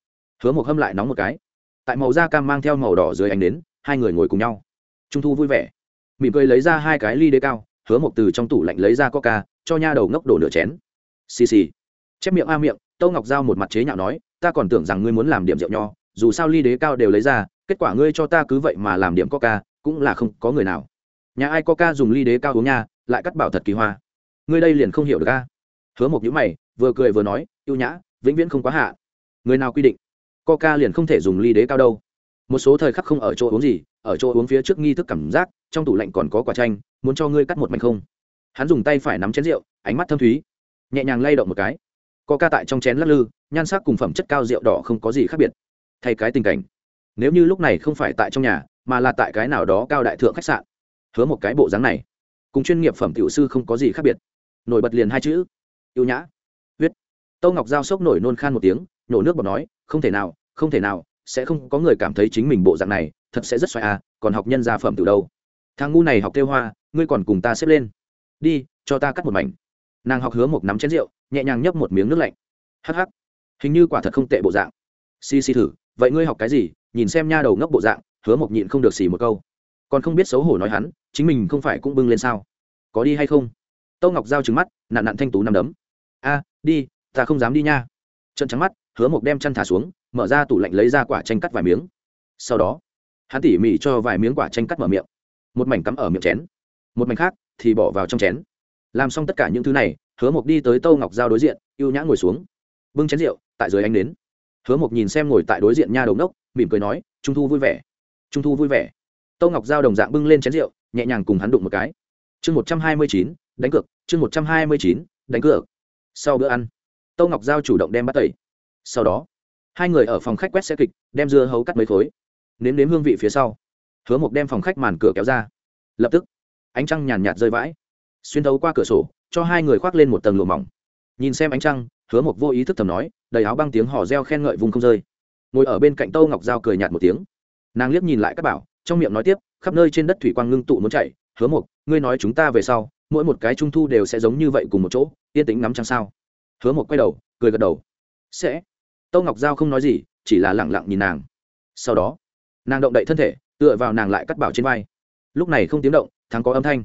Speaker 1: Hứa một hâm lại nóng một cái. Tại màu da cam mang theo màu đỏ dưới ánh đến hai người ngồi cùng nhau. Trung thu vui vẻ. Mỉm cười lấy ra hai cái ly đế cao, hứa một từ trong tủ lạnh lấy ra coca, cho nha đầu ngốc đổ nửa chén. Xì xì. Chép miệng a miệng, tâu ngọc giao một mặt chế nhạo nói ta còn tưởng rằng ngươi muốn làm điểm rượu nho, dù sao ly đế cao đều lấy ra, kết quả ngươi cho ta cứ vậy mà làm điểm coca, cũng là không có người nào. Nhà ai coca dùng ly đế cao uống nha, lại cắt bảo thật kỳ hoa. Ngươi đây liền không hiểu được a. Hứa một nhữ mày, vừa cười vừa nói ưu nhã, vĩnh viễn không quá hạ. Người nào quy định? Coca liền không thể dùng ly đế cao đâu. Một số thời khắc không ở chỗ uống gì, ở chỗ uống phía trước nghi thức cảm giác, trong tủ lạnh còn có quả chanh, muốn cho ngươi cắt một mảnh không? Hắn dùng tay phải nắm chén rượu, ánh mắt thâm thúy, nhẹ nhàng lay động một cái. Coca tại trong chén lắc lư nhan sắc cùng phẩm chất cao rượu đỏ không có gì khác biệt. Thay cái tình cảnh, nếu như lúc này không phải tại trong nhà, mà là tại cái nào đó cao đại thượng khách sạn, hứa một cái bộ dáng này, cùng chuyên nghiệp phẩm tiểu sư không có gì khác biệt. Nổi bật liền hai chữ, yêu nhã. Huyết. Tâu ngọc giao sốc nổi nôn khan một tiếng, nhổ nước bọt nói, không thể nào, không thể nào, sẽ không có người cảm thấy chính mình bộ dạng này, thật sẽ rất xoài à còn học nhân gia phẩm từ đâu. Thằng ngu này học tiêu hoa, ngươi còn cùng ta xếp lên. Đi, cho ta cắt một mảnh. Nàng học hứa một nắm chén rượu, nhẹ nhàng nhấp một miếng nước lạnh. Hắc hắc hình như quả thật không tệ bộ dạng. Si si thử, vậy ngươi học cái gì? Nhìn xem nha đầu ngốc bộ dạng, hứa mộc nhịn không được xì một câu. Còn không biết xấu hổ nói hắn, chính mình không phải cũng bưng lên sao? Có đi hay không? Tâu ngọc giao trứng mắt nạn nạn thanh tú nằm đấm. A, đi, ta không dám đi nha. Trận trắng mắt, hứa mộc đem chăn thả xuống, mở ra tủ lạnh lấy ra quả chanh cắt vài miếng. Sau đó, hắn tỉ mỉ cho vài miếng quả chanh cắt mở miệng. Một mảnh cắm ở miệng chén. Một mảnh khác thì bỏ vào trong chén. Làm xong tất cả những thứ này, hứa mộc đi tới tâu ngọc giao đối diện y ê u nhã ngồi xuống bưng chén rượu, tại dưới ánh đến hứa mộc nhìn xem ngồi tại đối diện nha đầu nốc mỉm cười nói, trung thu vui vẻ. Trung thu vui vẻ. Tâu ngọc giao đồng dạng bưng lên chén rượu, nhẹ nhàng cùng hắn đụng một cái. Chương một trăm hai mươi chín, đánh cược, chương một trăm hai mươi chín, đánh cược. Sau bữa ăn, tâu ngọc giao chủ động đem bắt tẩy. Sau đó, hai người ở phòng khách quét xe kịch, đem dưa hấu cắt mấy khối, nếm nếm hương vị phía sau. Hứa mộc đem phòng khách màn cửa kéo ra. Lập tức, ánh trăng nhàn nhạt rơi vãi. Xuyên thấu qua cửa sổ, cho hai người khoác lên một tầng lụa mỏng. Nhìn xem ánh trăng hứa mộc vô ý thức thầm nói, đầy áo băng tiếng hò reo khen ngợi vùng không rơi. Ngồi ở bên cạnh tâu ngọc giao cười nhạt một tiếng. Nàng liếc nhìn lại các bảo, trong miệng nói tiếp, khắp nơi trên đất thủy quang ngưng tụ muốn chạy hứa mộc, ngươi nói chúng ta về sau, mỗi một cái trung thu đều sẽ giống như vậy cùng một chỗ, yên tĩnh ngắm trăng sao? Hứa mộc quay đầu, cười gật đầu. Sẽ. Tâu ngọc giao không nói gì, chỉ là lẳng lặng nhìn nàng. Sau đó, nàng động đậy thân thể, tựa vào nàng lại cắt bảo trên vai. Lúc này không tiếng động, thắng có âm thanh.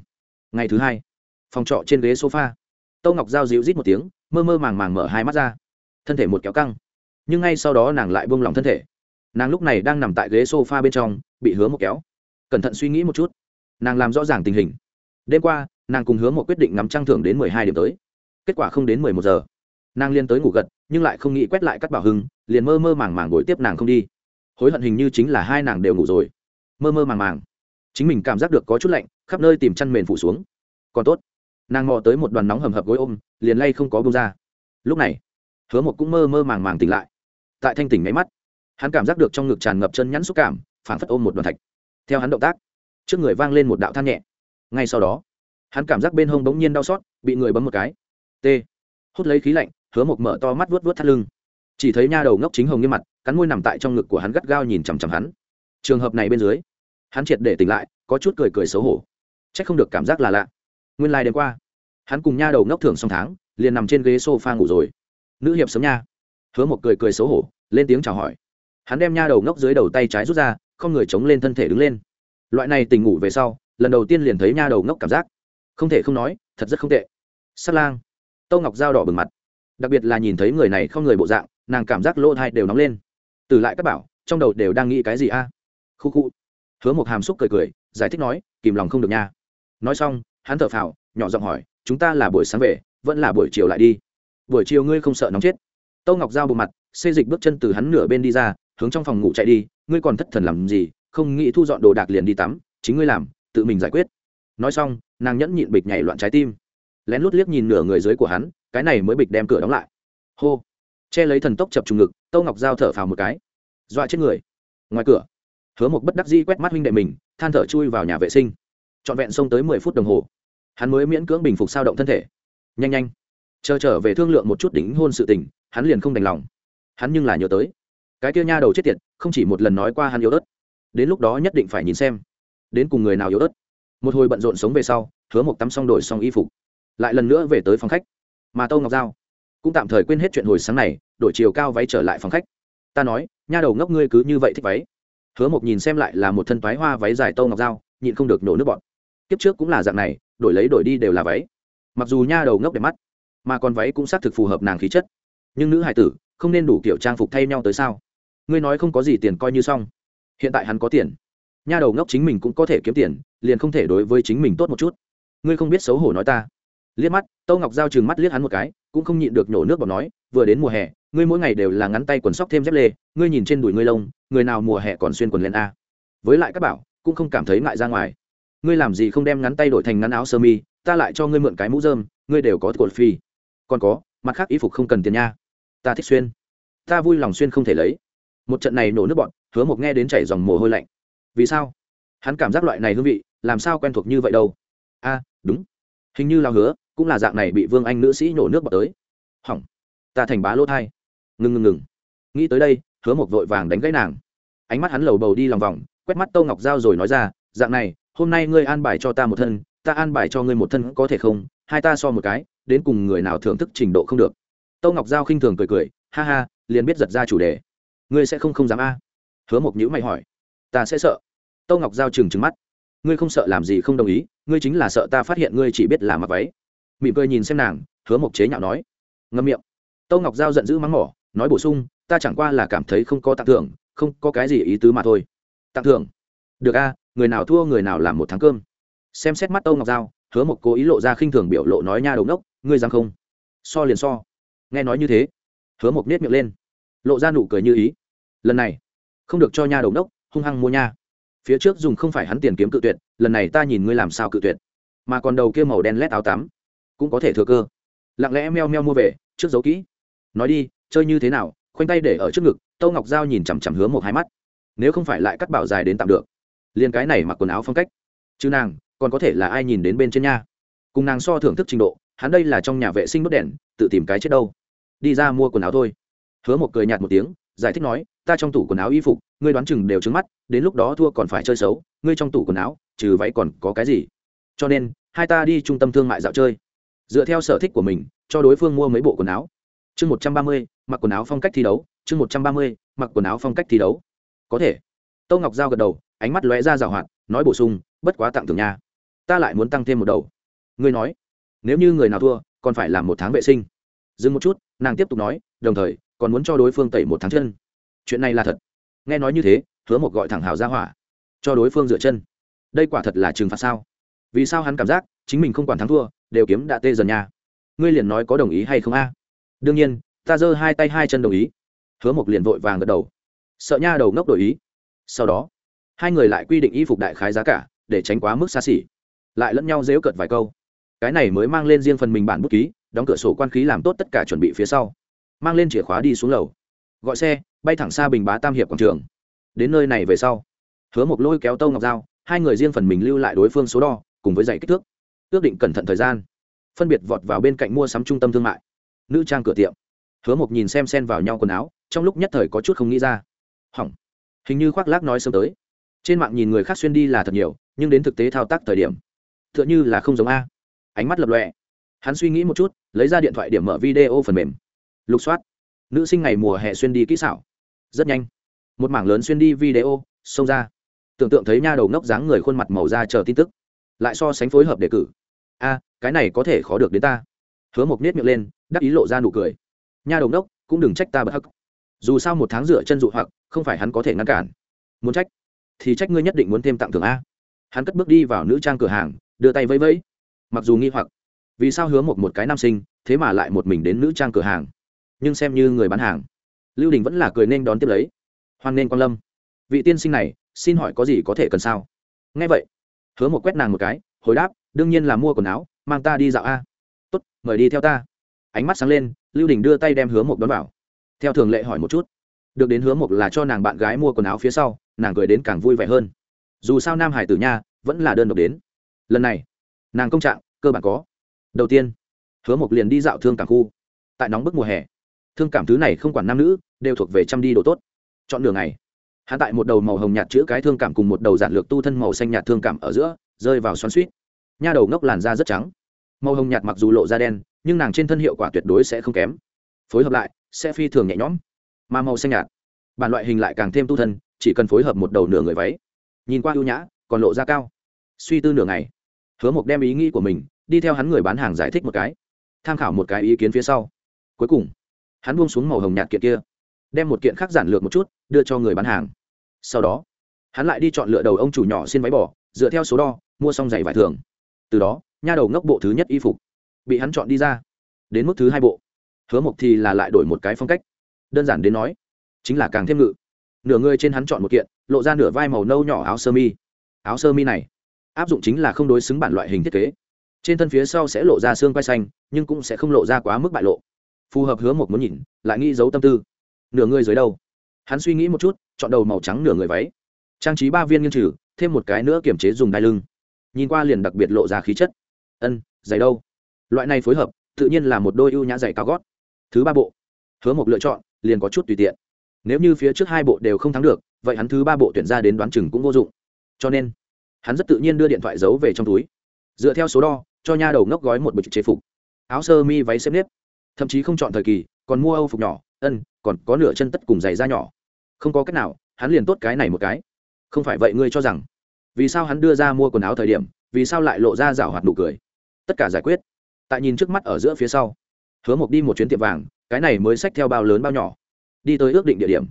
Speaker 1: Ngày thứ hai, phòng trọ trên ghế sofa. Tâu ngọc giao dịu rít một tiếng mơ mơ màng màng mở hai mắt ra. Thân thể một kéo căng. Nhưng ngay sau đó nàng lại buông lỏng thân thể. Nàng lúc này đang nằm tại ghế sofa bên trong, bị hứa một kéo. Cẩn thận suy nghĩ một chút. Nàng làm rõ ràng tình hình. Đêm qua, nàng cùng hứa một quyết định ngắm trăng thưởng đến mười hai điểm tới. Kết quả không đến mười một giờ. Nàng liên tới ngủ gật, nhưng lại không nghĩ quét lại cắt bảo hưng, liền mơ mơ màng màng ngồi tiếp nàng không đi. Hối hận hình như chính là hai nàng đều ngủ rồi. Mơ mơ màng màng. Chính mình cảm giác được có chút lạnh, khắp nơi tìm chăn mền phủ xuống. Còn tốt nàng mò tới một đoàn nóng hầm hập gối ôm, liền lay không có bông ra. Lúc này, hứa một cũng mơ mơ màng màng tỉnh lại. Tại thanh tỉnh máy mắt, hắn cảm giác được trong ngực tràn ngập chân nhắn xúc cảm phản phất ôm một đoàn thạch. Theo hắn động tác, trước người vang lên một đạo than nhẹ. Ngay sau đó, hắn cảm giác bên hông bỗng nhiên đau xót, bị người bấm một cái. T. Hút lấy khí lạnh, hứa một mở to mắt vuốt vuốt thắt lưng. Chỉ thấy nha đầu ngốc chính hồng như mặt, cắn môi nằm tại trong ngực của hắn gắt gao nhìn chằm chằm hắn. Trường hợp này bên dưới, hắn triệt để tỉnh lại, có chút cười cười xấu hổ. C h ắ c không được cảm giác là lạ nguyên lai、like、đêm qua, hắn cùng nha đầu ngốc thường xong tháng, liền nằm trên ghế s o f a ngủ rồi. Nữ hiệp sớm nha. Hứa một cười cười xấu hổ, lên tiếng chào hỏi. Hắn đem nha đầu ngốc dưới đầu tay trái rút ra, không người chống lên thân thể đứng lên. Loại này tình ngủ về sau, lần đầu tiên liền thấy nha đầu ngốc cảm giác. Không thể không nói, thật rất không tệ. Sắt lang. Tâu ngọc dao đỏ bừng mặt. Đặc biệt là nhìn thấy người này không người bộ dạng, nàng cảm giác lỗ thai đều nóng lên. Từ lại các bảo, trong đầu đều đang nghĩ cái gì a? Khu khu. Hứa một hàm xúc cười cười, giải thích nói, kìm lòng không được nha. Nói xong hắn thở phào, nhỏ giọng hỏi, chúng ta là buổi sáng về, vẫn là buổi chiều lại đi? Buổi chiều ngươi không sợ nóng chết? Tâu ngọc giao bộ mặt, xê dịch bước chân từ hắn nửa bên đi ra, hướng trong phòng ngủ chạy đi, ngươi còn thất thần làm gì, không nghĩ thu dọn đồ đạc liền đi tắm, chính ngươi làm, tự mình giải quyết. Nói xong, nàng nhẫn nhịn bịch nhảy loạn trái tim. Lén lút liếc nhìn nửa người dưới của hắn, cái này mới bịch đem cửa đóng lại. Hô. Che lấy thần tốc chập trùng ngực, tâu ngọc giao thở phào một cái. Dọa chết người. Ngoài cửa, hứa một bất đắc di quét mắt huynh đệ mình, than thở chui vào nhà vệ sinh trọn vẹn xông tới mười phút đồng hồ. Hắn mới miễn cưỡng bình phục sao động thân thể. Nhanh nhanh. Chờ trở về thương lượng một chút đính hôn sự tình, hắn liền không đành lòng. Hắn nhưng là nhớ tới. Cái kia nha đầu chết tiệt, không chỉ một lần nói qua hắn yếu ớt, đến lúc đó nhất định phải nhìn xem, đến cùng người nào yếu ớt. Một hồi bận rộn sống về sau, hứa một tắm xong đổi xong y phục, lại lần nữa về tới phòng khách. Mà tâu ngọc giao cũng tạm thời quên hết chuyện hồi sáng này, đổi chiều cao váy trở lại phòng khách. Ta nói, nha đầu ngốc ngươi cứ như vậy thích váy. Hứa một nhìn xem lại là một thân toái hoa váy dài tâu ngọc dao nhịn không được nổ nước bọn kiếp trước cũng là dạng này, đổi lấy đổi đi đều là váy. Mặc dù nha đầu ngốc đẹp mắt, mà còn váy cũng xác thực phù hợp nàng khí chất. Nhưng nữ hải tử, không nên đủ kiểu trang phục thay nhau tới sao? Ngươi nói không có gì tiền coi như xong. Hiện tại hắn có tiền. Nha đầu ngốc chính mình cũng có thể kiếm tiền, liền không thể đối với chính mình tốt một chút. Ngươi không biết xấu hổ nói ta. Liếc mắt, tâu ngọc giao chừng mắt liếc hắn một cái, cũng không nhịn được nhổ nước bọt nói, vừa đến mùa hè, ngươi mỗi ngày đều là ngắn tay quần sóc thêm dép lê, ngươi nhìn trên đùi ngươi lông, người nào mùa hè còn xuyên quần lên a? Với lại các bảo, cũng không cảm thấy ngại ra ngoài ngươi làm gì không đem ngắn tay đổi thành ngắn áo sơ mi, ta lại cho ngươi mượn cái mũ dơm ngươi đều có cột phi còn có, mặt khác y phục không cần tiền nha. Ta thích xuyên. Ta vui lòng xuyên không thể lấy. Một trận này nổ nước bọn, hứa một nghe đến chảy dòng mồ hôi lạnh. Vì sao? Hắn cảm giác loại này hương vị, làm sao quen thuộc như vậy đâu? A, đúng. Hình như là hứa cũng là dạng này bị vương anh nữ sĩ nổ nước bọt tới. Hỏng. Ta thành bá lỗ thai. Ngừng ngừng ngừng. Nghĩ tới đây, hứa một vội vàng đánh gãy nàng. Ánh mắt hắn lầu bầu đi lòng vòng, quét mắt tâu ngọc g rồi nói ra, dạng này hôm nay ngươi an bài cho ta một thân, ta an bài cho ngươi một thân có thể không? Hai ta so một cái, đến cùng người nào thưởng thức trình độ không được? Tâu ngọc g khinh thường cười cười, ha ha, liền biết giật ra chủ đề. Ngươi sẽ không không dám a? Hứa Mộc nhữ mày hỏi. Ta sẽ sợ. Tâu ngọc g trừng trừng mắt. Ngươi không sợ làm gì không đồng ý, ngươi chính là sợ ta phát hiện ngươi chỉ biết là mặc váy. Mỉm cười nhìn xem nàng, hứa mộc chế nhạo nói. Ngâm miệng. Tâu ngọc giao giận dữ mắng mỏ, nói bổ sung, ta chẳng qua là cảm thấy không có tặng thưởng, không có cái gì ý tứ mà thôi. Tặng thưởng. Được a người nào thua người nào làm một tháng cơm. Xem xét mắt tâu ngọc giao, hứa một cố ý lộ ra khinh thường biểu lộ nói nha đầu ngốc, ngươi dám không? So liền so. Nghe nói như thế, hứa một nết miệng lên. Lộ ra nụ cười như ý. Lần này, không được cho nha đầu ngốc, hung hăng mua nha. Phía trước dùng không phải hắn tiền kiếm cự tuyệt, lần này ta nhìn ngươi làm sao cự tuyệt. Mà còn đầu kia màu đen lét áo tắm, cũng có thể thừa cơ. Lặng lẽ meo meo mua về, trước giấu kỹ. Nói đi, chơi như thế nào, khoanh tay để ở trước ngực, tâu ngọc giao nhìn chằm chằm hứa một hai mắt. Nếu không phải lại cắt bảo dài đến tạm được liền cái này mặc quần áo phong cách. Chứ nàng, còn có thể là ai nhìn đến bên trên nha? Cùng nàng so thưởng thức trình độ, hắn đây là trong nhà vệ sinh đốt đèn, tự tìm cái chết đâu. Đi ra mua quần áo thôi. Hứa một cười nhạt một tiếng, giải thích nói, ta trong tủ quần áo y phục, ngươi đoán chừng đều trứng mắt, đến lúc đó thua còn phải chơi xấu, ngươi trong tủ quần áo, trừ váy còn có cái gì? Cho nên, hai ta đi trung tâm thương mại dạo chơi. Dựa theo sở thích của mình, cho đối phương mua mấy bộ quần áo. Chương một trăm ba mươi, mặc quần áo phong cách thi đấu, chương một trăm ba mươi, mặc quần áo phong cách thi đấu. Có thể. Tâu ngọc giao gật đầu ánh mắt lóe ra giảo hoạt, nói bổ sung, bất quá tặng thưởng nha. Ta lại muốn tăng thêm một đầu. Ngươi nói, nếu như người nào thua, còn phải làm một tháng vệ sinh. Dừng một chút, nàng tiếp tục nói, đồng thời, còn muốn cho đối phương tẩy một tháng chân. Chuyện này là thật. Nghe nói như thế, hứa một gọi thẳng hào ra hỏa. Cho đối phương dựa chân. Đây quả thật là trừng phạt sao? Vì sao hắn cảm giác, chính mình không quản thắng thua, đều kiếm đã tê dần nha? Ngươi liền nói có đồng ý hay không a? Đương nhiên, ta giơ hai tay hai chân đồng ý. Hứa một liền vội vàng gật đầu. Sợ nha, đầu ngốc đổi ý. Sau đó hai người lại quy định y phục đại khái giá cả, để tránh quá mức xa xỉ. Lại lẫn nhau dếu cợt vài câu. Cái này mới mang lên riêng phần mình bản bút ký, đóng cửa sổ quan khí làm tốt tất cả chuẩn bị phía sau. Mang lên chìa khóa đi xuống lầu. Gọi xe, bay thẳng xa bình bá tam hiệp quảng trường. Đến nơi này về sau, hứa một lôi kéo tâu ngọc dao hai người riêng phần mình lưu lại đối phương số đo, cùng với giày kích thước. Ước định cẩn thận thời gian. Phân biệt vọt vào bên cạnh mua sắm trung tâm thương mại. Nữ trang cửa tiệm. Hứa một nhìn xem sen vào nhau quần áo, trong lúc nhất thời có chút không nghĩ ra. Hỏng. Hình như khoác lác nói sớm tới trên mạng nhìn người khác xuyên đi là thật nhiều, nhưng đến thực tế thao tác thời điểm t h ư ợ n h ư là không giống a. Ánh mắt lập lọe hắn suy nghĩ một chút, lấy ra điện thoại điểm mở video phần mềm. Lục soát. Nữ sinh ngày mùa hè xuyên đi kỹ xảo. Rất nhanh. Một mảng lớn xuyên đi video, xông ra. Tưởng tượng thấy nha đầu ngốc dáng người khuôn mặt màu da chờ tin tức. Lại so sánh phối hợp đề cử. A, cái này có thể khó được đến ta. Hứa một nết miệng lên, đắc ý lộ ra nụ cười. Nha đầu ngốc, cũng đừng trách ta bất hắc. Dù sao một tháng rửa chân dụ hoặc, không phải hắn có thể ngăn cản. Muốn trách thì trách ngươi nhất định muốn thêm tặng thưởng a. Hắn cất bước đi vào nữ trang cửa hàng, đưa tay vẫy vẫy. Mặc dù nghi hoặc, vì sao hứa một một cái nam sinh, thế mà lại một mình đến nữ trang cửa hàng? Nhưng xem như người bán hàng, lưu đình vẫn là cười nên đón tiếp lấy. Hoan nên quan lâm. Vị tiên sinh này, xin hỏi có gì có thể cần sao? Nghe vậy, hứa một quét nàng một cái, hồi đáp, đương nhiên là mua quần áo, mang ta đi dạo a. Tốt, mời đi theo ta. Ánh mắt sáng lên, lưu đình đưa tay đem hứa một đón vào. Theo thường lệ hỏi một chút. Được đến hứa một là cho nàng bạn gái mua quần áo phía sau nàng cười đến càng vui vẻ hơn. Dù sao nam hải tử nha, vẫn là đơn độc đến. Lần này, nàng công trạng, cơ bản có. Đầu tiên, hứa một liền đi dạo thương cảm khu. Tại nóng bức mùa hè, thương cảm thứ này không quản nam nữ, đều thuộc về chăm đi đồ tốt. Chọn đường này hắn tại một đầu màu hồng nhạt chữ cái thương cảm cùng một đầu giản lược tu thân màu xanh nhạt thương cảm ở giữa, rơi vào xoắn suýt nha đầu ngốc làn da rất trắng. Màu hồng nhạt mặc dù lộ da đen, nhưng nàng trên thân hiệu quả tuyệt đối sẽ không kém. Phối hợp lại, sẽ phi thường nhẹ nhõm. Mà màu xanh nhạt, bản loại hình lại càng thêm tu thân chỉ cần phối hợp một đầu nửa người váy. Nhìn qua ưu nhã, còn lộ ra cao. Suy tư nửa ngày, hứa mộc đem ý nghĩ của mình đi theo hắn người bán hàng giải thích một cái, tham khảo một cái ý kiến phía sau. Cuối cùng, hắn buông xuống màu hồng nhạt kiện kia, đem một kiện khác giản lược một chút, đưa cho người bán hàng. Sau đó, hắn lại đi chọn lựa đầu ông chủ nhỏ xin váy bỏ dựa theo số đo, mua xong giày vải thường. Từ đó, nha đầu ngốc bộ thứ nhất y phục bị hắn chọn đi ra. Đến mức thứ hai bộ, hứa mộc thì là lại đổi một cái phong cách. Đơn giản đến nói, chính là càng thêm ngự nửa người trên hắn chọn một kiện, lộ ra nửa vai màu nâu nhỏ áo sơ mi. Áo sơ mi này, áp dụng chính là không đối xứng bản loại hình thiết kế. Trên thân phía sau sẽ lộ ra xương quai xanh, nhưng cũng sẽ không lộ ra quá mức bại lộ. Phù hợp hứa một muốn nhìn, lại nghĩ giấu tâm tư. Nửa người dưới đâu? Hắn suy nghĩ một chút, chọn đầu màu trắng nửa người váy. Trang trí ba viên nghiên trừ, thêm một cái nữa kiểm chế dùng đai lưng. Nhìn qua liền đặc biệt lộ ra khí chất. Ân, giày đâu? Loại này phối hợp, tự nhiên là một đôi ưu nhã giày cao gót. Thứ ba bộ. Hứa một lựa chọn, liền có chút tùy tiện nếu như phía trước hai bộ đều không thắng được, vậy hắn thứ ba bộ tuyển ra đến đoán chừng cũng vô dụng. Cho nên, hắn rất tự nhiên đưa điện thoại giấu về trong túi. Dựa theo số đo, cho nha đầu ngốc gói một bịch chế phục. Áo sơ mi váy xếp nếp. Thậm chí không chọn thời kỳ, còn mua âu phục nhỏ, ân, còn có nửa chân tất cùng giày da nhỏ. Không có cách nào, hắn liền tốt cái này một cái. Không phải vậy ngươi cho rằng, vì sao hắn đưa ra mua quần áo thời điểm, vì sao lại lộ ra rảo hoạt nụ cười? Tất cả giải quyết. Tại nhìn trước mắt ở giữa phía sau, hứa mộc đi một chuyến tiệm vàng, cái này mới xách theo bao lớn bao nhỏ đi tới ước định địa điểm.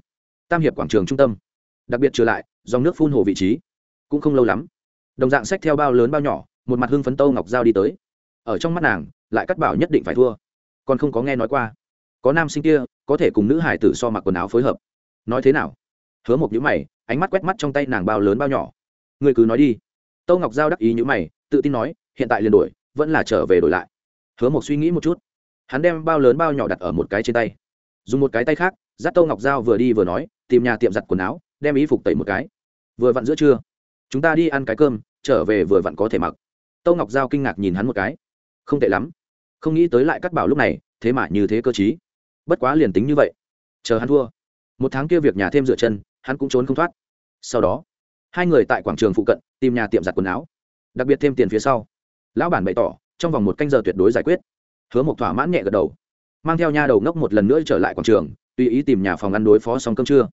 Speaker 1: Tam hiệp quảng trường trung tâm. Đặc biệt trở lại, dòng nước phun hồ vị trí. Cũng không lâu lắm, đồng dạng sách theo bao lớn bao nhỏ, một mặt hưng phấn tâu ngọc giao đi tới. Ở trong mắt nàng, lại cắt bảo nhất định phải thua. Còn không có nghe nói qua. Có nam sinh kia, có thể cùng nữ hải tử so mặc quần áo phối hợp. Nói thế nào? Hứa một nhữ mày, ánh mắt quét mắt trong tay nàng bao lớn bao nhỏ. Người cứ nói đi. Tâu ngọc giao đắc ý nhữ mày, tự tin nói, hiện tại liền đổi, vẫn là trở về đổi lại. Hứa một suy nghĩ một chút. Hắn đem bao lớn bao nhỏ đặt ở một cái trên tay. Dùng một cái tay khác dắt tâu ngọc giao vừa đi vừa nói, tìm nhà tiệm giặt quần áo, đem y phục tẩy một cái. Vừa vặn giữa trưa, chúng ta đi ăn cái cơm, trở về vừa vặn có thể mặc. Tâu ngọc giao kinh ngạc nhìn hắn một cái. Không tệ lắm. Không nghĩ tới lại cắt bảo lúc này, thế mà như thế cơ chí bất quá liền tính như vậy. Chờ hắn thua. Một tháng kia việc nhà thêm rửa chân, hắn cũng trốn không thoát. Sau đó, hai người tại quảng trường phụ cận, tìm nhà tiệm giặt quần áo. Đặc biệt thêm tiền phía sau. Lão bản bày tỏ, trong vòng một canh giờ tuyệt đối giải quyết. Hứa một thỏa mãn nhẹ gật đầu. Mang theo nha đầu ngốc một lần nữa trở lại quảng trường tùy ý tìm nhà phòng ăn đối phó xong cơm trưa.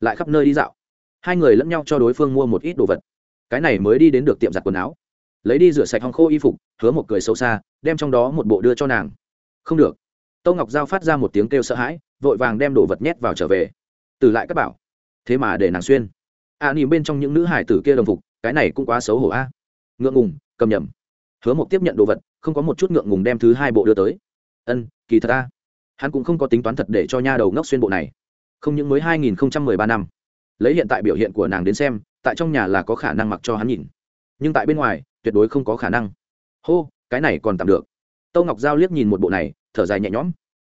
Speaker 1: Lại khắp nơi đi dạo. Hai người lẫn nhau cho đối phương mua một ít đồ vật. Cái này mới đi đến được tiệm giặt quần áo. Lấy đi rửa sạch hong khô y phục hứa một cười sâu xa đem trong đó một bộ đưa cho nàng. Không được. Tâu ngọc giao phát ra một tiếng kêu sợ hãi vội vàng đem đồ vật nhét vào trở về. Từ lại các bảo. Thế mà để nàng xuyên. A à, nhìn bên trong những nữ hải tử kia đồng phục cái này cũng quá xấu hổ a. Ngượng ngùng cầm nhầm. Hứa một tiếp nhận đồ vật không có một chút ngượng ngùng đem thứ hai bộ đưa tới. Ân kỳ thật a hắn cũng không có tính toán thật để cho nha đầu ngốc xuyên bộ này. Không những mới hai nghìn ba năm, lấy hiện tại biểu hiện của nàng đến xem, tại trong nhà là có khả năng mặc cho hắn nhìn. Nhưng tại bên ngoài, tuyệt đối không có khả năng. Hô, cái này còn tạm được. Tâu ngọc giao liếc nhìn một bộ này, thở dài nhẹ nhõm.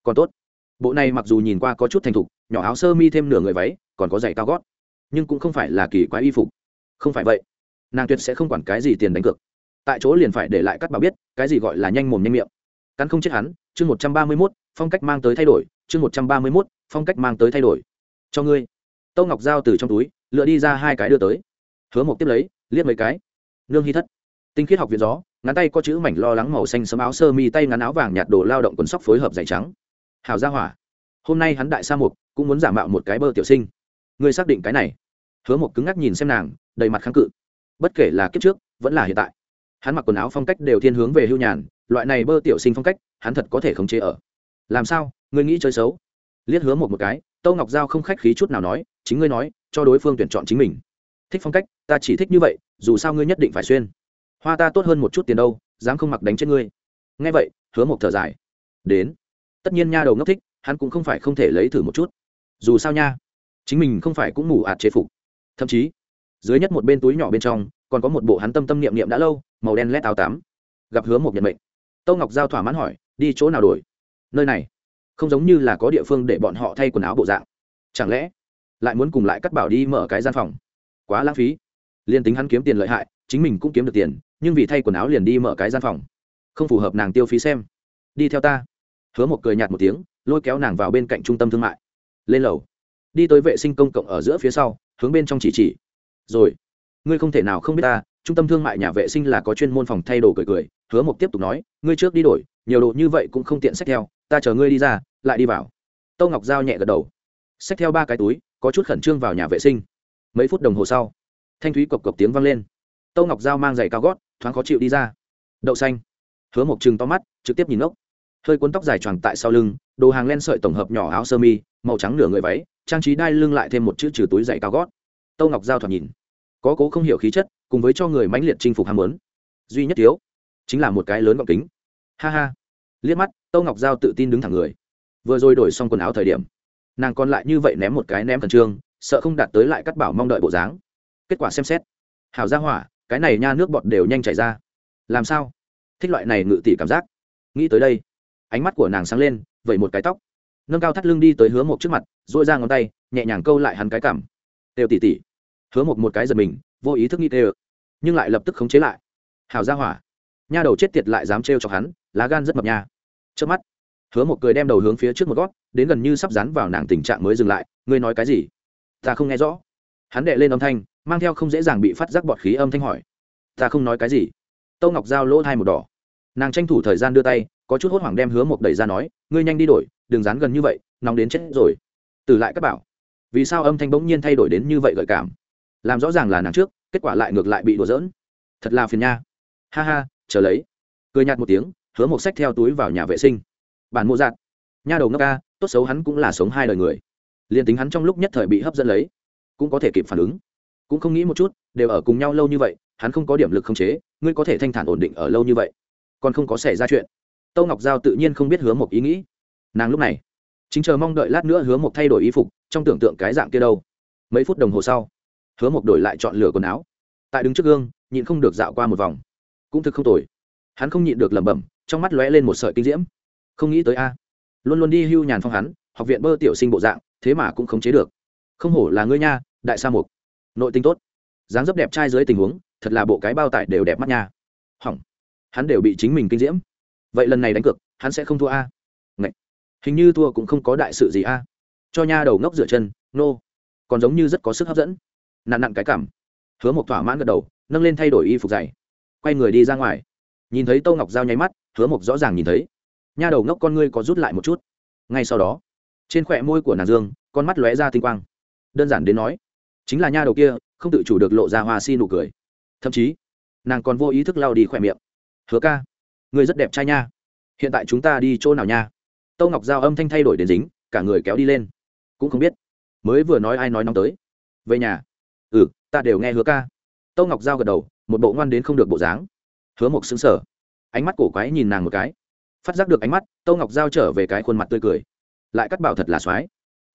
Speaker 1: Còn tốt. Bộ này mặc dù nhìn qua có chút thành thục, nhỏ áo sơ mi thêm nửa người váy, còn có giày cao gót. Nhưng cũng không phải là kỳ quái y phục. Không phải vậy, nàng tuyệt sẽ không quản cái gì tiền đánh cược. Tại chỗ liền phải để lại các bà biết, cái gì gọi là nhanh mồm nhanh miệng. Cắn không chết hắn, chương một trăm ba mươi mốt phong cách mang tới thay đổi, chương một trăm ba mươi mốt, phong cách mang tới thay đổi. Cho ngươi. Tâu ngọc giao từ trong túi, lựa đi ra hai cái đưa tới. Hứa một tiếp lấy, liếc mấy cái. Nương hy thất. Tinh khiết học viện gió ngắn tay có chữ mảnh lo lắng màu xanh sấm áo sơ mi, tay ngắn áo vàng nhạt đồ lao động quần sóc phối hợp dày trắng. Hào gia hỏa. Hôm nay hắn đại sa mục, cũng muốn giả mạo một cái bơ tiểu sinh. Ngươi xác định cái này. Hứa một cứng ngắc nhìn xem nàng, đầy mặt kháng cự. Bất kể là kiếp trước, vẫn là hiện tại. Hắn mặc quần áo phong cách đều thiên hướng về hưu nhàn, loại này bơ tiểu sinh phong cách, hắn thật có thể khống chế ở làm sao, ngươi nghĩ chơi xấu? Liếc hứa một một cái, tâu ngọc giao không khách khí chút nào nói, chính ngươi nói, cho đối phương tuyển chọn chính mình. Thích phong cách, ta chỉ thích như vậy, dù sao ngươi nhất định phải xuyên. Hoa ta tốt hơn một chút tiền đâu, dám không mặc đánh chết ngươi. Nghe vậy, hứa một thở dài. Đến. Tất nhiên nha đầu ngốc thích, hắn cũng không phải không thể lấy thử một chút. Dù sao nha, chính mình không phải cũng mù ạt chế phục. Thậm chí, dưới nhất một bên túi nhỏ bên trong, còn có một bộ hắn tâm tâm niệm niệm đã lâu, màu đen lét áo tám gặp hứa một nhận mệnh, tâu ngọc giao thỏa mãn hỏi, đi chỗ nào đổi? Nơi này. Không giống như là có địa phương để bọn họ thay quần áo bộ dạng. Chẳng lẽ lại muốn cùng lại cắt bảo đi mở cái gian phòng? Quá lãng phí. Liền tính hắn kiếm tiền lợi hại, chính mình cũng kiếm được tiền, nhưng vì thay quần áo liền đi mở cái gian phòng. Không phù hợp nàng tiêu phí xem. Đi theo ta. Hứa một cười nhạt một tiếng, lôi kéo nàng vào bên cạnh trung tâm thương mại. Lên lầu. Đi tới vệ sinh công cộng ở giữa phía sau, hướng bên trong chỉ chỉ. Rồi. Ngươi không thể nào không biết ta trung tâm thương mại nhà vệ sinh là có chuyên môn phòng thay đồ cười cười, hứa mộc tiếp tục nói, ngươi trước đi đổi, nhiều đồ như vậy cũng không tiện xách theo, ta chờ ngươi đi ra, lại đi vào. Tâu ngọc giao nhẹ gật đầu. Xách theo ba cái túi, có chút khẩn trương vào nhà vệ sinh. Mấy phút đồng hồ sau, thanh thúy cộc cộc tiếng vang lên. Tâu ngọc giao mang giày cao gót, thoáng khó chịu đi ra. Đậu xanh. Hứa mộc chừng to mắt, trực tiếp nhìn ốc. Hơi cuốn tóc dài choàng tại sau lưng, đồ hàng len sợi tổng hợp nhỏ áo sơ mi, màu trắng nửa người váy, trang trí đai lưng lại thêm một chữ trừ túi giày cao gót. Tâu ngọc giao thoạt nhìn có cố không hiểu khí chất, cùng với cho người mãnh liệt chinh phục ham muốn. Duy nhất thiếu chính là một cái lớn gọng kính. Ha ha. Liếc mắt, tâu ngọc giao tự tin đứng thẳng người. Vừa rồi đổi xong quần áo thời điểm, nàng còn lại như vậy ném một cái ném khẩn trương, sợ không đạt tới lại cắt bảo mong đợi bộ dáng. Kết quả xem xét. Hảo ra hỏa, cái này nha nước bọt đều nhanh chảy ra. Làm sao? Thích loại này ngự tỷ cảm giác. Nghĩ tới đây, ánh mắt của nàng sáng lên, vẩy một cái tóc. Nâng cao thắt lưng đi tới hứa một trước mặt dội ra ngón tay, nhẹ nhàng câu lại hắn cái cảm. Đều tỉ tỉ hứa một một cái giật mình, vô ý thức nghĩ tê nhưng lại lập tức khống chế lại. Hào ra hỏa, nha đầu chết tiệt lại dám trêu chọc hắn, lá gan rất mập nha. Trước mắt, hứa một cười đem đầu hướng phía trước một gót, đến gần như sắp dán vào nàng tình trạng mới dừng lại, ngươi nói cái gì? Ta không nghe rõ. Hắn đệ lên âm thanh, mang theo không dễ dàng bị phát giác bọt khí âm thanh hỏi. Ta không nói cái gì. Tâu ngọc giao lỗ thai một đỏ. Nàng tranh thủ thời gian đưa tay, có chút hốt hoảng đem hứa một đẩy ra nói, ngươi nhanh đi đổi, đừng dán gần như vậy, nóng đến chết rồi. Từ lại các bảo. Vì sao âm thanh bỗng nhiên thay đổi đến như vậy gợi cảm? Làm rõ ràng là nàng trước, kết quả lại ngược lại bị đùa dỡn thật là phiền nha. Ha ha, chờ lấy. Cười nhạt một tiếng, hứa một sách theo túi vào nhà vệ sinh. Bản mô giạt nha đầu ngốc ca, tốt xấu hắn cũng là sống hai đời người. Liền tính hắn trong lúc nhất thời bị hấp dẫn lấy, cũng có thể kịp phản ứng. Cũng không nghĩ một chút, đều ở cùng nhau lâu như vậy, hắn không có điểm lực không chế, ngươi có thể thanh thản ổn định ở lâu như vậy. Còn không có xảy ra chuyện. Tâu ngọc giao tự nhiên không biết hứa một ý nghĩ. Nàng lúc này, chính chờ mong đợi lát nữa hứa một thay đổi y phục, trong tưởng tượng cái dạng kia đâu. Mấy phút đồng hồ sau hứa một đổi lại chọn lựa quần áo. Tại đứng trước gương, nhịn không được dạo qua một vòng. Cũng thực không tồi. Hắn không nhịn được lẩm bẩm, trong mắt lóe lên một sợi kinh diễm. Không nghĩ tới a. Luôn luôn đi hưu nhàn phong hắn, học viện bơ tiểu sinh bộ dạng, thế mà cũng khống chế được. Không hổ là ngươi nha, đại sa mục nội tinh tốt. Dáng dấp đẹp trai dưới tình huống, thật là bộ cái bao tải đều đẹp mắt nha. Hỏng. Hắn đều bị chính mình kinh diễm. Vậy lần này đánh cược, hắn sẽ không thua a. Ngậy. hình như thua cũng không có đại sự gì a. Cho nha đầu ngốc rửa chân, nô、no. còn giống như rất có sức hấp dẫn nạn nặn cái cảm. Hứa một thỏa mãn gật đầu, nâng lên thay đổi y phục dày. Quay người đi ra ngoài. Nhìn thấy tô ngọc giao nháy mắt, hứa một rõ ràng nhìn thấy. Nha đầu ngốc con ngươi có rút lại một chút. Ngay sau đó, trên khỏe môi của nàng dương, con mắt lóe ra tinh quang. Đơn giản đến nói, chính là nha đầu kia, không tự chủ được lộ ra hoa si nụ cười. Thậm chí, nàng còn vô ý thức lao đi khỏe miệng. Hứa ca người rất đẹp trai nha. Hiện tại chúng ta đi chỗ nào nha? Tâu ngọc giao âm thanh thay đổi đến dính, cả người kéo đi lên. Cũng không biết. Mới vừa nói ai nói nóng tới. Về nhà ừ ta đều nghe hứa ca. Tâu ngọc giao gật đầu, một bộ ngoan đến không được bộ dáng. Hứa mộc xứng sở ánh mắt cổ quái nhìn nàng một cái. Phát giác được ánh mắt, tâu ngọc giao trở về cái khuôn mặt tươi cười. Lại cắt bảo thật là soái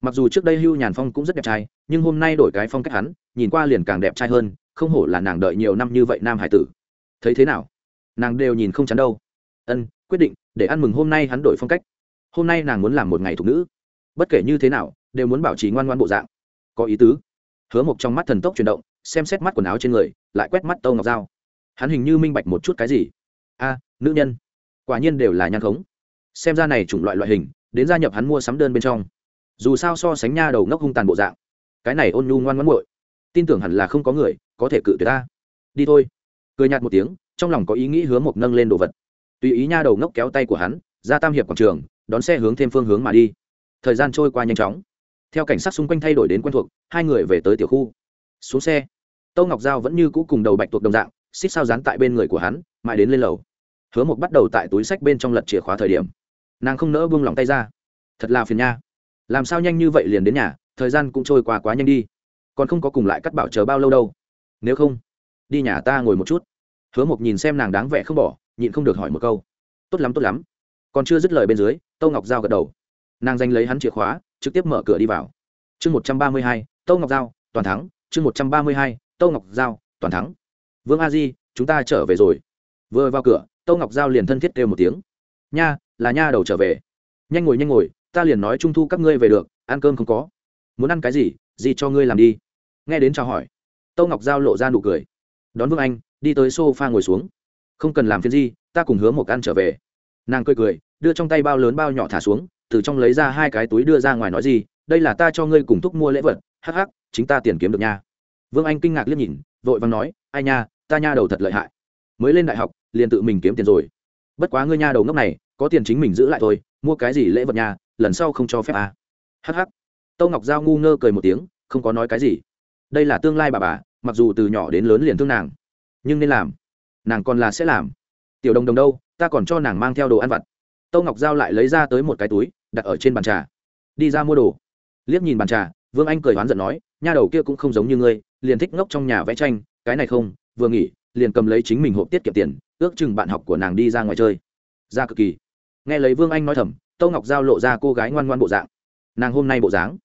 Speaker 1: mặc dù trước đây hưu nhàn phong cũng rất đẹp trai, nhưng hôm nay đổi cái phong cách hắn, nhìn qua liền càng đẹp trai hơn, không hổ là nàng đợi nhiều năm như vậy nam hải tử. Thấy thế nào? Nàng đều nhìn không chắn đâu. Ân, quyết định, để ăn mừng hôm nay hắn đổi phong cách. Hôm nay nàng muốn làm một ngày thục nữ. Bất kể như thế nào, đều muốn bảo trì ngoan ngoan bộ dạng. Có ý tứ hứa Mộc trong mắt thần tốc chuyển động, xem xét mắt quần áo trên người, lại quét mắt tâu ngọc dao hắn hình như minh bạch một chút cái gì. A, nữ nhân. Quả nhiên đều là nhan khống. Xem ra này chủng loại loại hình, đến gia nhập hắn mua sắm đơn bên trong. Dù sao so sánh nha đầu ngốc hung tàn bộ dạng. Cái này ôn nhu ngoan ngoãn muội. Tin tưởng hẳn là không có người có thể cự tuyệt ta. Đi thôi. Cười nhạt một tiếng, trong lòng có ý nghĩ hứa Mộc nâng lên đồ vật. Tùy ý nha đầu ngốc kéo tay của hắn, ra tam hiệp quảng trường, đón xe hướng thêm phương hướng mà đi. Thời gian trôi qua nhanh chóng theo cảnh sát xung quanh thay đổi đến quen thuộc, hai người về tới tiểu khu. Xuống xe, tâu ngọc giao vẫn như cũ cùng đầu bạch tuộc đồng dạng, xích sao dán tại bên người của hắn, mãi đến lên lầu. Hứa một bắt đầu tại túi sách bên trong lật chìa khóa thời điểm. Nàng không nỡ buông lòng tay ra. Thật là phiền nha. Làm sao nhanh như vậy liền đến nhà, thời gian cũng trôi qua quá nhanh đi. Còn không có cùng lại cắt bảo chờ bao lâu đâu. Nếu không, đi nhà ta ngồi một chút. Hứa một nhìn xem nàng đáng vẻ không bỏ, nhịn không được hỏi một câu. Tốt lắm tốt lắm. Còn chưa dứt lời bên dưới, tâu ngọc giao gật đầu. Nàng danh lấy hắn chìa khóa trực tiếp mở cửa đi vào. Chương một trăm ba mươi hai, tâu ngọc giao, toàn thắng. Chương một trăm ba mươi hai, tâu ngọc giao, toàn thắng. Vương a di, chúng ta trở về rồi. Vừa vào cửa, tâu ngọc giao liền thân thiết kêu một tiếng. Nha, là nha đầu trở về. Nhanh ngồi nhanh ngồi, ta liền nói trung thu các ngươi về được, ăn cơm không có. Muốn ăn cái gì gì cho ngươi làm đi. Nghe đến chào hỏi, tâu ngọc giao lộ ra nụ cười. Đón vương anh, đi tới s o f a ngồi xuống. Không cần làm phiên gì, ta cùng hứa một ăn trở về. Nàng cười cười, đưa trong tay bao lớn bao nhỏ thả xuống từ trong lấy ra hai cái túi đưa ra ngoài nói gì, đây là ta cho ngươi cùng thúc mua lễ vật, hắc hắc, chính ta tiền kiếm được nha. Vương anh kinh ngạc liếc nhìn, vội vàng nói, ai nha, ta nha đầu thật lợi hại. Mới lên đại học, liền tự mình kiếm tiền rồi. Bất quá ngươi nha đầu ngốc này, có tiền chính mình giữ lại thôi, mua cái gì lễ vật nhà lần sau không cho phép à. hh tâu ngọc giao ngu ngơ cười một tiếng, không có nói cái gì. Đây là tương lai bà bà, mặc dù từ nhỏ đến lớn liền thương nàng, nhưng nên làm. Nàng còn là sẽ làm. Tiểu đồng đồng đâu, ta còn cho nàng mang theo đồ ăn vặt. Tâu ngọc giao lại lấy ra tới một cái túi đặt ở trên bàn trà. Đi ra mua đồ. Liếc nhìn bàn trà, vương anh cười oán giận nói, nha đầu kia cũng không giống như ngươi, liền thích ngốc trong nhà vẽ tranh, cái này không, vừa nghỉ, liền cầm lấy chính mình hộp tiết kiệm tiền, ước chừng bạn học của nàng đi ra ngoài chơi. Ra cực kỳ. Nghe lấy vương anh nói thầm, tâu ngọc giao lộ ra cô gái ngoan ngoan bộ dạng. Nàng hôm nay bộ dáng,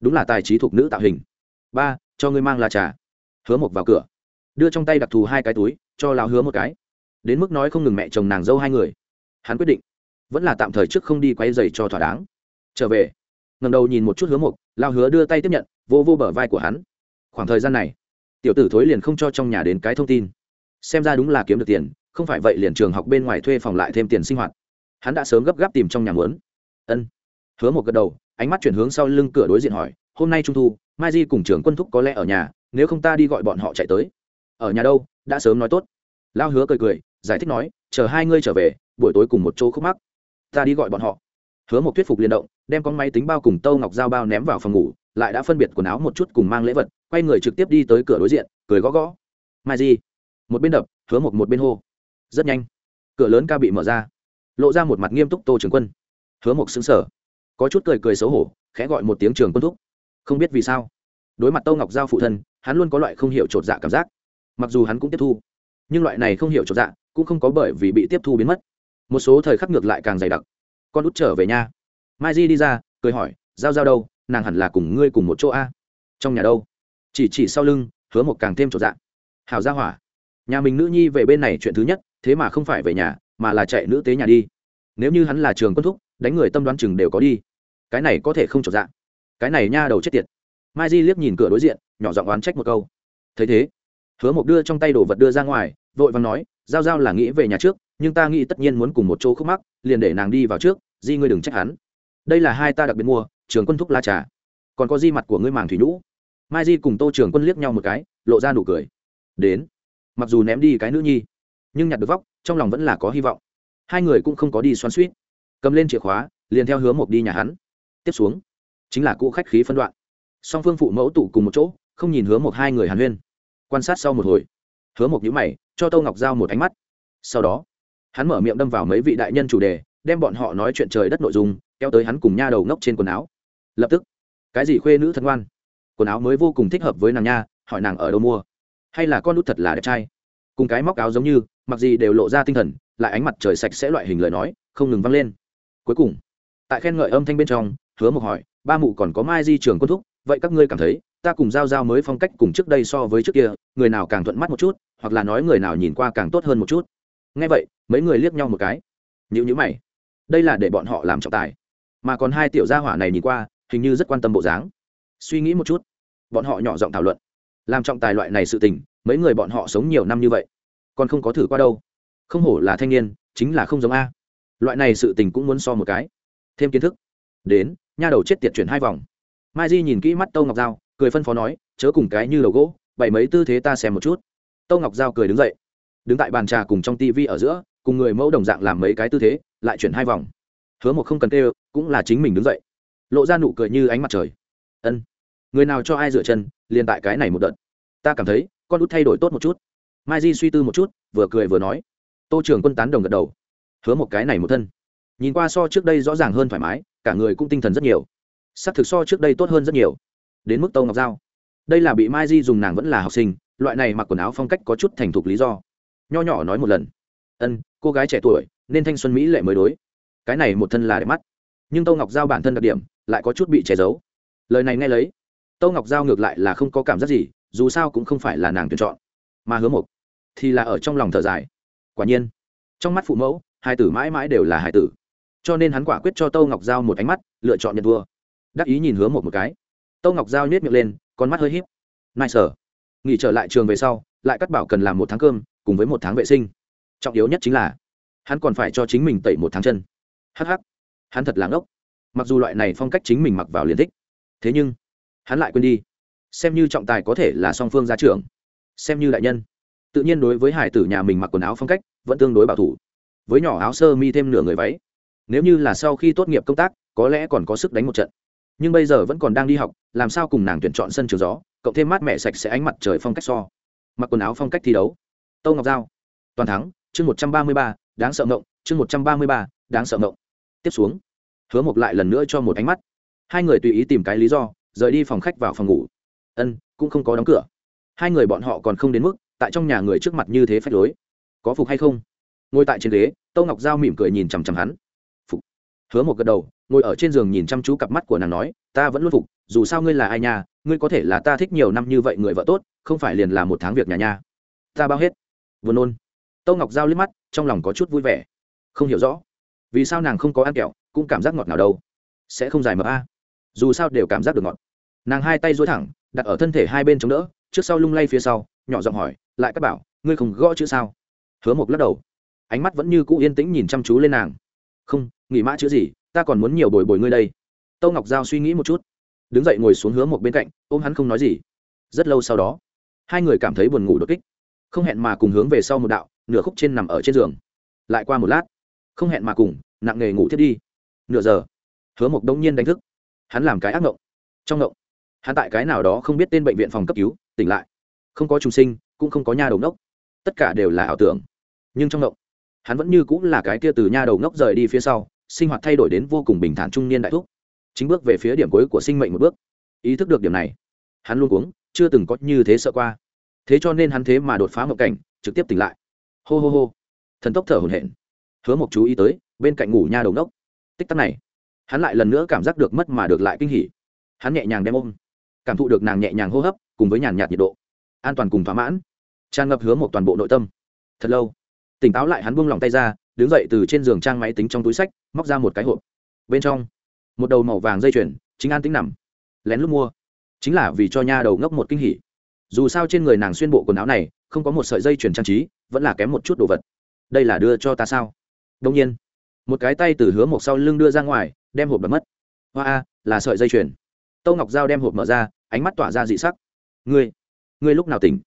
Speaker 1: đúng là tài trí thuộc nữ tạo hình. Ba, cho ngươi mang là trà. Hứa một vào cửa. Đưa trong tay đặc thù hai cái túi, cho lao hứa một cái. Đến mức nói không ngừng mẹ chồng nàng dâu hai người. Hắn quyết định vẫn là tạm thời trước không đi quay dày cho thỏa đáng. Trở về. Ngầm đầu nhìn một chút hứa mục lao hứa đưa tay tiếp nhận, vô vô bờ vai của hắn. Khoảng thời gian này, tiểu tử thối liền không cho trong nhà đến cái thông tin. Xem ra đúng là kiếm được tiền, không phải vậy liền trường học bên ngoài thuê phòng lại thêm tiền sinh hoạt. Hắn đã sớm gấp gáp tìm trong nhà muốn. Ân. Hứa một gật đầu, ánh mắt chuyển hướng sau lưng cửa đối diện hỏi, hôm nay trung thu, mai di cùng trường quân thúc có lẽ ở nhà, nếu không ta đi gọi bọn họ chạy tới. Ở nhà đâu? Đã sớm nói tốt. Lao hứa cười cười, giải thích nói, chờ hai ngươi trở về, buổi tối cùng một chỗ khúc mắc ta đi gọi bọn họ. Hứa một thuyết phục liên động đem con máy tính bao cùng tâu ngọc dao bao ném vào phòng ngủ lại đã phân biệt quần áo một chút cùng mang lễ vật quay người trực tiếp đi tới cửa đối diện cười gõ gõ. Mai gì, một bên đập hứa một một bên hô. Rất nhanh. Cửa lớn ca bị mở ra. Lộ ra một mặt nghiêm túc tô trường quân. Hứa một xứng sở có chút cười cười xấu hổ khẽ gọi một tiếng trường quân thúc. Không biết vì sao. Đối mặt tâu ngọc giao phụ thân hắn luôn có loại không hiểu chột dạ cảm giác. Mặc dù hắn cũng tiếp thu nhưng loại này không hiểu chột dạ cũng không có bởi vì bị tiếp thu biến mất một số thời khắc ngược lại càng dày đặc. Con út trở về nhà mai di đi ra, cười hỏi, giao giao đâu? Nàng hẳn là cùng ngươi cùng một chỗ a. Trong nhà đâu? Chỉ chỉ sau lưng, hứa một càng thêm chột dạng hào ra hỏa, nhà mình nữ nhi về bên này chuyện thứ nhất, thế mà không phải về nhà, mà là chạy nữ tế nhà đi. Nếu như hắn là trường quân thúc, đánh người tâm đoán chừng đều có đi. Cái này có thể không trọn dạng cái này nha đầu chết tiệt. Mai di liếc nhìn cửa đối diện, nhỏ giọng oán trách một câu. Thấy thế. Hứa mộc đưa trong tay đồ vật đưa ra ngoài, vội và nói, giao giao là nghĩ về nhà trước nhưng ta nghĩ tất nhiên muốn cùng một chỗ khúc mắc, liền để nàng đi vào trước, di ngươi đừng trách hắn. Đây là hai ta đặc biệt mua, trường quân thúc la trà. Còn có di mặt của ngươi màng thủy nhũ. Mai di cùng tô trường quân liếc nhau một cái, lộ ra nụ cười. Đến. Mặc dù ném đi cái nữ nhi, nhưng nhặt được vóc, trong lòng vẫn là có hy vọng. Hai người cũng không có đi xoắn suýt cầm lên chìa khóa, liền theo hướng một đi nhà hắn. Tiếp xuống, chính là cũ khách khí phân đoạn. Song phương phụ mẫu tụ cùng một chỗ, không nhìn hướng một hai người hàn huyên. Quan sát sau một hồi, hứa một nhữ mày, cho tô ngọc giao một ánh mắt. Sau đó hắn mở miệng đâm vào mấy vị đại nhân chủ đề, đem bọn họ nói chuyện trời đất nội dung, kéo tới hắn cùng nha đầu ngốc trên quần áo. Lập tức, cái gì khuê nữ thân ngoan? Quần áo mới vô cùng thích hợp với nàng nha, hỏi nàng ở đâu mua? Hay là con nút thật là đẹp trai? Cùng cái móc áo giống như, mặc gì đều lộ ra tinh thần, lại ánh mặt trời sạch sẽ loại hình lời nói, không ngừng vang lên. Cuối cùng, tại khen ngợi âm thanh bên trong, hứa một hỏi, ba mụ còn có mai di trường quân thúc, vậy các ngươi cảm thấy, ta cùng giao giao mới phong cách cùng trước đây so với trước kia, người nào càng thuận mắt một chút, hoặc là nói người nào nhìn qua càng tốt hơn một chút? Ngay vậy, mấy người liếc nhau một cái. Nhữ nhữ mày. Đây là để bọn họ làm trọng tài. Mà còn hai tiểu gia hỏa này nhìn qua, hình như rất quan tâm bộ dáng. Suy nghĩ một chút. Bọn họ nhỏ giọng thảo luận. Làm trọng tài loại này sự tình, mấy người bọn họ sống nhiều năm như vậy, còn không có thử qua đâu. Không hổ là thanh niên, chính là không giống a. Loại này sự tình cũng muốn so một cái. Thêm kiến thức. Đến, nha đầu chết tiệt chuyển hai vòng. Mai di nhìn kỹ mắt tâu ngọc giao, cười phân phó nói, chớ cùng cái như đầu gỗ bảy mấy tư thế ta xem một chút. Tâu ngọc giao cười đứng dậy đứng tại bàn trà cùng trong tivi ở giữa, cùng người mẫu đồng dạng làm mấy cái tư thế, lại chuyển hai vòng. Hứa một không cần kêu, cũng là chính mình đứng dậy. Lộ ra nụ cười như ánh mặt trời. Ân, người nào cho ai dựa chân, liền tại cái này một đợt. Ta cảm thấy, con út thay đổi tốt một chút. Mai di suy tư một chút, vừa cười vừa nói. Tô trường quân tán đồng gật đầu. Hứa một cái này một thân. Nhìn qua so trước đây rõ ràng hơn thoải mái, cả người cũng tinh thần rất nhiều. S ắ c thực so trước đây tốt hơn rất nhiều. Đến mức tâu ngọc giao. Đây là bị mai di dùng nàng vẫn là học sinh, loại này mặc quần áo phong cách có chút thành thục lý do nho nhỏ nói một lần. Ân, cô gái trẻ tuổi, nên thanh xuân mỹ lệ mới đối. Cái này một thân là đẹp mắt. Nhưng tâu ngọc giao bản thân đặc điểm, lại có chút bị che giấu. Lời này nghe lấy tâu ngọc giao ngược lại là không có cảm giác gì, dù sao cũng không phải là nàng tuyển chọn, mà hứa mộc thì là ở trong lòng thở dài. Quả nhiên, trong mắt phụ mẫu, hai tử mãi mãi đều là hai tử. Cho nên hắn quả quyết cho tâu ngọc giao một ánh mắt, lựa chọn nhận thua. Đắc ý nhìn hứa một một cái. Tâu ngọc giao nhét miệng lên, con mắt hơi híp. Nai sở, nghỉ trở lại trường về sau, lại cắt bảo cần làm một tháng cơm cùng với một tháng vệ sinh. Trọng yếu nhất chính là, hắn còn phải cho chính mình tẩy một tháng chân. Hh hắn thật là ngốc. Mặc dù loại này phong cách chính mình mặc vào liền thích. Thế nhưng, hắn lại quên đi. Xem như trọng tài có thể là song phương gia trưởng. Xem như đại nhân. Tự nhiên đối với hải tử nhà mình mặc quần áo phong cách vẫn tương đối bảo thủ. Với nhỏ áo sơ mi thêm nửa người váy. Nếu như là sau khi tốt nghiệp công tác, có lẽ còn có sức đánh một trận. Nhưng bây giờ vẫn còn đang đi học, làm sao cùng nàng tuyển chọn sân trường gió, cộng thêm mát mẻ sạch sẽ ánh mặt trời phong cách so. Mặc quần áo phong cách thi đấu tâu ngọc giao. Toàn thắng, chương một trăm ba mươi ba, đáng sợ ngộng, chương một trăm ba mươi ba, đáng sợ ngộng. Tiếp xuống, hứa mộc lại lần nữa cho một ánh mắt. Hai người tùy ý tìm cái lý do, rời đi phòng khách vào phòng ngủ. Ân, cũng không có đóng cửa. Hai người bọn họ còn không đến mức, tại trong nhà người trước mặt như thế phách lối. Có phục hay không? Ngồi tại trên ghế, tâu ngọc giao mỉm cười nhìn chằm chằm hắn. Phục. Hứa một gật đầu, ngồi ở trên giường nhìn chăm chú cặp mắt của nàng nói, ta vẫn luôn phục, dù sao ngươi là ai nhà ngươi có thể là ta thích nhiều năm như vậy người vợ tốt, không phải liền là một tháng việc nhà nhà ta bao hết vừa nôn. Tâu ngọc giao liếc mắt, trong lòng có chút vui vẻ. Không hiểu rõ, vì sao nàng không có ăn kẹo, cũng cảm giác ngọt nào đâu? Sẽ không dài mập a? Dù sao đều cảm giác được ngọt. Nàng hai tay dối thẳng, đặt ở thân thể hai bên chống đỡ, trước sau lung lay phía sau, nhỏ giọng hỏi, lại các bảo, ngươi không gõ chữ sao? Hứa mộc lắc đầu. Ánh mắt vẫn như cũ yên tĩnh nhìn chăm chú lên nàng. Không, nghỉ mã chữ gì, ta còn muốn nhiều bồi bồi ngươi đây. Tâu ngọc giao suy nghĩ một chút. Đứng dậy ngồi xuống hứa mộc bên cạnh, ôm hắn không nói gì. Rất lâu sau đó, hai người cảm thấy buồn ngủ đột kích không hẹn mà cùng hướng về sau một đạo, nửa khúc trên nằm ở trên giường. Lại qua một lát, không hẹn mà cùng, nặng nghề ngủ thiết đi. Nửa giờ, hứa một đống nhiên đánh thức. Hắn làm cái ác mộng trong mộng hắn tại cái nào đó không biết tên bệnh viện phòng cấp cứu, tỉnh lại. Không có trùng sinh, cũng không có nha đầu ngốc. Tất cả đều là ảo tưởng. Nhưng trong mộng hắn vẫn như cũng là cái kia từ nha đầu ngốc rời đi phía sau, sinh hoạt thay đổi đến vô cùng bình thản trung niên đại thúc. Chính bước về phía điểm cuối của sinh mệnh một bước. Ý thức được điểm này, hắn luôn uống chưa từng có như thế sợ qua thế cho nên hắn thế mà đột phá mộng cảnh, trực tiếp tỉnh lại. Hô hô hô. Thần tốc thở hổn hển. Hứa một chú ý tới, bên cạnh ngủ nha đầu ngốc. Tích tắc này, hắn lại lần nữa cảm giác được mất mà được lại kinh hỉ. Hắn nhẹ nhàng đem ôm. Cảm thụ được nàng nhẹ nhàng hô hấp, cùng với nhàn nhạt nhiệt độ. An toàn cùng thỏa mãn. Tràn ngập hứa một toàn bộ nội tâm. Thật lâu, tỉnh táo lại hắn buông lòng tay ra, đứng dậy từ trên giường trang máy tính trong túi sách, móc ra một cái hộp. Bên trong, một đầu màu vàng dây chuyền, chính an tính nằm, lén lúc mua. Chính là vì cho nha đầu ngốc một kinh hỉ dù sao trên người nàng xuyên bộ quần áo này, không có một sợi dây chuyền trang trí, vẫn là kém một chút đồ vật. Đây là đưa cho ta sao? Đông nhiên. Một cái tay từ hứa một sau lưng đưa ra ngoài, đem hộp bật mất. Hoa a, là sợi dây chuyền. Tâu ngọc dao đem hộp mở ra, ánh mắt tỏa ra dị sắc. Ngươi ngươi lúc nào tỉnh?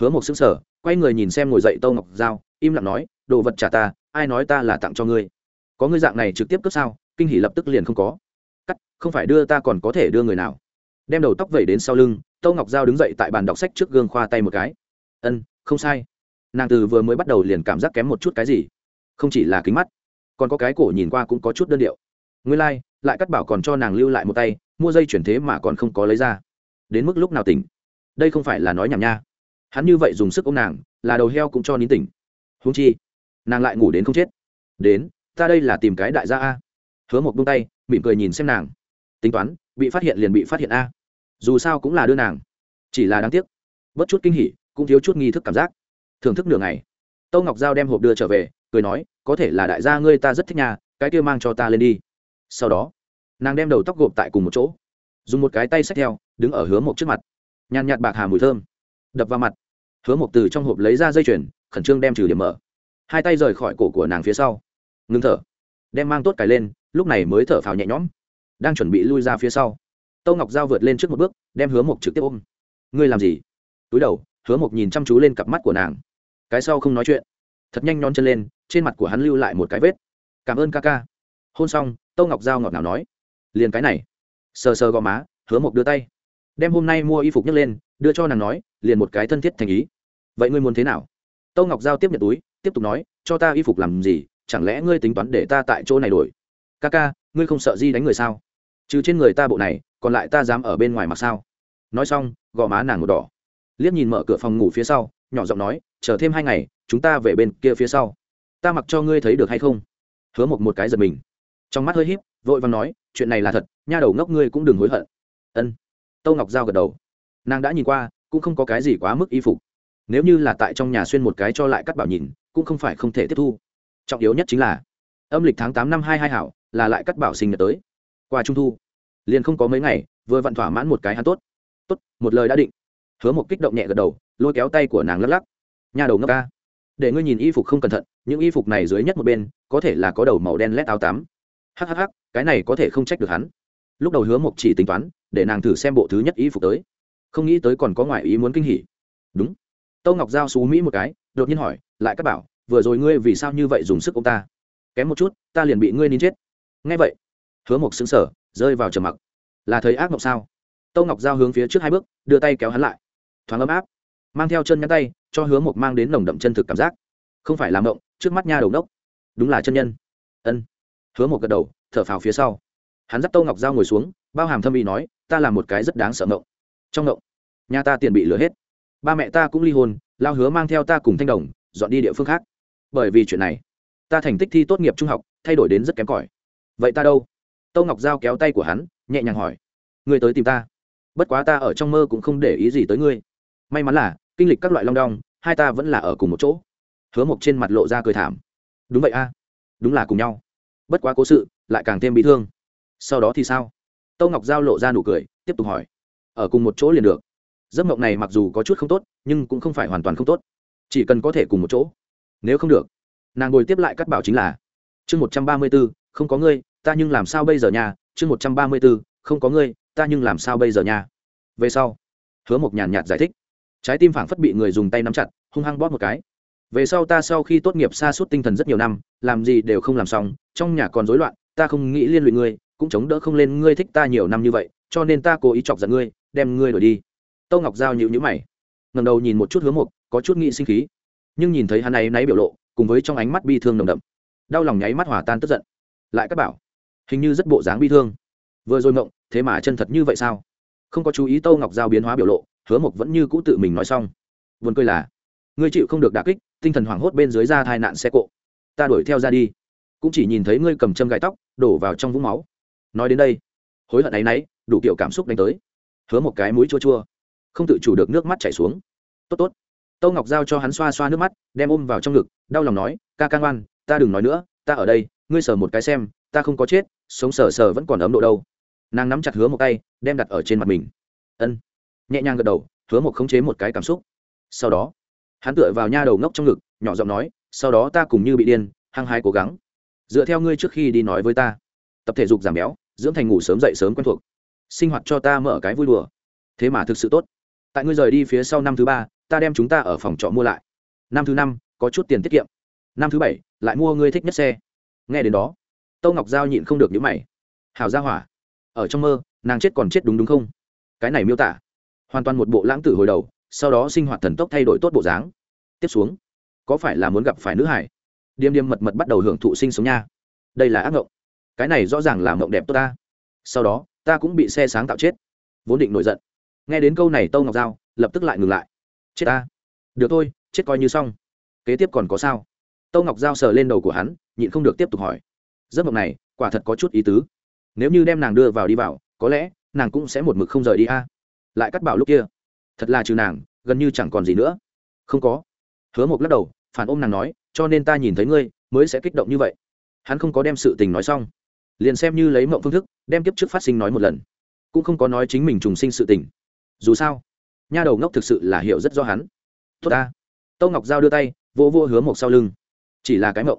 Speaker 1: Hứa một xứng sở quay người nhìn xem ngồi dậy tâu ngọc dao im lặng nói, đồ vật trả ta, ai nói ta là tặng cho ngươi? Có ngươi dạng này trực tiếp cướp sao? Kinh hỉ lập tức liền không có. Cắt, không phải đưa ta còn có thể đưa người nào? Đem đầu tóc vẩy đến sau lưng tâu ngọc giao đứng dậy tại bàn đọc sách trước gương khoa tay một cái. Ân không sai. Nàng từ vừa mới bắt đầu liền cảm giác kém một chút cái gì. Không chỉ là kính mắt còn có cái cổ nhìn qua cũng có chút đơn điệu. Nguyên lai、like, lại cắt bảo còn cho nàng lưu lại một tay mua dây chuyển thế mà còn không có lấy ra. Đến mức lúc nào tỉnh? Đây không phải là nói nhảm nha. Hắn như vậy dùng sức ô m nàng là đầu heo cũng cho nín tỉnh. Húng chi nàng lại ngủ đến không chết. Đến ta đây là tìm cái đại gia a. Hứa một bông tay mỉm cười nhìn xem nàng. Tính toán bị phát hiện liền bị phát hiện a. Dù sao cũng là đưa nàng. Chỉ là đáng tiếc. Bất chút kinh hỉ, cũng thiếu chút nghi thức cảm giác. Thưởng thức nửa ngày. Tâu ngọc giao đem hộp đưa trở về, cười nói, có thể là đại gia ngươi ta rất thích nhà cái kia mang cho ta lên đi. Sau đó, nàng đem đầu tóc gộp tại cùng một chỗ, dùng một cái tay xách theo, đứng ở hứa một trước mặt. Nhàn nhạt bạc hà mùi thơm, đập vào mặt. Hứa một từ trong hộp lấy ra dây chuyền, khẩn trương đem trừ điểm mở. Hai tay rời khỏi cổ của nàng phía sau. Ngưng thở. Đem mang tốt cài lên, lúc này mới thở phào nhẹ nhõm đang chuẩn bị lui ra phía sau. Tâu ngọc giao vượt lên trước một bước, đem hứa mộc trực tiếp ôm. Ngươi làm gì? Túi đầu, hứa mộc nhìn chăm chú lên cặp mắt của nàng. Cái sau không nói chuyện. Thật nhanh nhón chân lên, trên mặt của hắn lưu lại một cái vết. Cảm ơn ca ca. Hôn xong, tâu ngọc giao ngọt ngào nói, liền cái này. Sờ sờ gò má, hứa mộc đưa tay. Đem hôm nay mua y phục nhấc lên, đưa cho nàng nói, liền một cái thân thiết thành ý. Vậy ngươi muốn thế nào? Tâu ngọc giao tiếp nhận túi, tiếp tục nói, cho ta y phục làm gì? Chẳng lẽ ngươi tính toán để ta tại chỗ này đổi? Ca ca ngươi không sợ di đánh người sao? Trừ trên người ta bộ này, còn lại ta dám ở bên ngoài mặc sao? Nói xong, gò má nàng một đỏ. Liếc nhìn mở cửa phòng ngủ phía sau, nhỏ giọng nói, chờ thêm hai ngày, chúng ta về bên kia phía sau. Ta mặc cho ngươi thấy được hay không? Hứa một một cái giật mình. Trong mắt hơi híp, vội vàng nói, chuyện này là thật, nha đầu ngốc ngươi cũng đừng hối hận. Ân. Tâu ngọc giao gật đầu. Nàng đã nhìn qua, cũng không có cái gì quá mức y phục. Nếu như là tại trong nhà xuyên một cái cho lại cắt bảo nhìn, cũng không phải không thể tiếp thu. Trọng yếu nhất chính là âm lịch tháng tám năm hai hai hảo, là lại cắt bảo sinh nhật tới. Qua trung thu, liền không có mấy ngày, vừa vặn thỏa mãn một cái hắn tốt. Tốt, một lời đã định. Hứa một kích động nhẹ gật đầu, lôi kéo tay của nàng lắc lắc. Nhà đầu ngốc ca. Để ngươi nhìn y phục không cẩn thận, những y phục này dưới nhất một bên, có thể là có đầu màu đen lét áo tắm. Hhh cái này có thể không trách được hắn. Lúc đầu hứa mộc chỉ tính toán, để nàng thử xem bộ thứ nhất y phục tới. Không nghĩ tới còn có ngoại ý muốn kinh hỉ. Đúng. Tâu ngọc giao xú mỹ một cái, đột nhiên hỏi, lại các bảo, vừa rồi ngươi vì sao như vậy dùng sức ông ta? Kém một chút, ta liền bị ngươi nín chết. Ngay vậy, hứa mộc xứng sở rơi vào trầm mặc. Là thấy ác mộng sao? Tâu ngọc giao hướng phía trước hai bước, đưa tay kéo hắn lại. Thoáng ấm áp, mang theo chân nhắn tay, cho hứa mộc mang đến nồng đậm chân thực cảm giác. Không phải làm mộng, trước mắt nha đầu đốc đúng là chân nhân. Ân. Hứa một gật đầu, thở phào phía sau. Hắn dắt tâu ngọc giao ngồi xuống, bao hàm thâm ý nói, ta là một cái rất đáng sợ mộng. Trong mộng, nhà ta tiền bị lừa hết. Ba mẹ ta cũng ly hôn, lao hứa mang theo ta cùng thanh đồng, dọn đi địa phương khác. Bởi vì chuyện này ta thành tích thi tốt nghiệp trung học, thay đổi đến rất kém cỏi. Vậy ta đâu? Tâu ngọc giao kéo tay của hắn, nhẹ nhàng hỏi. Ngươi tới tìm ta. Bất quá ta ở trong mơ cũng không để ý gì tới ngươi. May mắn là, kinh lịch các loại long đong, hai ta vẫn là ở cùng một chỗ. Hứa mộc trên mặt lộ ra cười thảm. Đúng vậy a. Đúng là cùng nhau. Bất quá cố sự, lại càng thêm bị thương. Sau đó thì sao? Tâu ngọc giao lộ ra nụ cười, tiếp tục hỏi. Ở cùng một chỗ liền được. Giấc mộng này mặc dù có chút không tốt, nhưng cũng không phải hoàn toàn không tốt. Chỉ cần có thể cùng một chỗ. Nếu không được nàng ngồi tiếp lại cắt bảo chính là, chương một trăm ba mươi b ố không có ngươi, ta nhưng làm sao bây giờ nhà chương một trăm ba mươi b ố không có ngươi, ta nhưng làm sao bây giờ nhà về sau, hứa mộc nhàn nhạt giải thích. Trái tim phảng phất bị người dùng tay nắm chặt, hung hăng bóp một cái. Về sau ta sau khi tốt nghiệp xa suốt tinh thần rất nhiều năm, làm gì đều không làm xong, trong nhà còn rối loạn, ta không nghĩ liên lụy ngươi, cũng chống đỡ không lên ngươi thích ta nhiều năm như vậy, cho nên ta cố ý chọc giận ngươi, đem ngươi đổi đi. Tâu ngọc giao nhịu nhữ mày ngầm đầu nhìn một chút hứa mục có chút nghĩ sinh khí. Nhưng nhìn thấy hắn ấy náy biểu lộ cùng với trong ánh mắt bi thương nồng đậm. Đau lòng nháy mắt hòa tan tức giận. Lại các bảo. Hình như rất bộ dáng bi thương. Vừa rồi mộng, thế mà chân thật như vậy sao? Không có chú ý tâu ngọc giao biến hóa biểu lộ, hứa mộc vẫn như cũ tự mình nói xong. Vườn cười là, ngươi chịu không được đà kích, tinh thần hoảng hốt bên dưới ra thai nạn xe cộ. Ta đuổi theo ra đi. Cũng chỉ nhìn thấy ngươi cầm châm gãi tóc, đổ vào trong vũng máu. Nói đến đây, hối hận ấ y n ấ y đủ kiểu cảm xúc đánh tới. Hứa một cái mũi chua chua, không tự chủ được nước mắt chảy xuống. Tốt tốt tâu ngọc giao cho hắn xoa xoa nước mắt, đem ôm vào trong ngực, đau lòng nói, ca ca ngoan, ta đừng nói nữa, ta ở đây, ngươi sờ một cái xem, ta không có chết, sống sờ sờ vẫn còn ấm độ đâu. Nàng nắm chặt hứa một tay, đem đặt ở trên mặt mình. Ân. Nhẹ nhàng gật đầu, hứa một khống chế một cái cảm xúc. Sau đó, hắn tựa vào nha đầu ngốc trong ngực, nhỏ giọng nói, sau đó ta cùng như bị điên, hăng hai cố gắng. Dựa theo ngươi trước khi đi nói với ta, tập thể dục giảm béo, dưỡng thành ngủ sớm dậy sớm quen thuộc. Sinh hoạt cho ta mở cái vui đùa. Thế mà thực sự tốt. Tại ngươi rời đi phía sau năm thứ ba ta đem chúng ta ở phòng trọ mua lại. Năm thứ năm, có chút tiền tiết kiệm. Năm thứ bảy, lại mua ngươi thích nhất xe. Nghe đến đó, tâu ngọc giao nhịn không được những mày. Hào ra hỏa, ở trong mơ, nàng chết còn chết đúng đúng không? Cái này miêu tả, hoàn toàn một bộ lãng tử hồi đầu, sau đó sinh hoạt thần tốc thay đổi tốt bộ dáng. Tiếp xuống, có phải là muốn gặp phải nữ hải? Điềm điềm mật mật bắt đầu hưởng thụ sinh sống nha. Đây là ác mộng cái này rõ ràng là mộng đẹp tốt ta. Sau đó, ta cũng bị xe sáng tạo chết. Vốn định nổi giận. Nghe đến câu này, tâu ngọc giao lập tức lại ngừng lại chết ta. Được thôi, chết coi như xong. Kế tiếp còn có sao? Tâu ngọc giao sờ lên đầu của hắn, nhịn không được tiếp tục hỏi. Giấc mộng này, quả thật có chút ý tứ. Nếu như đem nàng đưa vào đi vào, có lẽ nàng cũng sẽ một mực không rời đi a. Lại cắt bảo lúc kia. Thật là trừ nàng, gần như chẳng còn gì nữa. Không có. Hứa một lắc đầu, phản ôm nàng nói, cho nên ta nhìn thấy ngươi, mới sẽ kích động như vậy. Hắn không có đem sự tình nói xong. Liền xem như lấy mộng phương thức, đem kiếp trước phát sinh nói một lần. Cũng không có nói chính mình trùng sinh sự tình. Dù sao nha đầu ngốc thực sự là hiểu rất do hắn. Tốt ta. Tâu ngọc giao đưa tay vô vô hứa một sau lưng. Chỉ là cái mộng.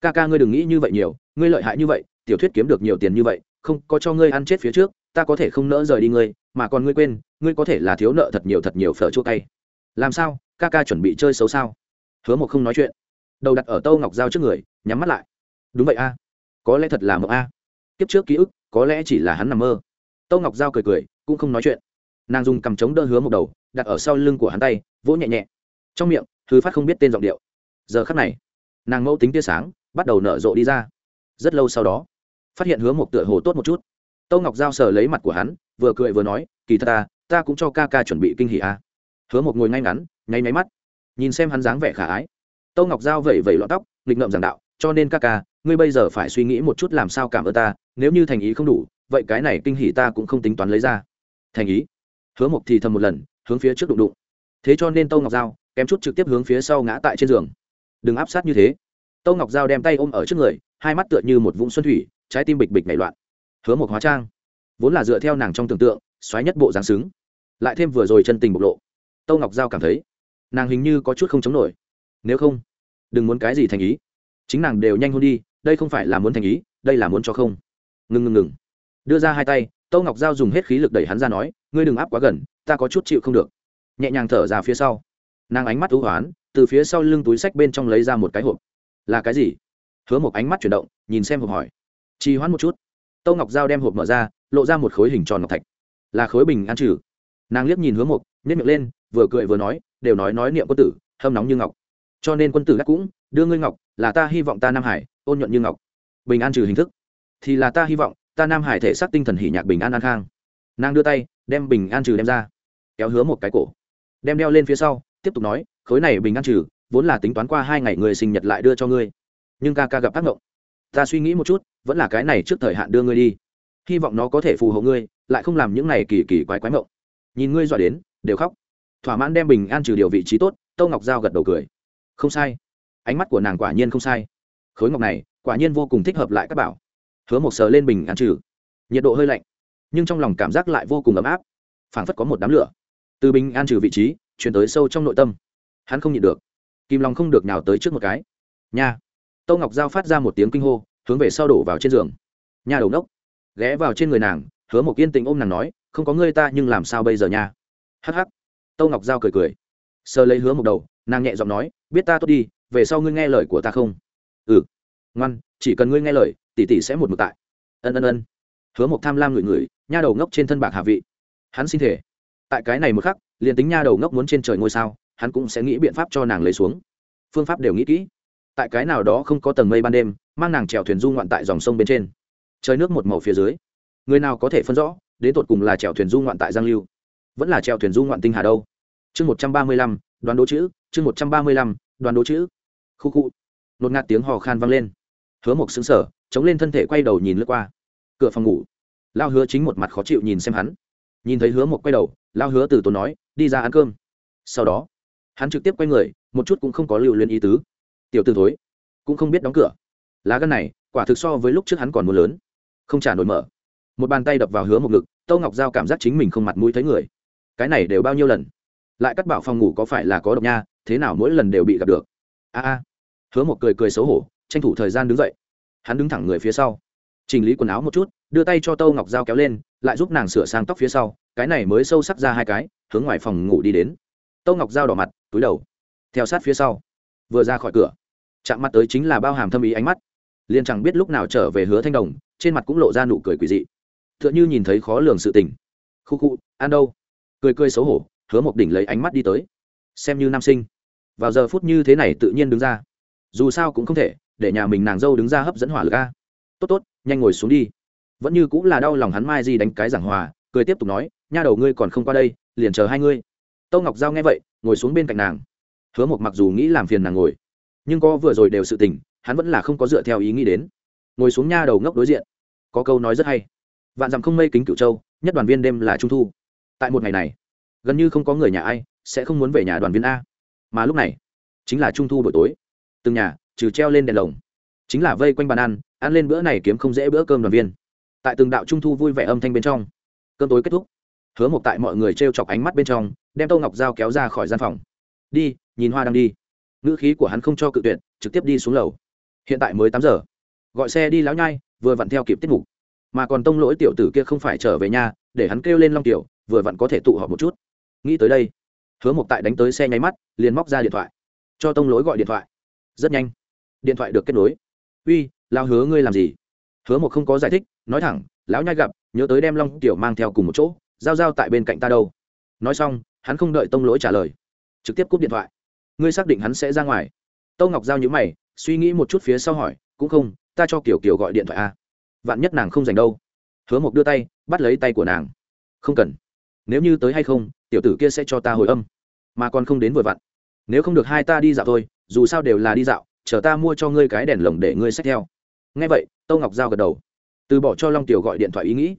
Speaker 1: Ca ca ngươi đừng nghĩ như vậy nhiều, ngươi lợi hại như vậy, tiểu thuyết kiếm được nhiều tiền như vậy, không có cho ngươi ăn chết phía trước, ta có thể không nỡ rời đi ngươi, mà còn ngươi quên, ngươi có thể là thiếu nợ thật nhiều thật nhiều phở chua tay làm sao? Ca ca chuẩn bị chơi xấu sao? Hứa một không nói chuyện. Đầu đặt ở tâu ngọc giao trước người, nhắm mắt lại. Đúng vậy a. Có lẽ thật là mộng a. Kiếp trước ký ức, có lẽ chỉ là hắn nằm mơ. Tâu ngọc giao cười cười, cũng không nói chuyện nàng dùng cầm trống đỡ hứa một đầu, đặt ở sau lưng của hắn tay, vỗ nhẹ nhẹ. Trong miệng thứ phát không biết tên giọng điệu. Giờ khắc này, nàng mẫu tính tia sáng bắt đầu nở rộ đi ra. Rất lâu sau đó, phát hiện hứa một tựa hồ tốt một chút. Tâu ngọc giao sờ lấy mặt của hắn, vừa cười vừa nói, kỳ thật ta ta cũng cho ca ca chuẩn bị kinh hỉ a. Hứa một ngồi ngay ngắn, nháy máy mắt, nhìn xem hắn dáng vẻ khả ái. Tâu ngọc giao vẩy vẩy lọn tóc, nghịch ngợm giảng đạo, cho nên ca ca, ngươi bây giờ phải suy nghĩ một chút làm sao cảm ơn ta, nếu như thành ý không đủ, vậy cái này kinh hỉ ta cũng không tính toán lấy ra. Thành ý? Hứa mộc thì thầm một lần, hướng phía trước đụng đụng. Thế cho nên tâu ngọc giao kém chút trực tiếp hướng phía sau ngã tại trên giường. Đừng áp sát như thế. Tâu ngọc giao đem tay ôm ở trước người, hai mắt tựa như một vũng xuân thủy, trái tim bịch bịch nảy loạn. Hứa mộc hóa trang. Vốn là dựa theo nàng trong tưởng tượng, xoáy nhất bộ dáng xứng. Lại thêm vừa rồi chân tình bộc lộ. Tâu ngọc giao cảm thấy, nàng hình như có chút không chống nổi. Nếu không, đừng muốn cái gì thành ý. Chính nàng đều nhanh hôn đi, đây không phải là muốn thành ý, đây là muốn cho không. Ngừng ngừng ngừng. Đưa ra hai tay, tâu ngọc giao dùng hết khí lực đẩy hắn ra nói ngươi đừng áp quá gần, ta có chút chịu không được. Nhẹ nhàng thở ra phía sau. Nàng ánh mắt thú hoán, từ phía sau lưng túi sách bên trong lấy ra một cái hộp. Là cái gì? Hứa một ánh mắt chuyển động, nhìn xem hộp hỏi. Trì hoãn một chút. Tâu ngọc giao đem hộp mở ra, lộ ra một khối hình tròn ngọc thạch. Là khối bình an trừ. Nàng liếc nhìn hứa một nhét miệng lên, vừa cười vừa nói, đều nói nói niệm quân tử, hâm nóng như ngọc. Cho nên quân tử đắc cũng, đưa ngươi ngọc, là ta hy vọng ta nam hải, ôn nhuận như ngọc. Bình an trừ hình thức. Thì là ta hy vọng, ta nam hải thể xác tinh thần hỉ nhạc bình an an khang nàng đưa tay, đem bình an trừ đem ra. Kéo hứa một cái cổ. Đem đeo lên phía sau, tiếp tục nói, khối này bình an trừ, vốn là tính toán qua hai ngày người sinh nhật lại đưa cho ngươi. Nhưng ca ca gặp tác động ta suy nghĩ một chút, vẫn là cái này trước thời hạn đưa ngươi đi. Hy vọng nó có thể phù hộ ngươi, lại không làm những này kỳ kỳ quái quái mộng. Nhìn ngươi dọa đến, đều khóc. Thỏa mãn đem bình an trừ điều vị trí tốt, tâu ngọc giao gật đầu cười. Không sai. Ánh mắt của nàng quả nhiên không sai. Khối ngọc này, quả nhiên vô cùng thích hợp lại các bảo. Hứa một sờ lên bình an trừ. Nhiệt độ hơi lạnh nhưng trong lòng cảm giác lại vô cùng ấm áp, phảng phất có một đám lửa. Từ bình an trừ vị trí, chuyển tới sâu trong nội tâm. Hắn không nhịn được. Kim long không được nào tới trước một cái. Nha. Tâu ngọc giao phát ra một tiếng kinh hô, hướng về sau đổ vào trên giường. Nhà đầu nốc ghé vào trên người nàng, hứa một yên tình ôm nàng nói, không có ngươi ta nhưng làm sao bây giờ nha? Hắc hắc. Tâu ngọc giao cười cười. Sơ lấy hứa một đầu, nàng nhẹ giọng nói, biết ta tốt đi, về sau ngươi nghe lời của ta không? Ừ. Ngoan, chỉ cần ngươi nghe lời, tỷ tỷ sẽ một mực tại. Ân ân ân. Hứa một tham lam ngửi ngửi nha đầu ngốc trên thân bạc hạ vị. Hắn xin thể tại cái này một khắc, liền tính nha đầu ngốc muốn trên trời ngôi sao, hắn cũng sẽ nghĩ biện pháp cho nàng lấy xuống. Phương pháp đều nghĩ kỹ. Tại cái nào đó không có tầng mây ban đêm, mang nàng trèo thuyền du ngoạn tại dòng sông bên trên. Trời nước một màu phía dưới. Người nào có thể phân rõ, đến tột cùng là trèo thuyền du ngoạn tại giang lưu? Vẫn là trèo thuyền du ngoạn tinh hà đâu? Chương một trăm ba mươi lăm đoàn đố chữ, chương một trăm ba mươi lăm đoàn đố chữ. Khu khu. Nột ngạt tiếng hò khan vang lên. Hứa một xứng sở chống lên thân thể quay đầu nhìn lướt qua. Cửa phòng ngủ lao hứa chính một mặt khó chịu nhìn xem hắn. Nhìn thấy hứa một quay đầu, lao hứa từ tốn nói, đi ra ăn cơm. Sau đó, hắn trực tiếp quay người, một chút cũng không có lưu liên ý tứ. Tiểu t ử thối, cũng không biết đóng cửa. Lá gân này, quả thực so với lúc trước hắn còn muốn lớn. Không trả nổi mở. Một bàn tay đập vào hứa một ngực, tâu ngọc giao cảm giác chính mình không mặt mũi thấy người. Cái này đều bao nhiêu lần? Lại cắt bảo phòng ngủ có phải là có độc nha? Thế nào mỗi lần đều bị gặp được? A a. Hứa một cười cười xấu hổ, tranh thủ thời gian đứng dậy. Hắn đứng thẳng người phía sau chỉnh lý quần áo một chút, đưa tay cho tâu ngọc dao kéo lên, lại giúp nàng sửa sang tóc phía sau, cái này mới sâu sắc ra hai cái, hướng ngoài phòng ngủ đi đến. Tâu ngọc dao đỏ mặt, túi đầu. Theo sát phía sau. Vừa ra khỏi cửa, chạm mặt tới chính là bao hàm thâm ý ánh mắt. Liền chẳng biết lúc nào trở về hứa thanh đồng, trên mặt cũng lộ ra nụ cười quỳ dị. T h ư ợ n h ư nhìn thấy khó lường sự tình. Khu khu, ăn đâu? Cười cười xấu hổ, hứa một đỉnh lấy ánh mắt đi tới. Xem như nam sinh. Vào giờ phút như thế này tự nhiên đứng ra. Dù sao cũng không thể, để nhà mình nàng dâu đứng ra hấp dẫn hỏa lực a tốt tốt, nhanh ngồi xuống đi. Vẫn như cũng là đau lòng hắn mai di đánh cái giảng hòa, cười tiếp tục nói, nha đầu ngươi còn không qua đây, liền chờ hai ngươi. Tâu ngọc giao nghe vậy, ngồi xuống bên cạnh nàng. Hứa một mặc dù nghĩ làm phiền nàng ngồi, nhưng có vừa rồi đều sự tình, hắn vẫn là không có dựa theo ý nghĩ đến. Ngồi xuống nha đầu ngốc đối diện. Có câu nói rất hay, vạn dặm không mây kính cựu châu, nhất đoàn viên đêm là trung thu. Tại một ngày này, gần như không có người nhà ai sẽ không muốn về nhà đoàn viên a. Mà lúc này, chính là trung thu buổi tối. Từng nhà, trừ treo lên đèn lồng, chính là vây quanh bàn ăn ăn lên bữa này kiếm không dễ bữa cơm đoàn viên. Tại từng đạo trung thu vui vẻ âm thanh bên trong, cơm tối kết thúc, hứa một tại mọi người t r e o chọc ánh mắt bên trong, đem tô ngọc dao kéo ra khỏi gian phòng. Đi, nhìn hoa đang đi. Ngữ khí của hắn không cho cự tuyệt, trực tiếp đi xuống lầu. Hiện tại mới tám giờ. Gọi xe đi láo nhai, vừa vặn theo kịp tiết mục. Mà còn tông lỗi tiểu tử kia không phải trở về nhà, để hắn kêu lên long tiểu, vừa vặn có thể tụ họp một chút. Nghĩ tới đây, hứa một tại đánh tới xe nháy mắt, liền móc ra điện thoại. Cho tông lỗi gọi điện thoại. Rất nhanh. Điện thoại được kết nối. Uy lao hứa ngươi làm gì? Hứa một không có giải thích, nói thẳng, lão nhai gặp, nhớ tới đem long tiểu mang theo cùng một chỗ, giao giao tại bên cạnh ta đâu. Nói xong, hắn không đợi tông lỗi trả lời, trực tiếp cúp điện thoại. Ngươi xác định hắn sẽ ra ngoài? Tâu ngọc giao nhữ mày, suy nghĩ một chút phía sau hỏi, cũng không, ta cho kiểu kiểu gọi điện thoại a. Vạn nhất nàng không dành đâu. Hứa mộc đưa tay, bắt lấy tay của nàng. Không cần. Nếu như tới hay không, tiểu tử kia sẽ cho ta hồi âm. Mà còn không đến vội vặn. Nếu không được hai ta đi dạo thôi, dù sao đều là đi dạo, chờ ta mua cho ngươi cái đèn lồng để ngươi xách theo ngay vậy, tâu ngọc giao gật đầu. Từ bỏ cho long tiểu gọi điện thoại ý nghĩ.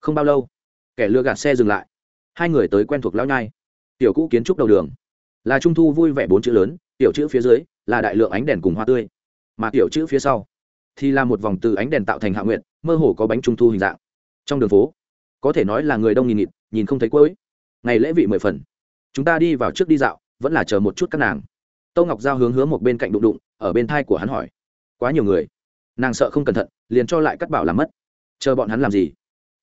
Speaker 1: Không bao lâu, kẻ lừa gạt xe dừng lại. Hai người tới quen thuộc lão nhai. Tiểu cũ kiến trúc đầu đường. Là trung thu vui vẻ bốn chữ lớn, tiểu chữ phía dưới là đại lượng ánh đèn cùng hoa tươi. Mà tiểu chữ phía sau thì là một vòng từ ánh đèn tạo thành hạ nguyện mơ hồ có bánh trung thu hình dạng. Trong đường phố, có thể nói là người đông nghìn nghịt, nhìn không thấy cuối. Ngày lễ vị mười phần. Chúng ta đi vào trước đi dạo, vẫn là chờ một chút các nàng. Tâu ngọc giao hướng hướng một bên cạnh đụng đụng, ở bên thai của hắn hỏi. Quá nhiều người nàng sợ không cẩn thận, liền cho lại cắt bảo làm mất. Chờ bọn hắn làm gì?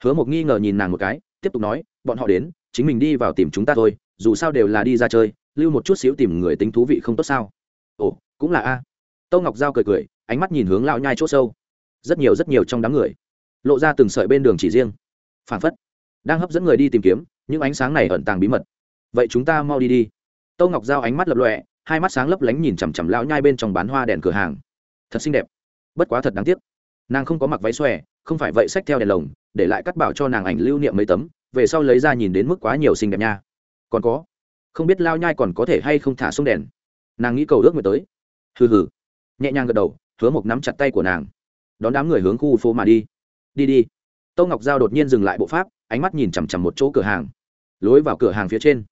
Speaker 1: Hứa một nghi ngờ nhìn nàng một cái, tiếp tục nói, bọn họ đến, chính mình đi vào tìm chúng ta thôi, dù sao đều là đi ra chơi, lưu một chút xíu tìm người tính thú vị không tốt sao? Ồ, cũng là a. Tâu ngọc giao cười cười, ánh mắt nhìn hướng lão nhai c h ỗ sâu. Rất nhiều rất nhiều trong đám người. Lộ ra từng sợi bên đường chỉ riêng. Phản phất, đang hấp dẫn người đi tìm kiếm, những ánh sáng này ẩn tàng bí mật. Vậy chúng ta mau đi đi. Tâu ngọc giao ánh mắt lập lọe hai mắt sáng lấp lánh nhìn chằm chằm lão nhai bên trong bán hoa đèn cửa hàng. Thật xinh đẹp bất quá thật đáng tiếc. Nàng không có mặc váy xòe, không phải vậy sách theo đèn lồng, để lại cắt bảo cho nàng ảnh lưu niệm mấy tấm, về sau lấy ra nhìn đến mức quá nhiều xinh đẹp nha. Còn có, không biết lao nhai còn có thể hay không thả xuống đèn. Nàng nghĩ cầu ước người tới. Hừ hừ. Nhẹ nhàng gật đầu, hứa một nắm chặt tay của nàng. Đón đám người hướng khu phố mà đi. Đi đi. Tâu ngọc giao đột nhiên dừng lại bộ pháp, ánh mắt nhìn chằm chằm một chỗ cửa hàng. Lối vào cửa hàng phía trên.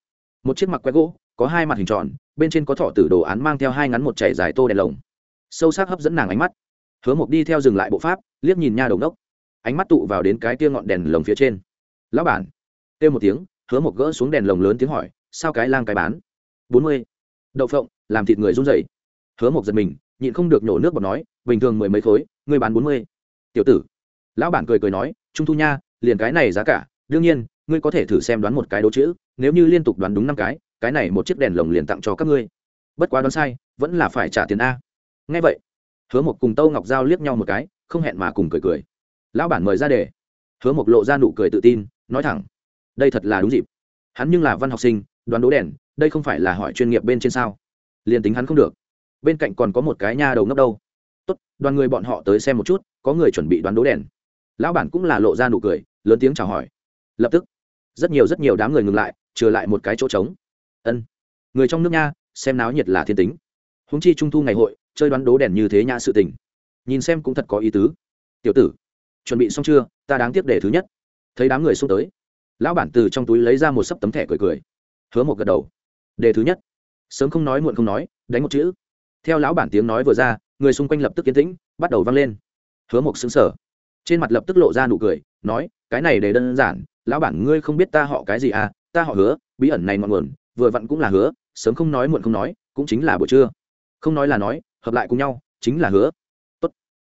Speaker 1: Một chiếc mặt quét gỗ, có hai mặt hình tròn, bên trên có thọ tử đồ án mang theo hai ngắn một chảy dài tô đèn lồng. Sâu sắc hấp dẫn nàng ánh mắt hứa mộc đi theo dừng lại bộ pháp, liếc nhìn nha đầu đốc ánh mắt tụ vào đến cái tia ngọn đèn lồng phía trên. Lão bản. Kêu một tiếng, hứa mộc gỡ xuống đèn lồng lớn tiếng hỏi, sao cái lang cái bán? Bốn mươi. Đậu phộng, làm thịt người run rẩy. Hứa mộc giật mình, nhịn không được nhổ nước bọt nói, bình thường mười mấy khối, ngươi bán bốn mươi. Tiểu tử. Lão bản cười cười nói, trung thu nha, liền cái này giá cả, đương nhiên, ngươi có thể thử xem đoán một cái đố chữ, nếu như liên tục đoán đúng năm cái cái này một chiếc đèn lồng liền tặng cho các ngươi. Bất quá đoán sai, vẫn là phải trả tiền a. Nghe vậy hứa một cùng tâu ngọc giao liếc nhau một cái, không hẹn mà cùng cười cười. Lão bản mời ra đề hứa một lộ ra nụ cười tự tin, nói thẳng. Đây thật là đúng dịp. Hắn nhưng là văn học sinh, đoán đố đèn, đây không phải là hỏi chuyên nghiệp bên trên sao? Liền tính hắn không được. Bên cạnh còn có một cái nha đầu ngốc đâu. Tốt, đoàn người bọn họ tới xem một chút, có người chuẩn bị đoán đố đèn. Lão bản cũng là lộ ra nụ cười, lớn tiếng chào hỏi. Lập tức, rất nhiều rất nhiều đám người ngừng lại, trừ lại một cái chỗ trống. Ân. Người trong nước nha, xem náo nhiệt là thiên tính. Húng chi trung thu ngày hội chơi đoán đố đèn như thế nhã sự tình. Nhìn xem cũng thật có ý tứ. Tiểu tử, chuẩn bị xong chưa? Ta đáng tiếc để thứ nhất. Thấy đám người xung tới, lão bản từ trong túi lấy ra một sấp tấm thẻ cười cười, hứa một gật đầu. Đề thứ nhất. Sớm không nói muộn không nói, đánh một chữ. Theo lão bản tiếng nói vừa ra, người xung quanh lập tức kiến tĩnh, bắt đầu vang lên. Hứa một xứng sở trên mặt lập tức lộ ra nụ cười, nói, cái này để đơn giản, lão bản ngươi không biết ta họ cái gì à? Ta họ hứa, bí ẩn này ngọn nguồn, vừa vặn cũng là hứa, sớm không nói muộn không nói, cũng chính là buổi trưa. Không nói là nói hợp lại cùng nhau, chính là hứa. Tốt.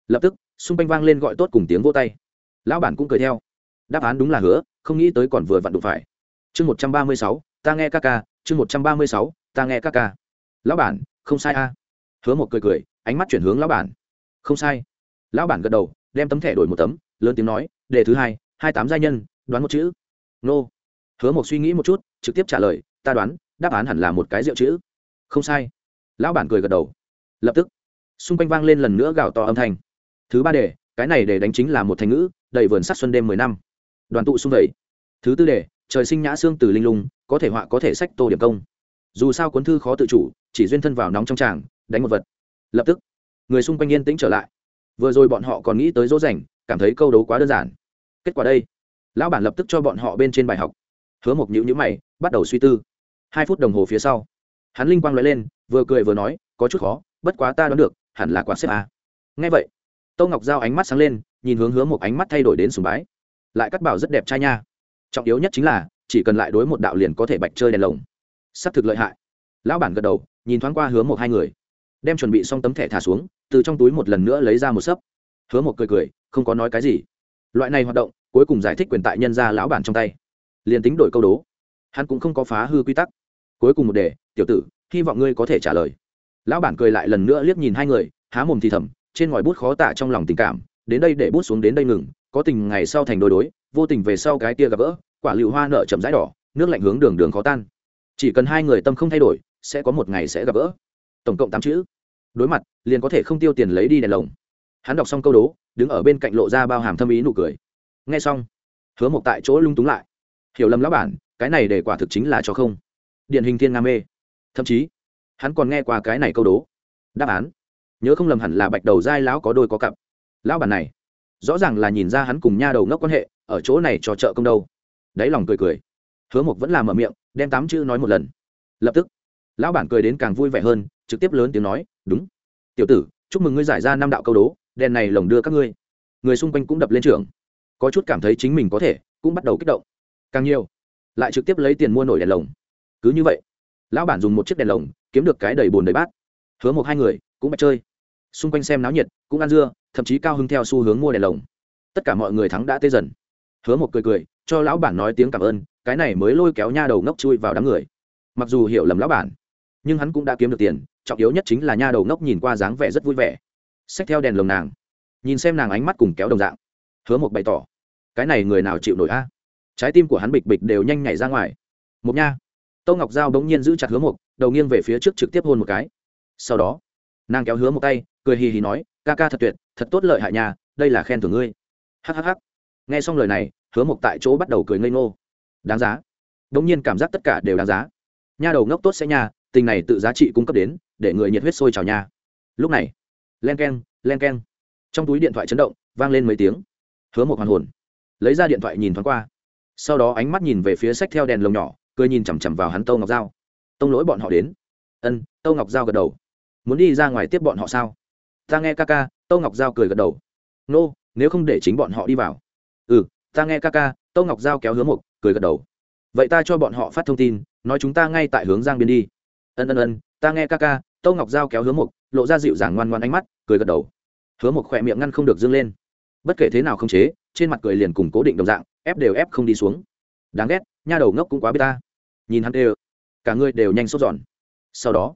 Speaker 1: Lập tức, xung quanh vang lên gọi tốt cùng tiếng vô tay. Lão bản cũng cười theo. Đáp án đúng là hứa, không nghĩ tới còn vừa vặn đụng phải. Chương một trăm ba mươi sáu, ta nghe ca ca. Chương một trăm ba mươi sáu, ta nghe ca ca. Lão bản, không sai a. Hứa một cười cười, ánh mắt chuyển hướng lão bản. Không sai. Lão bản gật đầu, đem tấm thẻ đổi một tấm, lớn tiếng nói, đề thứ hai hai tám gia nhân, đoán một chữ. Nô. Hứa một suy nghĩ một chút, trực tiếp trả lời, ta đoán, đáp án hẳn là một cái rượu chữ. Không sai. Lão bản cười gật đầu lập tức, xung quanh vang lên lần nữa gào to âm thanh. Thứ ba đề, cái này để đánh chính là một thành ngữ, đầy vườn sắc xuân đêm mười năm. Đoàn tụ xung vầy. Thứ tư đề, trời sinh nhã xương từ linh lung, có thể họa có thể sách tô điểm công. Dù sao cuốn thư khó tự chủ, chỉ duyên thân vào nóng trong tràng, đánh một vật. Lập tức, người xung quanh yên tĩnh trở lại. Vừa rồi bọn họ còn nghĩ tới dỗ dành, cảm thấy câu đấu quá đơn giản. Kết quả đây, lão bản lập tức cho bọn họ bên trên bài học. Hứa một nhữ nhữ mày, bắt đầu suy tư. Hai phút đồng hồ phía sau, hắn linh quang nói lên, vừa cười vừa nói, có chút khó bất quá ta đoán được, hẳn là quạt xếp a. Nghe vậy tâu ngọc giao ánh mắt sáng lên, nhìn hướng hướng một ánh mắt thay đổi đến sùng bái. Lại cắt bảo rất đẹp trai nha. Trọng yếu nhất chính là, chỉ cần lại đối một đạo liền có thể bạch chơi đèn lồng. S ắ c thực lợi hại. Lão bản gật đầu, nhìn thoáng qua hướng một hai người. Đem chuẩn bị xong tấm thẻ thả xuống, từ trong túi một lần nữa lấy ra một sấp. Hứa một cười cười, không có nói cái gì. Loại này hoạt động, cuối cùng giải thích quyền tại nhân ra lão bản trong tay. Liền tính đổi câu đố, hắn cũng không có phá hư quy tắc. Cuối cùng một đề, tiểu tử, hy vọng ngươi có thể trả lời lão bản cười lại lần nữa liếc nhìn hai người, há mồm thì thầm, trên ngòi bút khó tả trong lòng tình cảm, đến đây để bút xuống đến đây ngừng, có tình ngày sau thành đôi đối, vô tình về sau cái tia gặp gỡ, quả lựu hoa nợ chậm rãi đỏ, nước lạnh hướng đường đường khó tan. Chỉ cần hai người tâm không thay đổi, sẽ có một ngày sẽ gặp gỡ. Tổng cộng tám chữ. Đối mặt, liền có thể không tiêu tiền lấy đi đèn lồng. Hắn đọc xong câu đố, đứng ở bên cạnh lộ ra bao hàm thâm ý nụ cười. Nghe xong, hứa một tại chỗ lung túng lại. Hiểu lầm lão bản, cái này để quả thực chính là cho không. Điển hình thiên nga mê. Thậm chí hắn còn nghe qua cái này câu đố. Đáp án. Nhớ không lầm hẳn là bạch đầu giai lão có đôi có cặp. Lão bản này, rõ ràng là nhìn ra hắn cùng nha đầu ngốc quan hệ, ở chỗ này cho chợ công đâu. Đáy lòng cười cười. Hứa mộc vẫn làm mở miệng, đem tám chữ nói một lần. Lập tức, lão bản cười đến càng vui vẻ hơn, trực tiếp lớn tiếng nói, đúng. Tiểu tử, chúc mừng ngươi giải ra năm đạo câu đố, đèn này lồng đưa các ngươi. Người xung quanh cũng đập lên trường có chút cảm thấy chính mình có thể, cũng bắt đầu kích động. Càng nhiều, lại trực tiếp lấy tiền mua nổi đèn lồng. Cứ như vậy, lão bản dùng một chiếc đèn lồng kiếm được cái đầy bồn đầy bát. Hứa một hai người cũng bạch chơi. Xung quanh xem náo nhiệt, cũng ăn dưa, thậm chí cao hưng theo xu hướng mua đèn lồng. Tất cả mọi người thắng đã tê dần. Hứa một cười cười, cho lão bản nói tiếng cảm ơn, cái này mới lôi kéo nha đầu ngốc chui vào đám người. Mặc dù hiểu lầm lão bản, nhưng hắn cũng đã kiếm được tiền, trọng yếu nhất chính là nha đầu ngốc nhìn qua dáng vẻ rất vui vẻ. Xách theo đèn lồng nàng, nhìn xem nàng ánh mắt cùng kéo đồng dạng. Hứa một bày tỏ, cái này người nào chịu nổi a? Trái tim của hắn bịch bịch đều nhanh nhảy ra ngoài. Một nha, tâu ngọc giao bỗng nhiên giữ chặt hứa một đầu nghiêng về phía trước trực tiếp hôn một cái. Sau đó, nàng kéo hứa một tay, cười hì hì nói, ca ca thật tuyệt, thật tốt lợi hại nhà đây là khen thưởng ngươi. Hhh nghe xong lời này, hứa một tại chỗ bắt đầu cười ngây ngô. Đáng giá. Bỗng nhiên cảm giác tất cả đều đáng giá. Nha đầu ngốc tốt sẽ nha, tình này tự giá trị cung cấp đến, để người nhiệt huyết sôi trào nha. Lúc này, len k e n len k e n trong túi điện thoại chấn động, vang lên mấy tiếng. Hứa một hoàn hồn. Lấy ra điện thoại nhìn thoáng qua. Sau đó ánh mắt nhìn về phía sách theo đèn lồng nhỏ, cười nhìn chằm chằm vào hắn tâu ngọc dao tông lỗi bọn họ đến. Ân tâu ngọc giao gật đầu. Muốn đi ra ngoài tiếp bọn họ sao? Ta nghe ca ca tâu ngọc giao cười gật đầu. Nô、no, nếu không để chính bọn họ đi vào. Ừ ta nghe ca ca tâu ngọc giao kéo hướng một cười gật đầu. Vậy ta cho bọn họ phát thông tin nói chúng ta ngay tại hướng giang biên đi. Ân ân ân ta nghe ca ca tâu ngọc giao kéo hướng một lộ ra dịu dàng ngoan ngoan ánh mắt cười gật đầu. Hứa một khỏe miệng ngăn không được dâng lên. Bất kể thế nào không chế trên mặt cười liền cùng cố định đồng dạng ép đều ép không đi xuống. Đáng ghét nha đầu ngốc cũng quá bê ta. Nhìn hắn đều cả người đều nhanh sốt giòn. Sau đó,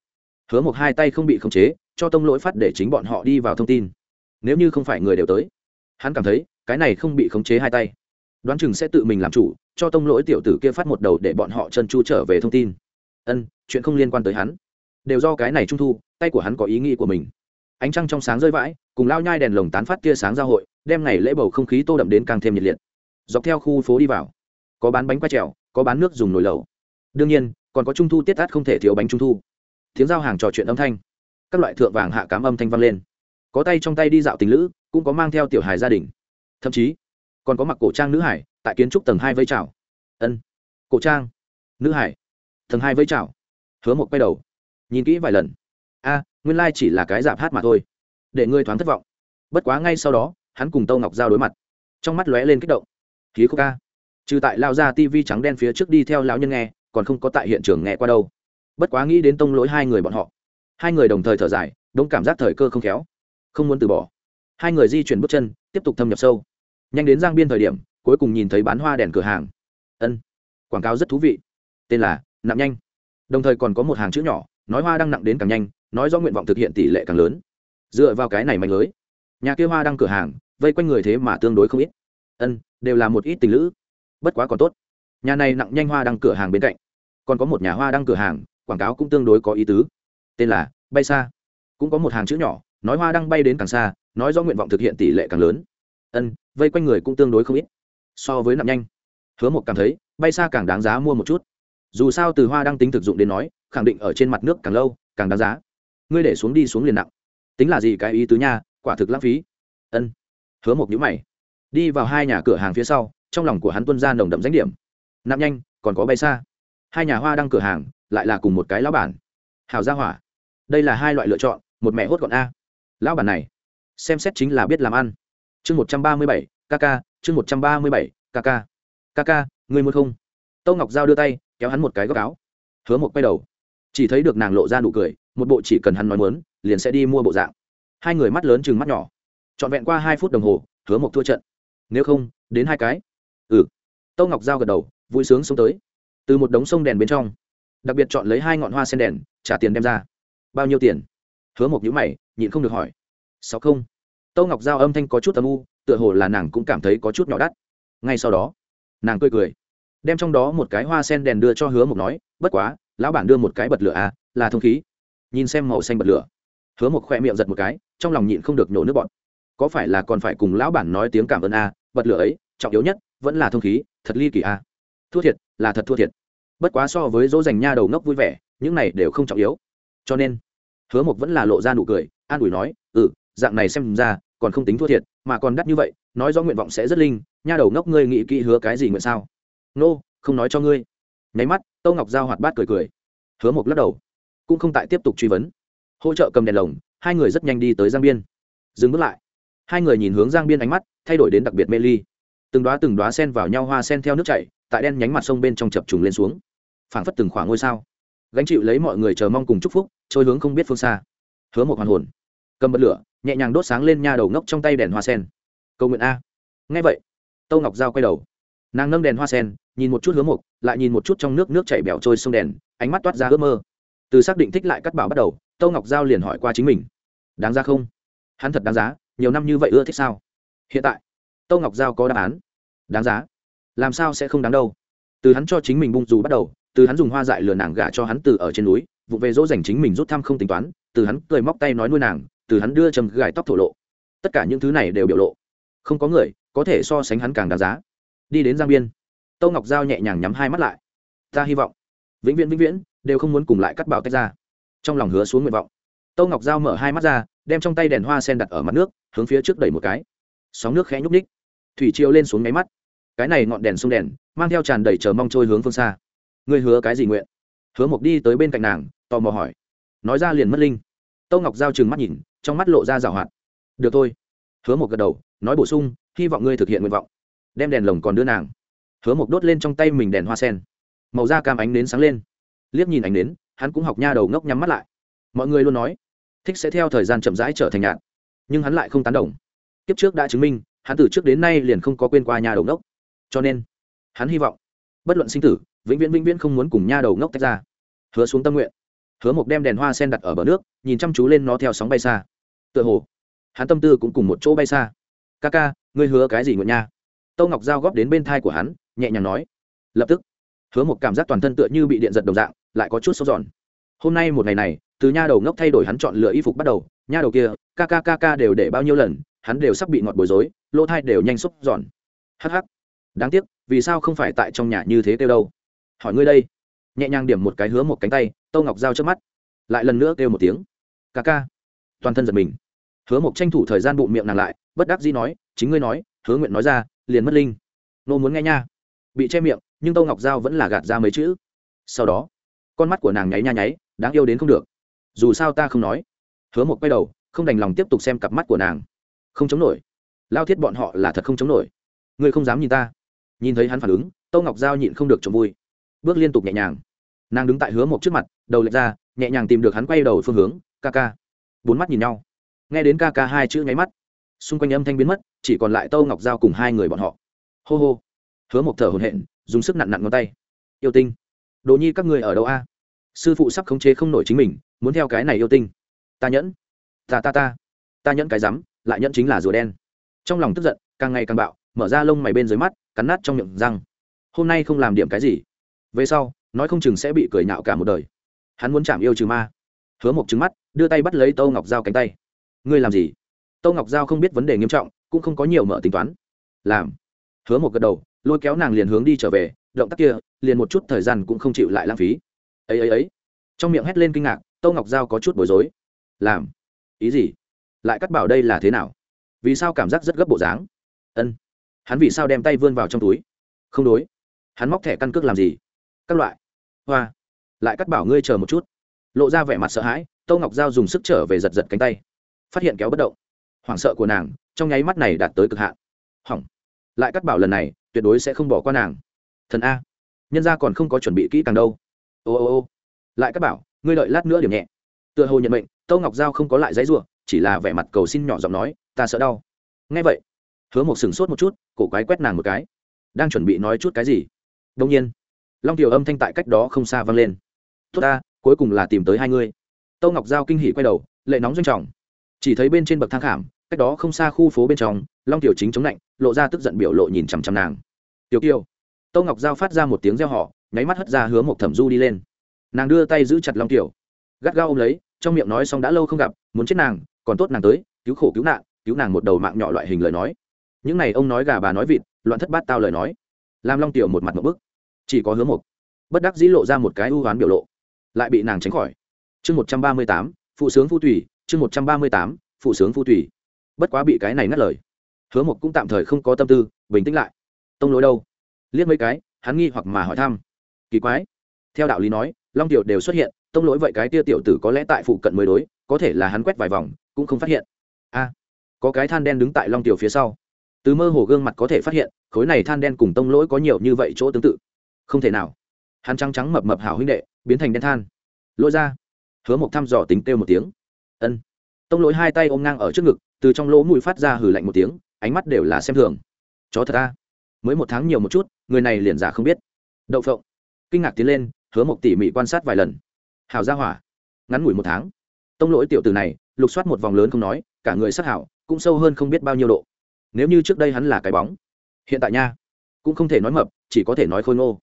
Speaker 1: hứa một hai tay không bị khống chế, cho tông lỗi phát để chính bọn họ đi vào thông tin. Nếu như không phải người đều tới, hắn cảm thấy cái này không bị khống chế hai tay. Đoán chừng sẽ tự mình làm chủ, cho tông lỗi tiểu tử kia phát một đầu để bọn họ chân chu trở về thông tin. Ân, chuyện không liên quan tới hắn. Đều do cái này trung thu, tay của hắn có ý nghĩ của mình. Ánh trăng trong sáng rơi vãi, cùng lao nhai đèn lồng tán phát tia sáng giao hội, đem ngày lễ bầu không khí tô đậm đến càng thêm nhiệt liệt. Dọc theo khu phố đi vào, có bán bánh quay trèo, có bán nước dùng nồi lẩu. Đương nhiên còn có trung thu tiết tát không thể thiếu bánh trung thu. Tiếng giao hàng trò chuyện âm thanh. Các loại thượng vàng hạ cám âm thanh vang lên. Có tay trong tay đi dạo tình lữ cũng có mang theo tiểu hài gia đình. Thậm chí còn có mặc cổ trang nữ hải tại kiến trúc tầng hai vây chảo, ân cổ trang nữ hải tầng hai vây chảo, hứa một quay đầu nhìn kỹ vài lần. A nguyên lai、like、chỉ là cái dạp hát mà thôi. Để ngươi thoáng thất vọng. Bất quá ngay sau đó hắn cùng tâu ngọc giao đối mặt. Trong mắt lóe lên kích động. Khí khúc ca trừ tại lao ra tv trắng đen phía trước đi theo lão nhân nghe còn không có tại hiện trường nghe qua đâu. Bất quá nghĩ đến tông lỗi hai người bọn họ. Hai người đồng thời thở dài đông cảm giác thời cơ không khéo. Không muốn từ bỏ. Hai người di chuyển bước chân, tiếp tục thâm nhập sâu. Nhanh đến giang biên thời điểm, cuối cùng nhìn thấy bán hoa đèn cửa hàng. Ân, quảng cáo rất thú vị. Tên là nặng nhanh. Đồng thời còn có một hàng chữ nhỏ, nói hoa đang nặng đến càng nhanh, nói do nguyện vọng thực hiện tỷ lệ càng lớn. Dựa vào cái này mạnh lưới, nhà kia hoa đang cửa hàng, vây quanh người thế mà tương đối không ít. Ân, đều là một ít tình lữ. Bất quá còn tốt. Nhà này nặng nhanh hoa đăng cửa hàng bên cạnh còn có một nhà hoa đăng cửa hàng, quảng cáo cũng tương đối có ý tứ. Tên là bay xa cũng có một hàng chữ nhỏ, nói hoa đăng bay đến càng xa, nói do nguyện vọng thực hiện tỷ lệ càng lớn. Ân, vây quanh người cũng tương đối không ít. So với nặng nhanh. Hứa một cảm thấy, bay xa càng đáng giá mua một chút. Dù sao từ hoa đăng tính thực dụng đến nói, khẳng định ở trên mặt nước càng lâu, càng đáng giá. Ngươi để xuống đi xuống liền nặng. Tính là gì cái ý tứ nha, quả thực lãng phí. Ân. Hứa một nhữ mày. Đi vào hai nhà cửa hàng phía sau, trong lòng của hắn tuân ra nồng đậm danh điểm. Nặng nhanh, còn có bay xa hai nhà hoa đăng cửa hàng, lại là cùng một cái lão bản. Hào gia hỏa. Đây là hai loại lựa chọn, một mẹ hốt gọn a. Lão bản này, xem xét chính là biết làm ăn. Chương một trăm ba mươi bảy kk chương một trăm ba mươi bảy kk kk người mua không? Tâu ngọc giao đưa tay, kéo hắn một cái góc áo. Hứa một quay đầu. Chỉ thấy được nàng lộ ra nụ cười, một bộ chỉ cần hắn nói muốn, liền sẽ đi mua bộ dạng. Hai người mắt lớn chừng mắt nhỏ. Trọn vẹn qua hai phút đồng hồ, hứa một thua trận. Nếu không, đến hai cái. Ừ. Tâu ngọc giao gật đầu, vui sướng xuống tới từ một đống sông đèn bên trong, đặc biệt chọn lấy hai ngọn hoa sen đèn, trả tiền đem ra. Bao nhiêu tiền? Hứa một nhữ mày, nhịn không được hỏi. Sáu không. Tâu ngọc giao âm thanh có chút âm u, tựa hồ là nàng cũng cảm thấy có chút nhỏ đắt. Ngay sau đó, nàng cười cười, đem trong đó một cái hoa sen đèn đưa cho hứa một nói, bất quá, lão bản đưa một cái bật lửa à là thông khí. Nhìn xem màu xanh bật lửa, hứa một khoe miệng giật một cái, trong lòng nhịn không được nhổ nước bọn có phải là còn phải cùng lão bản nói tiếng cảm ơn à bật lửa ấy, trọng yếu nhất vẫn là thông khí, thật ly kỳ à thua thiệt là thật thua thiệt. Bất quá so với dỗ dành nha đầu ngốc vui vẻ những này đều không trọng yếu. Cho nên hứa mộc vẫn là lộ ra nụ cười an ủi nói ừ dạng này xem ra còn không tính thua thiệt mà còn đắt như vậy nói do nguyện vọng sẽ rất linh nha đầu ngốc ngươi nghĩ kỹ hứa cái gì nguyện sao? Nô、no, không nói cho ngươi. Nháy mắt tâu ngọc giao hoạt bát cười cười. Hứa mộc lắc đầu cũng không tại tiếp tục truy vấn. Hỗ trợ cầm đèn lồng hai người rất nhanh đi tới giang biên. Dừng bước lại. Hai người nhìn hướng giang biên ánh mắt thay đổi đến đặc biệt mê ly. Từng đoá từng đoá sen vào nhau hoa sen theo nước chảy tại đen nhánh mặt sông bên trong chập trùng lên xuống. Phảng phất từng khoảng ngôi sao. Gánh chịu lấy mọi người chờ mong cùng chúc phúc, trôi hướng không biết phương xa. Hứa một hoàn hồn. Cầm bật lửa, nhẹ nhàng đốt sáng lên nha đầu ngốc trong tay đèn hoa sen. Câu nguyện a. Ngay vậy, tâu ngọc giao quay đầu. Nàng nâng đèn hoa sen, nhìn một chút hứa một lại nhìn một chút trong nước nước chảy bẻo trôi sông đèn, ánh mắt toát ra ước mơ. Từ xác định thích lại cắt bảo bắt đầu, tâu ngọc giao liền hỏi qua chính mình. Đáng ra không? Hắn thật đáng giá, nhiều năm như vậy ưa thích sao? Hiện tại, tâu ngọc giao có đáp án. Đáng giá làm sao sẽ không đáng đâu? Từ hắn cho chính mình bung dù bắt đầu, từ hắn dùng hoa dại lừa nàng gả cho hắn từ ở trên núi, vụ về dỗ dành chính mình rút thăm không tính toán, từ hắn cười móc tay nói nuôi nàng, từ hắn đưa chầm gài tóc thổ lộ. Tất cả những thứ này đều biểu lộ. Không có người có thể so sánh hắn càng đáng giá. Đi đến giang biên, tâu ngọc giao nhẹ nhàng nhắm hai mắt lại. Ta hy vọng, vĩnh viễn vĩnh viễn, đều không muốn cùng lại cắt bảo tách ra. Trong lòng hứa xuống nguyện vọng, tâu ngọc giao mở hai mắt ra, đem trong tay đèn hoa sen đặt ở mặt nước, hướng phía trước đẩy một cái. Sóng nước khẽ nhúc ních thủy chiều lên xuống máy mắt cái này ngọn đèn sông đèn, mang theo tràn đầy chờ mong trôi hướng phương xa. Ngươi hứa cái gì nguyện? Hứa mộc đi tới bên cạnh nàng, tò mò hỏi. Nói ra liền mất linh. Tâu ngọc giao chừng mắt nhìn, trong mắt lộ ra rào hoạt. Được thôi. Hứa mộc gật đầu, nói bổ sung, hy vọng ngươi thực hiện nguyện vọng. Đem đèn lồng còn đưa nàng. Hứa mộc đốt lên trong tay mình đèn hoa sen. Màu da cam ánh nến sáng lên. Liếc nhìn ánh nến, hắn cũng học nha đầu ngốc nhắm mắt lại. Mọi người luôn nói, thích sẽ theo thời gian chậm rãi trở thành nhạt nhưng hắn lại không tán đồng. Kiếp trước đã chứng minh, hắn từ trước đến nay liền không có quên qua nhà đầu ngốc cho nên, hắn hy vọng, bất luận sinh tử, vĩnh viễn vĩnh viễn không muốn cùng nha đầu ngốc tách ra. Hứa xuống tâm nguyện. Hứa một đem đèn hoa sen đặt ở bờ nước, nhìn chăm chú lên nó theo sóng bay xa. Tựa hồ, hắn tâm tư cũng cùng một chỗ bay xa. Ca ca, ngươi hứa cái gì nguyện nha? Tâu ngọc giao góp đến bên thai của hắn, nhẹ nhàng nói. Lập tức, hứa một cảm giác toàn thân tựa như bị điện giật đồng dạng, lại có chút sốt giòn hôm nay một ngày này, từ nha đầu ngốc thay đổi hắn chọn lựa y phục bắt đầu. Nha đầu kia, ca ca ca ca đều để bao nhiêu lần, hắn đều sắp bị ngọt bối rối, lỗ thai đều nhanh xúc giòn hắc hắc đáng tiếc, vì sao không phải tại trong nhà như thế kêu đâu? Hỏi ngươi đây. Nhẹ nhàng điểm một cái hứa một cánh tay tâu ngọc giao trước mắt. Lại lần nữa kêu một tiếng. Ca ca. Toàn thân giật mình. Hứa một tranh thủ thời gian bụng miệng nàng lại, bất đắc dĩ nói, chính ngươi nói, hứa nguyện nói ra, liền mất linh. Nô muốn nghe nha. Bị che miệng, nhưng tâu ngọc giao vẫn là gạt ra mấy chữ. Sau đó, con mắt của nàng nháy nha nháy, đáng yêu đến không được. Dù sao ta không nói. Hứa một quay đầu, không đành lòng tiếp tục xem cặp mắt của nàng. Không chống nổi. Lao thiết bọn họ là thật không chống nổi. Ngươi không dám nhìn ta nhìn thấy hắn phản ứng tâu ngọc giao nhịn không được trộm vui. Bước liên tục nhẹ nhàng. Nàng đứng tại hứa một trước mặt, đầu lệch ra, nhẹ nhàng tìm được hắn quay đầu phương hướng, ca ca. Bốn mắt nhìn nhau. Nghe đến ca ca hai chữ nháy mắt, xung quanh âm thanh biến mất, chỉ còn lại tâu ngọc giao cùng hai người bọn họ. Hô hô. Hứa một thở hồn hện dùng sức nặn nặn ngón tay. Yêu tinh. Đồ nhi các người ở đâu a? Sư phụ sắp khống chế không nổi chính mình, muốn theo cái này yêu tinh. Ta nhẫn. Ta ta ta. Ta nhẫn cái rắm, lại nhẫn chính là rùa đen. Trong lòng tức giận, càng ngày càng bạo, mở ra lông mày bên dưới mắt cắn nát trong miệng răng. Hôm nay không làm điểm cái gì. Về sau, nói không chừng sẽ bị cười nhạo cả một đời. Hắn muốn chạm yêu trừ ma. Hứa một trứng mắt, đưa tay bắt lấy tâu ngọc dao cánh tay. Ngươi làm gì? Tâu ngọc giao không biết vấn đề nghiêm trọng, cũng không có nhiều mở tính toán. Làm. Hứa một gật đầu, lôi kéo nàng liền hướng đi trở về, động tác kia, liền một chút thời gian cũng không chịu lại lãng phí. Ấy ấy ấy. Trong miệng hét lên kinh ngạc tâu ngọc giao có chút bối rối. Làm. Ý gì? Lại cắt bảo đây là thế nào? Vì sao cảm giác rất gấp bộ dáng? Ân hắn vì sao đem tay vươn vào trong túi? Không đối. Hắn móc thẻ căn cước làm gì? Các loại. Hoa. Lại cắt bảo ngươi chờ một chút. Lộ ra vẻ mặt sợ hãi, tô ngọc giao dùng sức trở về giật giật cánh tay. Phát hiện kéo bất động. Hoảng sợ của nàng, trong nháy mắt này đạt tới cực hạn. Hỏng. Lại cắt bảo lần này, tuyệt đối sẽ không bỏ qua nàng. Thần a. Nhân gia còn không có chuẩn bị kỹ càng đâu. Ô ô ô. Lại cắt bảo, ngươi đợi lát nữa điểm nhẹ. Tựa hồ nhận mệnh, tô ngọc giao không có lại giấy ruộng chỉ là vẻ mặt cầu xin nhỏ giọng nói, ta sợ đau. Ngay vậy hứa một sừng sốt một chút, cổ quái quét nàng một cái. Đang chuẩn bị nói chút cái gì? Đông nhiên, long tiểu âm thanh tại cách đó không xa vang lên. Tốt ta, cuối cùng là tìm tới hai ngươi. Tâu ngọc giao kinh hỉ quay đầu, lệ nóng doanh trọng. Chỉ thấy bên trên bậc thang khảm, cách đó không xa khu phố bên trong, long tiểu chính chống lạnh, lộ ra tức giận biểu lộ nhìn chằm chằm nàng. Tiểu kiều. Tâu ngọc giao phát ra một tiếng reo họ nháy mắt hất ra hứa một thẩm du đi lên. Nàng đưa tay giữ chặt long tiểu. Gắt gao ôm lấy, trong miệng nói xong đã lâu không gặp, muốn chết nàng, còn tốt nàng tới, cứu khổ cứu nạn, cứu nàng một đầu mạng nhỏ loại hình lời nói những này ông nói gà bà nói vịt, loạn thất bát tao lời nói. Làm long tiểu một mặt một bức. Chỉ có hứa một bất đắc dĩ lộ ra một cái ưu hoán biểu lộ. Lại bị nàng tránh khỏi. Chương một trăm ba mươi tám, phụ sướng phu tùy, chương một trăm ba mươi tám, phụ sướng phu tùy. Bất quá bị cái này ngắt lời. Hứa một cũng tạm thời không có tâm tư, bình tĩnh lại. Tông lối đâu? Liếc mấy cái, hắn nghi hoặc mà hỏi thăm. Kỳ quái. Theo đạo lý nói, long tiểu đều xuất hiện, tông lỗi vậy cái tia tiểu tử có lẽ tại phụ cận mới đối, có thể là hắn quét vài vòng, cũng không phát hiện. A. Có cái than đen đứng tại long tiểu phía sau từ mơ hồ gương mặt có thể phát hiện, khối này than đen cùng tông lỗi có nhiều như vậy chỗ tương tự. Không thể nào. Hắn trắng trắng mập mập hảo huynh đệ, biến thành đen than. Lỗi ra. Hứa một thăm dò tính kêu một tiếng. Ân. Tông lỗi hai tay ôm ngang ở trước ngực, từ trong lỗ mũi phát ra hử lạnh một tiếng, ánh mắt đều là xem thường. Chó thật ta mới một tháng nhiều một chút, người này liền giả không biết. Đậu phộng. Kinh ngạc tiến lên, hứa một tỉ mỉ quan sát vài lần. Hào ra hỏa. Ngắn ngủi một tháng. Tông lỗi tiểu từ này, lục soát một vòng lớn không nói, cả người sắc hảo, cũng sâu hơn không biết bao nhiêu độ nếu như trước đây hắn là cái bóng, hiện tại nha, cũng không thể nói mập, chỉ có thể nói khôi ngô.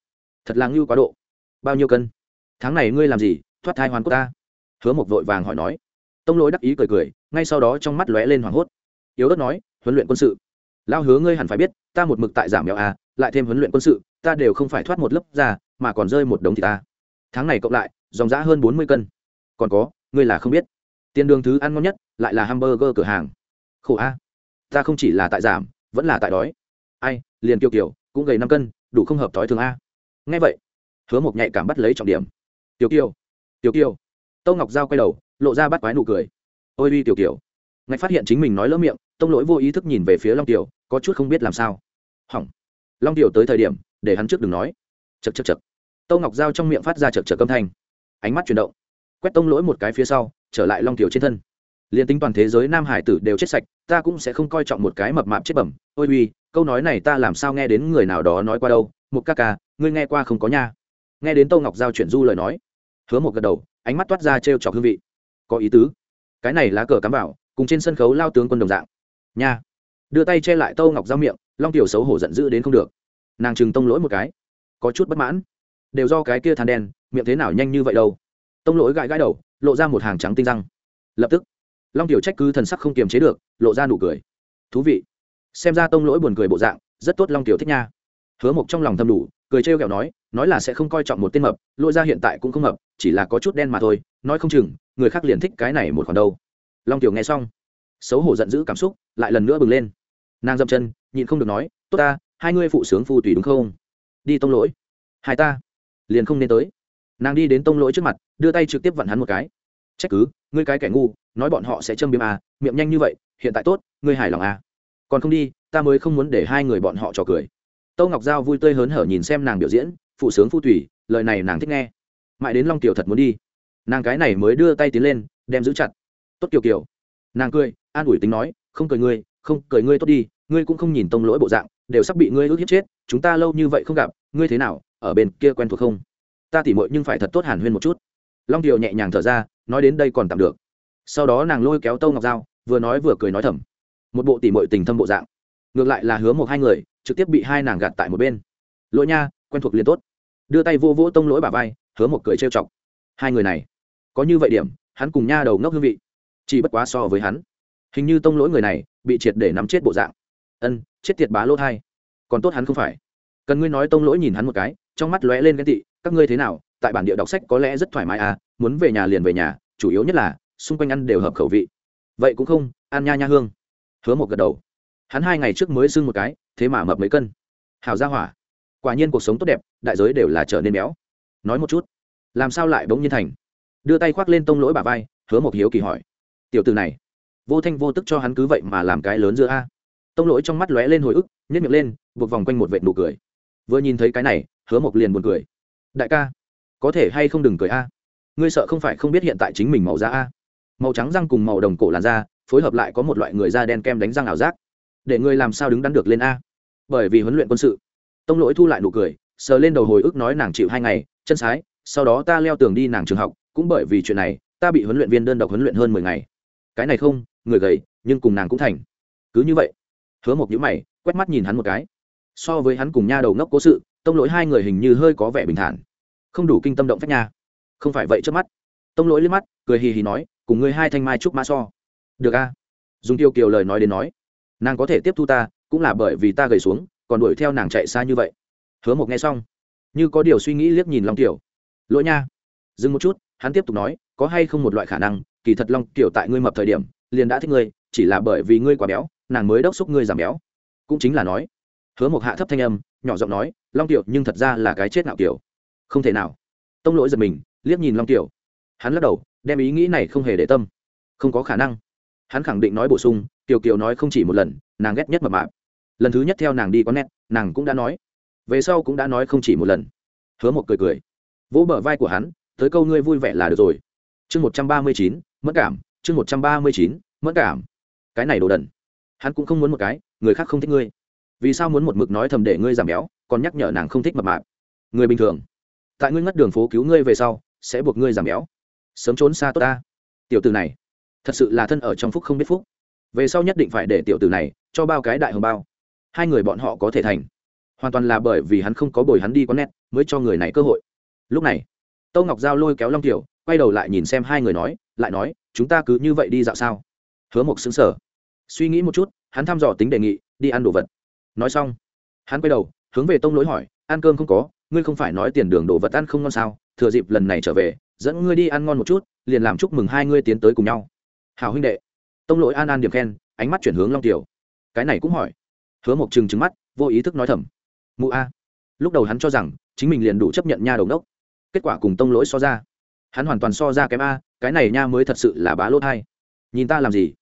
Speaker 1: Thật là ngưu quá độ. Bao nhiêu cân? Tháng này ngươi làm gì? Thoát thai hoàn của ta. Hứa Mộc vội vàng hỏi nói. Tông lỗi đắc ý cười cười, ngay sau đó trong mắt lóe lên hoảng hốt. Yếu ớt nói, huấn luyện quân sự. Lao hứa ngươi hẳn phải biết, ta một mực tại giảm béo à lại thêm huấn luyện quân sự, ta đều không phải thoát một lớp ra mà còn rơi một đống thì ta. Tháng này cộng lại, dòng giã hơn bốn mươi cân. Còn có, ngươi là không biết. Tiền đường thứ ăn ngon nhất, lại là hamburger cửa hàng. Khổ a ta không chỉ là tại giảm, vẫn là tại đói. Ai, liền kiều kiều, cũng gầy năm cân, đủ không hợp thói thường a. Ngay vậy, hứa một nhạy cảm bắt lấy trọng điểm. Tiểu kiều tiểu kiều. Tâu ngọc giao quay đầu, lộ ra bắt quái nụ cười. Ôi uy tiểu kiều. Ngay phát hiện chính mình nói lỡ miệng, tông lỗi vô ý thức nhìn về phía long tiểu, có chút không biết làm sao. Hỏng. Long tiểu tới thời điểm, để hắn trước đừng nói. Chật chật chật tâu ngọc giao trong miệng phát ra chật chật âm thanh. Ánh mắt chuyển động. Quét tông lỗi một cái phía sau, trở lại long tiểu trên thân liền tính toàn thế giới nam hải tử đều chết sạch, ta cũng sẽ không coi trọng một cái mập mạp chết bẩm. Ôi uy, câu nói này ta làm sao nghe đến người nào đó nói qua đâu? Một ca ca, ngươi nghe qua không có nha? Nghe đến Tô ngọc giao chuyển du lời nói, hứa một gật đầu, ánh mắt toát ra t r e o hương vị. Có ý tứ. Cái này lá cờ cắm vào, cùng trên sân khấu lao tướng quân đồng dạng. Nha. Đưa tay che lại Tô ngọc giao miệng, long tiểu xấu hổ giận dữ đến không được. Nàng chừng tông lỗi một cái. Có chút bất mãn. Đều do cái kia than đen, miệng thế nào nhanh như vậy đâu? Tông lỗi gãi gãi đầu, lộ ra một hàng trắng tinh răng. Lập tức long tiểu trách cứ thần sắc không kiềm chế được, lộ ra nụ cười. Thú vị. Xem ra tông lỗi buồn cười bộ dạng, rất tốt long tiểu thích nha. Hứa mộc trong lòng thầm đủ, cười trêu ghẹo nói nói là sẽ không coi trọng một tên mập, lỗi ra hiện tại cũng không mập, chỉ là có chút đen mà thôi, nói không chừng, người khác liền thích cái này một khoản đâu. Long tiểu nghe xong, xấu hổ giận dữ cảm xúc lại lần nữa bừng lên. Nàng dậm chân, nhịn không được nói, tốt ta, hai ngươi phụ sướng phu tùy đúng không? Đi tông lỗi. Hai ta, liền không nên tới. Nàng đi đến tông lỗi trước mặt, đưa tay trực tiếp vặn hắn một cái trách cứ ngươi cái kẻ ngu nói bọn họ sẽ châm biếm à, miệng nhanh như vậy hiện tại tốt ngươi hài lòng à. còn không đi ta mới không muốn để hai người bọn họ trò cười. Tâu ngọc giao vui tươi hớn hở nhìn xem nàng biểu diễn phụ sướng phu thủy lời này nàng thích nghe. Mãi đến long tiểu thật muốn đi. Nàng cái này mới đưa tay tiến lên đem giữ chặt. Tốt kiều kiều. Nàng cười an ủi tính nói không cười ngươi không cười ngươi tốt đi ngươi cũng không nhìn tông lỗi bộ dạng đều sắp bị ngươi ước hiếp chết chúng ta lâu như vậy không gặp ngươi thế nào ở bên kia quen thuộc không? Ta tỉ mội nhưng phải thật tốt hàn huyên một chút long tiểu nhẹ nhàng thở ra, nói đến đây còn tạm được. Sau đó nàng lôi kéo tâu ngọc dao vừa nói vừa cười nói thầm. Một bộ tỉ mội tình thâm bộ dạng. Ngược lại là hứa một hai người, trực tiếp bị hai nàng gạt tại một bên. Lỗi nha, quen thuộc liền tốt. Đưa tay vô vỗ tông lỗi bà vai, hứa một cười trêu chọc. Hai người này, có như vậy điểm, hắn cùng nha đầu ngốc hương vị. Chỉ bất quá so với hắn, hình như tông lỗi người này, bị triệt để nắm chết bộ dạng. Ân, chết tiệt bá lỗ thai. Còn tốt hắn không phải. Cần ngươi nói tông lỗi nhìn hắn một cái, trong mắt lóe lên cái tị các ngươi thế nào, tại bản địa đọc sách có lẽ rất thoải mái à muốn về nhà liền về nhà, chủ yếu nhất là, xung quanh ăn đều hợp khẩu vị. Vậy cũng không, ăn nha nha hương. Hứa một gật đầu. Hắn hai ngày trước mới sưng một cái, thế mà mập mấy cân. Hào ra hỏa. Quả nhiên cuộc sống tốt đẹp, đại giới đều là trở nên béo. Nói một chút, làm sao lại bỗng nhiên thành? Đưa tay khoác lên tông lỗi bà vai, hứa một hiếu kỳ hỏi. Tiểu từ này, vô thanh vô tức cho hắn cứ vậy mà làm cái lớn giữa a. Tông lỗi trong mắt lóe lên hồi ức nhét miệng lên, buộc vòng quanh một vệt nụ cười. Vừa nhìn thấy cái này, hứa một liền buồn cười đại ca, có thể hay không đừng cười a? Ngươi sợ không phải không biết hiện tại chính mình màu da a? Màu trắng răng cùng màu đồng cổ làn da, phối hợp lại có một loại người da đen kem đánh răng ảo giác. Để ngươi làm sao đứng đắn được lên a? Bởi vì huấn luyện quân sự, tông lỗi thu lại nụ cười, sờ lên đầu hồi ức nói nàng chịu hai ngày, chân sái, sau đó ta leo tường đi nàng trường học, cũng bởi vì chuyện này, ta bị huấn luyện viên đơn độc huấn luyện hơn mười ngày. Cái này không, người gầy, nhưng cùng nàng cũng thành. Cứ như vậy, hứa một nhữ mày, quét mắt nhìn hắn một cái. So với hắn cùng nha đầu ngốc cố sự tông lỗi hai người hình như hơi có vẻ bình thản. Không đủ kinh tâm động phách nha. Không phải vậy trước mắt. Tông lỗi liếc mắt, cười hì hì nói, cùng ngươi hai thanh mai trúc mã so. Được a. Dùng tiêu kiều lời nói đến nói, nàng có thể tiếp thu ta, cũng là bởi vì ta gầy xuống, còn đuổi theo nàng chạy xa như vậy. Hứa một nghe xong, như có điều suy nghĩ liếc nhìn long tiểu lỗi nha. Dừng một chút, hắn tiếp tục nói, có hay không một loại khả năng, kỳ thật long tiểu tại ngươi mập thời điểm, liền đã thích ngươi, chỉ là bởi vì ngươi quá béo, nàng mới đốc xúc ngươi giảm béo. Cũng chính là nói, hứa một hạ thấp thanh âm nhỏ giọng nói, long tiểu, nhưng thật ra là cái chết nào tiểu không thể nào. Tông lỗi giật mình, liếc nhìn long tiểu. Hắn lắc đầu, đem ý nghĩ này không hề để tâm. Không có khả năng. Hắn khẳng định nói bổ sung, tiểu kiều nói không chỉ một lần, nàng ghét nhất mập mạp. Lần thứ nhất theo nàng đi có nét nàng cũng đã nói. Về sau cũng đã nói không chỉ một lần. Hứa một cười cười. Vỗ bờ vai của hắn, tới câu ngươi vui vẻ là được rồi. Chương một trăm ba mươi chín mất cảm. Chương một trăm ba mươi chín mất cảm. Cái này đồ đần. Hắn cũng không muốn một cái, người khác không thích ngươi vì sao muốn một mực nói thầm để ngươi giảm béo, còn nhắc nhở nàng không thích mập mạp. Người bình thường, tại ngươi ngất đường phố cứu ngươi về sau, sẽ buộc ngươi giảm béo. Sớm trốn xa tốt ta. Tiểu tử này, thật sự là thân ở trong phúc không biết phúc. Về sau nhất định phải để tiểu tử này cho bao cái đại hồng bao. Hai người bọn họ có thể thành. Hoàn toàn là bởi vì hắn không có bồi hắn đi có nét mới cho người này cơ hội. Lúc này tâu ngọc giao lôi kéo long tiểu, quay đầu lại nhìn xem hai người nói, lại nói, chúng ta cứ như vậy đi dạo sao? Hứa mộc xứng sở suy nghĩ một chút, hắn thăm dò tính đề nghị, đi ăn đồ vật nói xong, hắn quay đầu, hướng về tông Lỗi hỏi, ăn cơm không có, ngươi không phải nói tiền đường đồ vật ăn không ngon sao? Thừa dịp lần này trở về, dẫn ngươi đi ăn ngon một chút, liền làm chúc mừng hai ngươi tiến tới cùng nhau. Hào huynh đệ. Tông lỗi an an điểm khen, ánh mắt chuyển hướng long tiểu. Cái này cũng hỏi. Hứa một trừng trừng mắt, vô ý thức nói thầm. Mụ a. Lúc đầu hắn cho rằng, chính mình liền đủ chấp nhận nha đầu đốc kết quả cùng tông lỗi so ra, hắn hoàn toàn so ra kém a, cái này nha mới thật sự là bá lốt hai nhìn ta làm gì?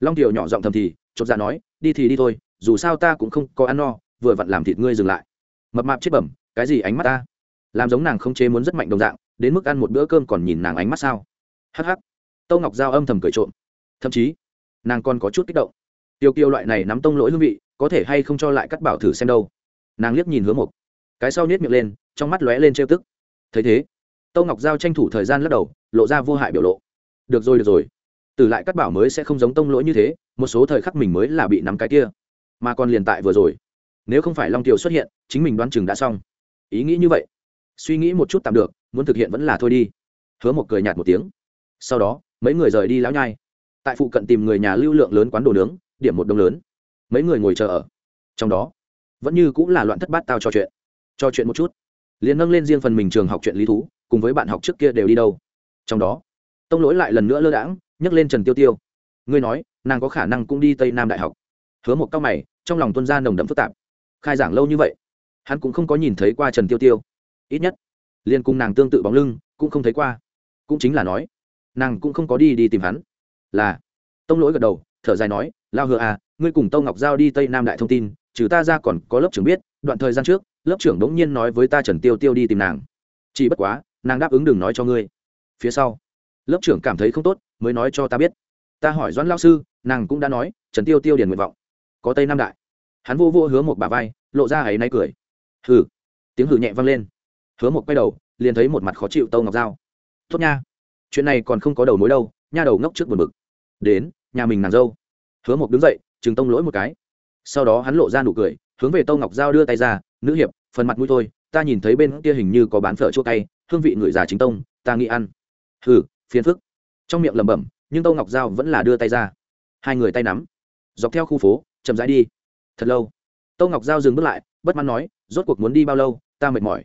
Speaker 1: Long tiểu nhỏ giọng thầm thì, chột dạ nói, đi thì đi thôi dù sao ta cũng không có ăn no, vừa vặn làm thịt ngươi dừng lại. Mập mạp chết bẩm, cái gì ánh mắt ta? Làm giống nàng không chế muốn rất mạnh đồng dạng, đến mức ăn một bữa cơm còn nhìn nàng ánh mắt sao? Hắc hắc. Tâu ngọc giao âm thầm cười trộm. Thậm chí, nàng còn có chút kích động. Tiêu kiêu loại này nắm tông lỗi hương vị, có thể hay không cho lại cắt bảo thử xem đâu? Nàng liếc nhìn hướng một cái sau nhét miệng lên, trong mắt lóe lên trêu tức. Thấy thế, tâu ngọc giao tranh thủ thời gian lắc đầu, lộ ra vô hại biểu lộ. Được rồi được rồi. Từ lại cắt bảo mới sẽ không giống tông lỗi như thế, một số thời khắc mình mới là bị nắm cái kia mà còn liền tại vừa rồi. Nếu không phải long tiểu xuất hiện, chính mình đoán chừng đã xong. Ý nghĩ như vậy. Suy nghĩ một chút tạm được, muốn thực hiện vẫn là thôi đi. Hứa một cười nhạt một tiếng. Sau đó, mấy người rời đi lão nhai. Tại phụ cận tìm người nhà lưu lượng lớn quán đồ nướng, điểm một đông lớn. Mấy người ngồi chờ ở. Trong đó, vẫn như cũng là loạn thất bát tao trò chuyện. Trò chuyện một chút. Liền nâng lên riêng phần mình trường học chuyện lý thú, cùng với bạn học trước kia đều đi đâu. Trong đó, tông lỗi lại lần nữa lơ đãng nhắc lên trần tiêu tiêu. Ngươi nói, nàng có khả năng cũng đi tây nam đại học hứa một cao mày, trong lòng tuân ra nồng đậm phức tạp. Khai giảng lâu như vậy, hắn cũng không có nhìn thấy qua trần tiêu tiêu. Ít nhất liên cùng nàng tương tự bóng lưng, cũng không thấy qua. Cũng chính là nói, nàng cũng không có đi đi tìm hắn. Là, tông lỗi gật đầu, thở dài nói, lao hứa à ngươi cùng tông ngọc giao đi tây nam đại thông tin, trừ ta ra còn có lớp trưởng biết, đoạn thời gian trước, lớp trưởng đ n g nhiên nói với ta trần tiêu tiêu đi tìm nàng. Chỉ bất quá, nàng đáp ứng đừng nói cho ngươi. Phía sau, lớp trưởng cảm thấy không tốt, mới nói cho ta biết. Ta hỏi doãn lao sư, nàng cũng đã nói, trần tiêu tiêu điền nguyện vọng có tây nam đại hắn vô vô hứa một bà vai lộ ra ấy nay cười hừ tiếng hừ nhẹ vang lên hứa một quay đầu liền thấy một mặt khó chịu tâu ngọc giao tốt nha chuyện này còn không có đầu mối đâu nha đầu ngốc trước buồn bực đến nhà mình nàng dâu hứa một đứng dậy chừng tông lỗi một cái sau đó hắn lộ ra nụ cười hướng về tâu ngọc giao đưa tay ra nữ hiệp phần mặt mũi thôi ta nhìn thấy bên kia hình như có bán phở chua cay hương vị người già chính tông ta nghĩ ăn hừ phiền phức trong miệng lẩm bẩm nhưng tâu ngọc giao vẫn là đưa tay ra hai người tay nắm dọc theo khu phố chậm rãi đi. Thật lâu. Tâu ngọc giao dừng bước lại, bất mãn nói, rốt cuộc muốn đi bao lâu, ta mệt mỏi.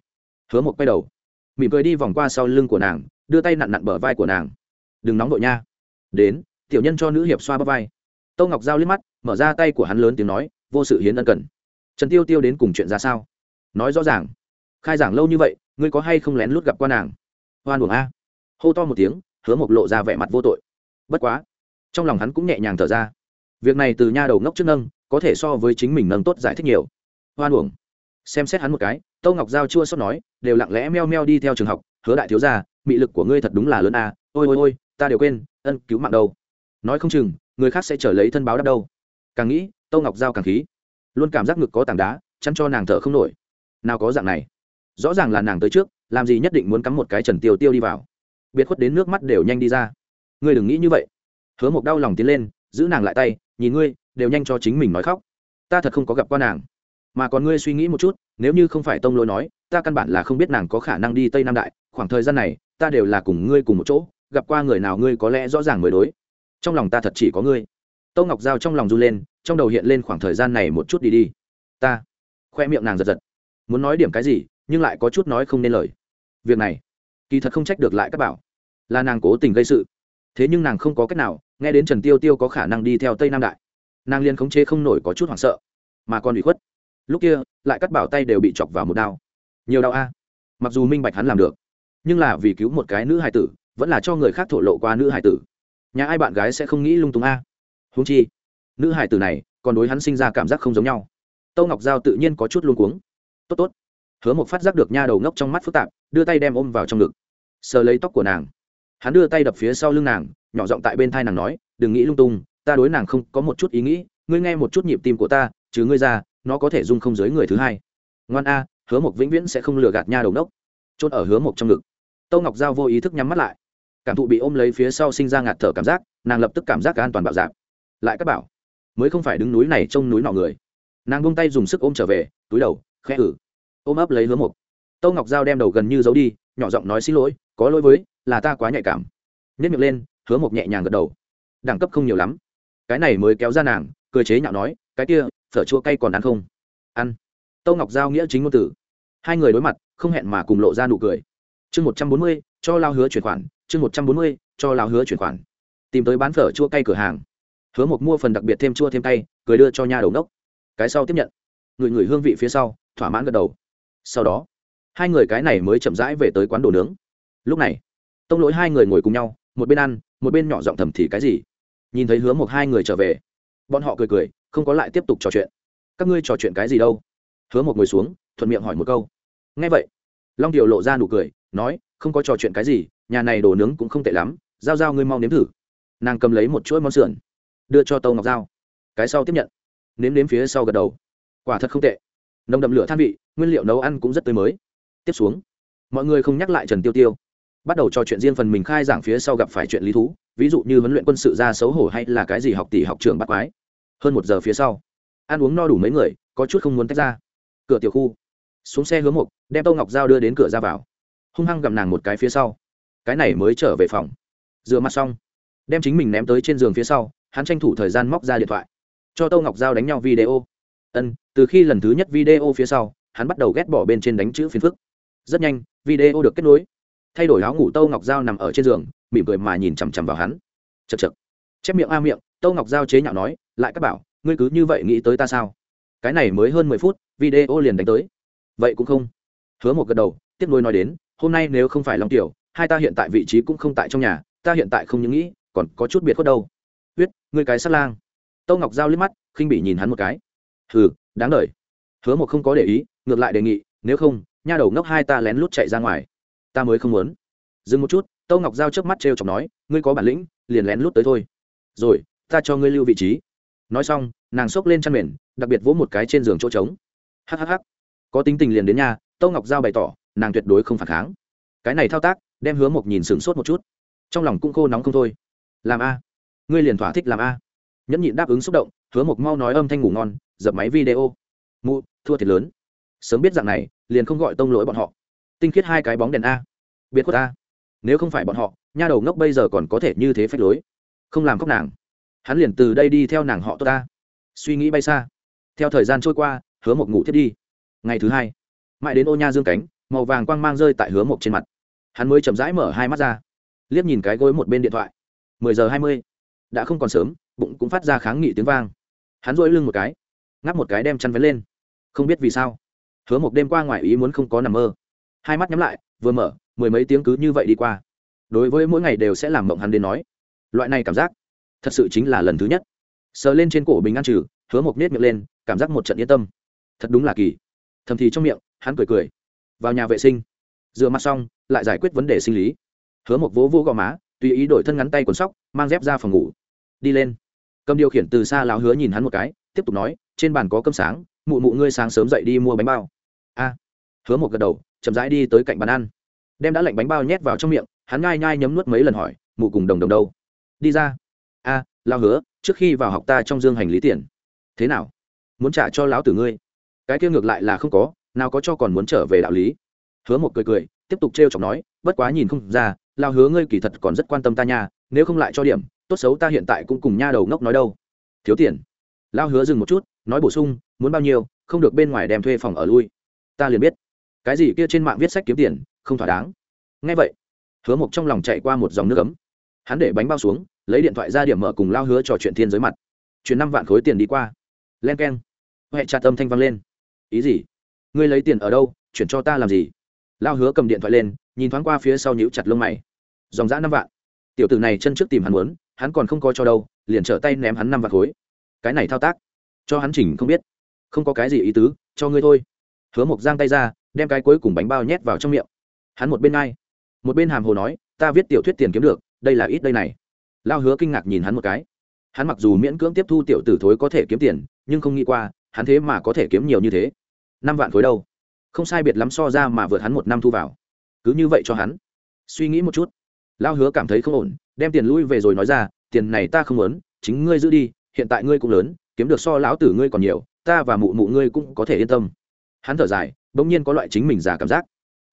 Speaker 1: Hứa một quay đầu, mỉm cười đi vòng qua sau lưng của nàng, đưa tay nặn nặn bờ vai của nàng. Đừng nóng đội nha. Đến, tiểu nhân cho nữ hiệp xoa bắp vai. Tâu ngọc giao liếc mắt, mở ra tay của hắn lớn tiếng nói, vô sự hiến ân cần. Trần tiêu tiêu đến cùng chuyện ra sao? Nói rõ ràng. Khai giảng lâu như vậy, ngươi có hay không lén lút gặp qua nàng? Hoan buồng a. Hô to một tiếng, hứa mộc lộ ra vẻ mặt vô tội. Bất quá. Trong lòng hắn cũng nhẹ nhàng thở ra việc này từ nha đầu ngốc trước nâng, có thể so với chính mình nâng tốt giải thích nhiều. Hoan uổng. Xem xét hắn một cái, tâu ngọc giao chua xót nói, đều lặng lẽ meo meo đi theo trường học, hứa đại thiếu gia, mị lực của ngươi thật đúng là lớn a ôi ôi ôi, ta đều quên, ân, cứu mạng đâu. Nói không chừng, người khác sẽ trở lấy thân báo đáp đâu. Càng nghĩ, tâu ngọc giao càng khí. Luôn cảm giác ngực có tảng đá chắn cho nàng thở không nổi. Nào có dạng này. Rõ ràng là nàng tới trước, làm gì nhất định muốn cắm một cái trần tiêu tiêu đi vào. Biệt khuất đến nước mắt đều nhanh đi ra. Ngươi đừng nghĩ như vậy. Hứa một đau lòng tiến lên, giữ nàng lại tay nhìn ngươi, đều nhanh cho chính mình nói khóc. Ta thật không có gặp qua nàng. Mà còn ngươi suy nghĩ một chút, nếu như không phải tông lỗi nói, ta căn bản là không biết nàng có khả năng đi tây nam đại. Khoảng thời gian này, ta đều là cùng ngươi cùng một chỗ, gặp qua người nào ngươi có lẽ rõ ràng mới đối. Trong lòng ta thật chỉ có ngươi. Tâu ngọc giao trong lòng run lên, trong đầu hiện lên khoảng thời gian này một chút đi đi. Ta khoe miệng nàng giật giật. Muốn nói điểm cái gì, nhưng lại có chút nói không nên lời. Việc này, kỳ thật không trách được lại các bảo. Là nàng cố tình gây sự thế nhưng nàng không có cách nào, nghe đến trần tiêu tiêu có khả năng đi theo tây nam đại. Nàng liên khống chế không nổi có chút hoảng sợ. Mà còn bị khuất, lúc kia, lại cắt bảo tay đều bị chọc vào một đao. Nhiều đau a. Mặc dù minh bạch hắn làm được, nhưng là vì cứu một cái nữ hài tử, vẫn là cho người khác thổ lộ qua nữ hài tử. Nhà ai bạn gái sẽ không nghĩ lung tung a? Húng chi, nữ hài tử này, còn đối hắn sinh ra cảm giác không giống nhau. Tâu ngọc giao tự nhiên có chút luôn cuống. Tốt tốt. Hứa một phát giác được nha đầu ngốc trong mắt phức tạp, đưa tay đem ôm vào trong ngực. Sờ lấy tóc của nàng hắn đưa tay đập phía sau lưng nàng, nhỏ giọng tại bên thai nàng nói, đừng nghĩ lung tung, ta đối nàng không có một chút ý nghĩ, ngươi nghe một chút nhịp tim của ta, chứ ngươi ra, nó có thể dung không dưới người thứ hai. Ngoan a, hứa mộc vĩnh viễn sẽ không lừa gạt nha đầu nốc chốt ở hứa mộc trong ngực. Tâu ngọc giao vô ý thức nhắm mắt lại. Cảm thụ bị ôm lấy phía sau sinh ra ngạt thở cảm giác, nàng lập tức cảm giác an toàn bạo dạp lại các bảo. Mới không phải đứng núi này trông núi nọ người. Nàng buông tay dùng sức ôm trở về, túi đầu, khẽ ử. Ôm ấp lấy hứa mộc. Tâu ngọc giao đem đầu gần như giấu đi, nhỏ giọng nói xin lỗi, có lỗi với là ta quá nhạy cảm. Nhất miệng lên, hứa mộc nhẹ nhàng gật đầu. Đẳng cấp không nhiều lắm. Cái này mới kéo ra nàng cơ chế nhạo nói, cái kia, phở chua cay còn ăn không? Ăn. Tâu ngọc giao nghĩa chính ngôn tử. Hai người đối mặt, không hẹn mà cùng lộ ra nụ cười. Chương một trăm bốn mươi, cho lao hứa chuyển khoản, chương một trăm bốn mươi, cho lao hứa chuyển khoản. Tìm tới bán phở chua cay cửa hàng. Hứa mộc mua phần đặc biệt thêm chua thêm cay, cười đưa cho nhà đầu đốc. Cái sau tiếp nhận. Người người hương vị phía sau, thỏa mãn gật đầu. Sau đó, hai người cái này mới chậm rãi về tới quán đồ nướng. Lúc này tông lỗi hai người ngồi cùng nhau, một bên ăn, một bên nhỏ giọng thầm thì cái gì? Nhìn thấy hứa một hai người trở về, bọn họ cười cười, không có lại tiếp tục trò chuyện. Các ngươi trò chuyện cái gì đâu? Hứa một ngồi xuống, thuận miệng hỏi một câu. Ngay vậy, long điều lộ ra nụ cười, nói, không có trò chuyện cái gì, nhà này đồ nướng cũng không tệ lắm, giao giao ngươi mau nếm thử. Nàng cầm lấy một chuỗi món sườn, đưa cho tâu ngọc giao. Cái sau tiếp nhận, nếm nếm phía sau gật đầu. Quả thật không tệ. Nồng đậm lửa than vị, nguyên liệu nấu ăn cũng rất tươi mới. Tiếp xuống, mọi người không nhắc lại trần tiêu tiêu bắt đầu trò chuyện riêng phần mình khai giảng phía sau gặp phải chuyện lý thú, ví dụ như huấn luyện quân sự ra xấu hổ hay là cái gì học tỷ học trường bắt quái. Hơn một giờ phía sau, ăn uống no đủ mấy người, có chút không muốn tách ra. Cửa tiểu khu, xuống xe hướng một đem tô ngọc giao đưa đến cửa ra vào. Hung hăng gặm nàng một cái phía sau. Cái này mới trở về phòng. Rửa mặt xong, đem chính mình ném tới trên giường phía sau, hắn tranh thủ thời gian móc ra điện thoại. Cho tô ngọc giao đánh nhau video. Ân, từ khi lần thứ nhất video phía sau, hắn bắt đầu ghét bỏ bên trên đánh chữ phiền phức. Rất nhanh, video được kết nối thay đổi áo ngủ tâu ngọc giao nằm ở trên giường, mỉm cười mà nhìn chằm chằm vào hắn. Chật chật chép miệng a miệng, tâu ngọc giao chế nhạo nói, lại các bảo, ngươi cứ như vậy nghĩ tới ta sao? Cái này mới hơn mười phút, video liền đánh tới. Vậy cũng không. Hứa một gật đầu, tiếp nối nói đến, hôm nay nếu không phải long tiểu, hai ta hiện tại vị trí cũng không tại trong nhà, ta hiện tại không những nghĩ, còn có chút biệt khuất đâu. Huyết, ngươi cái sát lang. Tâu ngọc giao liếc mắt, khinh bị nhìn hắn một cái. Hừ, đáng đ hứa một không có để ý, ngược lại đề nghị, nếu không, nha đầu ngốc hai ta lén lút chạy ra ngoài ta mới không muốn. Dừng một chút, tâu ngọc giao trước mắt t r e o chọc nói, ngươi có bản lĩnh, liền lén lút tới thôi. Rồi, ta cho ngươi lưu vị trí. Nói xong, nàng xốc lên chăn mền, đặc biệt vỗ một cái trên giường chỗ trống. Hhh có tính tình liền đến nhà, tâu ngọc giao bày tỏ, nàng tuyệt đối không phản kháng. Cái này thao tác, đem hứa một nhìn sửng sốt một chút. Trong lòng cũng khô nóng không thôi. Làm a. Ngươi liền thỏa thích làm a. Nhẫn nhịn đáp ứng xúc động, hứa một mau nói âm thanh ngủ ngon, dập máy video. Mụ, thua thiệt lớn. Sớm biết dạng này, liền không gọi tông lỗi bọn họ tinh khiết hai cái bóng đèn a. Biệt khuất a. Nếu không phải bọn họ, nha đầu ngốc bây giờ còn có thể như thế phách lối. Không làm khóc nàng. Hắn liền từ đây đi theo nàng họ tốt ta suy nghĩ bay xa. Theo thời gian trôi qua, hứa một ngủ thiết đi. Ngày thứ hai, mãi đến ô nha dương cánh, màu vàng quang mang rơi tại hứa một trên mặt. Hắn mới chậm rãi mở hai mắt ra. Liếc nhìn cái gối một bên điện thoại. Mười giờ hai mươi. Đã không còn sớm, bụng cũng phát ra kháng nghị tiếng vang. Hắn rỗi lưng một cái, ngáp một cái đem chăn vén lên. Không biết vì sao, hứa một đêm qua ngoài ý muốn không có nằm mơ hai mắt nhắm lại, vừa mở, mười mấy tiếng cứ như vậy đi qua. Đối với mỗi ngày đều sẽ làm mộng hắn đến nói, loại này cảm giác, thật sự chính là lần thứ nhất. Sờ lên trên cổ bình an trừ, hứa một nết miệng lên, cảm giác một trận yên tâm. Thật đúng là kỳ. Thầm thì trong miệng, hắn cười cười. Vào nhà vệ sinh. Rửa mặt xong, lại giải quyết vấn đề sinh lý. Hứa một vỗ vỗ gò má, tùy ý đổi thân ngắn tay quần sóc, mang dép ra phòng ngủ. Đi lên. Cầm điều khiển từ xa láo hứa nhìn hắn một cái, tiếp tục nói, trên bàn có cơm sáng, mụ mụ ngươi sáng sớm dậy đi mua bánh bao. A hứa một gật đầu, chậm rãi đi tới cạnh bàn ăn. Đem đã lạnh bánh bao nhét vào trong miệng, hắn ngai nhai nhấm nuốt mấy lần hỏi, mụ cùng đồng đồng đâu? Đi ra. A lao hứa, trước khi vào học ta trong dương hành lý tiền. Thế nào? Muốn trả cho lão tử ngươi? Cái kia ngược lại là không có, nào có cho còn muốn trở về đạo lý. Hứa một cười cười, tiếp tục t r chọc nói, bất quá nhìn không ra lao hứa ngươi kỳ thật còn rất quan tâm ta nha, nếu không lại cho điểm, tốt xấu ta hiện tại cũng cùng nha đầu ngốc nói đâu. Thiếu tiền. Lao hứa dừng một chút, nói bổ sung, muốn bao nhiêu, không được bên ngoài đem thuê phòng ở lui. Ta liền biết cái gì kia trên mạng viết sách kiếm tiền, không thỏa đáng. Ngay vậy, hứa mộc trong lòng chạy qua một dòng nước ấm. Hắn để bánh bao xuống, lấy điện thoại ra điểm mở cùng lao hứa trò chuyện thiên giới mặt. Chuyển năm vạn khối tiền đi qua. Len k e n huệ chặt âm thanh vang lên. Ý gì? Ngươi lấy tiền ở đâu, chuyển cho ta làm gì? Lao hứa cầm điện thoại lên, nhìn thoáng qua phía sau nhíu chặt lông mày. Dòng giã năm vạn. Tiểu tử này chân trước tìm hắn muốn, hắn còn không coi cho đâu, liền trở tay ném hắn năm vạn khối. Cái này thao tác, cho hắn chỉnh không biết. Không có cái gì ý tứ, cho ngươi thôi. Hứa mộc giang tay ra đem cái cuối cùng bánh bao nhét vào trong miệng. Hắn một bên ai? Một bên hàm hồ nói, ta viết tiểu thuyết tiền kiếm được, đây là ít đây này. Lao hứa kinh ngạc nhìn hắn một cái. Hắn mặc dù miễn cưỡng tiếp thu tiểu tử thối có thể kiếm tiền, nhưng không nghĩ qua, hắn thế mà có thể kiếm nhiều như thế. Năm vạn khối đâu? Không sai biệt lắm so ra mà vượt hắn một năm thu vào. Cứ như vậy cho hắn. Suy nghĩ một chút. Lao hứa cảm thấy không ổn, đem tiền lui về rồi nói ra, tiền này ta không muốn, chính ngươi giữ đi, hiện tại ngươi cũng lớn, kiếm được so lão tử ngươi còn nhiều, ta và mụ mụ ngươi cũng có thể yên tâm hắn thở dài, bỗng nhiên có loại chính mình già cảm giác.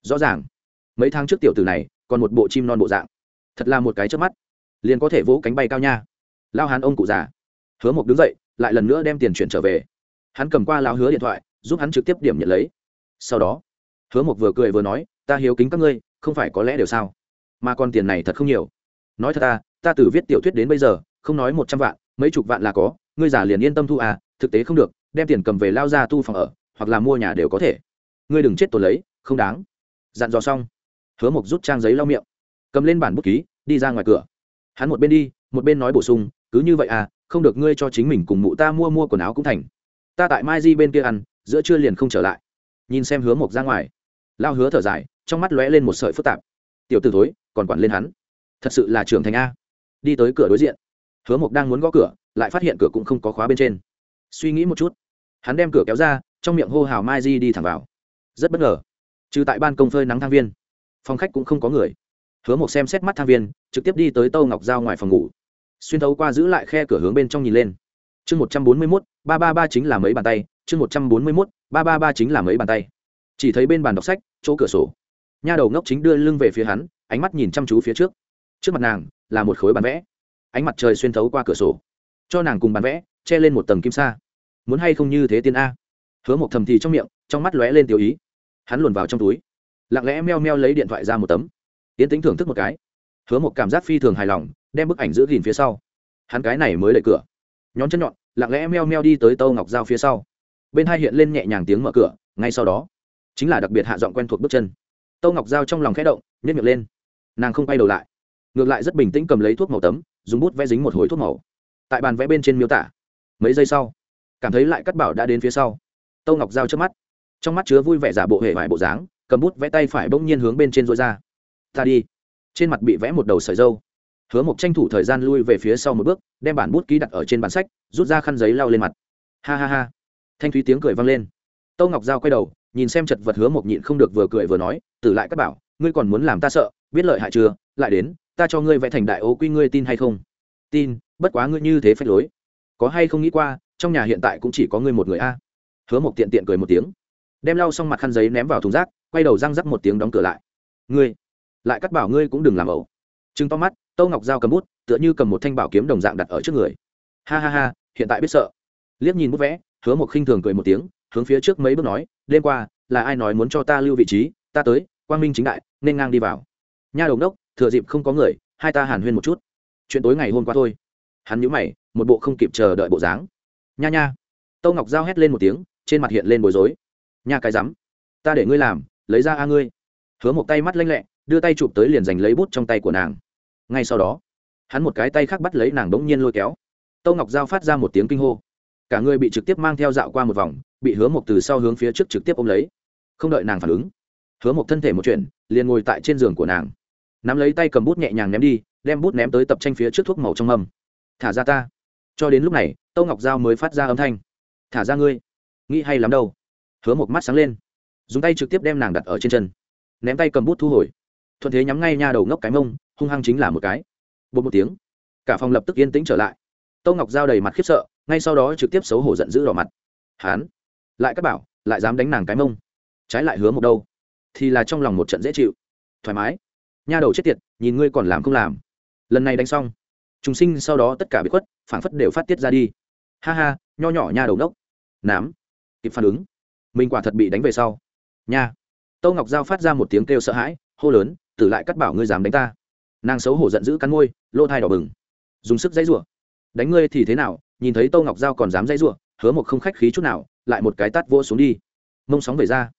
Speaker 1: Rõ ràng, mấy tháng trước tiểu tử này còn một bộ chim non bộ dạng. Thật là một cái trước mắt. Liền có thể vỗ cánh bay cao nha. Lao hắn ông cụ già. Hứa mộc đứng dậy, lại lần nữa đem tiền chuyển trở về. Hắn cầm qua lao hứa điện thoại, giúp hắn trực tiếp điểm nhận lấy. Sau đó, hứa mộc vừa cười vừa nói, ta hiếu kính các ngươi, không phải có lẽ đều sao? Mà còn tiền này thật không nhiều. Nói thật ta ta từ viết tiểu thuyết đến bây giờ, không nói một trăm vạn, mấy chục vạn là có, ngươi giả liền yên tâm thu à thực tế không được, đem tiền cầm về lao ra tu phòng ở hoặc là mua nhà đều có thể. Ngươi đừng chết tồn lấy, không đáng. Dặn dò xong, hứa mộc rút trang giấy lau miệng. Cầm lên bản bút ký, đi ra ngoài cửa. Hắn một bên đi, một bên nói bổ sung, cứ như vậy à không được ngươi cho chính mình cùng mụ ta mua mua quần áo cũng thành. Ta tại mai di bên kia ăn, giữa trưa liền không trở lại. Nhìn xem hứa mộc ra ngoài, lao hứa thở dài, trong mắt lóe lên một sợi phức tạp. Tiểu t ử thối, còn quản lên hắn. Thật sự là trưởng thành a. Đi tới cửa đối diện, hứa mộc đang muốn gõ cửa, lại phát hiện cửa cũng không có khóa bên trên. Suy nghĩ một chút, hắn đem cửa kéo ra trong miệng hô hào mai di đi thẳng vào. Rất bất ngờ. Trừ tại ban công phơi nắng thang viên, phòng khách cũng không có người. Hứa một xem xét mắt thang viên, trực tiếp đi tới tâu ngọc giao ngoài phòng ngủ. Xuyên thấu qua giữ lại khe cửa hướng bên trong nhìn lên. Chương một trăm bốn mươi mốt, ba ba ba chính là mấy bàn tay. Chương một trăm bốn mươi mốt, ba ba ba chính là mấy bàn tay. Chỉ thấy bên bàn đọc sách, chỗ cửa sổ. Nha đầu ngốc chính đưa lưng về phía hắn, ánh mắt nhìn chăm chú phía trước. Trước mặt nàng là một khối bàn vẽ. Ánh mặt trời xuyên thấu qua cửa sổ. Cho nàng cùng bàn vẽ, che lên một tầng kim sa. Muốn hay không như thế tiên a? Hứa một thầm thì trong miệng, trong mắt lóe lên tiểu ý. Hắn luồn vào trong túi. Lặng lẽ meo meo lấy điện thoại ra một tấm. Yến tính thưởng thức một cái. Hứa một cảm giác phi thường hài lòng, đem bức ảnh giữ gìn phía sau. Hắn cái này mới đẩy cửa. Nhón chân nhọn, lặng lẽ meo meo đi tới tâu ngọc dao phía sau. Bên hai hiện lên nhẹ nhàng tiếng mở cửa, ngay sau đó, chính là đặc biệt hạ giọng quen thuộc bước chân. Tâu ngọc dao trong lòng khẽ động nhét miệng lên. Nàng không quay đầu lại. Ngược lại rất bình tĩnh cầm lấy thuốc màu tấm, dùng bút vẽ dính một hồi thuốc màu. Tại bàn vẽ bên trên miêu tả, mấy giây sau, cảm thấy lại cắt bảo đã đến phía sau tâu ngọc giao trước mắt. Trong mắt chứa vui vẻ giả bộ hệ vải bộ dáng, cầm bút vẽ tay phải bỗng nhiên hướng bên trên rối ra. Ta đi. Trên mặt bị vẽ một đầu sợi dâu. Hứa mộc tranh thủ thời gian lui về phía sau một bước, đem bản bút ký đặt ở trên bản sách, rút ra khăn giấy lau lên mặt. Ha ha ha. Thanh thúy tiếng cười vang lên. Tâu ngọc giao quay đầu, nhìn xem chật vật hứa mộc nhịn không được vừa cười vừa nói, tử lại các bảo, ngươi còn muốn làm ta sợ, biết lợi hại chưa? Lại đến, ta cho ngươi vẽ thành đại ô quy ngươi tin hay không? Tin, bất quá ngươi như thế phách lối. Có hay không nghĩ qua, trong nhà hiện tại cũng chỉ có ngươi một người a hứa mộc tiện tiện cười một tiếng, đem lau xong mặt khăn giấy ném vào thùng rác, quay đầu răng rắc một tiếng đóng cửa lại. Ngươi, lại cắt bảo ngươi cũng đừng làm ẩu. Chứng to mắt tâu ngọc dao cầm bút, tựa như cầm một thanh bảo kiếm đồng dạng đặt ở trước người. Ha ha ha, hiện tại biết sợ. Liếc nhìn bút vẽ, hứa một khinh thường cười một tiếng, hướng phía trước mấy bước nói, đêm qua, là ai nói muốn cho ta lưu vị trí? Ta tới, quang minh chính đại, nên ngang đi vào. Nha đồng đốc, thừa dịp không có người, hai ta hàn huyên một chút. Chuyện tối ngày hôm qua thôi. Hắn nhíu mày, một bộ không kịp chờ đợi bộ dáng. Nha nha. Tâu ngọc giao hét lên một tiếng trên mặt hiện lên bối rối. Nha cái rắm, ta để ngươi làm, lấy ra a ngươi. Hứa một tay mắt lanh lẹ, đưa tay chụp tới liền giành lấy bút trong tay của nàng. Ngay sau đó, hắn một cái tay khác bắt lấy nàng đ ố n g nhiên lôi kéo. Tâu ngọc giao phát ra một tiếng kinh hô. Cả người bị trực tiếp mang theo dạo qua một vòng, bị hứa một từ sau hướng phía trước trực tiếp ôm lấy. Không đợi nàng phản ứng, hứa một thân thể một chuyện liền ngồi tại trên giường của nàng. Nắm lấy tay cầm bút nhẹ nhàng ném đi, đem bút ném tới tập tranh phía trước thuốc màu trong mâm. Thả ra ta. Cho đến lúc này, tâu ngọc giao mới phát ra âm thanh. Thả ra ngươi nghĩ hay lắm đâu. Hứa một mắt sáng lên, dùng tay trực tiếp đem nàng đặt ở trên chân, ném tay cầm bút thu hồi. Thuận thế nhắm ngay nha đầu ngốc cái mông, hung hăng chính là một cái. Bột một tiếng, cả phòng lập tức yên tĩnh trở lại. Tâu ngọc giao đầy mặt khiếp sợ, ngay sau đó trực tiếp xấu hổ giận dữ đỏ mặt. Hán, lại các bảo, lại dám đánh nàng cái mông. Trái lại hứa một đâu? Thì là trong lòng một trận dễ chịu. Thoải mái. Nha đầu chết tiệt, nhìn ngươi còn làm không làm. Lần này đánh xong chúng sinh sau đó tất cả bị khuất phản phất đều phát tiết ra đi. Ha ha, nho nhỏ nha đầu đốc nám kịp phản ứng. Mình quả thật bị đánh về sau. Nha. Tâu ngọc giao phát ra một tiếng kêu sợ hãi, hô lớn, tử lại cắt bảo ngươi dám đánh ta. Nàng xấu hổ giận dữ cắn môi, lỗ thai đỏ bừng. Dùng sức dãy rủa. Đánh ngươi thì thế nào? Nhìn thấy tâu ngọc giao còn dám dãy rủa, hứa một không khách khí chút nào, lại một cái tát vô xuống đi. Mông sóng về ra.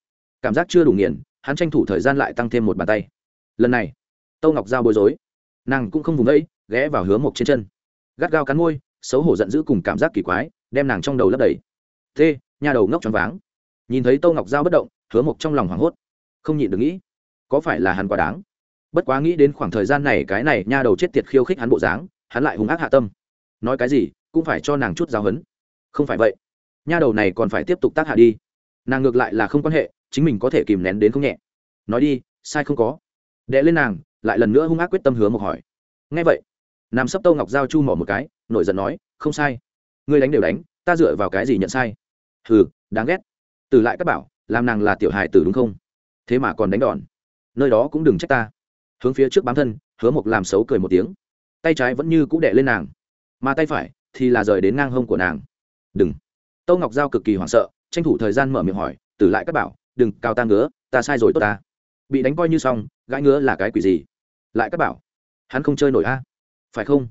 Speaker 1: Cảm giác chưa đủ nghiền, hắn tranh thủ thời gian lại tăng thêm một bàn tay. Lần này, tâu ngọc giao bối rối. Nàng cũng không vùng ấy ghé vào hứa một trên chân. Gắt gao cắn môi, xấu hổ giận dữ cùng cảm giác kỳ quái, đem nàng trong đầu lấp đầy. Thế nhà đầu ngốc choáng váng. Nhìn thấy tô ngọc giao bất động, hứa mộc trong lòng hoảng hốt. Không nhịn được nghĩ, có phải là hắn quá đáng? Bất quá nghĩ đến khoảng thời gian này cái này nha đầu chết tiệt khiêu khích hắn bộ dáng, hắn lại hung ác hạ tâm. Nói cái gì, cũng phải cho nàng chút giáo hấn không phải vậy, nha đầu này còn phải tiếp tục tác hạ đi. Nàng ngược lại là không quan hệ, chính mình có thể kìm nén đến không nhẹ. Nói đi, sai không có. Đệ lên nàng, lại lần nữa hung ác quyết tâm hứa một hỏi. Ngay vậy, nam sấp tâu ngọc giao chu mỏ một cái, nổi giận nói, không sai. Ngươi đánh đều đánh, ta dựa vào cái gì nhận sai? Hừ, đáng ghét. Từ lại các bảo, làm nàng là tiểu hài tử đúng không? Thế mà còn đánh đòn. Nơi đó cũng đừng trách ta. Hướng phía trước bám thân, hứa mộc làm xấu cười một tiếng. Tay trái vẫn như cũ đệ lên nàng. Mà tay phải thì là rời đến ngang hông của nàng. Đừng. Tâu ngọc giao cực kỳ hoảng sợ, tranh thủ thời gian mở miệng hỏi tử lại các bảo, đừng cao ta ngứa, ta sai rồi tốt ta. Bị đánh coi như xong, gãi ngứa là cái quỷ gì? Lại các bảo. Hắn không chơi nổi a. Phải không?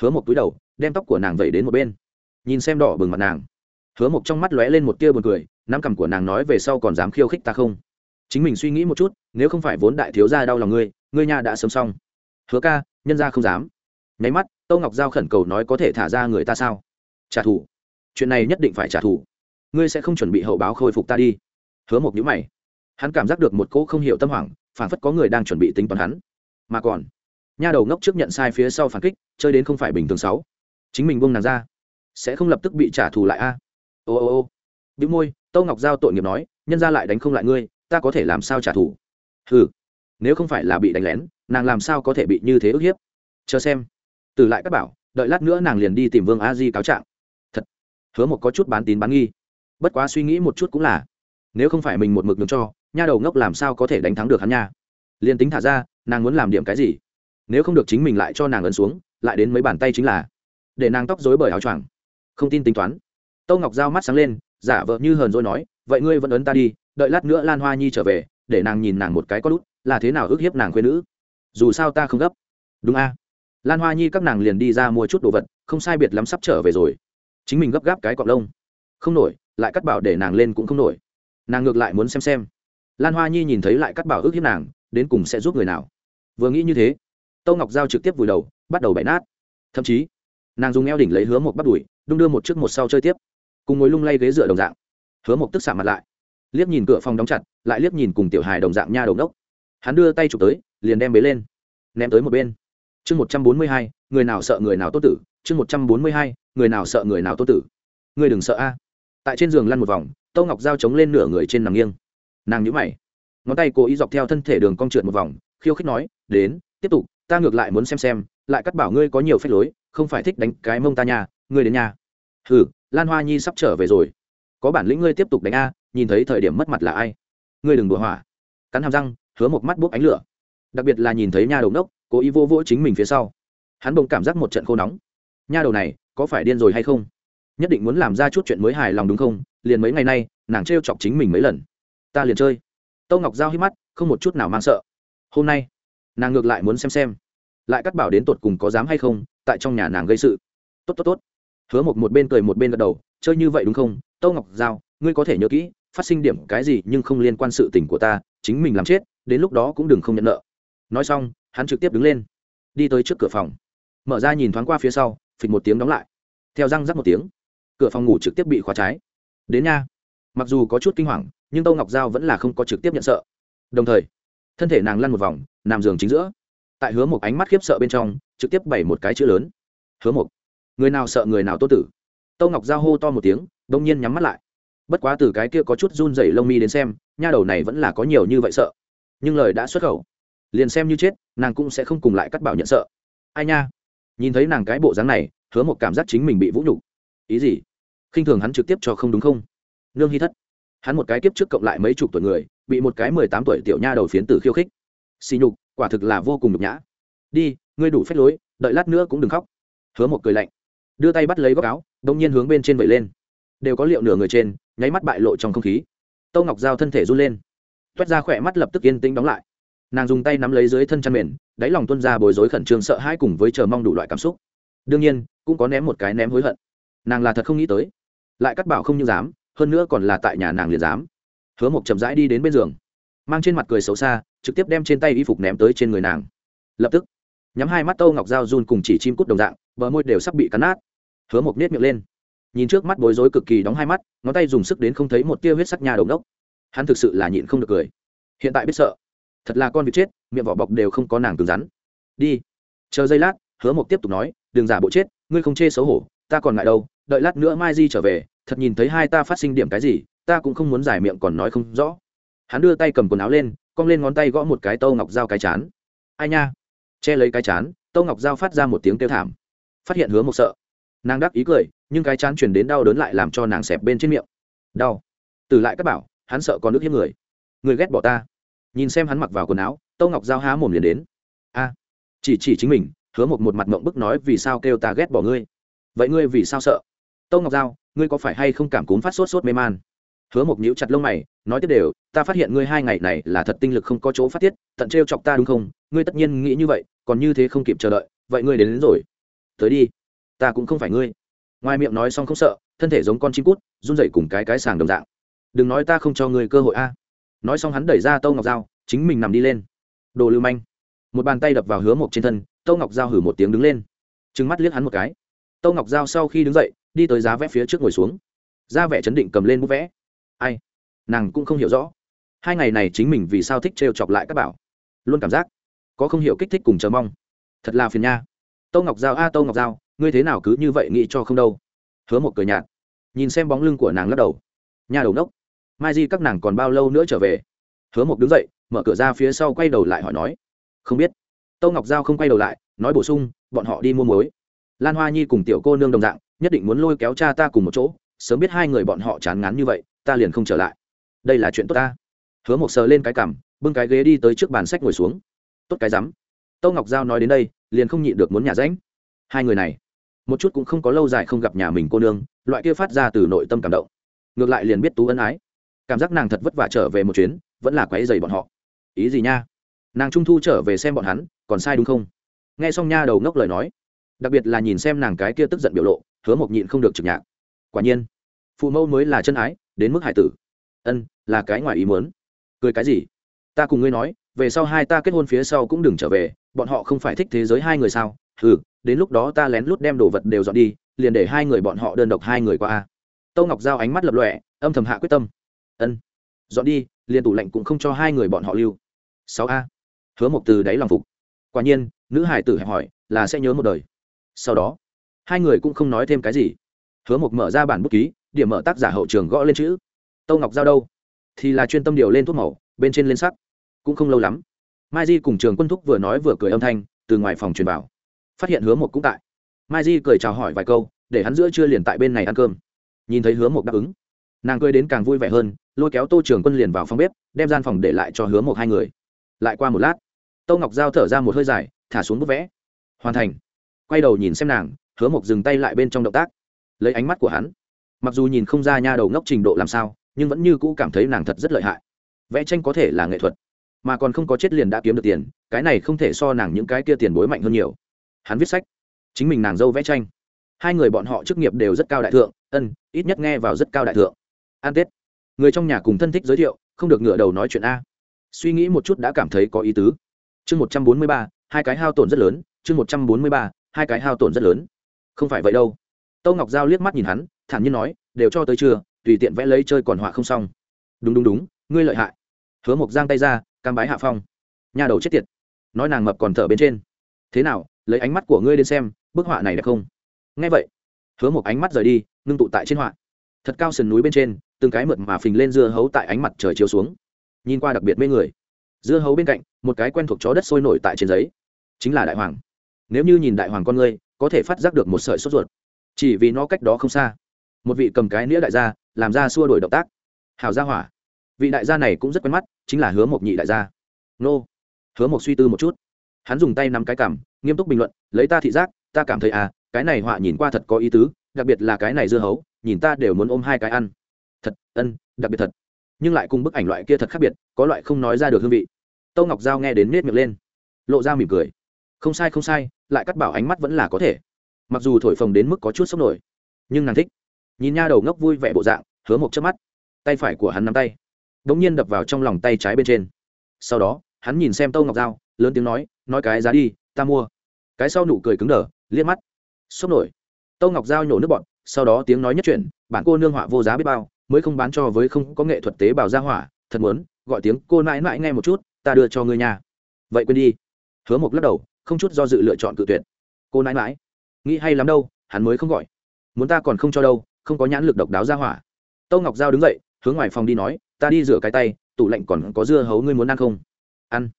Speaker 1: Hứa một túi đầu, đem tóc của nàng vẩy đến một bên. Nhìn xem đỏ bừng mặt nàng hứa một trong mắt lóe lên một tia buồn cười, nắm cằm của nàng nói về sau còn dám khiêu khích ta không? Chính mình suy nghĩ một chút, nếu không phải vốn đại thiếu gia đau lòng ngươi ngươi nhà đã sớm xong. Hứa ca, nhân gia không dám. Nháy mắt, tâu ngọc giao khẩn cầu nói có thể thả ra người ta sao? Trả thù. Chuyện này nhất định phải trả thù. Ngươi sẽ không chuẩn bị hậu báo khôi phục ta đi. Hứa một nhữ mày. Hắn cảm giác được một cỗ không hiểu tâm hoảng phản phất có người đang chuẩn bị tính toán hắn. Mà còn, nha đầu ngốc trước nhận sai phía sau phản kích, chơi đến không phải bình thường sáu. Chính mình buông nàng ra. Sẽ không lập tức bị trả thù lại a ô ô ô. Bị môi, tâu ngọc giao tội nghiệp nói, nhân ra lại đánh không lại ngươi, ta có thể làm sao trả thù? Ừ nếu không phải là bị đánh lén, nàng làm sao có thể bị như thế ức hiếp? Chờ xem. Từ lại các bảo, đợi lát nữa nàng liền đi tìm vương a di cáo trạng. Thật, hứa một có chút bán tín bán nghi. Bất quá suy nghĩ một chút cũng là, nếu không phải mình một mực đường cho, nha đầu ngốc làm sao có thể đánh thắng được hắn nha? Liền tính thả ra, nàng muốn làm điểm cái gì? Nếu không được chính mình lại cho nàng ấn xuống, lại đến mấy bàn tay chính là để nàng tóc dối bởi áo choàng. Không tin tính toán tâu ngọc giao mắt sáng lên, giả vợ như hờn rồi nói, vậy ngươi vẫn ấn ta đi, đợi lát nữa lan hoa nhi trở về, để nàng nhìn nàng một cái có lút, là thế nào ức hiếp nàng khuyên nữ? Dù sao ta không gấp. Đúng a. Lan hoa nhi các nàng liền đi ra mua chút đồ vật, không sai biệt lắm sắp trở về rồi. Chính mình gấp gáp cái cọc lông. Không nổi, lại cắt bảo để nàng lên cũng không nổi. Nàng ngược lại muốn xem xem. Lan hoa nhi nhìn thấy lại cắt bảo ức hiếp nàng, đến cùng sẽ giúp người nào? Vừa nghĩ như thế tâu ngọc giao trực tiếp vùi đầu, bắt đầu bậy nát. Thậm chí, nàng dùng eo đỉnh lấy hứa một bắt đùi, đung đưa một trước một sau chơi tiếp cùng ngồi lung lay ghế dựa đồng dạng. Hứa một tức xạ mặt lại. Liếc nhìn cửa phòng đóng chặt, lại liếc nhìn cùng tiểu hài đồng dạng nha đầu đốc hắn đưa tay chụp tới, liền đem bế lên. Ném tới một bên. Chương một trăm bốn mươi hai, người nào sợ người nào tốt tử, chương một trăm bốn mươi hai, người nào sợ người nào tốt tử. Người đừng sợ a. Tại trên giường lăn một vòng, tâu ngọc dao chống lên nửa người trên nằm nghiêng. Nàng nhũ mày. Ngón tay cố ý dọc theo thân thể đường cong trượt một vòng, khiêu khích nói, đến, tiếp tục, ta ngược lại muốn xem xem, lại cắt bảo ngươi có nhiều phép lối, không phải thích đánh cái mông ta nhà ngươi đến nhà hừ lan hoa nhi sắp trở về rồi. Có bản lĩnh ngươi tiếp tục đánh a, nhìn thấy thời điểm mất mặt là ai? Ngươi đừng đùa hỏa. Cắn hàm răng, hứa một mắt bốc ánh lửa. Đặc biệt là nhìn thấy nha đầu nốc cố ý vô vỗ chính mình phía sau. Hắn bỗng cảm giác một trận khô nóng. Nha đầu này, có phải điên rồi hay không? Nhất định muốn làm ra chút chuyện mới hài lòng đúng không? Liền mấy ngày nay, nàng trêu chọc chính mình mấy lần. Ta liền chơi. Tâu ngọc giao hít mắt, không một chút nào mang sợ. Hôm nay, nàng ngược lại muốn xem xem. Lại cắt bảo đến tột cùng có dám hay không, tại trong nhà nàng gây sự. Tốt tốt tốt hứa một một bên cười một bên gật đầu, chơi như vậy đúng không? Tâu ngọc giao, ngươi có thể nhớ kỹ, phát sinh điểm cái gì nhưng không liên quan sự tình của ta, chính mình làm chết, đến lúc đó cũng đừng không nhận nợ. Nói xong, hắn trực tiếp đứng lên, đi tới trước cửa phòng. Mở ra nhìn thoáng qua phía sau, phịch một tiếng đóng lại. Theo răng rắc một tiếng, cửa phòng ngủ trực tiếp bị khóa trái. Đến nha. Mặc dù có chút kinh hoàng, nhưng tâu ngọc giao vẫn là không có trực tiếp nhận sợ. Đồng thời, thân thể nàng lăn một vòng, nằm giường chính giữa. Tại hứa một ánh mắt khiếp sợ bên trong, trực tiếp bày một cái chữ lớn. Hứa một người nào sợ người nào tô tử. Tâu ngọc giao hô to một tiếng, đông nhiên nhắm mắt lại. Bất quá từ cái kia có chút run rẩy lông mi đến xem, nha đầu này vẫn là có nhiều như vậy sợ. Nhưng lời đã xuất khẩu. Liền xem như chết, nàng cũng sẽ không cùng lại cắt bảo nhận sợ. Ai nha? Nhìn thấy nàng cái bộ dáng này, hứa một cảm giác chính mình bị vũ nhục. Ý gì? Khinh thường hắn trực tiếp cho không đúng không? Nương hy thất. Hắn một cái tiếp trước cộng lại mấy chục tuổi người, bị một cái mười tám tuổi tiểu nha đầu phiến tử khiêu khích. Xì nhục, quả thực là vô cùng nhục nhã. Đi, ngươi đủ phép lối, đợi lát nữa cũng đừng khóc. Hứa một cười lạnh đưa tay bắt lấy góc áo đông nhiên hướng bên trên vẩy lên. Đều có liệu nửa người trên nháy mắt bại lộ trong không khí. Tâu ngọc giao thân thể run lên. Toét ra khỏe mắt lập tức yên tĩnh đóng lại. Nàng dùng tay nắm lấy dưới thân chăn mềm, đáy lòng tuân ra bối rối khẩn trương sợ hãi cùng với chờ mong đủ loại cảm xúc. Đương nhiên cũng có ném một cái ném hối hận. Nàng là thật không nghĩ tới. Lại cắt bảo không như dám hơn nữa còn là tại nhà nàng liền dám. Hứa mộc chậm rãi đi đến bên giường. Mang trên mặt cười xấu xa trực tiếp đem trên tay y phục ném tới trên người nàng. Lập tức nhắm hai mắt tâu ngọc dao run cùng chỉ chim cút đồng dạng, bờ môi đều sắp bị cắn nát. Hứa mộc nết miệng lên. Nhìn trước mắt bối rối cực kỳ đóng hai mắt, ngón tay dùng sức đến không thấy một tia huyết sắc nhà đồng đốc hắn thực sự là nhịn không được cười. Hiện tại biết sợ. Thật là con vịt chết, miệng vỏ bọc đều không có nàng cứng rắn. Đi. Chờ giây lát, hứa mộc tiếp tục nói, đừng giả bộ chết, ngươi không chê xấu hổ, ta còn ngại đâu, đợi lát nữa mai di trở về, thật nhìn thấy hai ta phát sinh điểm cái gì, ta cũng không muốn giải miệng còn nói không rõ. Hắn đưa tay cầm quần áo lên, cong lên ngón tay gõ một cái tâu ngọc dao cái chán. Ai nha che lấy cái chán, tâu ngọc Giao phát ra một tiếng kêu thảm. Phát hiện hứa một sợ. Nàng đáp ý cười, nhưng cái chán chuyển đến đau đớn lại làm cho nàng xẹp bên trên miệng. Đau. Từ lại các bảo, hắn sợ còn nước hiếp người. Người ghét bỏ ta. Nhìn xem hắn mặc vào quần áo, tâu ngọc Giao há mồm liền đến. A. Chỉ chỉ chính mình, hứa một một mặt mộng bức nói vì sao kêu ta ghét bỏ ngươi. Vậy ngươi vì sao sợ? Tâu ngọc giao, ngươi có phải hay không cảm cúm phát sốt sốt mê man? Hứa một nhíu chặt lông mày nói tiếp đều ta phát hiện ngươi hai ngày này là thật tinh lực không có chỗ phát tiết tận trêu chọc ta đúng không? Ngươi tất nhiên nghĩ như vậy còn như thế không kịp chờ đợi vậy ngươi đến, đến rồi. Tới đi. Ta cũng không phải ngươi. Ngoài miệng nói xong không sợ thân thể giống con chim cút run rẩy cùng cái cái sàng đồng dạng. Đừng nói ta không cho ngươi cơ hội a. Nói xong hắn đẩy ra tâu ngọc dao chính mình nằm đi lên. Đồ lưu manh. Một bàn tay đập vào hứa mộc trên thân tâu ngọc dao hử một tiếng đứng lên. Trừng mắt liếc hắn một cái. Tâu ngọc dao sau khi đứng dậy đi tới giá vẽ phía trước ngồi xuống. Ra vẻ chấn định cầm lên bút vẽ. Ai? Nàng cũng không hiểu rõ. Hai ngày này chính mình vì sao thích trêu chọc lại các bảo? Luôn cảm giác có không hiểu kích thích cùng chờ mong. Thật là phiền nha. Tâu ngọc giao a à, tâu ngọc giao ngươi thế nào cứ như vậy nghĩ cho không đâu. Hứa một cười nhạt nhìn xem bóng lưng của nàng lắc đầu. Nhà đầu nốc mai di các nàng còn bao lâu nữa trở về? Hứa một đứng dậy mở cửa ra phía sau quay đầu lại hỏi nói. Không biết. Tâu ngọc giao không quay đầu lại nói bổ sung bọn họ đi mua muối. Lan hoa nhi cùng tiểu cô nương đồng dạng nhất định muốn lôi kéo cha ta cùng một chỗ. Sớm biết hai người bọn họ chán ngán như vậy ta liền không trở lại đây là chuyện tốt ta. Hứa một sờ lên cái cằm, bưng cái ghế đi tới trước bàn sách ngồi xuống. Tốt cái rắm. Tâu ngọc giao nói đến đây, liền không nhịn được muốn nhà ránh. Hai người này, một chút cũng không có lâu dài không gặp nhà mình cô nương, loại kia phát ra từ nội tâm cảm động. Ngược lại liền biết tú ân ái. Cảm giác nàng thật vất vả trở về một chuyến, vẫn là quáy dày bọn họ. Ý gì nha? Nàng trung thu trở về xem bọn hắn, còn sai đúng không? Nghe xong nha đầu ngốc lời nói, đặc biệt là nhìn xem nàng cái kia tức giận biểu lộ, hứa mộc nhịn không được trực nhạc quả nhiên, phụ mẫu mới là chân ái, đến mức hải tử. Ân là cái ngoài ý muốn. Cười cái gì? Ta cùng ngươi nói, về sau hai ta kết hôn phía sau cũng đừng trở về, bọn họ không phải thích thế giới hai người sao? Ừ đến lúc đó ta lén lút đem đồ vật đều dọn đi, liền để hai người bọn họ đơn độc hai người qua a. Tâu ngọc giao ánh mắt lập lọe âm thầm hạ quyết tâm. Ân, dọn đi, liền tủ lạnh cũng không cho hai người bọn họ lưu. Sáu a. Hứa mộc từ đáy lòng phục. Quả nhiên, nữ hải tử hẹp hỏi, là sẽ nhớ một đời. Sau đó, hai người cũng không nói thêm cái gì. Hứa mộc mở ra bản bút ký, điểm mở tác giả hậu trường gõ lên chữ. Tâu ngọc giao đâu? Thì là chuyên tâm điều lên thuốc màu, bên trên lên sắc. Cũng không lâu lắm, mai di cùng trường quân thúc vừa nói vừa cười âm thanh, từ ngoài phòng truyền vào. Phát hiện hứa một cũng tại. Mai di cười chào hỏi vài câu, để hắn giữa trưa liền tại bên này ăn cơm. Nhìn thấy hứa một đáp ứng, nàng cười đến càng vui vẻ hơn, lôi kéo tô trường quân liền vào phòng bếp, đem gian phòng để lại cho hứa một hai người. Lại qua một lát tâu ngọc giao thở ra một hơi dài, thả xuống bút vẽ. Hoàn thành. Quay đầu nhìn xem nàng, hứa một dừng tay lại bên trong động tác, lấy ánh mắt của hắn. Mặc dù nhìn không ra nha đầu ngốc trình độ làm sao nhưng vẫn như cũ cảm thấy nàng thật rất lợi hại. Vẽ tranh có thể là nghệ thuật, mà còn không có chết liền đã kiếm được tiền, cái này không thể so nàng những cái kia tiền bối mạnh hơn nhiều. Hắn viết sách, chính mình nàng dâu vẽ tranh. Hai người bọn họ chức nghiệp đều rất cao đại thượng, ân, ít nhất nghe vào rất cao đại thượng. An tết, người trong nhà cùng thân thích giới thiệu, không được ngựa đầu nói chuyện a. Suy nghĩ một chút đã cảm thấy có ý tứ. Chương một trăm bốn mươi ba, hai cái hao tổn rất lớn, chương một trăm bốn mươi ba, hai cái hao tổn rất lớn. Không phải vậy đâu. Tâu ngọc giao liếc mắt nhìn hắn, thản nhiên nói, đều cho tới chưa tùy tiện vẽ lấy chơi còn họa không xong. Đúng đúng đúng, ngươi lợi hại. Hứa mộc giang tay ra, cam bái hạ phong. Nhà đầu chết tiệt. Nói nàng mập còn thở bên trên. Thế nào, lấy ánh mắt của ngươi đến xem, bức họa này đẹp không? Nghe vậy, hứa một ánh mắt rời đi, ngưng tụ tại trên họa. Thật cao sườn núi bên trên, từng cái mượt mà phình lên dưa hấu tại ánh mặt trời chiếu xuống. Nhìn qua đặc biệt mê người. Dưa hấu bên cạnh, một cái quen thuộc chó đất sôi nổi tại trên giấy. Chính là đại hoàng. Nếu như nhìn đại hoàng con ngươi, có thể phát giác được một sợi sốt ruột. Chỉ vì nó cách đó không xa, một vị cầm cái nĩa đại gia làm ra xua đổi động tác. Hào gia hỏa. Vị đại gia này cũng rất quen mắt, chính là hứa mộc nhị đại gia. Nô. Hứa mộc suy tư một chút. Hắn dùng tay nắm cái cảm nghiêm túc bình luận, lấy ta thị giác, ta cảm thấy à cái này họa nhìn qua thật có ý tứ, đặc biệt là cái này dưa hấu, nhìn ta đều muốn ôm hai cái ăn. Thật, ân, đặc biệt thật. Nhưng lại cùng bức ảnh loại kia thật khác biệt, có loại không nói ra được hương vị. Tâu ngọc giao nghe đến nết miệng lên, lộ ra mỉm cười. Không sai không sai, lại cắt bảo ánh mắt vẫn là có thể. Mặc dù thổi phồng đến mức có chút sốc nổi, nhưng nàng thích nhìn nha đầu ngốc vui vẻ bộ dạng, hứa một chớp mắt. Tay phải của hắn nắm tay đ ỗ n g nhiên đập vào trong lòng tay trái bên trên. Sau đó, hắn nhìn xem tâu ngọc dao lớn tiếng nói nói cái giá đi, ta mua. Cái sau nụ cười cứng đờ, liếc mắt. Sốc nổi. Tâu ngọc dao nhổ nước bọn sau đó tiếng nói nhất chuyển bản cô nương họa vô giá biết bao, mới không bán cho với không có nghệ thuật tế bào ra hỏa, thật muốn, gọi tiếng cô mãi mãi nghe một chút, ta đưa cho ngươi nhà vậy quên đi. Hứa một lắc đầu, không chút do dự lựa chọn cự tuyệt. Cô nãi mãi nghĩ hay lắm đâu, hắn mới không gọi. Muốn ta còn không cho đâu không có nhãn lực độc đáo ra hỏa. Tâu ngọc giao đứng dậy, hướng ngoài phòng đi nói, ta đi rửa cái tay, tủ lạnh còn có dưa hấu ngươi muốn ăn không? Ăn.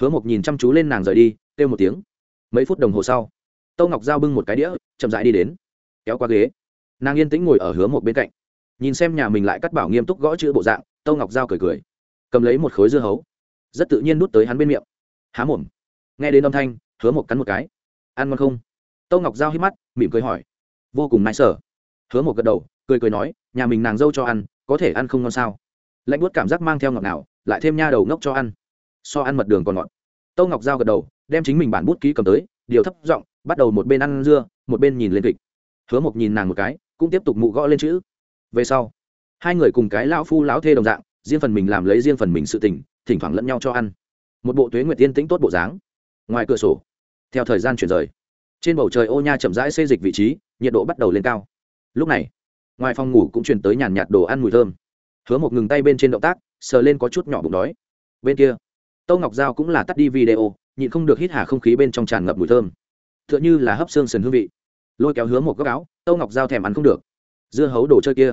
Speaker 1: Hứa mộc nhìn chăm chú lên nàng rời đi, kêu một tiếng. Mấy phút đồng hồ sau, tâu ngọc giao bưng một cái đĩa, chậm rãi đi đến, kéo qua ghế. Nàng yên tĩnh ngồi ở hứa một bên cạnh. Nhìn xem nhà mình lại cắt bảo nghiêm túc gõ chữ bộ dạng, tâu ngọc giao cười cười, cầm lấy một khối dưa hấu, rất tự nhiên nút tới hắn bên miệng. Há mồm. Nghe đến âm thanh, hứa một cắn một cái. Ăn ngon không? Tâu ngọc giao hít mắt, mỉm cười hỏi. Vô cùng nại sở hứa một gật đầu, cười cười nói, nhà mình nàng dâu cho ăn, có thể ăn không ngon sao? Lạnh buốt cảm giác mang theo ngọt nào lại thêm nha đầu ngốc cho ăn. So ăn mật đường còn ngọt. Tâu ngọc giao gật đầu, đem chính mình bản bút ký cầm tới, điều thấp giọng, bắt đầu một bên ăn dưa, một bên nhìn lên kịch. Hứa một nhìn nàng một cái, cũng tiếp tục mụ gõ lên chữ. Về sau, hai người cùng cái lão phu lão thê đồng dạng, riêng phần mình làm lấy riêng phần mình sự tỉnh thỉnh thoảng lẫn nhau cho ăn. Một bộ tuế nguyệt tiên tĩnh tốt bộ dáng. Ngoài cửa sổ, theo thời gian chuyển rời, trên bầu trời ô nha chậm rãi xê dịch vị trí, nhiệt độ bắt đầu lên cao lúc này, ngoài phòng ngủ cũng truyền tới nhàn nhạt đồ ăn mùi thơm. Hứa một ngừng tay bên trên động tác, sờ lên có chút nhỏ bụng đói. Bên kia, tâu ngọc giao cũng là tắt đi video, nhịn không được hít hà không khí bên trong tràn ngập mùi thơm. T h ư ợ n h ư là hấp xương sần hương vị. Lôi kéo hứa một góc áo, tâu ngọc giao thèm ăn không được. Dưa hấu đồ chơi kia,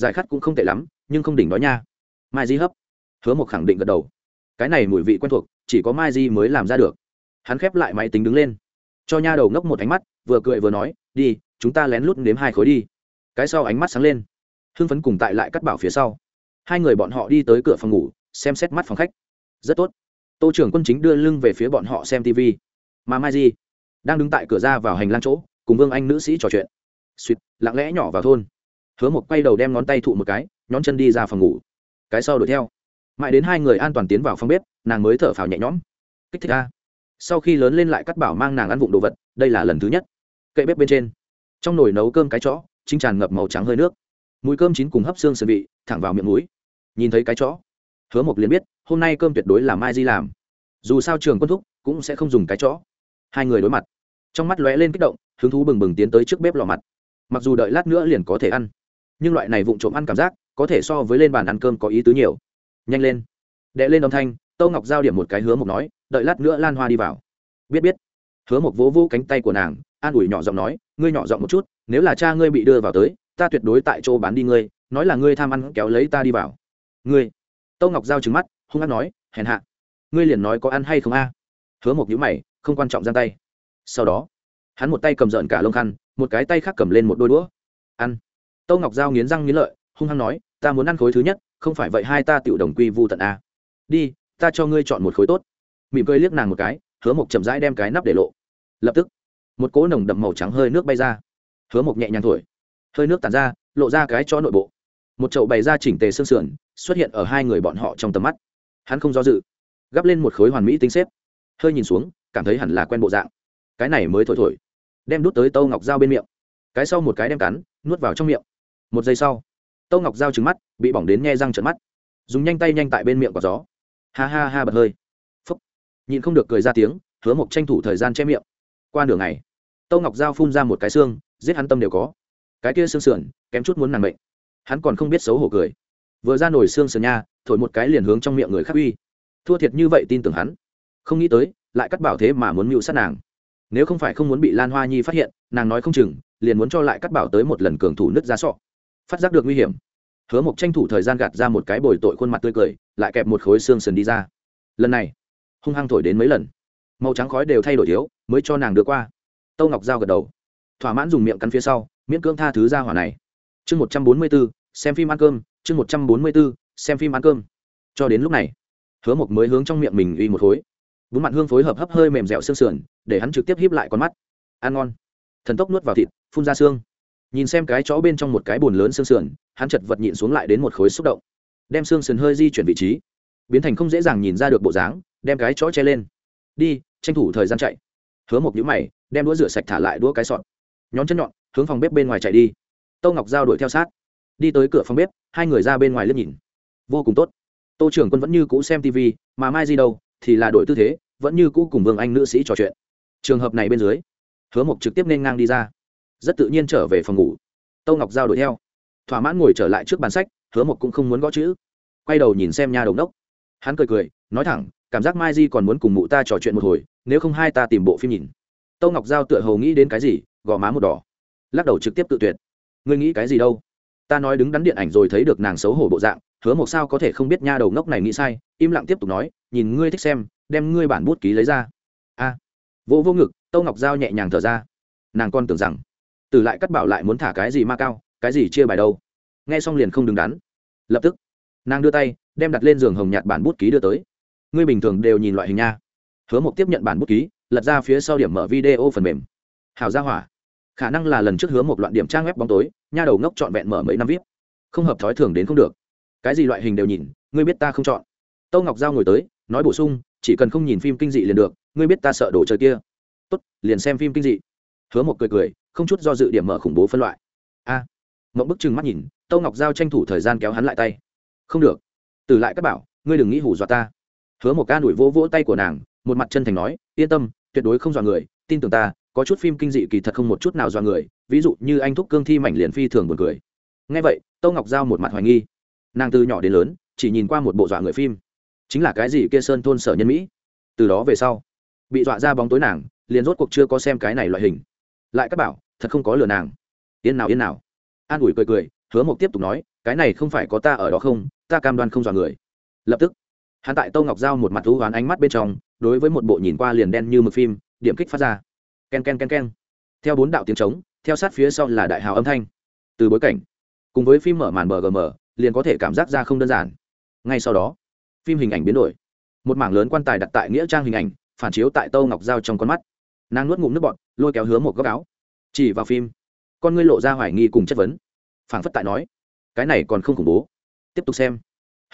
Speaker 1: giải khát cũng không tệ lắm, nhưng không đỉnh đói nha. Mai di hấp. Hứa một khẳng định gật đầu. Cái này mùi vị quen thuộc, chỉ có mai di mới làm ra được. Hắn khép lại máy tính đứng lên. Cho nha đầu ngốc một ánh mắt, vừa cười vừa nói, đi, chúng ta lén lút nếm hai khối đi cái sau ánh mắt sáng lên. Hưng phấn cùng tại lại cắt bảo phía sau. Hai người bọn họ đi tới cửa phòng ngủ, xem xét mắt phòng khách. Rất tốt. Tô trưởng quân chính đưa lưng về phía bọn họ xem tv mà mai di đang đứng tại cửa ra vào hành lang chỗ, cùng vương anh nữ sĩ trò chuyện. Suýt lặng lẽ nhỏ vào thôn. Hứa một quay đầu đem ngón tay thụ một cái, nhón chân đi ra phòng ngủ. Cái sau đuổi theo. Mãi đến hai người an toàn tiến vào phòng bếp, nàng mới thở phào nhẹ nhõm. Kích thích ra. sau khi lớn lên lại cắt bảo mang nàng ăn vụng đồ vật, đây là lần thứ nhất. Kệ bếp bên trên. Trong nồi nấu cơm cái chó chính tràn ngập màu trắng hơi nước. Mùi cơm chín cùng hấp xương sơn vị, thẳng vào miệng mũi. Nhìn thấy cái chó. Hứa mộc liền biết, hôm nay cơm tuyệt đối là mai di làm. Dù sao trường quân thúc cũng sẽ không dùng cái chó. Hai người đối mặt. Trong mắt lóe lên kích động, hứng thú bừng bừng tiến tới trước bếp lò mặt. Mặc dù đợi lát nữa liền có thể ăn, nhưng loại này vụng trộm ăn cảm giác có thể so với lên bàn ăn cơm có ý tứ nhiều. Nhanh lên. Đệ lên âm thanh, tâu ngọc giao điểm một cái hứa mộc nói, đợi lát nữa lan hoa đi vào. Biết biết. Hứa mộc vỗ vỗ cánh tay của nàng an ủi nhỏ giọng nói, ngươi nhỏ giọng một chút, nếu là cha ngươi bị đưa vào tới, ta tuyệt đối tại chỗ bán đi ngươi, nói là ngươi tham ăn kéo lấy ta đi vào. Ngươi? Tâu ngọc giao trừng mắt, hung hát nói, hèn hạ, ngươi liền nói có ăn hay không a? Hứa một nhữ mày, không quan trọng giang tay. Sau đó, hắn một tay cầm rợn cả lông khăn, một cái tay khác cầm lên một đôi đũa. Ăn. Tâu ngọc giao nghiến răng nghiến lợi, hung hăng nói, ta muốn ăn khối thứ nhất, không phải vậy hai ta tiểu đồng quy vu tận a. Đi, ta cho ngươi chọn một khối tốt. Mỉm cười liếc nàng một cái, hứa mộc chậm rãi đem cái nắp để lộ. Lập tức một cỗ nồng đậm màu trắng hơi nước bay ra. Hứa mộc nhẹ nhàng thổi. Hơi nước tàn ra, lộ ra cái cho nội bộ. Một chậu bày ra chỉnh tề xương sườn, xuất hiện ở hai người bọn họ trong tầm mắt. Hắn không do dự, gắp lên một khối hoàn mỹ tinh xếp. Hơi nhìn xuống, cảm thấy hẳn là quen bộ dạng. Cái này mới thổi thổi, đem đút tới tâu ngọc dao bên miệng. Cái sau một cái đem cắn, nuốt vào trong miệng. Một giây sau, tâu ngọc dao trứng mắt, bị bỏng đến nghe răng trợn mắt. Dùng nhanh tay nhanh tại bên miệng có gió. Ha ha ha bật hơi. Phúc. Nhìn không được cười ra tiếng, hứa mộc tranh thủ thời gian che miệng qua nửa ngày, tâu ngọc giao phun ra một cái xương, giết hắn tâm đều có. Cái kia xương sườn, kém chút muốn nàng bệnh. Hắn còn không biết xấu hổ cười. Vừa ra nổi xương sườn nha, thổi một cái liền hướng trong miệng người khác uy. Thua thiệt như vậy tin tưởng hắn. Không nghĩ tới, lại cắt bảo thế mà muốn mưu sát nàng. Nếu không phải không muốn bị lan hoa nhi phát hiện, nàng nói không chừng, liền muốn cho lại cắt bảo tới một lần cường thủ nứt ra sọ. Phát giác được nguy hiểm, hứa mộc tranh thủ thời gian gạt ra một cái bồi tội khuôn mặt tươi cười, lại kẹp một khối xương sườn đi ra. Lần này, hung hăng thổi đến mấy lần màu trắng khói đều thay đổi thiếu, mới cho nàng đưa qua. Tâu ngọc giao gật đầu. Thỏa mãn dùng miệng cắn phía sau, miễn cưỡng tha thứ ra hỏa này. Chương một trăm bốn mươi b ố xem phim ăn cơm, chương một trăm bốn mươi b ố xem phim ăn cơm. Cho đến lúc này, hứa mộc mới hướng trong miệng mình uy một khối. Bún mặn hương phối hợp hấp hơi mềm dẻo xương sườn, để hắn trực tiếp híp lại con mắt. Ăn ngon. Thần tốc nuốt vào thịt, phun ra xương. Nhìn xem cái chó bên trong một cái bồn lớn xương sườn, hắn chật vật nhịn xuống lại đến một khối xúc động. Đem xương sườn hơi di chuyển vị trí, biến thành không dễ dàng nhìn ra được bộ dáng, đem cái chó che lên đi, tranh thủ thời gian chạy. Hứa một nhũ mày, đem đũa rửa sạch thả lại đũa cái sọt. Nhón chân nhọn, hướng phòng bếp bên ngoài chạy đi. Tâu ngọc giao đuổi theo sát. Đi tới cửa phòng bếp, hai người ra bên ngoài liếc nhìn. Vô cùng tốt. Tô trưởng quân vẫn như cũ xem tv mà mai di đâu, thì là đội tư thế, vẫn như cũ cùng vương anh nữ sĩ trò chuyện. Trường hợp này bên dưới, hứa mộc trực tiếp nên ngang đi ra. Rất tự nhiên trở về phòng ngủ. Tâu ngọc giao đuổi theo. Thỏa mãn ngồi trở lại trước bàn sách, hứa mộc cũng không muốn gõ chữ. Quay đầu nhìn xem nhà đầu đốc. Hắn cười cười, nói thẳng cảm giác mai di còn muốn cùng mụ ta trò chuyện một hồi nếu không hai ta tìm bộ phim nhìn. Tâu ngọc giao tựa hầu nghĩ đến cái gì gò má một đỏ. Lắc đầu trực tiếp tự tuyệt. Ngươi nghĩ cái gì đâu? Ta nói đứng đắn điện ảnh rồi thấy được nàng xấu hổ bộ dạng hứa một sao có thể không biết nha đầu ngốc này nghĩ sai im lặng tiếp tục nói nhìn ngươi thích xem đem ngươi bản bút ký lấy ra. A. À, vô vô ngực tâu ngọc giao nhẹ nhàng thở ra. Nàng con tưởng rằng từ lại cắt bảo lại muốn thả cái gì ma cao cái gì chia bài đâu. Nghe xong liền không đứng đắn. Lập tức nàng đưa tay đem đặt lên giường hồng nhạt bản bút ký đưa tới ngươi bình thường đều nhìn loại hình nha. Hứa mộc tiếp nhận bản bút ký lật ra phía sau điểm mở video phần mềm. Hào gia hỏa. Khả năng là lần trước hứa một loạn điểm trang web bóng tối nha đầu ngốc trọn vẹn mở mấy năm vip. Không hợp thói thường đến không được. Cái gì loại hình đều nhìn ngươi biết ta không chọn. Tâu ngọc giao ngồi tới nói bổ sung chỉ cần không nhìn phim kinh dị liền được ngươi biết ta sợ đồ chơi kia. Tốt liền xem phim kinh dị. Hứa một cười cười không chút do dự điểm mở khủng bố phân loại. A. À, mộng bức chừng mắt nhìn tâu ngọc giao tranh thủ thời gian kéo hắn lại tay. Không được. Từ lại các bảo ngươi đừng nghĩ hủ dọa ta hứa một ca đuổi vỗ vỗ tay của nàng, một mặt chân thành nói, yên tâm, tuyệt đối không dọa người, tin tưởng ta, có chút phim kinh dị kỳ thật không một chút nào dọa người, ví dụ như anh thúc cương thi mảnh liền phi thường buồn cười. Ngay vậy, tâu ngọc giao một mặt hoài nghi. Nàng từ nhỏ đến lớn, chỉ nhìn qua một bộ dọa người phim. Chính là cái gì kia sơn thôn sở nhân mỹ? Từ đó về sau, bị dọa ra bóng tối nàng, liền rốt cuộc chưa có xem cái này loại hình. Lại các bảo, thật không có lừa nàng. Yên nào yên nào. An ủi cười cười, hứa mộc tiếp tục nói, cái này không phải có ta ở đó không, ta cam đoan không dọa người. Lập tức hắn tại tô ngọc giao một mặt thú hoán ánh mắt bên trong, đối với một bộ nhìn qua liền đen như mực phim, điểm kích phát ra. K e n k e n k e n k e n theo bốn đạo tiếng trống, theo sát phía sau là đại hào âm thanh. Từ bối cảnh, cùng với phim mở màn mgm liền có thể cảm giác ra không đơn giản. Ngay sau đó, phim hình ảnh biến đổi. Một mảng lớn quan tài đặt tại nghĩa trang hình ảnh, phản chiếu tại tâu ngọc giao trong con mắt. Nàng nuốt ngụm nước bọt, lôi kéo hứa một góc áo, chỉ vào phim. Con ngươi lộ ra hoài nghi cùng chất vấn. Phảng phất tại nói, cái này còn không khủng bố. Tiếp tục xem.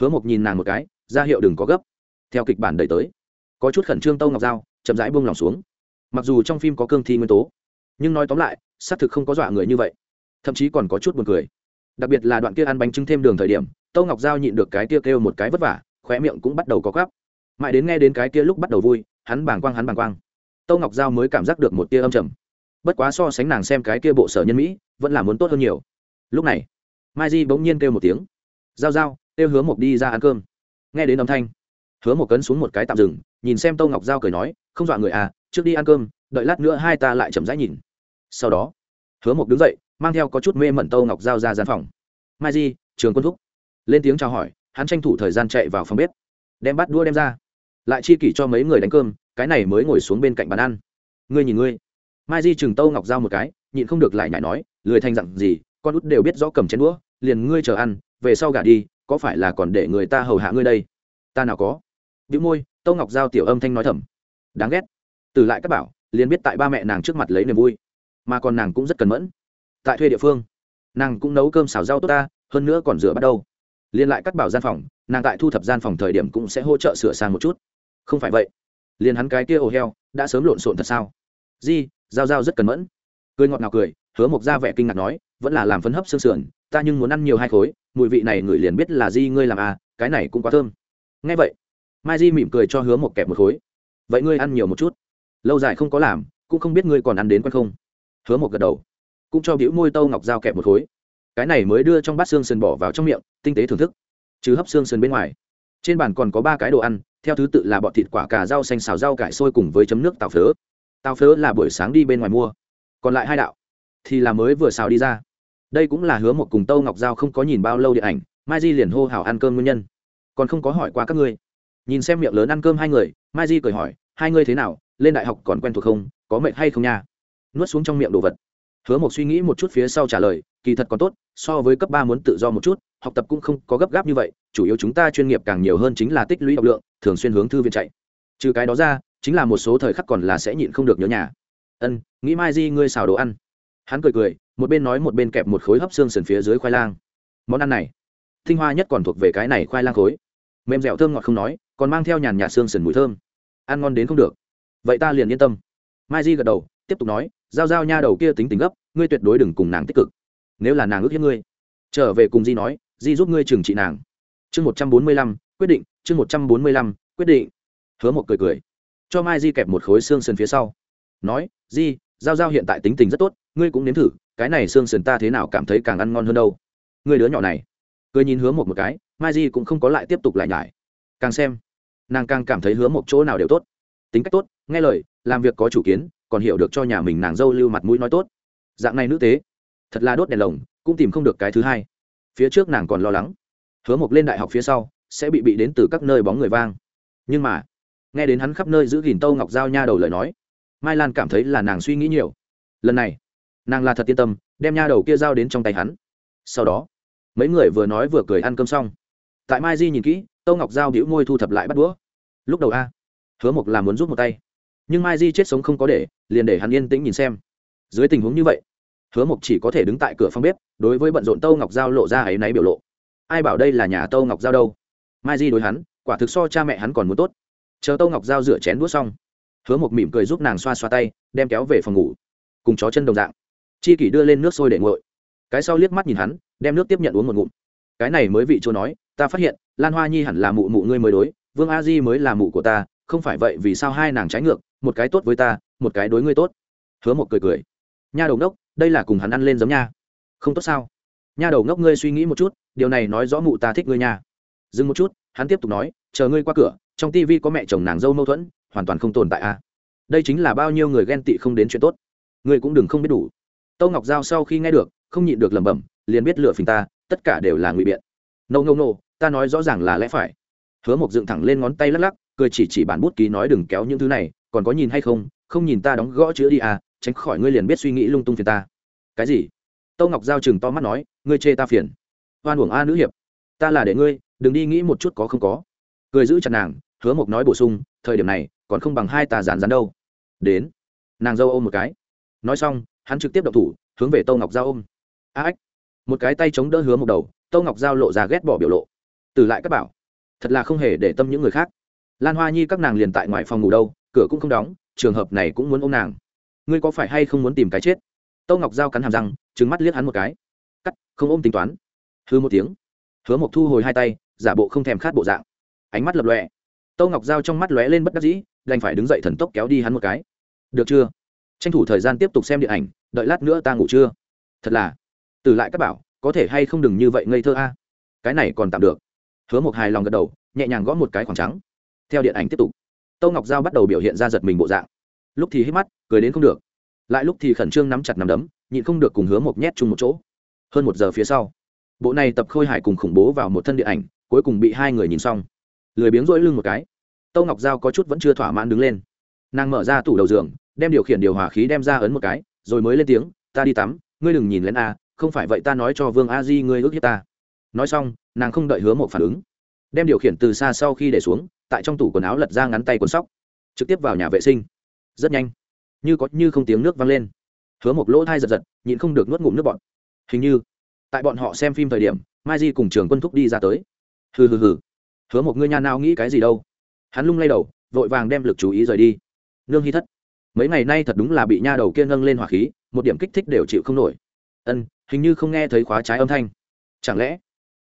Speaker 1: Hứa một nhìn nàng một cái ra hiệu đừng có gấp. Theo kịch bản đẩy tới, có chút khẩn trương tâu ngọc dao chậm rãi buông lòng xuống. Mặc dù trong phim có cương thi nguyên tố, nhưng nói tóm lại, xác thực không có dọa người như vậy. Thậm chí còn có chút buồn cười. Đặc biệt là đoạn kia ăn bánh trưng thêm đường thời điểm, tâu ngọc giao nhịn được cái kia kêu một cái vất vả, khóe miệng cũng bắt đầu có gắp mãi đến nghe đến cái kia lúc bắt đầu vui, hắn bàng quang, hắn bàng quang. Tâu ngọc giao mới cảm giác được một tia âm trầm. Bất quá so sánh nàng xem cái kia bộ sở nhân mỹ, vẫn là muốn tốt hơn nhiều. Lúc này, mai di bỗng nhiên kêu một tiếng. Giao giao, kêu hứa mộc đi ra ăn cơm nghe đến âm thanh, hứa một cấn xuống một cái tạm dừng, nhìn xem tâu ngọc giao cười nói, không dọa người à trước đi ăn cơm, đợi lát nữa hai ta lại chậm rãi nhìn. Sau đó, hứa một đứng dậy, mang theo có chút mê mẩn tâu ngọc giao ra gian phòng. Mai di, trường quân thúc. Lên tiếng chào hỏi, hắn tranh thủ thời gian chạy vào phòng bếp, đem bắt đua đem ra, lại chi kỷ cho mấy người đánh cơm, cái này mới ngồi xuống bên cạnh bàn ăn. Ngươi nhìn ngươi. Mai di chừng tâu ngọc giao một cái, nhịn không được lại nhảy nói, lười thanh dặn gì, con út đều biết rõ cầm chén đũa, liền ngươi chờ ăn, về sau gả đi có phải là còn để người ta hầu hạ ngươi đây? Ta nào có. Bị môi, tâu ngọc giao tiểu âm thanh nói thầm. Đáng ghét. Từ lại các bảo, liền biết tại ba mẹ nàng trước mặt lấy niềm vui. Mà còn nàng cũng rất cần mẫn. Tại thuê địa phương, nàng cũng nấu cơm xào rau tốt ta, hơn nữa còn rửa bắt đầu liền lại cắt bảo gian phòng, nàng tại thu thập gian phòng thời điểm cũng sẽ hỗ trợ sửa sang một chút. Không phải vậy. Liền hắn cái kia ồ heo, đã sớm lộn xộn thật sao? Di, giao giao rất cần mẫn. Cười ngọt ngào cười, hứa mộc ra vẻ kinh ngạc nói, vẫn là làm phấn hấp xương sườn ta nhưng muốn ăn nhiều hai khối, mùi vị này người liền biết là di ngươi làm à cái này cũng quá thơm. Ngay vậy, mai di mỉm cười cho hứa một kẹp một khối. Vậy ngươi ăn nhiều một chút. Lâu dài không có làm, cũng không biết ngươi còn ăn đến quen không. Hứa một gật đầu, cũng cho biểu môi tâu ngọc dao kẹp một khối. Cái này mới đưa trong bát xương sườn bỏ vào trong miệng, tinh tế thưởng thức. Chứ hấp xương sườn bên ngoài, trên bàn còn có ba cái đồ ăn, theo thứ tự là bọt thịt quả, cà rau xanh xào rau cải sôi cùng với chấm nước tàu phớ. Tàu phớ là buổi sáng đi bên ngoài mua. Còn lại hai đạo thì là mới vừa xào đi ra đây cũng là hứa một cùng tâu ngọc giao không có nhìn bao lâu điện ảnh, mai di liền hô hào ăn cơm nguyên nhân. Còn không có hỏi qua các ngươi. Nhìn xem miệng lớn ăn cơm hai người, mai di cười hỏi, hai ngươi thế nào, lên đại học còn quen thuộc không, có mệt hay không nha? Nuốt xuống trong miệng đồ vật. Hứa một suy nghĩ một chút phía sau trả lời, kỳ thật còn tốt, so với cấp ba muốn tự do một chút, học tập cũng không có gấp gáp như vậy, chủ yếu chúng ta chuyên nghiệp càng nhiều hơn chính là tích lũy học lượng, thường xuyên hướng thư viện chạy. Trừ cái đó ra, chính là một số thời khắc còn là sẽ nhịn không được nhớ nhà. Ân, nghĩ mai di ngươi xào đồ ăn. Hắn cười cười một bên nói một bên kẹp một khối hấp xương sườn phía dưới khoai lang. Món ăn này, tinh hoa nhất còn thuộc về cái này khoai lang khối. Mềm dẻo thơm ngọt không nói, còn mang theo nhàn nhạt xương sườn mùi thơm. Ăn ngon đến không được. Vậy ta liền yên tâm. Mai di gật đầu, tiếp tục nói, giao giao nha đầu kia tính tình gấp, ngươi tuyệt đối đừng cùng nàng tích cực. Nếu là nàng ước hiếp ngươi, trở về cùng di nói, di giúp ngươi trừng trị nàng. Chương một trăm bốn mươi lăm, quyết định, chương một trăm bốn mươi lăm, quyết định. Hứa một cười cười. Cho mai di kẹp một khối xương sườn phía sau. Nói, di, giao giao hiện tại tính tình rất tốt, ngươi cũng nếm thử cái này xương sườn ta thế nào cảm thấy càng ăn ngon hơn đâu. Người đứa nhỏ này. Cười nhìn hứa một một cái, mai di cũng không có lại tiếp tục lại nhải. Càng xem, nàng càng cảm thấy hứa một chỗ nào đều tốt. Tính cách tốt, nghe lời, làm việc có chủ kiến, còn hiểu được cho nhà mình nàng dâu lưu mặt mũi nói tốt. Dạng này nữ tế, thật là đốt đèn lồng, cũng tìm không được cái thứ hai. Phía trước nàng còn lo lắng, hứa mộc lên đại học phía sau, sẽ bị bị đến từ các nơi bóng người vang. Nhưng mà, nghe đến hắn khắp nơi giữ gìn tâu ngọc giao nha đầu lời nói, mai lan cảm thấy là nàng suy nghĩ nhiều. Lần này nàng là thật yên tâm, đem nha đầu kia giao đến trong tay hắn. Sau đó, mấy người vừa nói vừa cười ăn cơm xong. Tại mai di nhìn kỹ, tâu ngọc giao đĩu môi thu thập lại bắt đũa. Lúc đầu a, hứa mộc là muốn rút một tay. Nhưng mai di chết sống không có để, liền để hắn yên tĩnh nhìn xem. Dưới tình huống như vậy, hứa mộc chỉ có thể đứng tại cửa phòng bếp, đối với bận rộn tâu ngọc giao lộ ra áy náy biểu lộ. Ai bảo đây là nhà tâu ngọc giao đâu? Mai di đối hắn, quả thực so cha mẹ hắn còn muốn tốt. Chờ tâu ngọc giao rửa chén đũa xong, hứa mộc mỉm cười giúp nàng xoa xoa tay, đem kéo về phòng ngủ. Cùng chó chân đồng dạng chi kỷ đưa lên nước sôi để nguội. Cái sau liếc mắt nhìn hắn, đem nước tiếp nhận uống một ngụm. Cái này mới vị chúa nói, ta phát hiện, lan hoa nhi hẳn là mụ mụ ngươi mới đối, vương a di mới là mụ của ta, không phải vậy vì sao hai nàng trái ngược, một cái tốt với ta, một cái đối ngươi tốt. Hứa một cười cười. Nha đầu ngốc, đây là cùng hắn ăn lên giống nha. Không tốt sao? Nha đầu ngốc, ngươi suy nghĩ một chút, điều này nói rõ mụ ta thích ngươi nha. Dừng một chút, hắn tiếp tục nói, chờ ngươi qua cửa, trong tivi có mẹ chồng nàng dâu mâu thuẫn, hoàn toàn không tồn tại a. À? đây chính là bao nhiêu người ghen tị không đến chuyện tốt. Ngươi cũng đừng không biết đủ tâu ngọc giao sau khi nghe được, không nhịn được lẩm bẩm, liền biết lựa phình ta, tất cả đều là ngụy biện. Nâu nâu nâu ta nói rõ ràng là lẽ phải. Hứa mộc dựng thẳng lên ngón tay lắc lắc, cười chỉ chỉ bản bút ký nói đừng kéo những thứ này, còn có nhìn hay không không nhìn ta đóng gõ chữ đi à tránh khỏi ngươi liền biết suy nghĩ lung tung phiền ta. Cái gì? Tâu ngọc giao chừng to mắt nói, ngươi chê ta phiền. Oan uổng a nữ hiệp. Ta là để ngươi, đừng đi nghĩ một chút có không có. Cười giữ chặt nàng, hứa mộc nói bổ sung, thời điểm này, còn không bằng hai ta rán rán đâu. Đến. Nàng dâu ôm một cái. Nói xong hắn trực tiếp động thủ, hướng về tâu ngọc giao ôm. A ếch một cái tay chống đỡ hứa một đầu, tâu ngọc giao lộ ra ghét bỏ biểu lộ. Từ lại các bảo, thật là không hề để tâm những người khác. Lan hoa nhi các nàng liền tại ngoài phòng ngủ đâu, cửa cũng không đóng, trường hợp này cũng muốn ôm nàng. Ngươi có phải hay không muốn tìm cái chết? Tâu ngọc giao cắn hàm răng trứng mắt liếc hắn một cái. Cắt, không ôm tính toán. Hư một tiếng. Hứa mộc thu hồi hai tay, giả bộ không thèm khát bộ dạng. Ánh mắt lập lọe tâu ngọc giao trong mắt lóe lên bất đắc dĩ, đành phải đứng dậy thần tốc kéo đi hắn một cái. Được chưa? Tranh thủ thời gian tiếp tục xem điện ảnh, đợi lát nữa ta ngủ chưa thật là, từ lại các bảo, có thể hay không đừng như vậy ngây thơ a. Cái này còn tạm được. Hứa một hài lòng gật đầu, nhẹ nhàng gõ một cái khoảng trắng. Theo điện ảnh tiếp tục, tâu ngọc giao bắt đầu biểu hiện ra giật mình bộ dạng. Lúc thì hít mắt, cười đến không được. Lại lúc thì khẩn trương nắm chặt nắm đấm, nhịn không được cùng hứa một nhét chung một chỗ. Hơn một giờ phía sau, bộ này tập khôi hải cùng khủng bố vào một thân điện ảnh, cuối cùng bị hai người nhìn xong. Lười biếng rỗi lưng một cái. Tâu ngọc giao có chút vẫn chưa thỏa mãn đứng lên. Nàng mở ra tủ đầu giường đem điều khiển điều hòa khí đem ra ấn một cái, rồi mới lên tiếng, ta đi tắm, ngươi đừng nhìn lên a, không phải vậy ta nói cho vương a di ngươi ước hiếp ta. Nói xong, nàng không đợi hứa một phản ứng. Đem điều khiển từ xa sau khi để xuống, tại trong tủ quần áo lật ra ngắn tay quần sóc, trực tiếp vào nhà vệ sinh. Rất nhanh, như có như không tiếng nước vang lên. Hứa một lỗ thai giật giật, nhịn không được nuốt ngụm nước bọn hình như, tại bọn họ xem phim thời điểm, mai di cùng trường quân thúc đi ra tới. Hừ hừ hừ. Hứa một ngươi nhà nào nghĩ cái gì đâu. Hắn lung lay đầu, vội vàng đem lực chú ý rời đi. Nương hy thất mấy ngày nay thật đúng là bị nha đầu kia nâng lên hỏa khí, một điểm kích thích đều chịu không nổi. Ân, hình như không nghe thấy khóa trái âm thanh. Chẳng lẽ,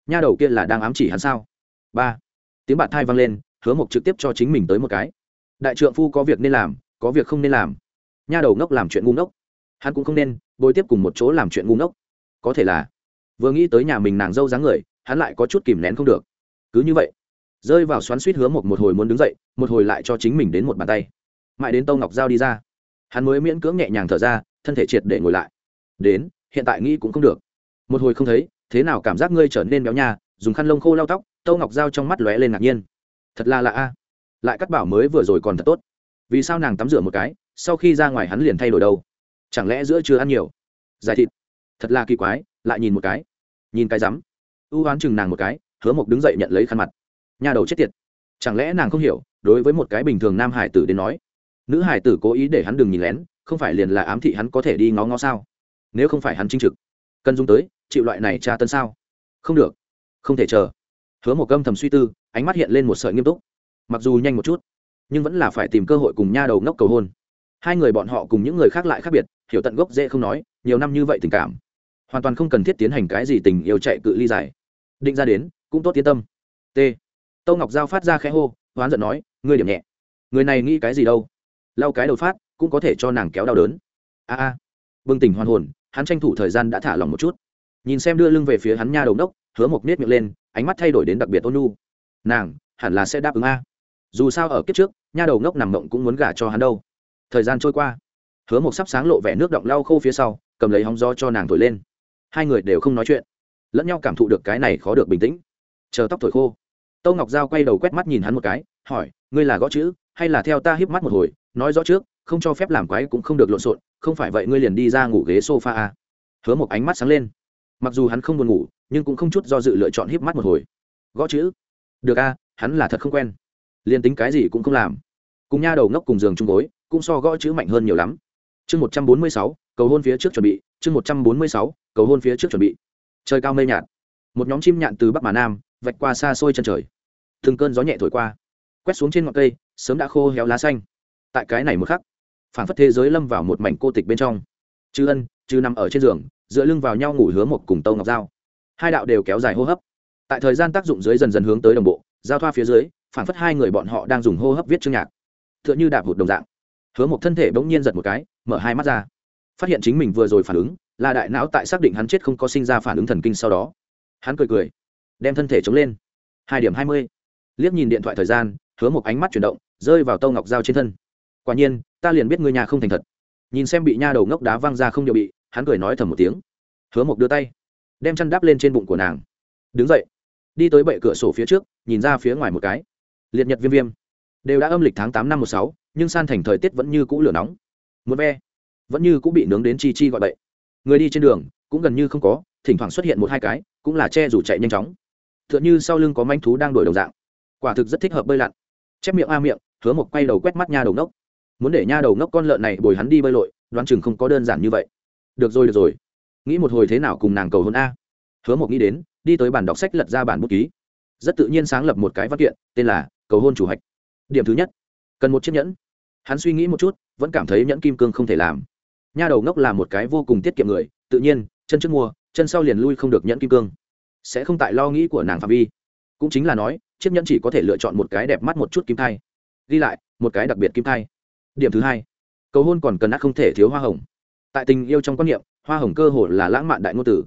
Speaker 1: nha đầu kia là đang ám chỉ hắn sao? Ba, tiếng bạn thai vang lên, hứa mộc trực tiếp cho chính mình tới một cái. Đại trượng phu có việc nên làm, có việc không nên làm. Nha đầu ngốc làm chuyện ngu ngốc. Hắn cũng không nên, bồi tiếp cùng một chỗ làm chuyện ngu ngốc. Có thể là, vừa nghĩ tới nhà mình nàng dâu dáng người, hắn lại có chút kìm nén không được. Cứ như vậy, rơi vào xoắn suýt hứa một một hồi muốn đứng dậy, một hồi lại cho chính mình đến một bàn tay mãi đến tâu ngọc giao đi ra. Hắn mới miễn cưỡng nhẹ nhàng thở ra, thân thể triệt để ngồi lại. Đến, hiện tại nghĩ cũng không được. Một hồi không thấy, thế nào cảm giác ngươi trở nên béo nha, dùng khăn lông khô lau tóc, tâu ngọc dao trong mắt lóe lên ngạc nhiên. Thật là lạ a. Lại cắt bảo mới vừa rồi còn thật tốt. Vì sao nàng tắm rửa một cái, sau khi ra ngoài hắn liền thay đổi đâu? Chẳng lẽ giữa chưa ăn nhiều? Giải thịt. Thật là kỳ quái, lại nhìn một cái. Nhìn cái rắm. Ưu oán chừng nàng một cái, hứa mộc đứng dậy nhận lấy khăn mặt. Nhà đầu chết tiệt. Chẳng lẽ nàng không hiểu, đối với một cái bình thường nam hải tử đến nói nữ hải tử cố ý để hắn đừng nhìn lén, không phải liền là ám thị hắn có thể đi ngó ngó sao? Nếu không phải hắn chính trực cần dùng tới, chịu loại này tra tân sao? Không được, không thể chờ. Hứa một cơm thầm suy tư, ánh mắt hiện lên một sợi nghiêm túc. Mặc dù nhanh một chút, nhưng vẫn là phải tìm cơ hội cùng nha đầu ngốc cầu hôn. Hai người bọn họ cùng những người khác lại khác biệt, hiểu tận gốc dễ không nói, nhiều năm như vậy tình cảm, hoàn toàn không cần thiết tiến hành cái gì tình yêu chạy cự ly dài. Định ra đến, cũng tốt tiến tâm. T. Tâu ngọc giao phát ra khẽ hô, hoán giận nói, ngươi điểm nhẹ. Người này nghĩ cái gì đâu? Lau cái đầu phát, cũng có thể cho nàng kéo đau đớn. A a. Bừng tỉnh hoàn hồn, hắn tranh thủ thời gian đã thả lòng một chút. Nhìn xem đưa lưng về phía hắn nha đầu đốc, hứa mộc nết miệng lên, ánh mắt thay đổi đến đặc biệt ôn nhu. Nàng, hẳn là sẽ đáp ứng a. Dù sao ở kiếp trước, nha đầu ngốc nằm mộng cũng muốn gả cho hắn đâu. Thời gian trôi qua. Hứa mộc sắp sáng lộ vẻ nước động lau khô phía sau, cầm lấy hóng gió cho nàng thổi lên. Hai người đều không nói chuyện. Lẫn nhau cảm thụ được cái này khó được bình tĩnh. Chờ tóc thổi khô. Tâu ngọc giao quay đầu quét mắt nhìn hắn một cái, hỏi, ngươi là gõ chữ, hay là theo ta híp mắt một hồi nói rõ trước, không cho phép làm quái cũng không được lộn xộn, không phải vậy ngươi liền đi ra ngủ ghế sofa a. Hứa một ánh mắt sáng lên. Mặc dù hắn không buồn ngủ, nhưng cũng không chút do dự lựa chọn híp mắt một hồi. Gõ chữ. Được a, hắn là thật không quen. Liền tính cái gì cũng không làm. Cùng nha đầu ngốc cùng giường chung gối, cũng so gõ chữ mạnh hơn nhiều lắm. Chương một trăm bốn mươi sáu, cầu hôn phía trước chuẩn bị. Chương một trăm bốn mươi sáu, cầu hôn phía trước chuẩn bị. Trời cao mây nhạt. Một nhóm chim nhạn từ bắc mà nam, vạch qua xa xôi chân trời. Từng cơn gió nhẹ thổi qua. Quét xuống trên ngọn cây, sớm đã khô héo lá xanh tại cái này một khắc phản phất thế giới lâm vào một mảnh cô tịch bên trong. Chư ân, chư nằm ở trên giường, dựa lưng vào nhau ngủ hứa một cùng tâu ngọc dao hai đạo đều kéo dài hô hấp. Tại thời gian tác dụng dưới dần dần hướng tới đồng bộ, giao thoa phía dưới phản phất hai người bọn họ đang dùng hô hấp viết chương nhạc. T h ư ợ n h ư đạp hụt đồng dạng. Hứa một thân thể bỗng nhiên giật một cái, mở hai mắt ra. Phát hiện chính mình vừa rồi phản ứng, là đại não tại xác định hắn chết không có sinh ra phản ứng thần kinh sau đó. Hắn cười cười, đem thân thể chống lên. Hai điểm hai mươi. Liếc nhìn điện thoại thời gian, hứa một ánh mắt chuyển động, rơi vào tâu ngọc dao trên thân quả nhiên, ta liền biết người nhà không thành thật. Nhìn xem bị nha đầu ngốc đá văng ra không điều bị, hắn cười nói thầm một tiếng. Hứa Mộc đưa tay, đem chăn đắp lên trên bụng của nàng. Đứng dậy, đi tới bệ cửa sổ phía trước, nhìn ra phía ngoài một cái. Liệt nhật viêm viêm. Đều đã âm lịch tháng tám năm một sáu, nhưng san thành thời tiết vẫn như cũ lửa nóng. Muốn ve, vẫn như cũng bị nướng đến chi chi gọi bậy. Người đi trên đường, cũng gần như không có, thỉnh thoảng xuất hiện một hai cái, cũng là che rủ chạy nhanh chóng. T h ư ợ n như sau lưng có manh thú đang đổi đồng dạng. Quả thực rất thích hợp bơi lặn. Chép miệng a miệng, hứa một quay đầu quét mắt nha đầu ngốc muốn để nha đầu ngốc con lợn này bồi hắn đi bơi lội, đoán chừng không có đơn giản như vậy. Được rồi được rồi. Nghĩ một hồi thế nào cùng nàng cầu hôn a. Hứa một nghĩ đến, đi tới bản đọc sách lật ra bản bút ký. Rất tự nhiên sáng lập một cái văn kiện, tên là cầu hôn chủ hạch điểm thứ nhất, cần một chiếc nhẫn. Hắn suy nghĩ một chút, vẫn cảm thấy nhẫn kim cương không thể làm. Nha đầu ngốc là một cái vô cùng tiết kiệm người, tự nhiên, chân trước mua, chân sau liền lui không được nhẫn kim cương. Sẽ không tại lo nghĩ của nàng phạm vi. Cũng chính là nói, chiếc nhẫn chỉ có thể lựa chọn một cái đẹp mắt một chút kim thai. Ghi lại, một cái đặc biệt kim thai điểm thứ hai, cầu hôn còn cần ắt không thể thiếu hoa hồng. Tại tình yêu trong quan niệm, hoa hồng cơ hồ là lãng mạn đại ngôn tử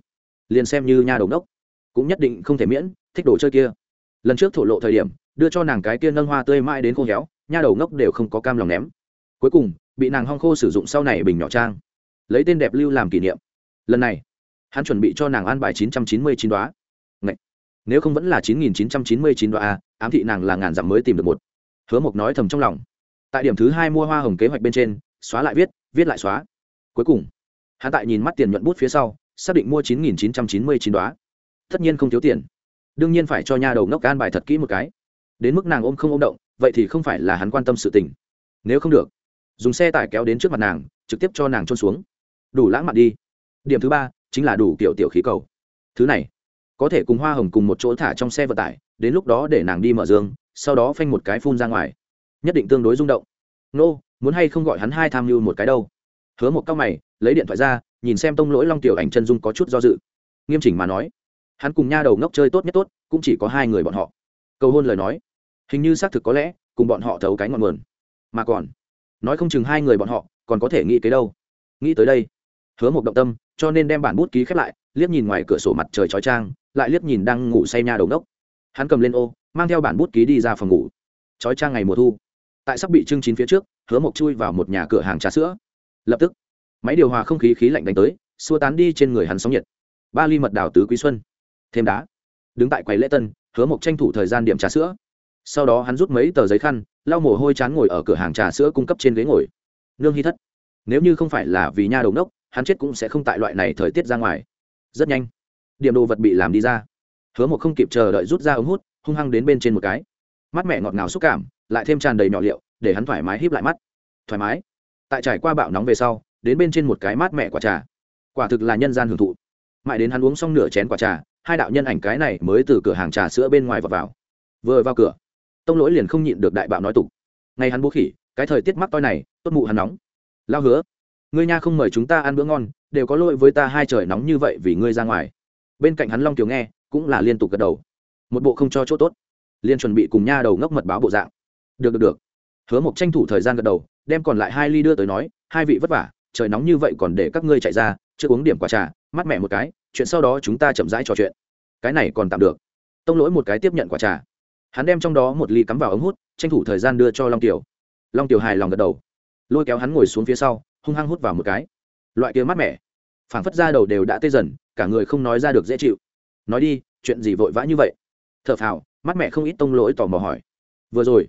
Speaker 1: liền xem như nha đầu đốc, cũng nhất định không thể miễn, thích đồ chơi kia. Lần trước thổ lộ thời điểm, đưa cho nàng cái kia nâng hoa tươi mãi đến khô héo, nha đầu ngốc đều không có cam lòng ném. Cuối cùng, bị nàng hong khô sử dụng sau này bình nhỏ trang. Lấy tên đẹp lưu làm kỷ niệm. Lần này, hắn chuẩn bị cho nàng an bài chín trăm chín mươi chín đoá Ngậy! nếu không vẫn là chín nghìn chín trăm chín mươi chín đoá a à, ám thị nàng là ngàn dặm mới tìm được một. Hứa mộc nói thầm trong lòng tại điểm thứ hai mua hoa hồng kế hoạch bên trên, xóa lại viết viết lại xóa. Cuối cùng, hắn tại nhìn mắt tiền nhuận bút phía sau, xác định mua chín nghìn chín trăm chín mươi chín đoá tất nhiên không thiếu tiền. Đương nhiên phải cho nha đầu ngốc an bài thật kỹ một cái. Đến mức nàng ôm không ôm động, vậy thì không phải là hắn quan tâm sự tình. Nếu không được, dùng xe tải kéo đến trước mặt nàng, trực tiếp cho nàng trôn xuống. Đủ lãng mạn đi. Điểm thứ ba chính là đủ kiểu tiểu khí cầu. Thứ này, có thể cùng hoa hồng cùng một chỗ thả trong xe vận tải, đến lúc đó để nàng đi mở dương sau đó phanh một cái phun ra ngoài nhất định tương đối rung động. Nô、no, muốn hay không gọi hắn hai tham mưu một cái đâu? Hứa một cao mày lấy điện thoại ra nhìn xem tông lỗi long tiểu ảnh chân dung có chút do dự. Nghiêm chỉnh mà nói hắn cùng nha đầu ngốc chơi tốt nhất tốt cũng chỉ có hai người bọn họ. Cầu hôn lời nói hình như xác thực có lẽ cùng bọn họ thấu cái ngọn nguồn. Mà còn nói không chừng hai người bọn họ còn có thể nghĩ cái đâu. Nghĩ tới đây hứa một động tâm cho nên đem bản bút ký khép lại liếc nhìn ngoài cửa sổ mặt trời chói trang lại liếc nhìn đang ngủ say nha đầu ngốc. Hắn cầm lên ô mang theo bản bút ký đi ra phòng ngủ. Chói trang ngày mùa thu tại sắp bị trưng chín phía trước, hứa mộc chui vào một nhà cửa hàng trà sữa. Lập tức, máy điều hòa không khí khí lạnh đánh tới, xua tán đi trên người hắn sóng nhiệt. Ba ly mật đào tứ quý xuân, thêm đá. Đứng tại quầy lễ tân, hứa mộc tranh thủ thời gian điểm trà sữa. Sau đó hắn rút mấy tờ giấy khăn, lau mồ hôi chán ngồi ở cửa hàng trà sữa cung cấp trên ghế ngồi. Nương hy thất. Nếu như không phải là vì nha đầu nốc, hắn chết cũng sẽ không tại loại này thời tiết ra ngoài. Rất nhanh, điểm đồ vật bị làm đi ra. Hứa một không kịp chờ đợi rút ra ống hút, hung hăng đến bên trên một cái. Mắt mẹ ngọt ngào xúc cảm lại thêm tràn đầy nhỏ liệu, để hắn thoải mái híp lại mắt. Thoải mái. Tại trải qua bạo nóng về sau, đến bên trên một cái mát mẹ quả trà. Quả thực là nhân gian hưởng thụ. Mãi đến hắn uống xong nửa chén quả trà, hai đạo nhân ảnh cái này mới từ cửa hàng trà sữa bên ngoài vào vào. Vừa vào cửa, tông lỗi liền không nhịn được đại bạo nói tục. Ngày hắn bố khỉ, cái thời tiết mắc toi này, tốt mụ hắn nóng. Lao hứa, ngươi nha không mời chúng ta ăn bữa ngon, đều có lỗi với ta hai trời nóng như vậy vì ngươi ra ngoài. Bên cạnh hắn long kiều nghe, cũng là liên tục gật đầu. Một bộ không cho chỗ tốt. Liên chuẩn bị cùng nha đầu ngốc mật báo bộ dạng được được được. Hứa mộc tranh thủ thời gian gật đầu, đem còn lại hai ly đưa tới nói, hai vị vất vả, trời nóng như vậy còn để các ngươi chạy ra, chưa uống điểm quả trà, mát mẻ một cái, chuyện sau đó chúng ta chậm rãi trò chuyện. Cái này còn tạm được. Tông lỗi một cái tiếp nhận quả trà. Hắn đem trong đó một ly cắm vào ống hút, tranh thủ thời gian đưa cho long tiểu. Long tiểu hài lòng gật đầu. Lôi kéo hắn ngồi xuống phía sau, hung hăng hút vào một cái. Loại kia mát mẻ. Phảng phất ra đầu đều đã tê dần, cả người không nói ra được dễ chịu. Nói đi, chuyện gì vội vã như vậy? T h ở phào, mát mẹ không ít tông lỗi tò mò hỏi. Vừa rồi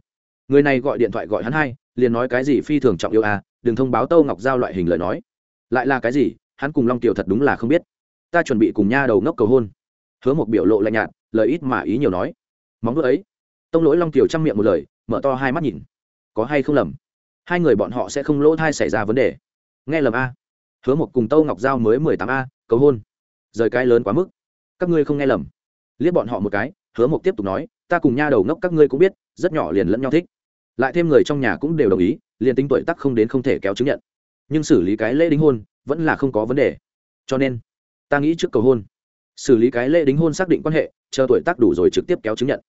Speaker 1: người này gọi điện thoại gọi hắn hai, liền nói cái gì phi thường trọng yêu à đừng thông báo tâu ngọc giao loại hình lời nói. Lại là cái gì, hắn cùng long tiểu thật đúng là không biết. Ta chuẩn bị cùng nha đầu ngốc cầu hôn. Hứa một biểu lộ lạnh nhạt, lời ít mà ý nhiều nói. Móng vuốt ấy. Tông lỗi long tiểu chăm miệng một lời, mở to hai mắt nhìn. Có hay không lầm? Hai người bọn họ sẽ không lỗ thai xảy ra vấn đề. Nghe lầm a. Hứa một cùng tâu ngọc giao mới mười tám a, cầu hôn. Rời cái lớn quá mức. Các ngươi không nghe lầm. Liếc bọn họ một cái, hứa một tiếp tục nói, ta cùng nha đầu ngốc các ngươi cũng biết, rất nhỏ liền lẫn nhau thích lại thêm người trong nhà cũng đều đồng ý, liền tính tuổi tắc không đến không thể kéo chứng nhận. Nhưng xử lý cái lễ đính hôn vẫn là không có vấn đề. Cho nên, ta nghĩ trước cầu hôn. Xử lý cái lễ đính hôn xác định quan hệ, chờ tuổi tác đủ rồi trực tiếp kéo chứng nhận.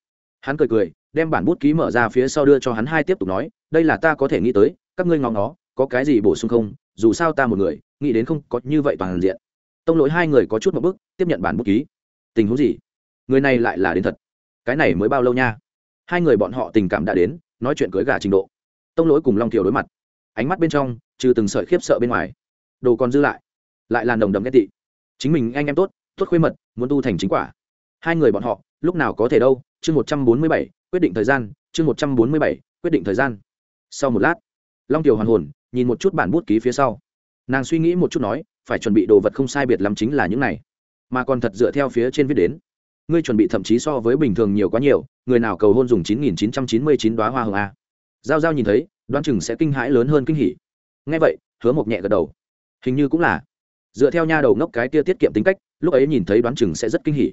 Speaker 1: Hắn cười cười, đem bản bút ký mở ra phía sau đưa cho hắn hai tiếp tục nói, đây là ta có thể nghĩ tới, các ngươi ngóng nó có cái gì bổ sung không? Dù sao ta một người, nghĩ đến không có như vậy toàn diện. Tông lỗi hai người có chút một bức tiếp nhận bản bút ký. Tình huống gì? Người này lại là đến thật. Cái này mới bao lâu nha? Hai người bọn họ tình cảm đã đến nói chuyện cưới gà trình độ. Tông lỗi cùng long kiều đối mặt. Ánh mắt bên trong, trừ từng sợi khiếp sợ bên ngoài, đồ còn dư lại lại là đồng đầm ghét tị. Chính mình anh em tốt tốt khuê mật, muốn tu thành chính quả. Hai người bọn họ, lúc nào có thể đâu, chương một trăm bốn mươi bảy, quyết định thời gian, chương một trăm bốn mươi bảy, quyết định thời gian. Sau một lát, long kiều hoàn hồn, nhìn một chút bản bút ký phía sau. Nàng suy nghĩ một chút nói, phải chuẩn bị đồ vật không sai biệt lắm chính là những này. Mà còn thật dựa theo phía trên viết đến ngươi chuẩn bị thậm chí so với bình thường nhiều quá nhiều, người nào cầu hôn dùng chín nghìn chín trăm chín mươi chín đoá hoa hồng a? Giao giao nhìn thấy, đoán chừng sẽ kinh hãi lớn hơn kinh hỉ. Ngay vậy, hứa một nhẹ gật đầu. Hình như cũng là. Dựa theo nha đầu ngốc cái kia tiết kiệm tính cách, lúc ấy nhìn thấy đoán chừng sẽ rất kinh hỉ.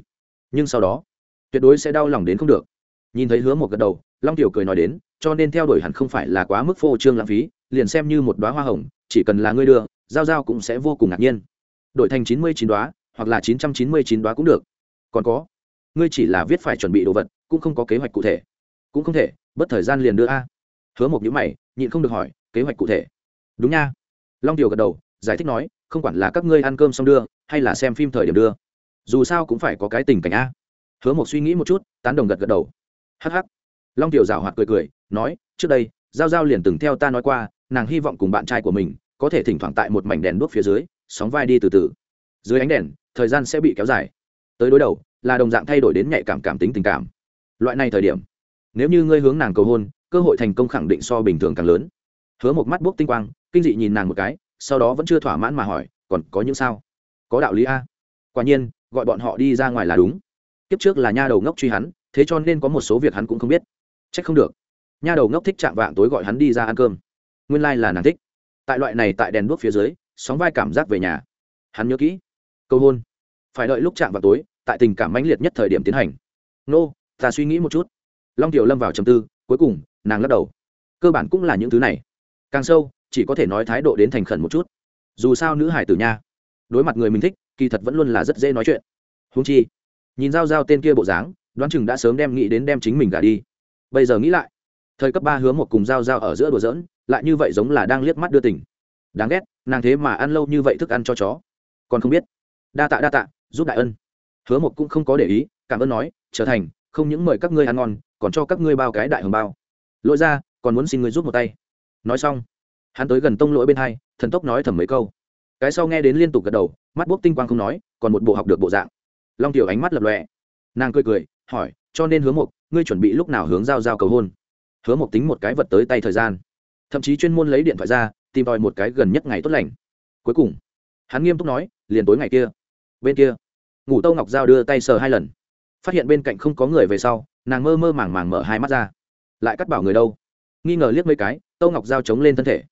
Speaker 1: Nhưng sau đó, tuyệt đối sẽ đau lòng đến không được. Nhìn thấy hứa một gật đầu, long tiểu cười nói đến, cho nên theo đuổi hẳn không phải là quá mức phô trương lãng phí, liền xem như một đoá hoa hồng, chỉ cần là ngươi đưa, giao giao cũng sẽ vô cùng ngạc nhiên. Đổi thành chín mươi chín đoá hoặc là chín trăm chín mươi chín đoá cũng được. Còn có ngươi chỉ là viết phải chuẩn bị đồ vật, cũng không có kế hoạch cụ thể. Cũng không thể, bất thời gian liền đưa a. Hứa một nhữ mày, nhịn không được hỏi, kế hoạch cụ thể? Đúng nha. Long tiểu gật đầu, giải thích nói, không quản là các ngươi ăn cơm xong đưa, hay là xem phim thời điểm đưa. Dù sao cũng phải có cái tình cảnh a. Hứa một suy nghĩ một chút, tán đồng gật gật đầu. Hh long tiểu rào hoạt cười cười, nói, trước đây, giao giao liền từng theo ta nói qua, nàng hy vọng cùng bạn trai của mình, có thể thỉnh thoảng tại một mảnh đèn đuốc phía dưới, sóng vai đi từ từ. Dưới ánh đèn, thời gian sẽ bị kéo dài. Tới đối đầu là đồng dạng thay đổi đến nhạy cảm cảm tính tình cảm. Loại này thời điểm, nếu như ngươi hướng nàng cầu hôn, cơ hội thành công khẳng định so bình thường càng lớn. Hứa một mắt bốc tinh quang, kinh dị nhìn nàng một cái, sau đó vẫn chưa thỏa mãn mà hỏi, còn có những sao? Có đạo lý a? Quả nhiên, gọi bọn họ đi ra ngoài là đúng. Kiếp trước là nha đầu ngốc truy hắn, thế cho nên có một số việc hắn cũng không biết. C h ắ c không được. Nha đầu ngốc thích chạm vạng tối gọi hắn đi ra ăn cơm. Nguyên lai、like、là nàng thích. Tại loại này tại đèn đuốc phía dưới, sóng vai cảm giác về nhà. Hắn nhớ kỹ. Câu hôn. Phải đợi lúc chạm vào tối tại tình cảm mãnh liệt nhất thời điểm tiến hành. Nô, ta suy nghĩ một chút. Long tiểu lâm vào trầm tư, cuối cùng, nàng lắc đầu. Cơ bản cũng là những thứ này. Càng sâu, chỉ có thể nói thái độ đến thành khẩn một chút. Dù sao nữ hải tử nha, đối mặt người mình thích, kỳ thật vẫn luôn là rất dễ nói chuyện. Húng chi, nhìn giao giao tên kia bộ dáng, đoán chừng đã sớm đem nghĩ đến đem chính mình gả đi. Bây giờ nghĩ lại, thời cấp ba hứa một cùng giao giao ở giữa đùa dỡn lại như vậy giống là đang liếc mắt đưa tỉnh đáng ghét, nàng thế mà ăn lâu như vậy thức ăn cho chó. Còn không biết. Đa tạ đa tạ, giúp đại ân hứa một cũng không có để ý, cảm ơn nói, trở thành, không những mời các ngươi ăn ngon, còn cho các ngươi bao cái đại hồng bao. Lỗi ra, còn muốn xin ngươi giúp một tay. Nói xong, hắn tới gần tông lỗi bên hai, thần tốc nói thầm mấy câu. Cái sau nghe đến liên tục gật đầu, mắt bốc tinh quang không nói, còn một bộ học được bộ dạng. Long tiểu ánh mắt lập lọe nàng cười cười, hỏi, cho nên hứa mộc, ngươi chuẩn bị lúc nào hướng giao giao cầu hôn? Hứa mộc tính một cái vật tới tay thời gian. Thậm chí chuyên môn lấy điện thoại ra, tìm tòi một cái gần nhất ngày tốt lành. Cuối cùng, hắn nghiêm túc nói, liền tối ngày kia, bên kia ngủ tâu ngọc giao đưa tay sờ hai lần. Phát hiện bên cạnh không có người về sau, nàng mơ mơ màng màng mở hai mắt ra. Lại cắt bảo người đâu? Nghi ngờ liếc mấy cái, tâu ngọc giao chống lên thân thể.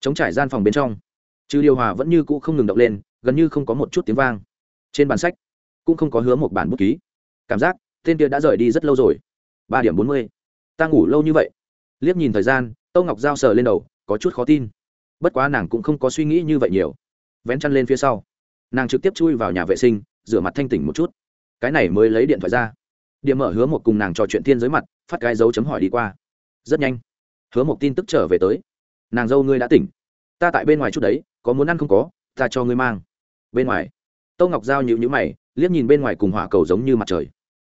Speaker 1: Chống trải gian phòng bên trong. Trừ điều hòa vẫn như cũ không ngừng động lên, gần như không có một chút tiếng vang. Trên bàn sách, cũng không có hứa một bản bút ký. Cảm giác, tên kia đã rời đi rất lâu rồi. Ba điểm bốn mươi. Ta ngủ lâu như vậy. Liếc nhìn thời gian, tâu ngọc giao sờ lên đầu, có chút khó tin. Bất quá nàng cũng không có suy nghĩ như vậy nhiều. Vén chăn lên phía sau. Nàng trực tiếp chui vào nhà vệ sinh rửa mặt thanh tỉnh một chút. Cái này mới lấy điện thoại ra. Điểm mở hứa một cùng nàng trò chuyện thiên giới mặt, phát cái dấu chấm hỏi đi qua. Rất nhanh. Hứa một tin tức trở về tới. Nàng dâu ngươi đã tỉnh. Ta tại bên ngoài chút đấy, có muốn ăn không có, ta cho ngươi mang. Bên ngoài. Tâu ngọc giao nhịu nhữ mày, liếc nhìn bên ngoài cùng hỏa cầu giống như mặt trời.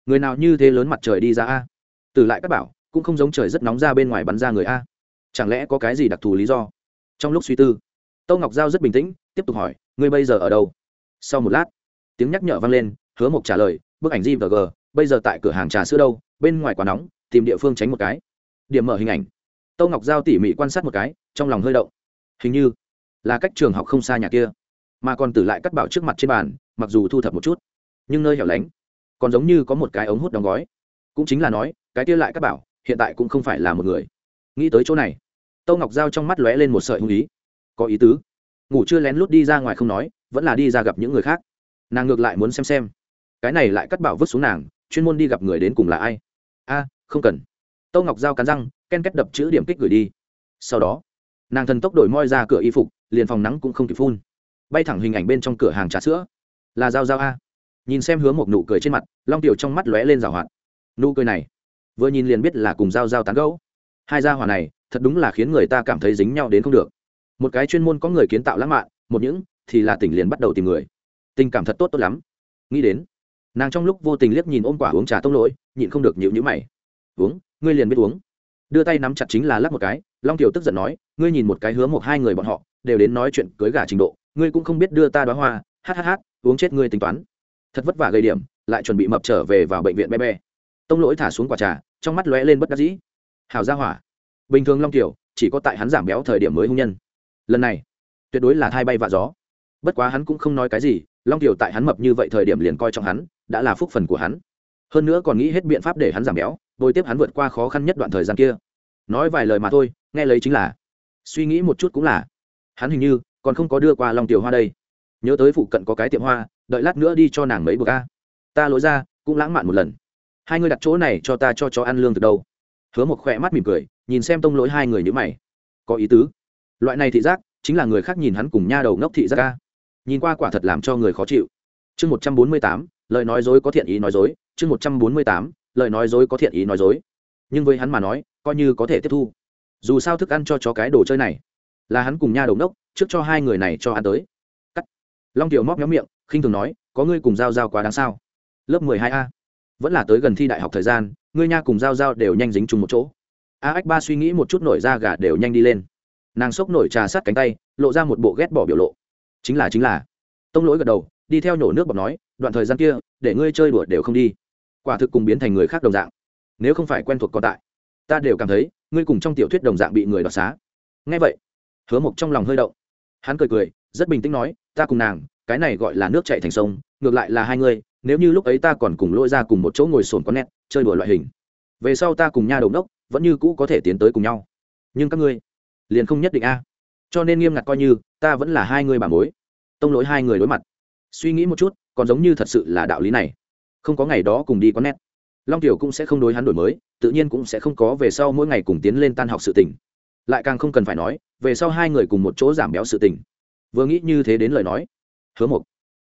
Speaker 1: Người nào như thế lớn mặt trời đi ra a? Từ lại các bảo, cũng không giống trời rất nóng ra bên ngoài bắn ra người a. Chẳng lẽ có cái gì đặc thù lý do? Trong lúc suy tư, tâu ngọc giao rất bình tĩnh, tiếp tục hỏi, ngươi bây giờ ở đâu? Sau một lát tiếng nhắc nhở vang lên, hứa mộc trả lời, bức ảnh gvg bây giờ tại cửa hàng trà sữa đâu, bên ngoài quá nóng, tìm địa phương tránh một cái. Điểm mở hình ảnh. Tâu ngọc giao tỉ mỉ quan sát một cái, trong lòng hơi động. Hình như là cách trường học không xa nhà kia, mà còn tử lại cắt bảo trước mặt trên bàn, mặc dù thu thập một chút, nhưng nơi hẻo lánh, còn giống như có một cái ống hút đóng gói. Cũng chính là nói, cái kia lại cắt bảo, hiện tại cũng không phải là một người. Nghĩ tới chỗ này, tâu ngọc giao trong mắt lóe lên một sợi hung ý. Có ý tứ. Ngủ chưa lén lút đi ra ngoài không nói, vẫn là đi ra gặp những người khác nàng ngược lại muốn xem xem. Cái này lại cắt bảo vứt xuống nàng, chuyên môn đi gặp người đến cùng là ai? A, không cần. Tâu ngọc giao cắn răng, ken kết đập chữ điểm kích gửi đi. Sau đó, nàng thần tốc đổi moi ra cửa y phục, liền phòng nắng cũng không kịp phun. Bay thẳng hình ảnh bên trong cửa hàng trà sữa. Là dao dao a. Nhìn xem hướng một nụ cười trên mặt, long tiểu trong mắt lóe lên rào hoạt. Nụ cười này, vừa nhìn liền biết là cùng dao dao tán gẫu. Hai gia hỏa này, thật đúng là khiến người ta cảm thấy dính nhau đến không được. Một cái chuyên môn có người kiến tạo lãng mạn, một những thì là tỉnh liền bắt đầu tìm người tình cảm thật tốt tốt lắm. Nghĩ đến, nàng trong lúc vô tình liếc nhìn ôm quả uống trà tông lỗi, nhịn không được nhịu nhữ mày. Uống, ngươi liền biết uống. Đưa tay nắm chặt chính là lắc một cái, long tiểu tức giận nói, ngươi nhìn một cái hứa một hai người bọn họ, đều đến nói chuyện cưới gả trình độ, ngươi cũng không biết đưa ta đoá hoa hhh uống chết ngươi tính toán. Thật vất vả gây điểm, lại chuẩn bị mập trở về vào bệnh viện bé bé. Tông lỗi thả xuống quả trà, trong mắt lóe lên bất đắc dĩ. Hào ra hỏa. Bình thường long tiểu chỉ có tại hắn giảm béo thời điểm mới hung nhân. Lần này, tuyệt đối là thai bay vạ gió. Bất quá hắn cũng không nói cái gì long tiểu tại hắn mập như vậy thời điểm liền coi trọng hắn, đã là phúc phần của hắn. Hơn nữa còn nghĩ hết biện pháp để hắn giảm béo, bồi tiếp hắn vượt qua khó khăn nhất đoạn thời gian kia. Nói vài lời mà thôi, nghe lấy chính là, suy nghĩ một chút cũng là. Hắn hình như, còn không có đưa qua long tiểu hoa đây. Nhớ tới phụ cận có cái tiệm hoa, đợi lát nữa đi cho nàng mấy bữa ca. Ta lối ra, cũng lãng mạn một lần. Hai người đặt chỗ này cho ta cho chó ăn lương từ đâu? Hứa một khỏe mắt mỉm cười, nhìn xem tông lỗi hai người như mày. Có ý tứ. Loại này thị giác, chính là người khác nhìn hắn cùng nha đầu ngốc thị giác ca nhìn qua quả thật làm cho người khó chịu. Chương một trăm bốn mươi tám, lời nói dối có thiện ý nói dối. Chương một trăm bốn mươi tám, lời nói dối có thiện ý nói dối. Nhưng với hắn mà nói, coi như có thể tiếp thu. Dù sao thức ăn cho chó cái đồ chơi này, là hắn cùng nha đầu đốc trước cho hai người này cho ăn tới. Cắt. Long tiểu móc nhóm miệng, khinh thường nói, có ngươi cùng giao giao quá đáng sao? Lớp mười hai a. Vẫn là tới gần thi đại học thời gian, ngươi nha cùng giao giao đều nhanh dính chung một chỗ. A ách ba suy nghĩ một chút nổi da gà đều nhanh đi lên. Nàng sốc nổi trà sát cánh tay, lộ ra một bộ ghét bỏ biểu lộ chính là chính là. Tông lỗi gật đầu, đi theo nhổ nước bọc nói, đoạn thời gian kia, để ngươi chơi đùa đều không đi. Quả thực cùng biến thành người khác đồng dạng. Nếu không phải quen thuộc còn tại, ta đều cảm thấy, ngươi cùng trong tiểu thuyết đồng dạng bị người đoạt xá. Ngay vậy, hứa mộc trong lòng hơi động. Hắn cười cười, rất bình tĩnh nói, ta cùng nàng, cái này gọi là nước chạy thành sông, ngược lại là hai ngươi nếu như lúc ấy ta còn cùng lôi ra cùng một chỗ ngồi sồn có nét, chơi đùa loại hình. Về sau ta cùng nha đầu đốc, vẫn như cũ có thể tiến tới cùng nhau. Nhưng các ngươi, liền không nhất định a. Cho nên nghiêm ngặt coi như ta vẫn là hai người bà mối. Tông lỗi hai người đối mặt. Suy nghĩ một chút còn giống như thật sự là đạo lý này. Không có ngày đó cùng đi có nét long tiểu cũng sẽ không đối hắn đổi mới tự nhiên cũng sẽ không có về sau mỗi ngày cùng tiến lên tan học sự tình, lại càng không cần phải nói về sau hai người cùng một chỗ giảm béo sự tình, vừa nghĩ như thế đến lời nói. Hứa một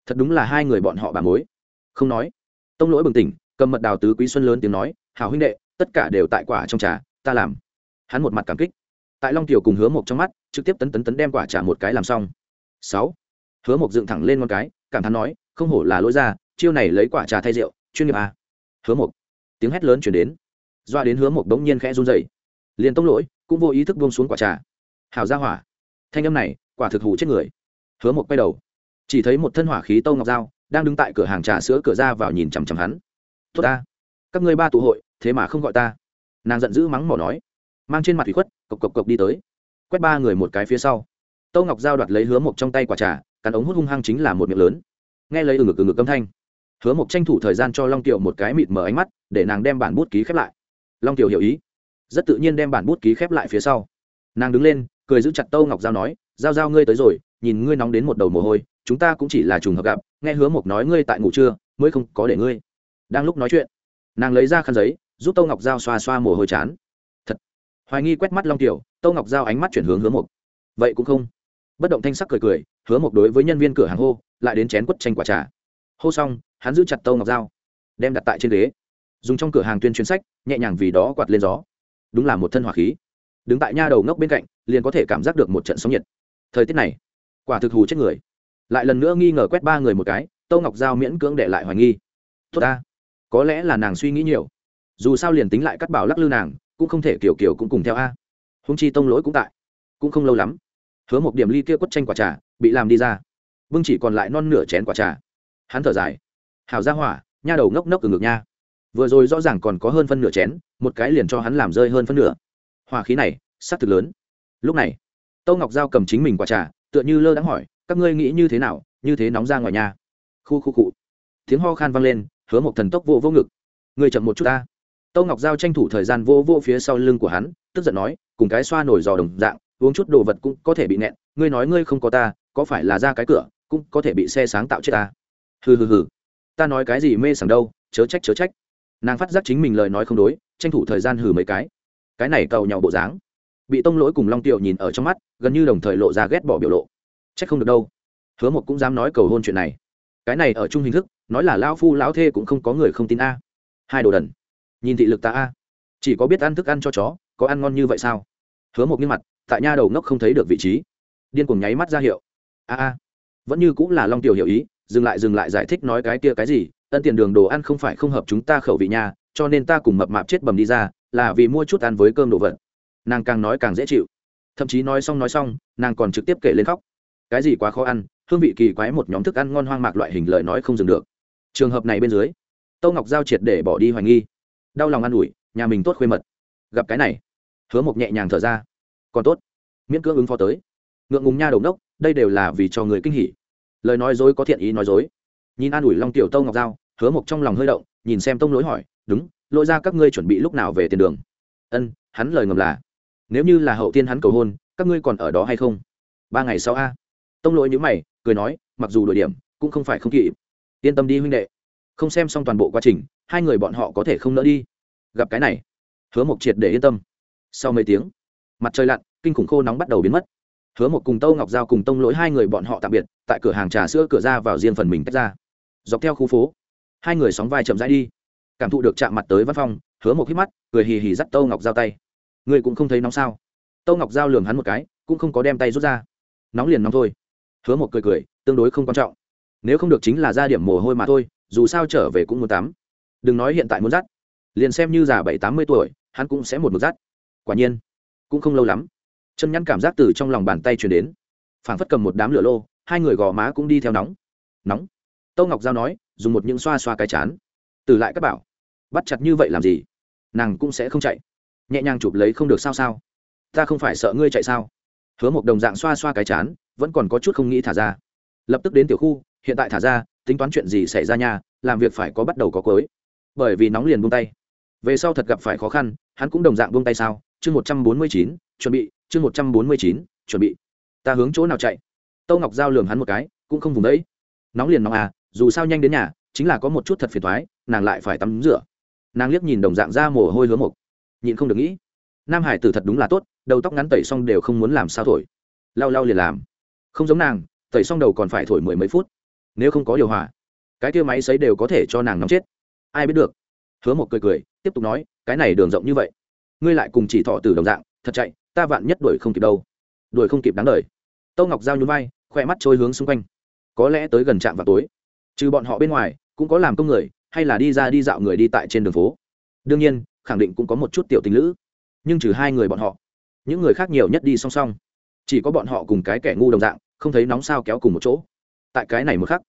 Speaker 1: thật đúng là hai người bọn họ bà mối. Không nói. Tông lỗi bừng tỉnh cầm mật đào tứ quý xuân lớn tiếng nói hào huynh đệ tất cả đều tại quả trong trà ta làm. Hắn một mặt cảm kích. Tại long tiểu cùng hứa một trong mắt trực tiếp tấn tấn tấn đem quả trà một cái làm xong. Sáu. Hứa một dựng thẳng lên con cái, cảm thán nói, không hổ là lỗi ra, chiêu này lấy quả trà thay rượu, chuyên nghiệp à. hứa một tiếng hét lớn chuyển đến. Doa đến hứa một đống nhiên khẽ run dậy liền tông lỗi, cũng vô ý thức buông xuống quả trà. Hào ra hỏa. Thanh âm này, quả thực hủ chết người. Hứa một quay đầu. Chỉ thấy một thân hỏa khí tâu ngọc dao, đang đứng tại cửa hàng trà sữa cửa ra vào nhìn chằm chằm hắn. Tốt ta. Các ngươi ba tụ hội, thế mà không gọi ta. Nàng giận dữ mắng mỏ nói. Mang trên mặt thủy khuất, cộc cộc cộc đi tới quét ba người một cái phía sau. Tâu ngọc giao đoạt lấy hứa mộc trong tay quả trà, cắn ống hút hung hăng chính là một miệng lớn. Nghe lấy ừng ngực ừng ngực âm thanh, hứa mộc tranh thủ thời gian cho long tiểu một cái mịt mở ánh mắt, để nàng đem bản bút ký khép lại. Long tiểu hiểu ý, rất tự nhiên đem bản bút ký khép lại phía sau. Nàng đứng lên, cười giữ chặt tâu ngọc giao nói, giao giao ngươi tới rồi, nhìn ngươi nóng đến một đầu mồ hôi, chúng ta cũng chỉ là trùng hợp gặp, nghe hứa mộc nói ngươi tại ngủ trưa, mới không có để ngươi. Đang lúc nói chuyện, nàng lấy ra khăn giấy, giúp tâu ngọc g xoa xoa mồ hôi chán hoài nghi quét mắt long tiểu tâu ngọc Giao ánh mắt chuyển hướng hứa Mục. vậy cũng không. Bất động thanh sắc cười cười hứa Mục đối với nhân viên cửa hàng hô lại đến chén quất tranh quả trà. Hô xong hắn giữ chặt tâu ngọc Giao, đem đặt tại trên ghế. Dùng trong cửa hàng tuyên truyền sách nhẹ nhàng vì đó quạt lên gió. Đúng là một thân hỏa khí. Đứng tại nha đầu ngốc bên cạnh liền có thể cảm giác được một trận sóng nhiệt. Thời tiết này quả thực hù chết người. Lại lần nữa nghi ngờ quét ba người một cái tâu ngọc giao miễn cưỡng để lại hoài nghi. Tốt ta có lẽ là nàng suy nghĩ nhiều. Dù sao liền tính lại cắt bảo lắc lư nàng cũng không thể kiểu kiểu cũng cùng theo a. Húng chi tông lỗi cũng tại. Cũng không lâu lắm, hứa một điểm ly kia quất tranh quả trà, bị làm đi ra. Bưng chỉ còn lại non nửa chén quả trà. Hắn thở dài. Hào ra hỏa, nha đầu ngốc ngốc từ ngực nha. Vừa rồi rõ ràng còn có hơn phân nửa chén, một cái liền cho hắn làm rơi hơn phân nửa. Hỏa khí này, sắc thực lớn. Lúc này, tâu ngọc giao cầm chính mình quả trà, tựa như lơ đãng hỏi, các ngươi nghĩ như thế nào, như thế nóng ra ngoài nhà khu khu cụ tiếng ho khan vang lên, hứa một thần tốc vô vô ngực. Người chậm một chút ta tâu ngọc giao tranh thủ thời gian vô vô phía sau lưng của hắn, tức giận nói, cùng cái xoa nổi giò đồng dạng, uống chút đồ vật cũng có thể bị nẹn ngươi nói ngươi không có ta, có phải là ra cái cửa, cũng có thể bị xe sáng tạo chết ta. Hừ hừ hừ. Ta nói cái gì mê sảng đâu, chớ trách chớ trách. Nàng phát giác chính mình lời nói không đối, tranh thủ thời gian hừ mấy cái. Cái này cầu nhau bộ dáng. Bị tông lỗi cùng long tiểu nhìn ở trong mắt, gần như đồng thời lộ ra ghét bỏ biểu lộ. Trách không được đâu. Hứa một cũng dám nói cầu hôn chuyện này. Cái này ở chung hình thức, nói là lão phu lão thê cũng không có người không tin a. Hai đồ đần nhìn thị lực ta a. Chỉ có biết ăn thức ăn cho chó, có ăn ngon như vậy sao? Hứa một nghiêm mặt, tại nha đầu ngốc không thấy được vị trí. Điên cuồng nháy mắt ra hiệu. A a. Vẫn như cũng là long tiểu hiểu ý, dừng lại dừng lại giải thích nói cái kia cái gì, ân tiền đường đồ ăn không phải không hợp chúng ta khẩu vị nha, cho nên ta cùng mập mạp chết bầm đi ra, là vì mua chút ăn với cơm đồ vật. Nàng càng nói càng dễ chịu. Thậm chí nói xong nói xong, nàng còn trực tiếp kể lên khóc. Cái gì quá khó ăn, hương vị kỳ quái một nhóm thức ăn ngon hoang mạc loại hình lời nói không dừng được. Trường hợp này bên dưới tâu ngọc giao triệt để bỏ đi hoài nghi đau lòng an ủi, nhà mình tốt khuê mật. Gặp cái này, hứa một nhẹ nhàng thở ra. Còn tốt, miễn cưỡng ứng phó tới. Ngượng ngùng nha đầu đốc đây đều là vì cho người kinh hỉ. Lời nói dối có thiện ý nói dối. Nhìn an ủi long tiểu tâu ngọc dao hứa mộc trong lòng hơi động, nhìn xem tông lỗi hỏi, đúng, lỗi ra các ngươi chuẩn bị lúc nào về tiền đường? Ân, hắn lời ngầm là, nếu như là hậu tiên hắn cầu hôn, các ngươi còn ở đó hay không? Ba ngày sau a. Tông lỗi nhữ mày, cười nói, mặc dù đổi điểm, cũng không phải không kỵ yên tâm đi huynh đệ. Không xem xong toàn bộ quá trình hai người bọn họ có thể không nỡ đi. Gặp cái này, hứa mộc triệt để yên tâm. Sau mấy tiếng, mặt trời lặn, kinh khủng khô nóng bắt đầu biến mất. Hứa một cùng tâu ngọc giao cùng tông lỗi hai người bọn họ tạm biệt, tại cửa hàng trà sữa cửa ra vào riêng phần mình tách ra. Dọc theo khu phố, hai người sóng vai chậm rãi đi. Cảm thụ được chạm mặt tới văn phòng hứa một hít mắt, cười hì hì dắt tâu ngọc giao tay. Người cũng không thấy nóng sao? Tâu ngọc giao lường hắn một cái, cũng không có đem tay rút ra. Nóng liền nóng thôi. Hứa một cười cười, tương đối không quan trọng. Nếu không được chính là ra điểm mồ hôi mà thôi, dù sao trở về cũng muốn tắm đừng nói hiện tại muốn dắt. Liền xem như già bảy tám mươi tuổi, hắn cũng sẽ một mực dắt. Quả nhiên, cũng không lâu lắm, chân nhăn cảm giác từ trong lòng bàn tay chuyển đến. Phảng phất cầm một đám lửa lô, hai người gò má cũng đi theo nóng. Nóng. Tâu ngọc giao nói, dùng một những xoa xoa cái chán. Từ lại các bảo, bắt chặt như vậy làm gì? Nàng cũng sẽ không chạy. Nhẹ nhàng chụp lấy không được sao sao. Ta không phải sợ ngươi chạy sao? Hứa một đồng dạng xoa xoa cái chán, vẫn còn có chút không nghĩ thả ra. Lập tức đến tiểu khu, hiện tại thả ra, tính toán chuyện gì xảy ra nha, làm việc phải có bắt đầu có cuối bởi vì nóng liền buông tay. Về sau thật gặp phải khó khăn, hắn cũng đồng dạng buông tay sao? Chương một trăm bốn mươi chín, chuẩn bị, chương một trăm bốn mươi chín, chuẩn bị. Ta hướng chỗ nào chạy? Tâu ngọc giao lường hắn một cái, cũng không vùng đấy. Nóng liền nóng à dù sao nhanh đến nhà, chính là có một chút thật phiền thoái nàng lại phải tắm rửa. Nàng liếc nhìn đồng dạng ra mồ hôi hứa mục nhịn không được nghĩ. Nam hải tử thật đúng là tốt, đầu tóc ngắn tẩy xong đều không muốn làm sao thổi. Lau lau liền làm. Không giống nàng, tẩy xong đầu còn phải thổi mười mấy phút. Nếu không có điều hòa, cái kia máy xấy đều có thể cho nàng nóng chết ai biết được. Hứa một cười cười, tiếp tục nói, cái này đường rộng như vậy, ngươi lại cùng chỉ thọ từ đồng dạng, thật chạy, ta vạn nhất đuổi không kịp đâu. Đuổi không kịp đáng đời. Tâu ngọc giao nhún vai khoe mắt trôi hướng xung quanh. Có lẽ tới gần trạm vào tối. Trừ bọn họ bên ngoài, cũng có làm công người, hay là đi ra đi dạo người đi tại trên đường phố. Đương nhiên, khẳng định cũng có một chút tiểu tình lữ. Nhưng trừ hai người bọn họ, những người khác nhiều nhất đi song song. Chỉ có bọn họ cùng cái kẻ ngu đồng dạng, không thấy nóng sao kéo cùng một chỗ. Tại cái này một khắc,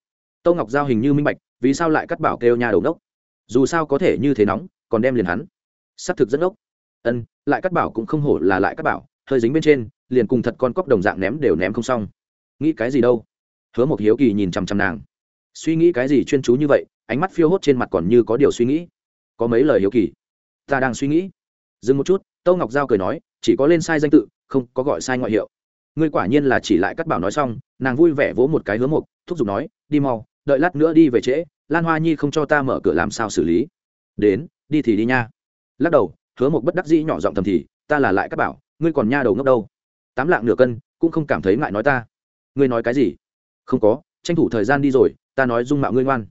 Speaker 1: tâu ngọc giao hình như minh bạch, vì sao lại cắt bảo kêu nhà đầu đốc dù sao có thể như thế nóng còn đem liền hắn. S ắ c thực rất ốc. Ân lại cắt bảo cũng không hổ là lại cắt bảo hơi dính bên trên liền cùng thật con cóc đồng dạng ném đều ném không xong. Nghĩ cái gì đâu? Hứa một hiếu kỳ nhìn chằm chằm nàng. Suy nghĩ cái gì chuyên chú như vậy ánh mắt phiêu hốt trên mặt còn như có điều suy nghĩ. Có mấy lời hiếu kỳ? Ta đang suy nghĩ. Dừng một chút tâu ngọc giao cười nói chỉ có lên sai danh tự không có gọi sai ngoại hiệu. Ngươi quả nhiên là chỉ lại cắt bảo nói xong nàng vui vẻ vỗ một cái hứa một, thúc giục nói đi mau đợi lát nữa đi về trễ lan hoa nhi không cho ta mở cửa làm sao xử lý. Đến, đi thì đi nha. Lắc đầu, hứa mộc bất đắc dĩ nhỏ giọng thầm thì, ta là lại các bảo, ngươi còn nha đầu ngốc đâu. Tám lạng nửa cân, cũng không cảm thấy ngại nói ta. Ngươi nói cái gì? Không có, tranh thủ thời gian đi rồi, ta nói dung mạo ngươi ngoan.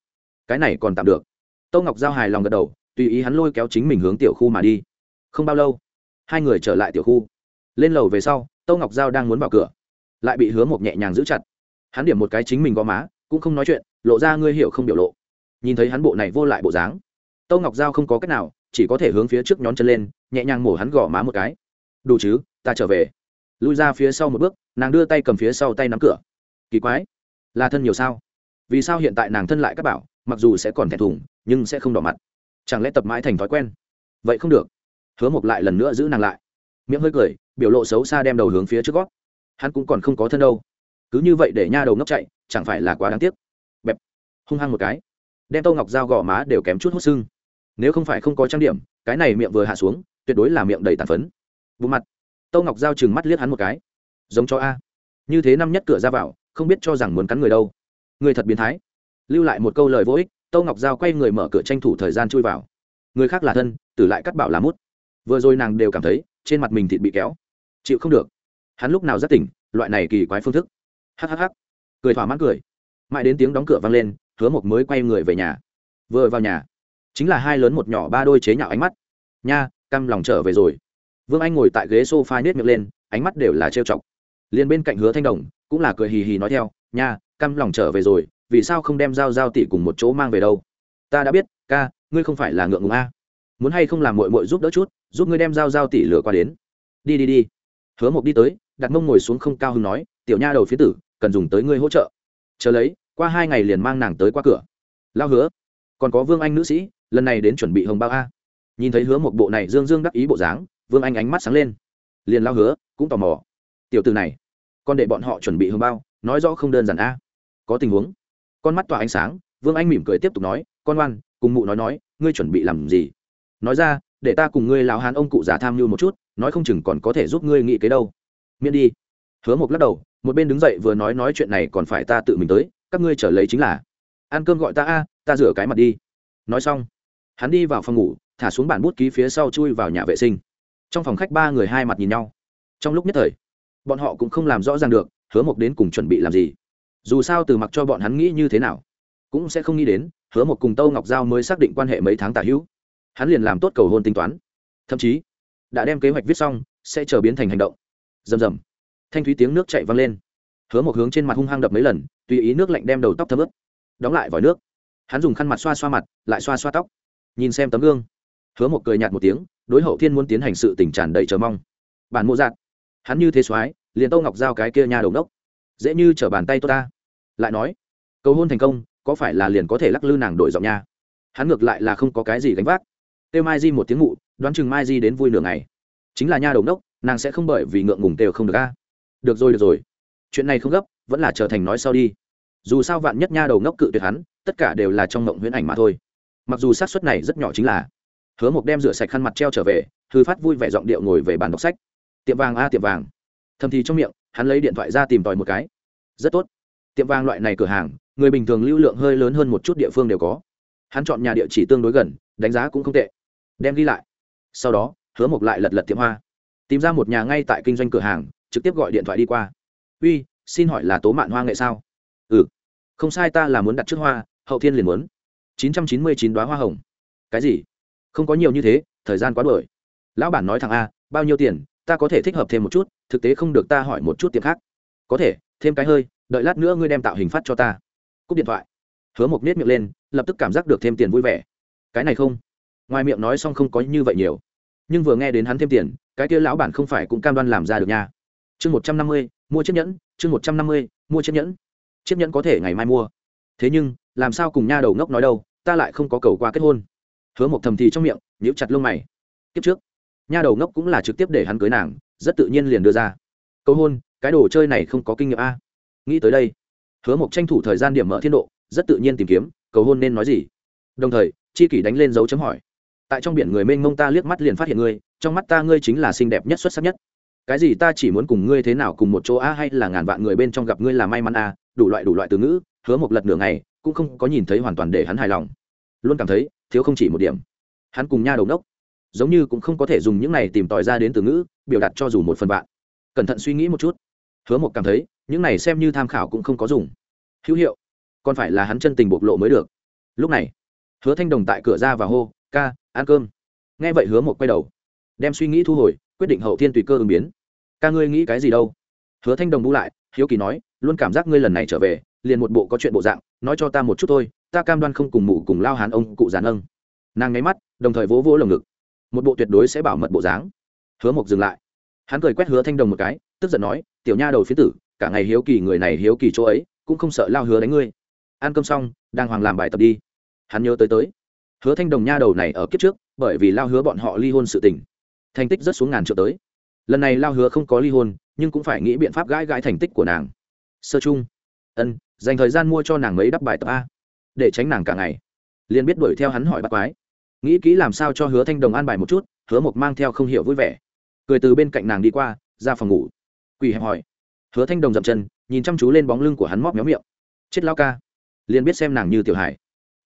Speaker 1: Cái này còn tạm được. Tâu ngọc giao hài lòng gật đầu, tùy ý hắn lôi kéo chính mình hướng tiểu khu mà đi. Không bao lâu, hai người trở lại tiểu khu. Lên lầu về sau, tâu ngọc giao đang muốn vào cửa. Lại bị hứa một nhẹ nhàng giữ chặt. Hắn điểm một cái chính mình gò má, cũng không nói chuyện, lộ ra ngươi hiểu không biểu lộ nhìn thấy hắn bộ này vô lại bộ dáng. Tâu ngọc giao không có cách nào, chỉ có thể hướng phía trước nhón chân lên, nhẹ nhàng mổ hắn gò má một cái. Đủ chứ, ta trở về. Lui ra phía sau một bước, nàng đưa tay cầm phía sau tay nắm cửa. Kỳ quái, là thân nhiều sao? Vì sao hiện tại nàng thân lại các bảo, mặc dù sẽ còn thẹn thùng, nhưng sẽ không đỏ mặt? Chẳng lẽ tập mãi thành thói quen? Vậy không được. Hứa mộc lại lần nữa giữ nàng lại. Miệng hơi cười, biểu lộ xấu xa đem đầu hướng phía trước gót. Hắn cũng còn không có thân đâu. Cứ như vậy để nha đầu ngốc chạy, chẳng phải là quá đáng tiếc. Bẹp, hung hăng một cái đem tô ngọc dao gò má đều kém chút hút sưng. Nếu không phải không có trang điểm, cái này miệng vừa hạ xuống, tuyệt đối là miệng đầy tàn phấn. Vụ mặt. Tô ngọc dao chừng mắt liếc hắn một cái. Giống cho a. Như thế năm nhất cửa ra vào, không biết cho rằng muốn cắn người đâu. Người thật biến thái. Lưu lại một câu lời vô ích, tô ngọc giao quay người mở cửa tranh thủ thời gian chui vào. Người khác là thân, tử lại cắt bảo là mút. Vừa rồi nàng đều cảm thấy, trên mặt mình thịt bị kéo. Chịu không được. Hắn lúc nào rất tỉnh, loại này kỳ quái phương thức. Hhh cười thỏa mãn cười. Mãi đến tiếng đóng cửa vang lên hứa mộc mới quay người về nhà. Vừa vào nhà, chính là hai lớn một nhỏ ba đôi chế nhạo ánh mắt. Nha căm lòng trở về rồi. Vương anh ngồi tại ghế s o f a nết miệng lên, ánh mắt đều là trêu chọc. Liền bên cạnh hứa thanh đồng, cũng là cười hì hì nói theo, nha căm lòng trở về rồi, vì sao không đem dao dao tỉ cùng một chỗ mang về đâu? Ta đã biết, ca, ngươi không phải là ngượng ngùng a. Muốn hay không làm mội mội giúp đỡ chút, giúp ngươi đem dao dao tỉ lửa qua đến. Đi đi đi. Hứa mộc đi tới, đặt mông ngồi xuống không cao hứng nói, tiểu nha đầu phía tử, cần dùng tới ngươi hỗ trợ. Chờ lấy qua hai ngày liền mang nàng tới qua cửa. Lao hứa, còn có vương anh nữ sĩ, lần này đến chuẩn bị hồng bao a. Nhìn thấy hứa một bộ này dương dương đắc ý bộ dáng, vương anh ánh mắt sáng lên. Liền lao hứa cũng tò mò. Tiểu từ này còn để bọn họ chuẩn bị hồng bao, nói rõ không đơn giản a. Có tình huống. Con mắt tỏa ánh sáng, vương anh mỉm cười tiếp tục nói, con ngoan, cùng mụ nói nói, ngươi chuẩn bị làm gì? Nói ra, để ta cùng ngươi lão hán ông cụ già tham mưu một chút, nói không chừng còn có thể giúp ngươi nghĩ cái đâu. Miễn đi. Hứa một lắc đầu, một bên đứng dậy vừa nói nói chuyện này còn phải ta tự mình tới các ngươi trở lấy chính là. Ăn cơm gọi ta a, ta rửa cái mặt đi. Nói xong, hắn đi vào phòng ngủ, thả xuống bản bút ký phía sau chui vào nhà vệ sinh. Trong phòng khách ba người hai mặt nhìn nhau. Trong lúc nhất thời, bọn họ cũng không làm rõ ràng được, hứa mộc đến cùng chuẩn bị làm gì. Dù sao từ mặc cho bọn hắn nghĩ như thế nào, cũng sẽ không nghĩ đến, hứa mộc cùng tâu ngọc giao mới xác định quan hệ mấy tháng tả hữu. Hắn liền làm tốt cầu hôn tính toán. Thậm chí, đã đem kế hoạch viết xong, sẽ trở biến thành hành động. Rầm rầm. Thanh thúy tiếng nước chạy văng lên hứa một hướng trên mặt hung hăng đập mấy lần, tùy ý nước lạnh đem đầu tóc thấm ướt. Đóng lại vòi nước. Hắn dùng khăn mặt xoa xoa mặt, lại xoa xoa tóc. Nhìn xem tấm gương, hứa một cười nhạt một tiếng, đối hậu thiên muốn tiến hành sự tình tràn đầy chờ mong. Bản mộ dạng. Hắn như thế soái liền tâu ngọc giao cái kia nhà đầu đốc dễ như t bàn tay tôi ta. Lại nói, cầu hôn thành công, có phải là liền có thể lắc lư nàng đổi giọng nha? Hắn ngược lại là không có cái gì gánh vác. Têu mai di một tiếng ngụ đoán chừng mai di đến vui nửa ngày. Chính là nha đầu đốc nàng sẽ không bởi vì ngượng ngùng têu không được a. Được rồi được rồi chuyện này không gấp, vẫn là trở thành nói sau đi. Dù sao vạn nhất nha đầu ngốc cự tuyệt hắn, tất cả đều là trong mộng huyễn ảnh mà thôi. Mặc dù xác suất này rất nhỏ chính là, hứa mộc đem rửa sạch khăn mặt treo trở về thư phát vui vẻ giọng điệu ngồi về bàn đọc sách. Tiệm vàng a, tiệm vàng. Thầm thì trong miệng, hắn lấy điện thoại ra tìm tòi một cái. Rất tốt. Tiệm vàng loại này cửa hàng, người bình thường lưu lượng hơi lớn hơn một chút địa phương đều có. Hắn chọn nhà địa chỉ tương đối gần, đánh giá cũng không tệ. Đem ghi lại. Sau đó, hứa mộc lại lật lật tiệm hoa. Tìm ra một nhà ngay tại kinh doanh cửa hàng, trực tiếp gọi điện thoại đi qua uy, xin hỏi là tố mạn hoa nghệ sao? Ừ. Không sai ta là muốn đặt trước hoa, hậu thiên liền muốn. Chín trăm chín mươi chín đoá hoa hồng. Cái gì? Không có nhiều như thế, thời gian quá đổi lão bản nói thằng a, bao nhiêu tiền, ta có thể thích hợp thêm một chút, thực tế không được ta hỏi một chút tiệm khác. Có thể, thêm cái hơi, đợi lát nữa ngươi đem tạo hình phát cho ta. Cúp điện thoại. Hứa mộc nết miệng lên, lập tức cảm giác được thêm tiền vui vẻ. Cái này không. Ngoài miệng nói xong không có như vậy nhiều. Nhưng vừa nghe đến hắn thêm tiền, cái kia lão bản không phải cũng cam đoan làm ra được nha. Chương một trăm năm mươi mua chiếc nhẫn, chương một trăm năm mươi, mua chiếc nhẫn. Chiếc nhẫn có thể ngày mai mua. Thế nhưng, làm sao cùng nha đầu ngốc nói đâu, ta lại không có cầu qua kết hôn. Hứa một thầm thì trong miệng, nhíu chặt lông mày. Kiếp trước, nha đầu ngốc cũng là trực tiếp để hắn cưới nàng, rất tự nhiên liền đưa ra. Cầu hôn, cái đồ chơi này không có kinh nghiệm a. Nghĩ tới đây, hứa mộc tranh thủ thời gian điểm mở thiên độ, rất tự nhiên tìm kiếm, cầu hôn nên nói gì. Đồng thời, chi kỷ đánh lên dấu chấm hỏi. Tại trong biển người mênh mông ta liếc mắt liền phát hiện ngươi, trong mắt ta ngươi chính là xinh đẹp nhất xuất sắc nhất cái gì ta chỉ muốn cùng ngươi thế nào cùng một chỗ a, hay là ngàn vạn người bên trong gặp ngươi là may mắn a, đủ loại đủ loại từ ngữ, hứa một lật nửa ngày, cũng không có nhìn thấy hoàn toàn để hắn hài lòng. Luôn cảm thấy, thiếu không chỉ một điểm. Hắn cùng nha đầu nốc giống như cũng không có thể dùng những này tìm tòi ra đến từ ngữ, biểu đạt cho dù một phần bạn cẩn thận suy nghĩ một chút. Hứa một cảm thấy, những này xem như tham khảo cũng không có dùng. Hữu hiệu, còn phải là hắn chân tình bộc lộ mới được. Lúc này, hứa thanh đồng tại cửa ra và hô, ca, ăn cơm. Nghe vậy hứa một quay đầu, đem suy nghĩ thu hồi, quyết định hậu thiên tùy cơ ứng biến ca ngươi nghĩ cái gì đâu? Hứa thanh đồng bu lại, hiếu kỳ nói, luôn cảm giác ngươi lần này trở về, liền một bộ có chuyện bộ dạng, nói cho ta một chút thôi, ta cam đoan không cùng mụ cùng lao hán ông cụ giàn âng nàng nháy mắt, đồng thời vỗ vỗ lồng ngực. Một bộ tuyệt đối sẽ bảo mật bộ dáng. Hứa mộc dừng lại. Hắn cười quét hứa thanh đồng một cái, tức giận nói, tiểu nha đầu phía tử, cả ngày hiếu kỳ người này hiếu kỳ chỗ ấy, cũng không sợ lao hứa đánh ngươi. Ăn cơm xong đang hoàng làm bài tập đi. Hắn nhớ tới tới. Hứa thanh đồng nha đầu này ở kiếp trước, bởi vì lao hứa bọn họ ly hôn sự tình. Thành tích rất xuống ngàn triệu tới lần này lao hứa không có ly hôn, nhưng cũng phải nghĩ biện pháp gãi gãi thành tích của nàng. Sơ chung ân, dành thời gian mua cho nàng mấy đắp bài tập a, để tránh nàng cả ngày. Liền biết đuổi theo hắn hỏi bắt quái. Nghĩ kỹ làm sao cho hứa thanh đồng an bài một chút, hứa mộc mang theo không hiểu vui vẻ. Cười từ bên cạnh nàng đi qua, ra phòng ngủ. Quỳ hẹp hỏi. Hứa thanh đồng dậm chân, nhìn chăm chú lên bóng lưng của hắn móc méo miệng. Chết lao ca. Liền biết xem nàng như tiểu hải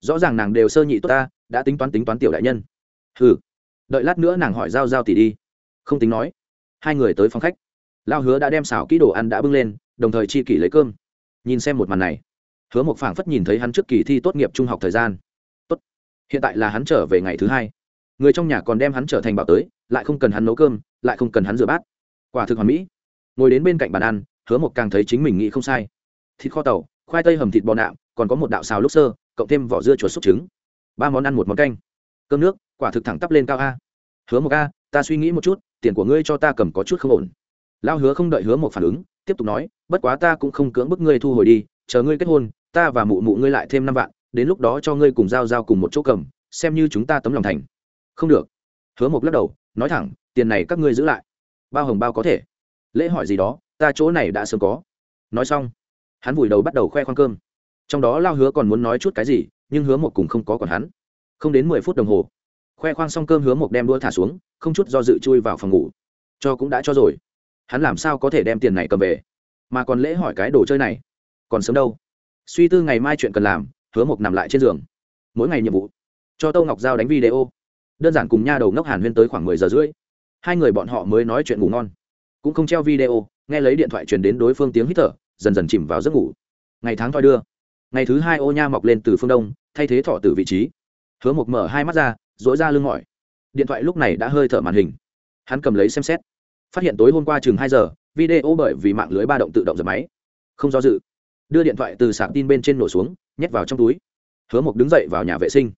Speaker 1: rõ ràng nàng đều sơ nhị tốt ta, đã tính toán tính toán tiểu đại nhân. Hừ. Đợi lát nữa nàng hỏi giao giao tỷ đi. Không tính nói hai người tới phòng khách. Lao hứa đã đem xảo kỹ đồ ăn đã bưng lên, đồng thời chi kỷ lấy cơm. Nhìn xem một màn này, hứa một phảng phất nhìn thấy hắn trước kỳ thi tốt nghiệp trung học thời gian. Tốt, hiện tại là hắn trở về ngày thứ hai. Người trong nhà còn đem hắn trở thành bảo tới, lại không cần hắn nấu cơm, lại không cần hắn rửa bát. Quả thực hoàn mỹ. Ngồi đến bên cạnh bàn ăn, hứa một càng thấy chính mình nghĩ không sai. Thịt kho tàu, khoai tây hầm thịt bò nạm, còn có một đạo xào lúc sơ, cộng thêm vỏ dưa chuột xúc trứng. Ba món ăn một món canh. Cơm nước, quả thực thẳng tắp lên cao a. Hứa một a ta suy nghĩ một chút, tiền của ngươi cho ta cầm có chút không ổn. Lao hứa không đợi hứa một phản ứng, tiếp tục nói, bất quá ta cũng không cưỡng bức ngươi thu hồi đi, chờ ngươi kết hôn, ta và mụ mụ ngươi lại thêm năm vạn, đến lúc đó cho ngươi cùng giao giao cùng một chỗ cầm, xem như chúng ta tấm lòng thành. Không được. Hứa một lắc đầu, nói thẳng, tiền này các ngươi giữ lại. Bao hồng bao có thể. Lễ hỏi gì đó, ta chỗ này đã sớm có. Nói xong, hắn vùi đầu bắt đầu khoe khoang cơm. Trong đó lao hứa còn muốn nói chút cái gì, nhưng hứa một cùng không có còn hắn. Không đến mười phút đồng hồ khoe khoang xong cơm hứa một đem đua thả xuống, không chút do dự chui vào phòng ngủ. Cho cũng đã cho rồi. Hắn làm sao có thể đem tiền này cầm về? Mà còn lễ hỏi cái đồ chơi này. Còn sớm đâu? Suy tư ngày mai chuyện cần làm, hứa mộc nằm lại trên giường. Mỗi ngày nhiệm vụ. Cho tâu ngọc giao đánh video. Đơn giản cùng nha đầu ngốc hàn huyên tới khoảng mười giờ rưỡi. Hai người bọn họ mới nói chuyện ngủ ngon. Cũng không treo video, nghe lấy điện thoại truyền đến đối phương tiếng hít thở, dần dần chìm vào giấc ngủ. Ngày tháng thoi đưa. Ngày thứ hai ô nha mọc lên từ phương đông, thay thế thọ từ vị trí. Hứa mộc mở hai mắt ra dỗi ra lưng mỏi. Điện thoại lúc này đã hơi thở màn hình. Hắn cầm lấy xem xét. Phát hiện tối hôm qua chừng hai giờ, video bởi vì mạng lưới ba động tự động dập máy. Không do dự, đưa điện thoại từ sạc tin bên trên nổ xuống, nhét vào trong túi. Hứa mộc đứng dậy vào nhà vệ sinh.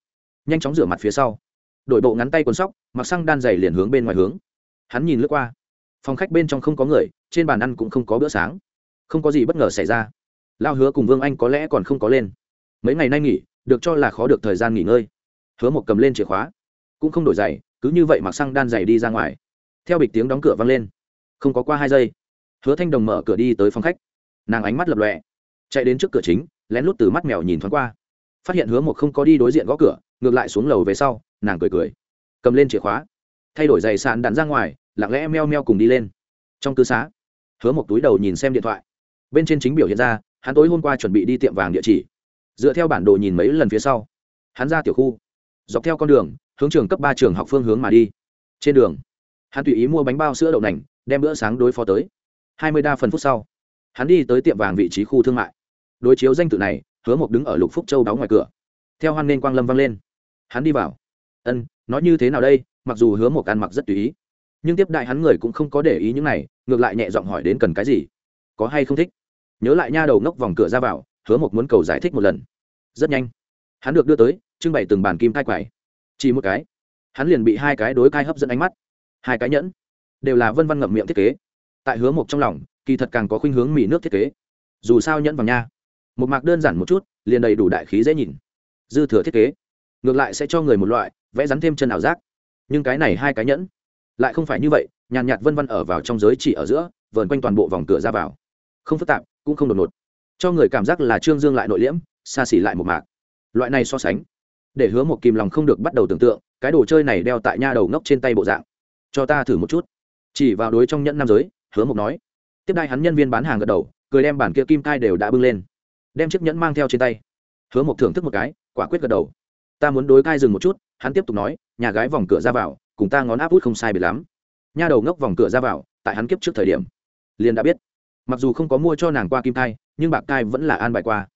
Speaker 1: Nhanh chóng rửa mặt phía sau. Đổi bộ ngắn tay quần sóc, mặc xăng đan dày liền hướng bên ngoài hướng. Hắn nhìn lướt qua. Phòng khách bên trong không có người, trên bàn ăn cũng không có bữa sáng. Không có gì bất ngờ xảy ra. Lao hứa cùng vương anh có lẽ còn không có lên. Mấy ngày nay nghỉ, được cho là khó được thời gian nghỉ ngơi hứa một cầm lên chìa khóa. Cũng không đổi giày, cứ như vậy mặc xăng đan giày đi ra ngoài. Theo bịch tiếng đóng cửa vang lên. Không có qua hai giây, hứa thanh đồng mở cửa đi tới phòng khách. Nàng ánh mắt lập lọe chạy đến trước cửa chính, lén lút từ mắt mèo nhìn thoáng qua. Phát hiện hứa một không có đi đối diện gõ cửa, ngược lại xuống lầu về sau, nàng cười cười. Cầm lên chìa khóa. Thay đổi giày sàn đạn ra ngoài, lặng lẽ meo meo cùng đi lên. Trong cư xá, hứa một túi đầu nhìn xem điện thoại. Bên trên chính biểu hiện ra, hắn tối hôm qua chuẩn bị đi tiệm vàng địa chỉ. Dựa theo bản đồ nhìn mấy lần phía sau, hắn ra tiểu khu dọc theo con đường, hướng trường cấp ba trường học phương hướng mà đi. Trên đường, hắn tùy ý mua bánh bao sữa đậu nành, đem bữa sáng đối phó tới. Hai mươi đa phần phút sau, hắn đi tới tiệm vàng vị trí khu thương mại. Đối chiếu danh tự này, hứa mộc đứng ở lục phúc châu đóng ngoài cửa. Theo hoan nên quang lâm vang lên, hắn đi vào. Ân, nói như thế nào đây? Mặc dù hứa mộc ăn mặc rất tùy ý, nhưng tiếp đại hắn người cũng không có để ý những này, ngược lại nhẹ giọng hỏi đến cần cái gì, có hay không thích? Nhớ lại nha, đầu ngốc vòng cửa ra vào, hứa mộc muốn cầu giải thích một lần. Rất nhanh, hắn được đưa tới trưng bày từng bàn kim thai quẩy. Chỉ một cái. Hắn liền bị hai cái đối cai hấp dẫn ánh mắt. Hai cái nhẫn. Đều là vân văn ngậm miệng thiết kế. Tại hứa mộc trong lòng, kỳ thật càng có khuynh hướng mì nước thiết kế. Dù sao nhẫn vào nha. Một mạc đơn giản một chút, liền đầy đủ đại khí dễ nhìn. Dư thừa thiết kế. Ngược lại sẽ cho người một loại, vẽ rắn thêm chân ảo giác. Nhưng cái này hai cái nhẫn, lại không phải như vậy, nhàn nhạt vân vân ở vào trong giới chỉ ở giữa, vờn quanh toàn bộ vòng cửa ra vào. Không phức tạp, cũng không đột ngột. Cho người cảm giác là trương dương lại nội liễm, xa xỉ lại một mạc. Loại này so sánh để hứa một kìm lòng không được bắt đầu tưởng tượng, cái đồ chơi này đeo tại nha đầu ngốc trên tay bộ dạng. Cho ta thử một chút. Chỉ vào đối trong nhẫn nam giới, hứa một nói. Tiếp đai hắn nhân viên bán hàng gật đầu, cười đem bản kia kim cai đều đã bưng lên. Đem chiếc nhẫn mang theo trên tay. Hứa một thưởng thức một cái, quả quyết gật đầu. Ta muốn đối cai dừng một chút, hắn tiếp tục nói, nhà gái vòng cửa ra vào, cùng ta ngón áp út không sai biệt lắm. Nha đầu ngốc vòng cửa ra vào, tại hắn kiếp trước thời điểm, liền đã biết. Mặc dù không có mua cho nàng qua kim thai nhưng bạc cai vẫn là an bài qua.